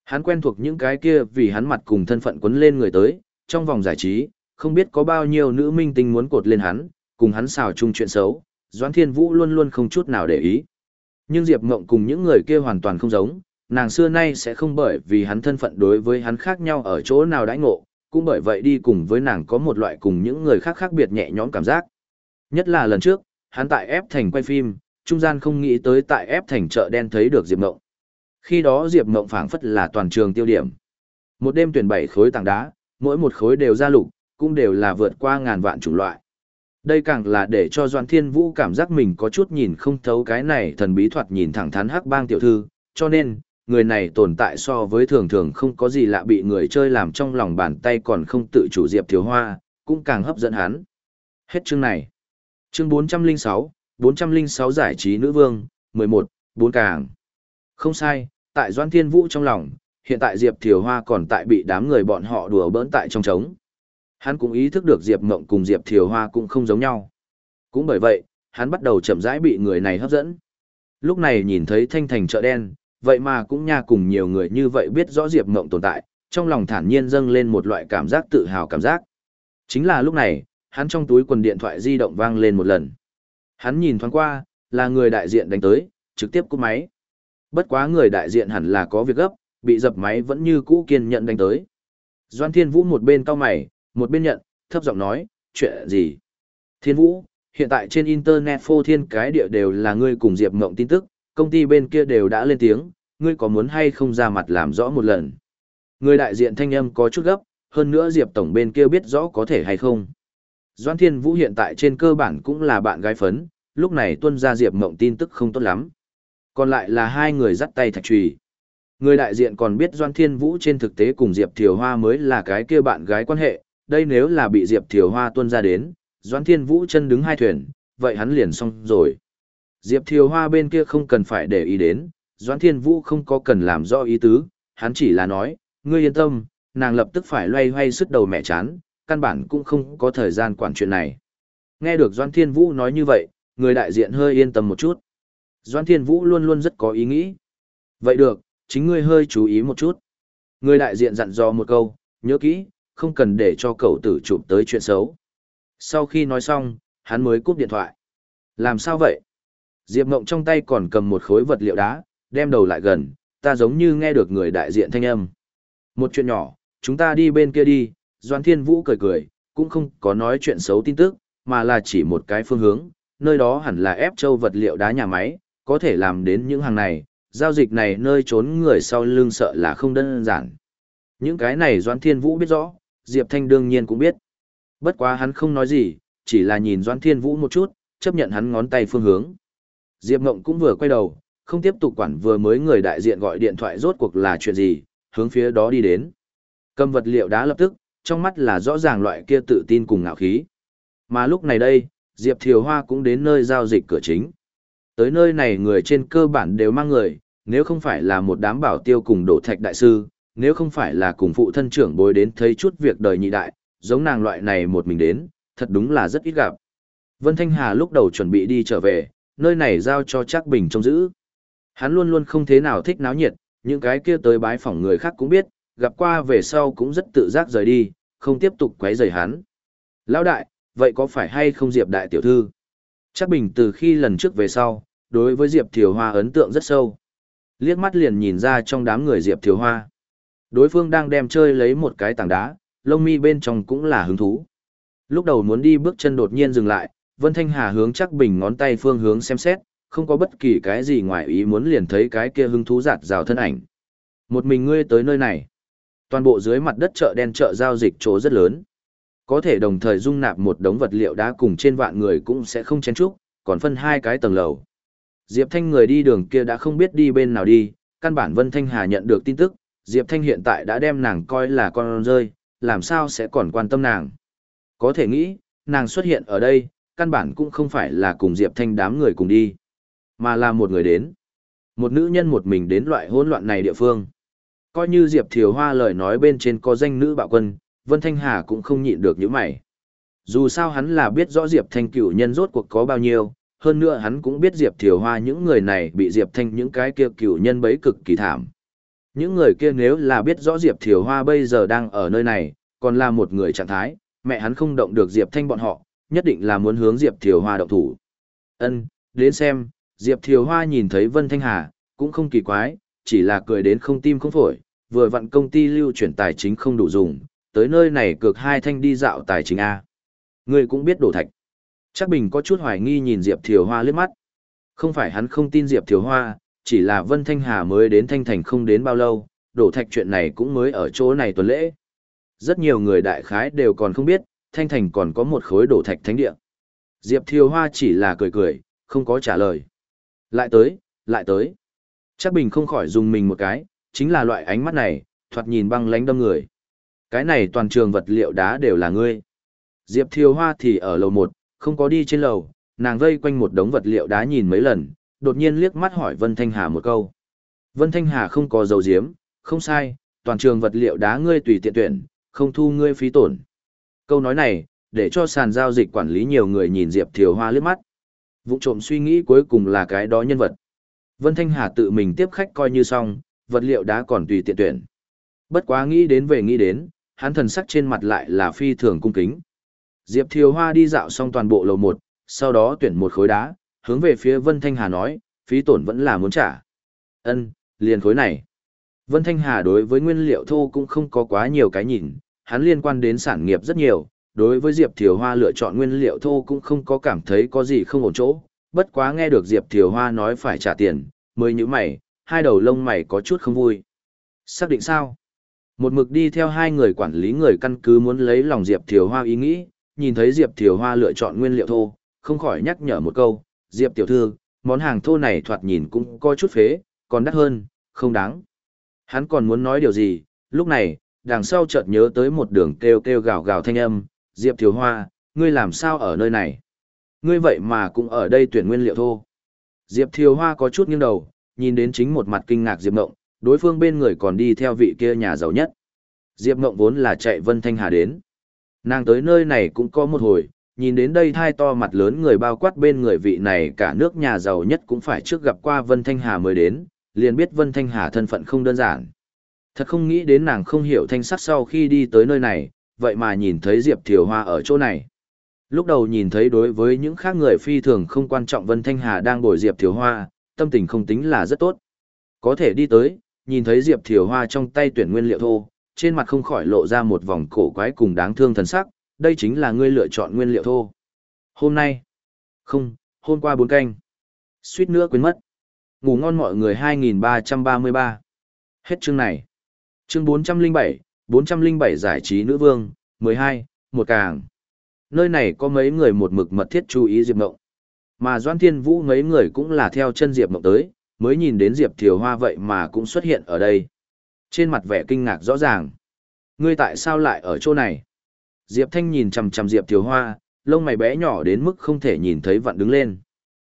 Hắn quen thuộc những cái kia vì hắn mặt cùng thân phận quấn lên người tới, trong vòng giải trí, không biết có bao nhiêu nữ minh tinh muốn cột lên hắn, cùng hắn xào chung chuyện xấu, Doãn Thiên Vũ luôn luôn không chút nào để ý. Nhưng Diệp Mộng cùng những người kia hoàn toàn không giống, nàng xưa nay sẽ không bởi vì hắn thân phận đối với hắn khác nhau ở chỗ nào đãi ngộ, cũng bởi vậy đi cùng với nàng có một loại cùng những người khác khác biệt nhẹ nhõm cảm giác. Nhất là lần trước, hắn tại ép thành quay phim, trung gian không nghĩ tới tại ép thành chợ đen thấy được Diệp Mộng. Khi đó Diệp Mộng phảng phất là toàn trường tiêu điểm. Một đêm tuyển bảy khối tảng đá, mỗi một khối đều ra lục, cũng đều là vượt qua ngàn vạn chủng loại. Đây càng là để cho Doan Thiên Vũ cảm giác mình có chút nhìn không thấu cái này thần bí thuật nhìn thẳng thắn hắc bang tiểu thư, cho nên, người này tồn tại so với thường thường không có gì lạ bị người chơi làm trong lòng bàn tay còn không tự chủ Diệp Thiếu Hoa, cũng càng hấp dẫn hắn. Hết chương này. Chương 406, 406 giải trí nữ vương, 11, 4 càng. Không sai, tại Doan Thiên Vũ trong lòng, hiện tại Diệp Thiều Hoa còn tại bị đám người bọn họ đùa bỡn tại trong trống. Hắn cũng ý thức được Diệp Mộng cùng Diệp Thiều Hoa cũng không giống nhau. Cũng bởi vậy, hắn bắt đầu chậm rãi bị người này hấp dẫn. Lúc này nhìn thấy thanh thành chợ đen, vậy mà cũng nha cùng nhiều người như vậy biết rõ Diệp Ngộng tồn tại, trong lòng thản nhiên dâng lên một loại cảm giác tự hào cảm giác. Chính là lúc này, hắn trong túi quần điện thoại di động vang lên một lần. Hắn nhìn thoáng qua, là người đại diện đánh tới, trực tiếp cúp máy. Bất quá người đại diện hẳn là có việc gấp, bị dập máy vẫn như cũ kiên nhận đánh tới. Doan Thiên Vũ một bên cau mày, một bên nhận, thấp giọng nói, chuyện gì? Thiên Vũ, hiện tại trên Internet phô thiên cái địa đều là ngươi cùng Diệp Mộng tin tức, công ty bên kia đều đã lên tiếng, ngươi có muốn hay không ra mặt làm rõ một lần? Người đại diện thanh âm có chút gấp, hơn nữa Diệp Tổng bên kia biết rõ có thể hay không. Doan Thiên Vũ hiện tại trên cơ bản cũng là bạn gái phấn, lúc này tuân ra Diệp Mộng tin tức không tốt lắm. Còn lại là hai người dắt tay thạch trùy. Người đại diện còn biết Doan Thiên Vũ trên thực tế cùng Diệp Thiều Hoa mới là cái kia bạn gái quan hệ, đây nếu là bị Diệp Thiều Hoa tuân ra đến, Doan Thiên Vũ chân đứng hai thuyền, vậy hắn liền xong rồi. Diệp Thiều Hoa bên kia không cần phải để ý đến, Doãn Thiên Vũ không có cần làm rõ ý tứ, hắn chỉ là nói, ngươi yên tâm, nàng lập tức phải loay hoay sức đầu mẹ chán, căn bản cũng không có thời gian quản chuyện này. Nghe được Doãn Thiên Vũ nói như vậy, người đại diện hơi yên tâm một chút. Doãn Thiên Vũ luôn luôn rất có ý nghĩ. Vậy được, chính ngươi hơi chú ý một chút. Người đại diện dặn dò một câu, nhớ kỹ, không cần để cho cậu tử chụp tới chuyện xấu. Sau khi nói xong, hắn mới cúp điện thoại. Làm sao vậy? Diệp Ngộng trong tay còn cầm một khối vật liệu đá, đem đầu lại gần, ta giống như nghe được người đại diện thanh âm. Một chuyện nhỏ, chúng ta đi bên kia đi, Doan Thiên Vũ cười cười, cũng không có nói chuyện xấu tin tức, mà là chỉ một cái phương hướng, nơi đó hẳn là ép châu vật liệu đá nhà máy, có thể làm đến những hàng này, giao dịch này nơi trốn người sau lưng sợ là không đơn giản. Những cái này Doan Thiên Vũ biết rõ, Diệp Thanh đương nhiên cũng biết. Bất quá hắn không nói gì, chỉ là nhìn Doan Thiên Vũ một chút, chấp nhận hắn ngón tay phương hướng. Diệp Ngộng cũng vừa quay đầu, không tiếp tục quản vừa mới người đại diện gọi điện thoại rốt cuộc là chuyện gì, hướng phía đó đi đến. Cầm vật liệu đá lập tức, trong mắt là rõ ràng loại kia tự tin cùng ngạo khí. Mà lúc này đây, Diệp Thiều Hoa cũng đến nơi giao dịch cửa chính. Tới nơi này người trên cơ bản đều mang người, nếu không phải là một đám bảo tiêu cùng đổ thạch đại sư, nếu không phải là cùng phụ thân trưởng bối đến thấy chút việc đời nhị đại, giống nàng loại này một mình đến, thật đúng là rất ít gặp. Vân Thanh Hà lúc đầu chuẩn bị đi trở về, nơi này giao cho Trác Bình trông giữ. Hắn luôn luôn không thế nào thích náo nhiệt, những cái kia tới bái phỏng người khác cũng biết, gặp qua về sau cũng rất tự giác rời đi, không tiếp tục quấy rầy hắn. Lão đại, vậy có phải hay không Diệp đại tiểu thư? Trác Bình từ khi lần trước về sau, đối với Diệp Thiều Hoa ấn tượng rất sâu. Liếc mắt liền nhìn ra trong đám người Diệp Thiều Hoa. Đối phương đang đem chơi lấy một cái tảng đá, lông mi bên trong cũng là hứng thú. Lúc đầu muốn đi bước chân đột nhiên dừng lại, Vân Thanh Hà hướng chắc bình ngón tay phương hướng xem xét, không có bất kỳ cái gì ngoài ý muốn liền thấy cái kia hứng thú giạt rào thân ảnh. Một mình ngươi tới nơi này. Toàn bộ dưới mặt đất chợ đen chợ giao dịch chỗ rất lớn. Có thể đồng thời dung nạp một đống vật liệu đá cùng trên vạn người cũng sẽ không chén chúc, còn phân hai cái tầng lầu. Diệp Thanh người đi đường kia đã không biết đi bên nào đi, căn bản Vân Thanh Hà nhận được tin tức, Diệp Thanh hiện tại đã đem nàng coi là con rơi, làm sao sẽ còn quan tâm nàng. Có thể nghĩ, nàng xuất hiện ở đây, căn bản cũng không phải là cùng Diệp Thanh đám người cùng đi, mà là một người đến. Một nữ nhân một mình đến loại hỗn loạn này địa phương. Coi như Diệp Thiều Hoa lời nói bên trên có danh nữ bạo quân, Vân Thanh Hà cũng không nhịn được những mày. Dù sao hắn là biết rõ Diệp Thanh cửu nhân rốt cuộc có bao nhiêu, hơn nữa hắn cũng biết Diệp Thiều Hoa những người này bị Diệp Thanh những cái kia cửu nhân bấy cực kỳ thảm. Những người kia nếu là biết rõ Diệp Thiều Hoa bây giờ đang ở nơi này, còn là một người trạng thái, mẹ hắn không động được Diệp Thanh bọn họ, nhất định là muốn hướng Diệp Thiều Hoa động thủ. Ân, đến xem, Diệp Thiều Hoa nhìn thấy Vân Thanh Hà, cũng không kỳ quái, chỉ là cười đến không tim không phổi, vừa vặn công ty lưu chuyển tài chính không đủ dùng, tới nơi này cược hai thanh đi dạo tài chính A. Người cũng biết đổ thạch. Chắc Bình có chút hoài nghi nhìn Diệp Thiều Hoa liếc mắt. Không phải hắn không tin Diệp Thiều Hoa, chỉ là Vân Thanh Hà mới đến Thanh Thành không đến bao lâu, đổ thạch chuyện này cũng mới ở chỗ này tuần lễ. Rất nhiều người đại khái đều còn không biết, Thanh Thành còn có một khối đổ thạch thánh địa. Diệp Thiều Hoa chỉ là cười cười, không có trả lời. Lại tới, lại tới. Chắc Bình không khỏi dùng mình một cái, chính là loại ánh mắt này, thoạt nhìn băng lánh đâm người. Cái này toàn trường vật liệu đá đều là ngươi. Diệp Thiều Hoa thì ở lầu một, không có đi trên lầu, nàng vây quanh một đống vật liệu đá nhìn mấy lần, đột nhiên liếc mắt hỏi Vân Thanh Hà một câu. Vân Thanh Hà không có dầu diếm, không sai, toàn trường vật liệu đá ngươi tùy tiện tuyển, không thu ngươi phí tổn. Câu nói này, để cho sàn giao dịch quản lý nhiều người nhìn Diệp Thiều Hoa liếc mắt. Vụ trộm suy nghĩ cuối cùng là cái đó nhân vật. Vân Thanh Hà tự mình tiếp khách coi như xong, vật liệu đá còn tùy tiện tuyển. Bất quá nghĩ đến về nghĩ đến, hắn thần sắc trên mặt lại là phi thường cung kính. Diệp Thiều Hoa đi dạo xong toàn bộ lầu một, sau đó tuyển một khối đá, hướng về phía Vân Thanh Hà nói, phí tổn vẫn là muốn trả. Ân, liền khối này. Vân Thanh Hà đối với nguyên liệu thô cũng không có quá nhiều cái nhìn, hắn liên quan đến sản nghiệp rất nhiều, đối với Diệp Thiều Hoa lựa chọn nguyên liệu thô cũng không có cảm thấy có gì không ổn chỗ, bất quá nghe được Diệp Thiều Hoa nói phải trả tiền, mới như mày, hai đầu lông mày có chút không vui. Xác định sao? Một mực đi theo hai người quản lý người căn cứ muốn lấy lòng Diệp Thiều Hoa ý nghĩ, nhìn thấy Diệp Thiều Hoa lựa chọn nguyên liệu thô, không khỏi nhắc nhở một câu, Diệp Tiểu Thư, món hàng thô này thoạt nhìn cũng có chút phế, còn đắt hơn, không đáng. Hắn còn muốn nói điều gì, lúc này, đằng sau chợt nhớ tới một đường kêu kêu gào gào thanh âm, Diệp Thiếu Hoa, ngươi làm sao ở nơi này? Ngươi vậy mà cũng ở đây tuyển nguyên liệu thô. Diệp Thiếu Hoa có chút nghiêng đầu, nhìn đến chính một mặt kinh ngạc Diệp Ngộng, đối phương bên người còn đi theo vị kia nhà giàu nhất. Diệp Ngộng vốn là chạy Vân Thanh Hà đến. Nàng tới nơi này cũng có một hồi, nhìn đến đây thai to mặt lớn người bao quát bên người vị này cả nước nhà giàu nhất cũng phải trước gặp qua Vân Thanh Hà mới đến, liền biết Vân Thanh Hà thân phận không đơn giản. Thật không nghĩ đến nàng không hiểu thanh sắc sau khi đi tới nơi này, vậy mà nhìn thấy Diệp Thiều Hoa ở chỗ này. Lúc đầu nhìn thấy đối với những khác người phi thường không quan trọng Vân Thanh Hà đang bồi Diệp Thiều Hoa, tâm tình không tính là rất tốt. Có thể đi tới, nhìn thấy Diệp Thiều Hoa trong tay tuyển nguyên liệu thô, trên mặt không khỏi lộ ra một vòng cổ quái cùng đáng thương thần sắc, đây chính là ngươi lựa chọn nguyên liệu thô. Hôm nay, không, hôm qua bốn canh, suýt nữa quên mất. Ngủ ngon mọi người 2333. Hết chương này. Chương 407, 407 giải trí nữ vương, 12, một càng. Nơi này có mấy người một mực mật thiết chú ý Diệp Mộng. Mà Doan Thiên Vũ mấy người cũng là theo chân Diệp Mộng tới, mới nhìn đến Diệp Thiều Hoa vậy mà cũng xuất hiện ở đây. Trên mặt vẻ kinh ngạc rõ ràng. Ngươi tại sao lại ở chỗ này? Diệp Thanh nhìn chằm chằm Diệp Thiều Hoa, lông mày bé nhỏ đến mức không thể nhìn thấy vặn đứng lên.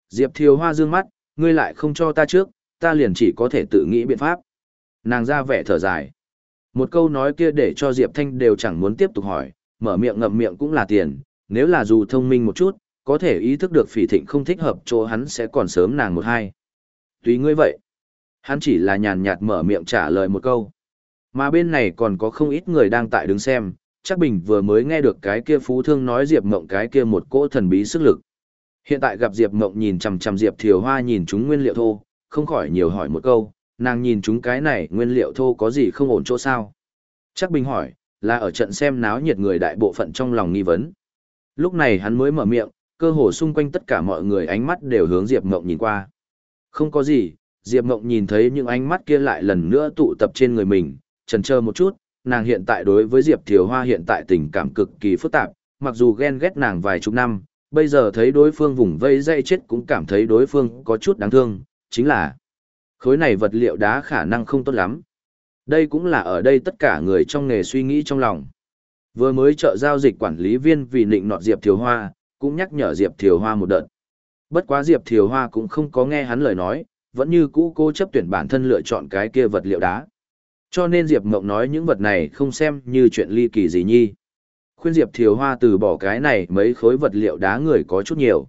Diệp Thiều Hoa dương mắt, ngươi lại không cho ta trước, ta liền chỉ có thể tự nghĩ biện pháp. Nàng ra vẻ thở dài. Một câu nói kia để cho Diệp Thanh đều chẳng muốn tiếp tục hỏi, mở miệng ngậm miệng cũng là tiền, nếu là dù thông minh một chút, có thể ý thức được phỉ thịnh không thích hợp chỗ hắn sẽ còn sớm nàng một hai. Tùy ngươi vậy. Hắn chỉ là nhàn nhạt mở miệng trả lời một câu. Mà bên này còn có không ít người đang tại đứng xem, chắc bình vừa mới nghe được cái kia phú thương nói Diệp Mộng cái kia một cỗ thần bí sức lực. Hiện tại gặp Diệp Mộng nhìn chằm chằm Diệp Thiều Hoa nhìn chúng nguyên liệu thô, không khỏi nhiều hỏi một câu, nàng nhìn chúng cái này nguyên liệu thô có gì không ổn chỗ sao? Chắc Bình hỏi, là ở trận xem náo nhiệt người đại bộ phận trong lòng nghi vấn. Lúc này hắn mới mở miệng, cơ hồ xung quanh tất cả mọi người ánh mắt đều hướng Diệp Mộng nhìn qua. Không có gì, Diệp Mộng nhìn thấy những ánh mắt kia lại lần nữa tụ tập trên người mình, chần chờ một chút, nàng hiện tại đối với Diệp Thiều Hoa hiện tại tình cảm cực kỳ phức tạp, mặc dù ghen ghét nàng vài chục năm, bây giờ thấy đối phương vùng vây dây chết cũng cảm thấy đối phương có chút đáng thương, chính là khối này vật liệu đá khả năng không tốt lắm. Đây cũng là ở đây tất cả người trong nghề suy nghĩ trong lòng. Vừa mới trợ giao dịch quản lý viên vì nịnh nọt Diệp Thiều Hoa, cũng nhắc nhở Diệp Thiều Hoa một đợt. Bất quá Diệp Thiều Hoa cũng không có nghe hắn lời nói, vẫn như cũ cô chấp tuyển bản thân lựa chọn cái kia vật liệu đá. Cho nên Diệp Mộng nói những vật này không xem như chuyện ly kỳ gì nhi. Khuyên Diệp Thiều Hoa từ bỏ cái này mấy khối vật liệu đá người có chút nhiều.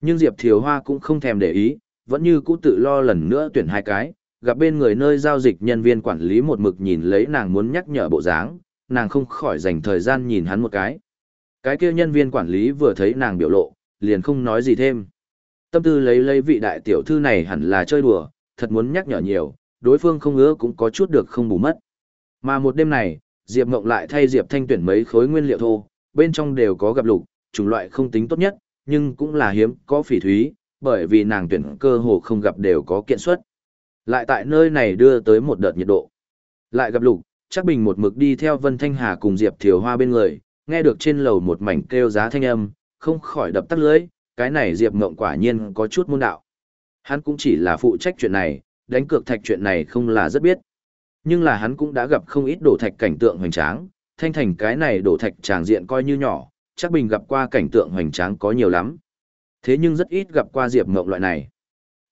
Nhưng Diệp Thiều Hoa cũng không thèm để ý, vẫn như cũ tự lo lần nữa tuyển hai cái, gặp bên người nơi giao dịch nhân viên quản lý một mực nhìn lấy nàng muốn nhắc nhở bộ dáng, nàng không khỏi dành thời gian nhìn hắn một cái. Cái kia nhân viên quản lý vừa thấy nàng biểu lộ, liền không nói gì thêm. Tâm tư lấy lấy vị đại tiểu thư này hẳn là chơi đùa, thật muốn nhắc nhở nhiều, đối phương không ứa cũng có chút được không bù mất. Mà một đêm này, Diệp Ngộng lại thay Diệp Thanh tuyển mấy khối nguyên liệu thô, bên trong đều có gặp lục, chủng loại không tính tốt nhất, nhưng cũng là hiếm có phỉ thúy, bởi vì nàng tuyển cơ hồ không gặp đều có kiện suất. Lại tại nơi này đưa tới một đợt nhiệt độ. Lại gặp lục, chắc bình một mực đi theo Vân Thanh Hà cùng Diệp Thiều Hoa bên người, nghe được trên lầu một mảnh kêu giá thanh âm, không khỏi đập tắt lưới, cái này Diệp Ngộng quả nhiên có chút môn đạo. Hắn cũng chỉ là phụ trách chuyện này, đánh cược thạch chuyện này không là rất biết. Nhưng là hắn cũng đã gặp không ít đổ thạch cảnh tượng hoành tráng, thanh thành cái này đổ thạch tràng diện coi như nhỏ, chắc bình gặp qua cảnh tượng hoành tráng có nhiều lắm. Thế nhưng rất ít gặp qua Diệp Ngộng loại này.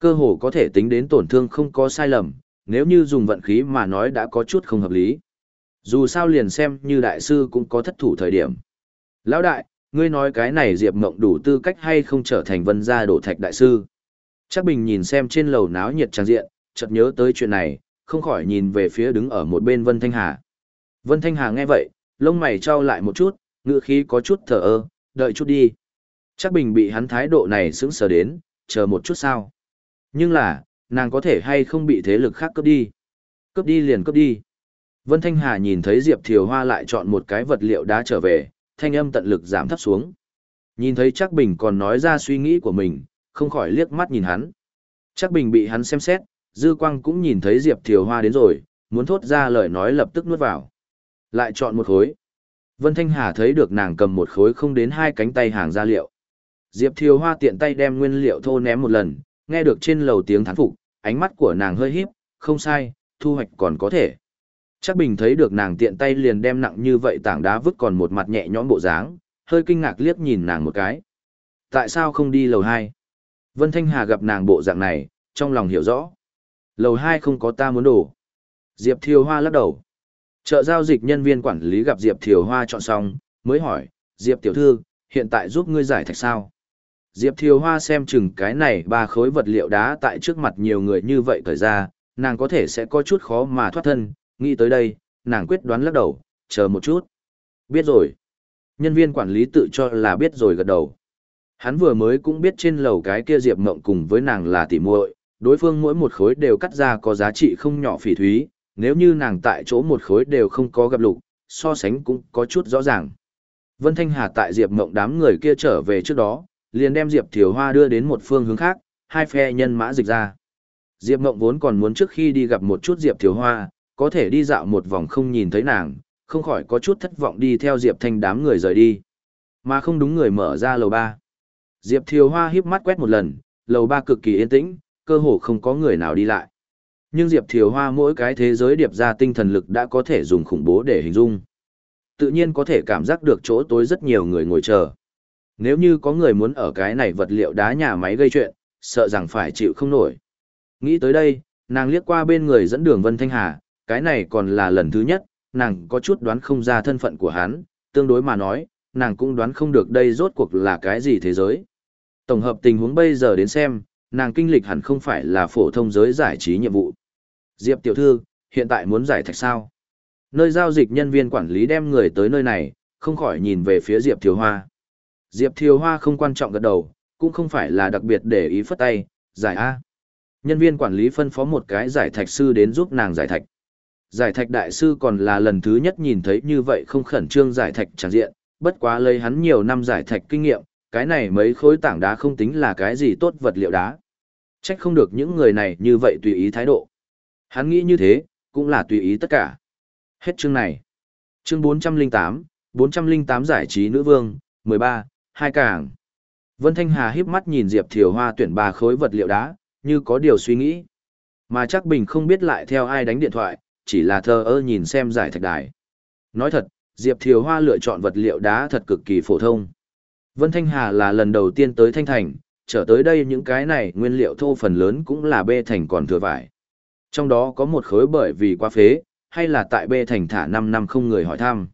Cơ hồ có thể tính đến tổn thương không có sai lầm, nếu như dùng vận khí mà nói đã có chút không hợp lý. Dù sao liền xem như đại sư cũng có thất thủ thời điểm. Lão đại, ngươi nói cái này Diệp Mộng đủ tư cách hay không trở thành vân gia đổ thạch đại sư. Chắc bình nhìn xem trên lầu náo nhiệt trang diện, chợt nhớ tới chuyện này, không khỏi nhìn về phía đứng ở một bên Vân Thanh Hà. Vân Thanh Hà nghe vậy, lông mày trao lại một chút, ngựa khí có chút thở ơ, đợi chút đi. Chắc bình bị hắn thái độ này sững sờ đến, chờ một chút sao. Nhưng là, nàng có thể hay không bị thế lực khác cướp đi. Cướp đi liền cướp đi. Vân Thanh Hà nhìn thấy Diệp Thiều Hoa lại chọn một cái vật liệu đá trở về, thanh âm tận lực giảm thấp xuống. Nhìn thấy chắc bình còn nói ra suy nghĩ của mình, không khỏi liếc mắt nhìn hắn. Chắc bình bị hắn xem xét, dư quang cũng nhìn thấy Diệp Thiều Hoa đến rồi, muốn thốt ra lời nói lập tức nuốt vào. Lại chọn một khối. Vân Thanh Hà thấy được nàng cầm một khối không đến hai cánh tay hàng gia liệu. Diệp Thiều Hoa tiện tay đem nguyên liệu thô ném một lần, nghe được trên lầu tiếng thán phục, ánh mắt của nàng hơi híp, không sai, thu hoạch còn có thể. Chắc Bình thấy được nàng tiện tay liền đem nặng như vậy tảng đá vứt còn một mặt nhẹ nhõm bộ dáng, hơi kinh ngạc liếc nhìn nàng một cái. Tại sao không đi lầu 2? Vân Thanh Hà gặp nàng bộ dạng này, trong lòng hiểu rõ. Lầu 2 không có ta muốn đổ. Diệp Thiều Hoa lắc đầu. Chợ giao dịch nhân viên quản lý gặp Diệp Thiều Hoa chọn xong, mới hỏi, Diệp Tiểu Thư, hiện tại giúp ngươi giải thạch sao? Diệp Thiều Hoa xem chừng cái này ba khối vật liệu đá tại trước mặt nhiều người như vậy thời ra, nàng có thể sẽ có chút khó mà thoát thân, nghĩ tới đây, nàng quyết đoán lắc đầu, chờ một chút. Biết rồi. Nhân viên quản lý tự cho là biết rồi gật đầu. Hắn vừa mới cũng biết trên lầu cái kia Diệp Mộng cùng với nàng là tỉ muội, đối phương mỗi một khối đều cắt ra có giá trị không nhỏ phỉ thúy, nếu như nàng tại chỗ một khối đều không có gặp lục, so sánh cũng có chút rõ ràng. Vân Thanh Hà tại Diệp Mộng đám người kia trở về trước đó, liền đem Diệp Thiều Hoa đưa đến một phương hướng khác, hai phe nhân mã dịch ra. Diệp Mộng vốn còn muốn trước khi đi gặp một chút Diệp Thiều Hoa, có thể đi dạo một vòng không nhìn thấy nàng, không khỏi có chút thất vọng đi theo Diệp Thanh đám người rời đi. Mà không đúng người mở ra lầu ba. Diệp Thiều Hoa híp mắt quét một lần, lầu ba cực kỳ yên tĩnh, cơ hồ không có người nào đi lại. Nhưng Diệp Thiều Hoa mỗi cái thế giới điệp ra tinh thần lực đã có thể dùng khủng bố để hình dung. Tự nhiên có thể cảm giác được chỗ tối rất nhiều người ngồi chờ. Nếu như có người muốn ở cái này vật liệu đá nhà máy gây chuyện, sợ rằng phải chịu không nổi. Nghĩ tới đây, nàng liếc qua bên người dẫn đường Vân Thanh Hà, cái này còn là lần thứ nhất, nàng có chút đoán không ra thân phận của hắn, tương đối mà nói, nàng cũng đoán không được đây rốt cuộc là cái gì thế giới. Tổng hợp tình huống bây giờ đến xem, nàng kinh lịch hẳn không phải là phổ thông giới giải trí nhiệm vụ. Diệp tiểu thư, hiện tại muốn giải thạch sao? Nơi giao dịch nhân viên quản lý đem người tới nơi này, không khỏi nhìn về phía Diệp Thiều Hoa. Diệp Thiều Hoa không quan trọng gật đầu, cũng không phải là đặc biệt để ý phất tay, giải A. Nhân viên quản lý phân phó một cái giải thạch sư đến giúp nàng giải thạch. Giải thạch đại sư còn là lần thứ nhất nhìn thấy như vậy không khẩn trương giải thạch tràn diện, bất quá lấy hắn nhiều năm giải thạch kinh nghiệm, cái này mấy khối tảng đá không tính là cái gì tốt vật liệu đá. Trách không được những người này như vậy tùy ý thái độ. Hắn nghĩ như thế, cũng là tùy ý tất cả. Hết chương này. Chương 408, 408 giải trí nữ vương, 13, hai cảng. Vân Thanh Hà híp mắt nhìn Diệp Thiều Hoa tuyển ba khối vật liệu đá, như có điều suy nghĩ. Mà chắc Bình không biết lại theo ai đánh điện thoại, chỉ là thờ ơ nhìn xem giải thạch đài. Nói thật, Diệp Thiều Hoa lựa chọn vật liệu đá thật cực kỳ phổ thông. Vân Thanh Hà là lần đầu tiên tới Thanh Thành, trở tới đây những cái này nguyên liệu thô phần lớn cũng là bê thành còn thừa vải. Trong đó có một khối bởi vì quá phế, hay là tại bê thành thả 5 năm không người hỏi thăm.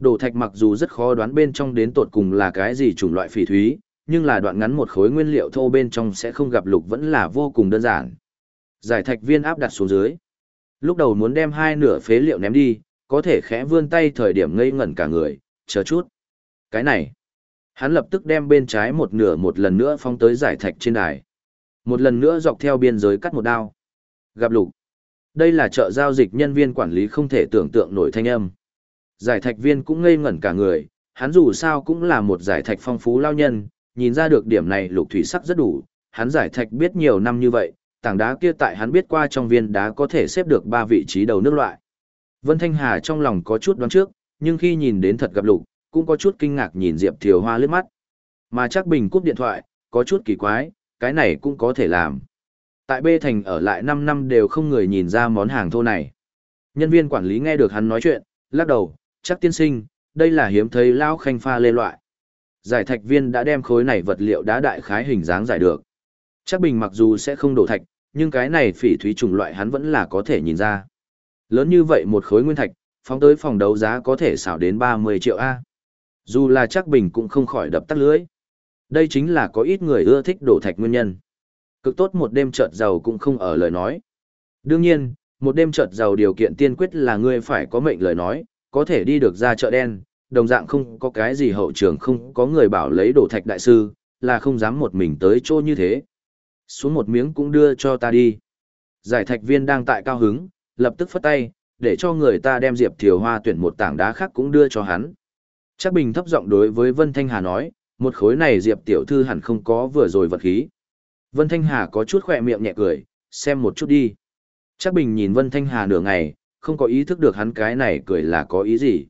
Đồ thạch mặc dù rất khó đoán bên trong đến tột cùng là cái gì chủng loại phỉ thúy, nhưng là đoạn ngắn một khối nguyên liệu thô bên trong sẽ không gặp lục vẫn là vô cùng đơn giản. Giải thạch viên áp đặt xuống dưới. Lúc đầu muốn đem hai nửa phế liệu ném đi, có thể khẽ vươn tay thời điểm ngây ngẩn cả người, chờ chút. Cái này, hắn lập tức đem bên trái một nửa một lần nữa phong tới giải thạch trên đài. Một lần nữa dọc theo biên giới cắt một đao. Gặp lục. Đây là chợ giao dịch nhân viên quản lý không thể tưởng tượng nổi thanh âm. Giải thạch viên cũng ngây ngẩn cả người, hắn dù sao cũng là một giải thạch phong phú lao nhân, nhìn ra được điểm này lục thủy sắc rất đủ, hắn giải thạch biết nhiều năm như vậy, tảng đá kia tại hắn biết qua trong viên đá có thể xếp được ba vị trí đầu nước loại. Vân Thanh Hà trong lòng có chút đoán trước, nhưng khi nhìn đến thật gặp lục, cũng có chút kinh ngạc nhìn Diệp Thiều Hoa lướt mắt. Mà chắc Bình cúp điện thoại, có chút kỳ quái, cái này cũng có thể làm. Tại Bê Thành ở lại 5 năm đều không người nhìn ra món hàng thô này. Nhân viên quản lý nghe được hắn nói chuyện, lắc đầu, chắc tiên sinh, đây là hiếm thấy lao khanh pha lê loại. Giải thạch viên đã đem khối này vật liệu đá đại khái hình dáng giải được. Chắc Bình mặc dù sẽ không đổ thạch, nhưng cái này phỉ thúy chủng loại hắn vẫn là có thể nhìn ra. Lớn như vậy một khối nguyên thạch, phóng tới phòng đấu giá có thể xảo đến 30 triệu A. Dù là chắc bình cũng không khỏi đập tắt lưới. Đây chính là có ít người ưa thích đổ thạch nguyên nhân. Cực tốt một đêm chợt giàu cũng không ở lời nói. Đương nhiên, một đêm chợt giàu điều kiện tiên quyết là ngươi phải có mệnh lời nói, có thể đi được ra chợ đen, đồng dạng không có cái gì hậu trường không có người bảo lấy đổ thạch đại sư, là không dám một mình tới chỗ như thế. Xuống một miếng cũng đưa cho ta đi. Giải thạch viên đang tại cao hứng, lập tức phất tay, để cho người ta đem Diệp Thiều Hoa tuyển một tảng đá khác cũng đưa cho hắn. Chắc Bình thấp giọng đối với Vân Thanh Hà nói, một khối này Diệp tiểu thư hẳn không có vừa rồi vật khí. Vân Thanh Hà có chút khỏe miệng nhẹ cười, xem một chút đi. Chắc Bình nhìn Vân Thanh Hà nửa ngày, không có ý thức được hắn cái này cười là có ý gì.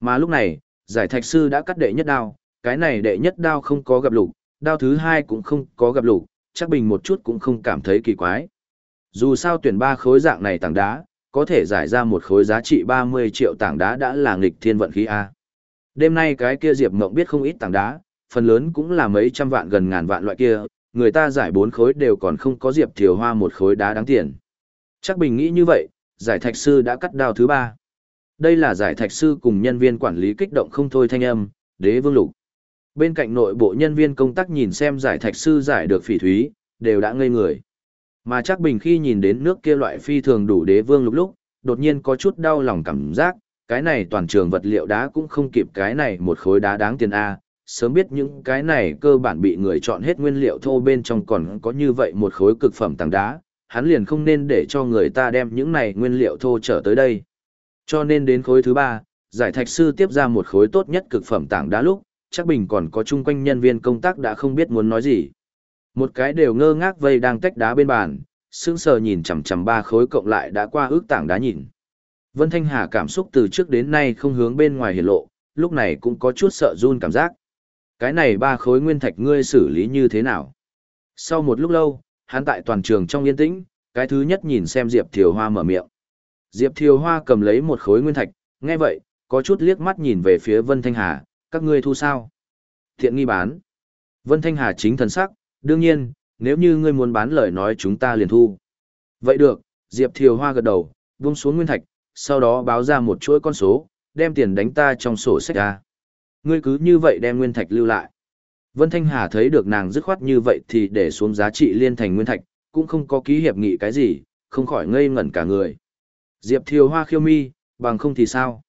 Mà lúc này, giải thạch sư đã cắt đệ nhất đao, cái này đệ nhất đao không có gặp lục, đao thứ hai cũng không có gặp lục, chắc Bình một chút cũng không cảm thấy kỳ quái. Dù sao tuyển ba khối dạng này tảng đá, có thể giải ra một khối giá trị 30 triệu tảng đá đã là nghịch thiên vận khí A. Đêm nay cái kia Diệp Mộng biết không ít tảng đá, phần lớn cũng là mấy trăm vạn gần ngàn vạn loại kia, người ta giải bốn khối đều còn không có Diệp Thiều Hoa một khối đá đáng tiền. Chắc Bình nghĩ như vậy, giải thạch sư đã cắt đao thứ ba. Đây là giải thạch sư cùng nhân viên quản lý kích động không thôi thanh âm, đế vương lục. Bên cạnh nội bộ nhân viên công tác nhìn xem giải thạch sư giải được phỉ thúy, đều đã ngây người. Mà chắc bình khi nhìn đến nước kia loại phi thường đủ đế vương lục lúc, đột nhiên có chút đau lòng cảm giác, cái này toàn trường vật liệu đá cũng không kịp cái này một khối đá đáng tiền A, sớm biết những cái này cơ bản bị người chọn hết nguyên liệu thô bên trong còn có như vậy một khối cực phẩm tảng đá, hắn liền không nên để cho người ta đem những này nguyên liệu thô trở tới đây. Cho nên đến khối thứ ba, giải thạch sư tiếp ra một khối tốt nhất cực phẩm tảng đá lúc, chắc bình còn có chung quanh nhân viên công tác đã không biết muốn nói gì. Một cái đều ngơ ngác vây đang tách đá bên bàn, sững sờ nhìn chằm chằm ba khối cộng lại đã qua ước tảng đá nhìn. Vân Thanh Hà cảm xúc từ trước đến nay không hướng bên ngoài hiển lộ, lúc này cũng có chút sợ run cảm giác. Cái này ba khối nguyên thạch ngươi xử lý như thế nào? Sau một lúc lâu, hắn tại toàn trường trong yên tĩnh, cái thứ nhất nhìn xem Diệp Thiều Hoa mở miệng. Diệp Thiều Hoa cầm lấy một khối nguyên thạch, nghe vậy, có chút liếc mắt nhìn về phía Vân Thanh Hà, các ngươi thu sao? Thiện nghi bán. Vân Thanh Hà chính thần sắc, đương nhiên, nếu như ngươi muốn bán lời nói chúng ta liền thu. Vậy được, Diệp Thiều Hoa gật đầu, buông xuống nguyên thạch, sau đó báo ra một chuỗi con số, đem tiền đánh ta trong sổ sách ra. Ngươi cứ như vậy đem nguyên thạch lưu lại. Vân Thanh Hà thấy được nàng dứt khoát như vậy thì để xuống giá trị liên thành nguyên thạch, cũng không có ký hiệp nghị cái gì, không khỏi ngây ngẩn cả người. Diệp Thiều Hoa khiêu mi, bằng không thì sao?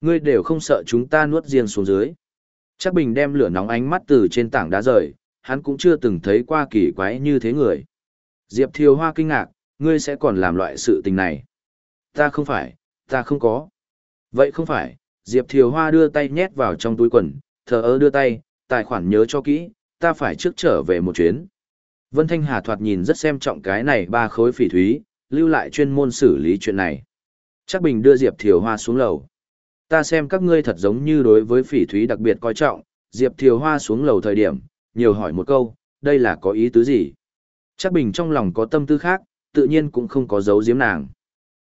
Ngươi đều không sợ chúng ta nuốt riêng xuống dưới. Chắc Bình đem lửa nóng ánh mắt từ trên tảng đá rời, hắn cũng chưa từng thấy qua kỳ quái như thế người. Diệp Thiều Hoa kinh ngạc, ngươi sẽ còn làm loại sự tình này. Ta không phải, ta không có. Vậy không phải, Diệp Thiều Hoa đưa tay nhét vào trong túi quần, thờ ơ đưa tay, tài khoản nhớ cho kỹ, ta phải trước trở về một chuyến. Vân Thanh Hà thoạt nhìn rất xem trọng cái này ba khối phỉ thúy, lưu lại chuyên môn xử lý chuyện này. Chắc Bình đưa Diệp Thiều Hoa xuống lầu. Ta xem các ngươi thật giống như đối với phỉ thúy đặc biệt coi trọng, Diệp Thiều Hoa xuống lầu thời điểm, nhiều hỏi một câu, đây là có ý tứ gì? Chắc Bình trong lòng có tâm tư khác, tự nhiên cũng không có dấu giếm nàng.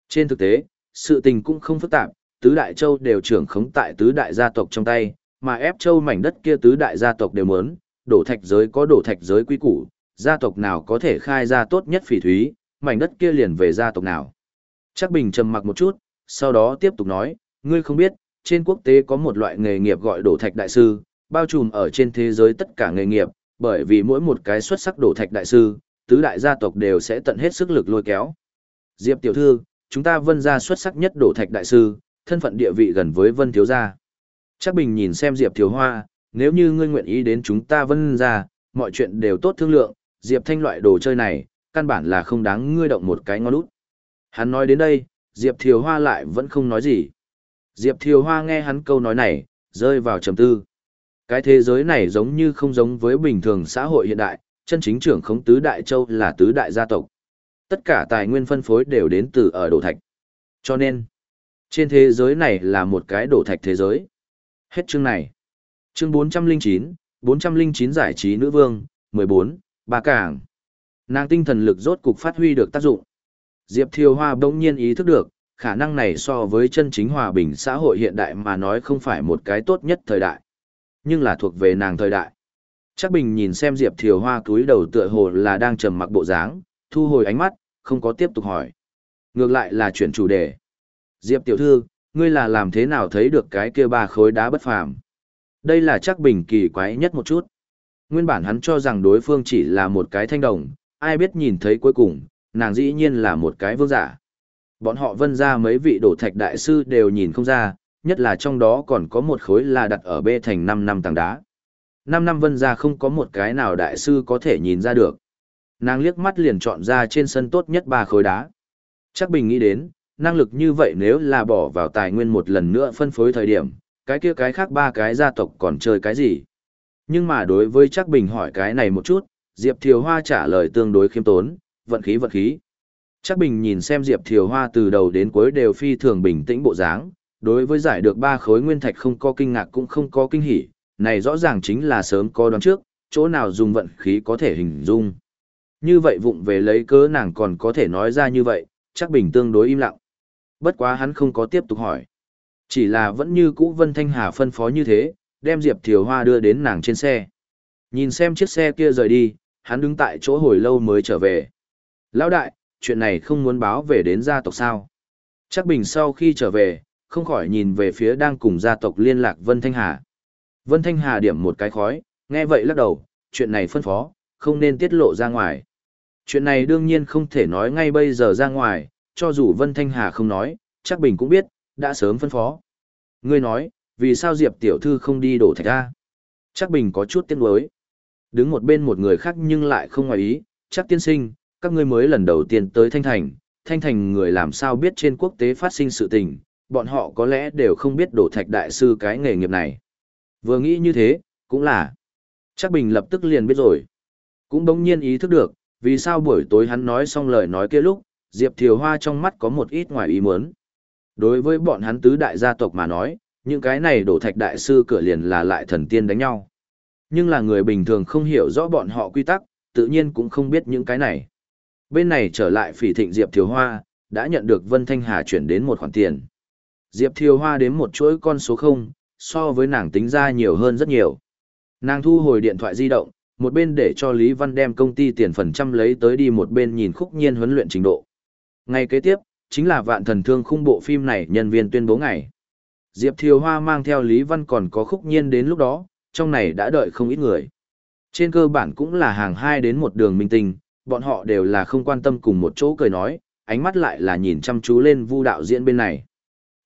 Trên thực tế, sự tình cũng không phức tạp, tứ đại châu đều trưởng khống tại tứ đại gia tộc trong tay, mà ép châu mảnh đất kia tứ đại gia tộc đều muốn, đổ thạch giới có đổ thạch giới quý củ, gia tộc nào có thể khai ra tốt nhất phỉ thúy, mảnh đất kia liền về gia tộc nào. Chắc Bình trầm mặc một chút, sau đó tiếp tục nói, ngươi không biết, trên quốc tế có một loại nghề nghiệp gọi đổ thạch đại sư, bao trùm ở trên thế giới tất cả nghề nghiệp, bởi vì mỗi một cái xuất sắc đổ thạch đại sư, tứ đại gia tộc đều sẽ tận hết sức lực lôi kéo. Diệp tiểu thư, chúng ta vân gia xuất sắc nhất đổ thạch đại sư, thân phận địa vị gần với vân thiếu gia. Chắc bình nhìn xem Diệp thiếu hoa, nếu như ngươi nguyện ý đến chúng ta vân ra, mọi chuyện đều tốt thương lượng, Diệp thanh loại đồ chơi này, căn bản là không đáng ngươi động một cái ngón út. Hắn nói đến đây, Diệp Thiều Hoa lại vẫn không nói gì. Diệp Thiều Hoa nghe hắn câu nói này, rơi vào trầm tư. Cái thế giới này giống như không giống với bình thường xã hội hiện đại, chân chính trưởng khống tứ đại châu là tứ đại gia tộc. Tất cả tài nguyên phân phối đều đến từ ở đổ thạch. Cho nên, trên thế giới này là một cái đổ thạch thế giới. Hết chương này. Chương 409, 409 giải trí nữ vương, 14, ba cảng. Nàng tinh thần lực rốt cục phát huy được tác dụng. Diệp Thiều Hoa bỗng nhiên ý thức được, khả năng này so với chân chính hòa bình xã hội hiện đại mà nói không phải một cái tốt nhất thời đại, nhưng là thuộc về nàng thời đại. Chắc Bình nhìn xem Diệp Thiều Hoa cúi đầu tựa hồ là đang trầm mặc bộ dáng, thu hồi ánh mắt, không có tiếp tục hỏi. Ngược lại là chuyển chủ đề. Diệp tiểu thư, ngươi là làm thế nào thấy được cái kia ba khối đá bất phàm? Đây là chắc bình kỳ quái nhất một chút. Nguyên bản hắn cho rằng đối phương chỉ là một cái thanh đồng, ai biết nhìn thấy cuối cùng, nàng dĩ nhiên là một cái vương giả. Bọn họ vân ra mấy vị đổ thạch đại sư đều nhìn không ra, nhất là trong đó còn có một khối là đặt ở bê thành 5 năm tảng đá. 5 năm vân ra không có một cái nào đại sư có thể nhìn ra được. Nàng liếc mắt liền chọn ra trên sân tốt nhất ba khối đá. Chắc Bình nghĩ đến, năng lực như vậy nếu là bỏ vào tài nguyên một lần nữa phân phối thời điểm, cái kia cái khác ba cái gia tộc còn chơi cái gì. Nhưng mà đối với chắc Bình hỏi cái này một chút, Diệp Thiều Hoa trả lời tương đối khiêm tốn, vận khí vận khí. Chắc Bình nhìn xem Diệp Thiều Hoa từ đầu đến cuối đều phi thường bình tĩnh bộ dáng, đối với giải được ba khối nguyên thạch không có kinh ngạc cũng không có kinh hỉ, này rõ ràng chính là sớm có đoán trước, chỗ nào dùng vận khí có thể hình dung. Như vậy vụng về lấy cớ nàng còn có thể nói ra như vậy, chắc Bình tương đối im lặng. Bất quá hắn không có tiếp tục hỏi. Chỉ là vẫn như cũ Vân Thanh Hà phân phó như thế, đem Diệp Thiều Hoa đưa đến nàng trên xe. Nhìn xem chiếc xe kia rời đi, hắn đứng tại chỗ hồi lâu mới trở về. Lão đại, chuyện này không muốn báo về đến gia tộc sao. Chắc Bình sau khi trở về, không khỏi nhìn về phía đang cùng gia tộc liên lạc Vân Thanh Hà. Vân Thanh Hà điểm một cái khói, nghe vậy lắc đầu, chuyện này phân phó, không nên tiết lộ ra ngoài. Chuyện này đương nhiên không thể nói ngay bây giờ ra ngoài, cho dù Vân Thanh Hà không nói, chắc Bình cũng biết, đã sớm phân phó. Ngươi nói, vì sao Diệp tiểu thư không đi đổ thạch ra? Chắc Bình có chút tiếc nuối. Đứng một bên một người khác nhưng lại không ngoài ý, chắc tiên sinh, các ngươi mới lần đầu tiên tới Thanh Thành, Thanh Thành người làm sao biết trên quốc tế phát sinh sự tình, bọn họ có lẽ đều không biết đổ thạch đại sư cái nghề nghiệp này. Vừa nghĩ như thế, cũng là. Chắc Bình lập tức liền biết rồi. Cũng đống nhiên ý thức được, vì sao buổi tối hắn nói xong lời nói kia lúc, Diệp Thiều Hoa trong mắt có một ít ngoài ý muốn. Đối với bọn hắn tứ đại gia tộc mà nói, những cái này đổ thạch đại sư cửa liền là lại thần tiên đánh nhau. Nhưng là người bình thường không hiểu rõ bọn họ quy tắc, tự nhiên cũng không biết những cái này. Bên này trở lại phỉ thịnh Diệp Thiều Hoa, đã nhận được Vân Thanh Hà chuyển đến một khoản tiền. Diệp Thiều Hoa đến một chuỗi con số 0, so với nàng tính ra nhiều hơn rất nhiều. Nàng thu hồi điện thoại di động, một bên để cho Lý Văn đem công ty tiền phần trăm lấy tới đi một bên nhìn khúc nhiên huấn luyện trình độ. Ngày kế tiếp, chính là vạn thần thương khung bộ phim này nhân viên tuyên bố ngày. Diệp Thiều Hoa mang theo Lý Văn còn có khúc nhiên đến lúc đó, trong này đã đợi không ít người. Trên cơ bản cũng là hàng hai đến một đường minh tinh, bọn họ đều là không quan tâm cùng một chỗ cười nói, ánh mắt lại là nhìn chăm chú lên vu đạo diễn bên này.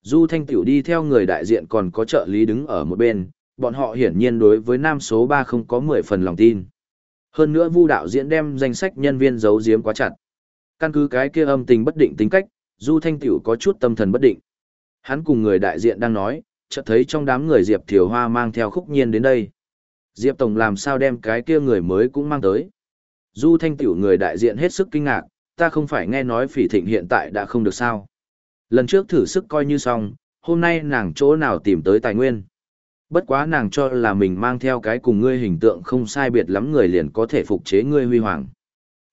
Du Thanh Tiểu đi theo người đại diện còn có trợ lý đứng ở một bên, bọn họ hiển nhiên đối với nam số 3 không có 10 phần lòng tin. Hơn nữa vu đạo diễn đem danh sách nhân viên giấu giếm quá chặt. Căn cứ cái kia âm tình bất định tính cách, Du Thanh Tiểu có chút tâm thần bất định. Hắn cùng người đại diện đang nói, chợt thấy trong đám người Diệp Thiều Hoa mang theo khúc nhiên đến đây. Diệp Tổng làm sao đem cái kia người mới cũng mang tới. Du Thanh Tiểu người đại diện hết sức kinh ngạc, ta không phải nghe nói phỉ thịnh hiện tại đã không được sao. Lần trước thử sức coi như xong, hôm nay nàng chỗ nào tìm tới tài nguyên. Bất quá nàng cho là mình mang theo cái cùng ngươi hình tượng không sai biệt lắm người liền có thể phục chế ngươi huy hoàng.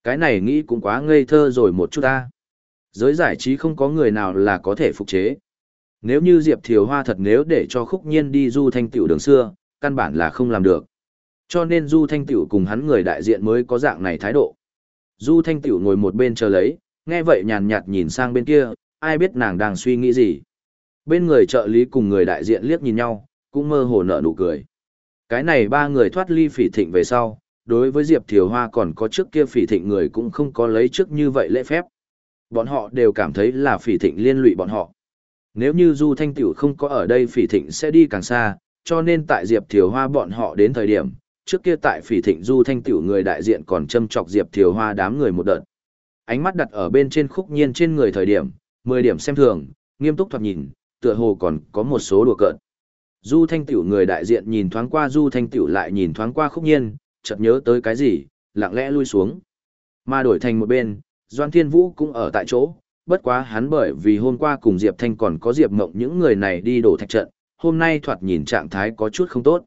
Cái này nghĩ cũng quá ngây thơ rồi một chút ta. Giới giải trí không có người nào là có thể phục chế. Nếu như Diệp Thiều Hoa thật nếu để cho khúc nhiên đi du thanh tiểu đường xưa, căn bản là không làm được. Cho nên du thanh tiểu cùng hắn người đại diện mới có dạng này thái độ. Du thanh tiểu ngồi một bên chờ lấy, nghe vậy nhàn nhạt nhìn sang bên kia, ai biết nàng đang suy nghĩ gì. Bên người trợ lý cùng người đại diện liếc nhìn nhau, cũng mơ hồ nở nụ cười. Cái này ba người thoát ly phỉ thịnh về sau, đối với Diệp Thiều Hoa còn có trước kia phỉ thịnh người cũng không có lấy trước như vậy lễ phép. Bọn họ đều cảm thấy là phỉ thịnh liên lụy bọn họ. Nếu như Du Thanh Tiểu không có ở đây phỉ thịnh sẽ đi càng xa, cho nên tại Diệp Thiều Hoa bọn họ đến thời điểm, trước kia tại phỉ thịnh Du Thanh Tiểu người đại diện còn châm chọc Diệp Thiều Hoa đám người một đợt. Ánh mắt đặt ở bên trên khúc nhiên trên người thời điểm, 10 điểm xem thường, nghiêm túc thoạt nhìn, tựa hồ còn có một số đùa cợt. Du Thanh Tiểu người đại diện nhìn thoáng qua Du Thanh Tiểu lại nhìn thoáng qua khúc nhiên, chợt nhớ tới cái gì, lặng lẽ lui xuống. Mà đổi thành một bên, Doan Thiên Vũ cũng ở tại chỗ, bất quá hắn bởi vì hôm qua cùng Diệp Thanh còn có Diệp Mộng những người này đi đổ thạch trận, hôm nay thoạt nhìn trạng thái có chút không tốt.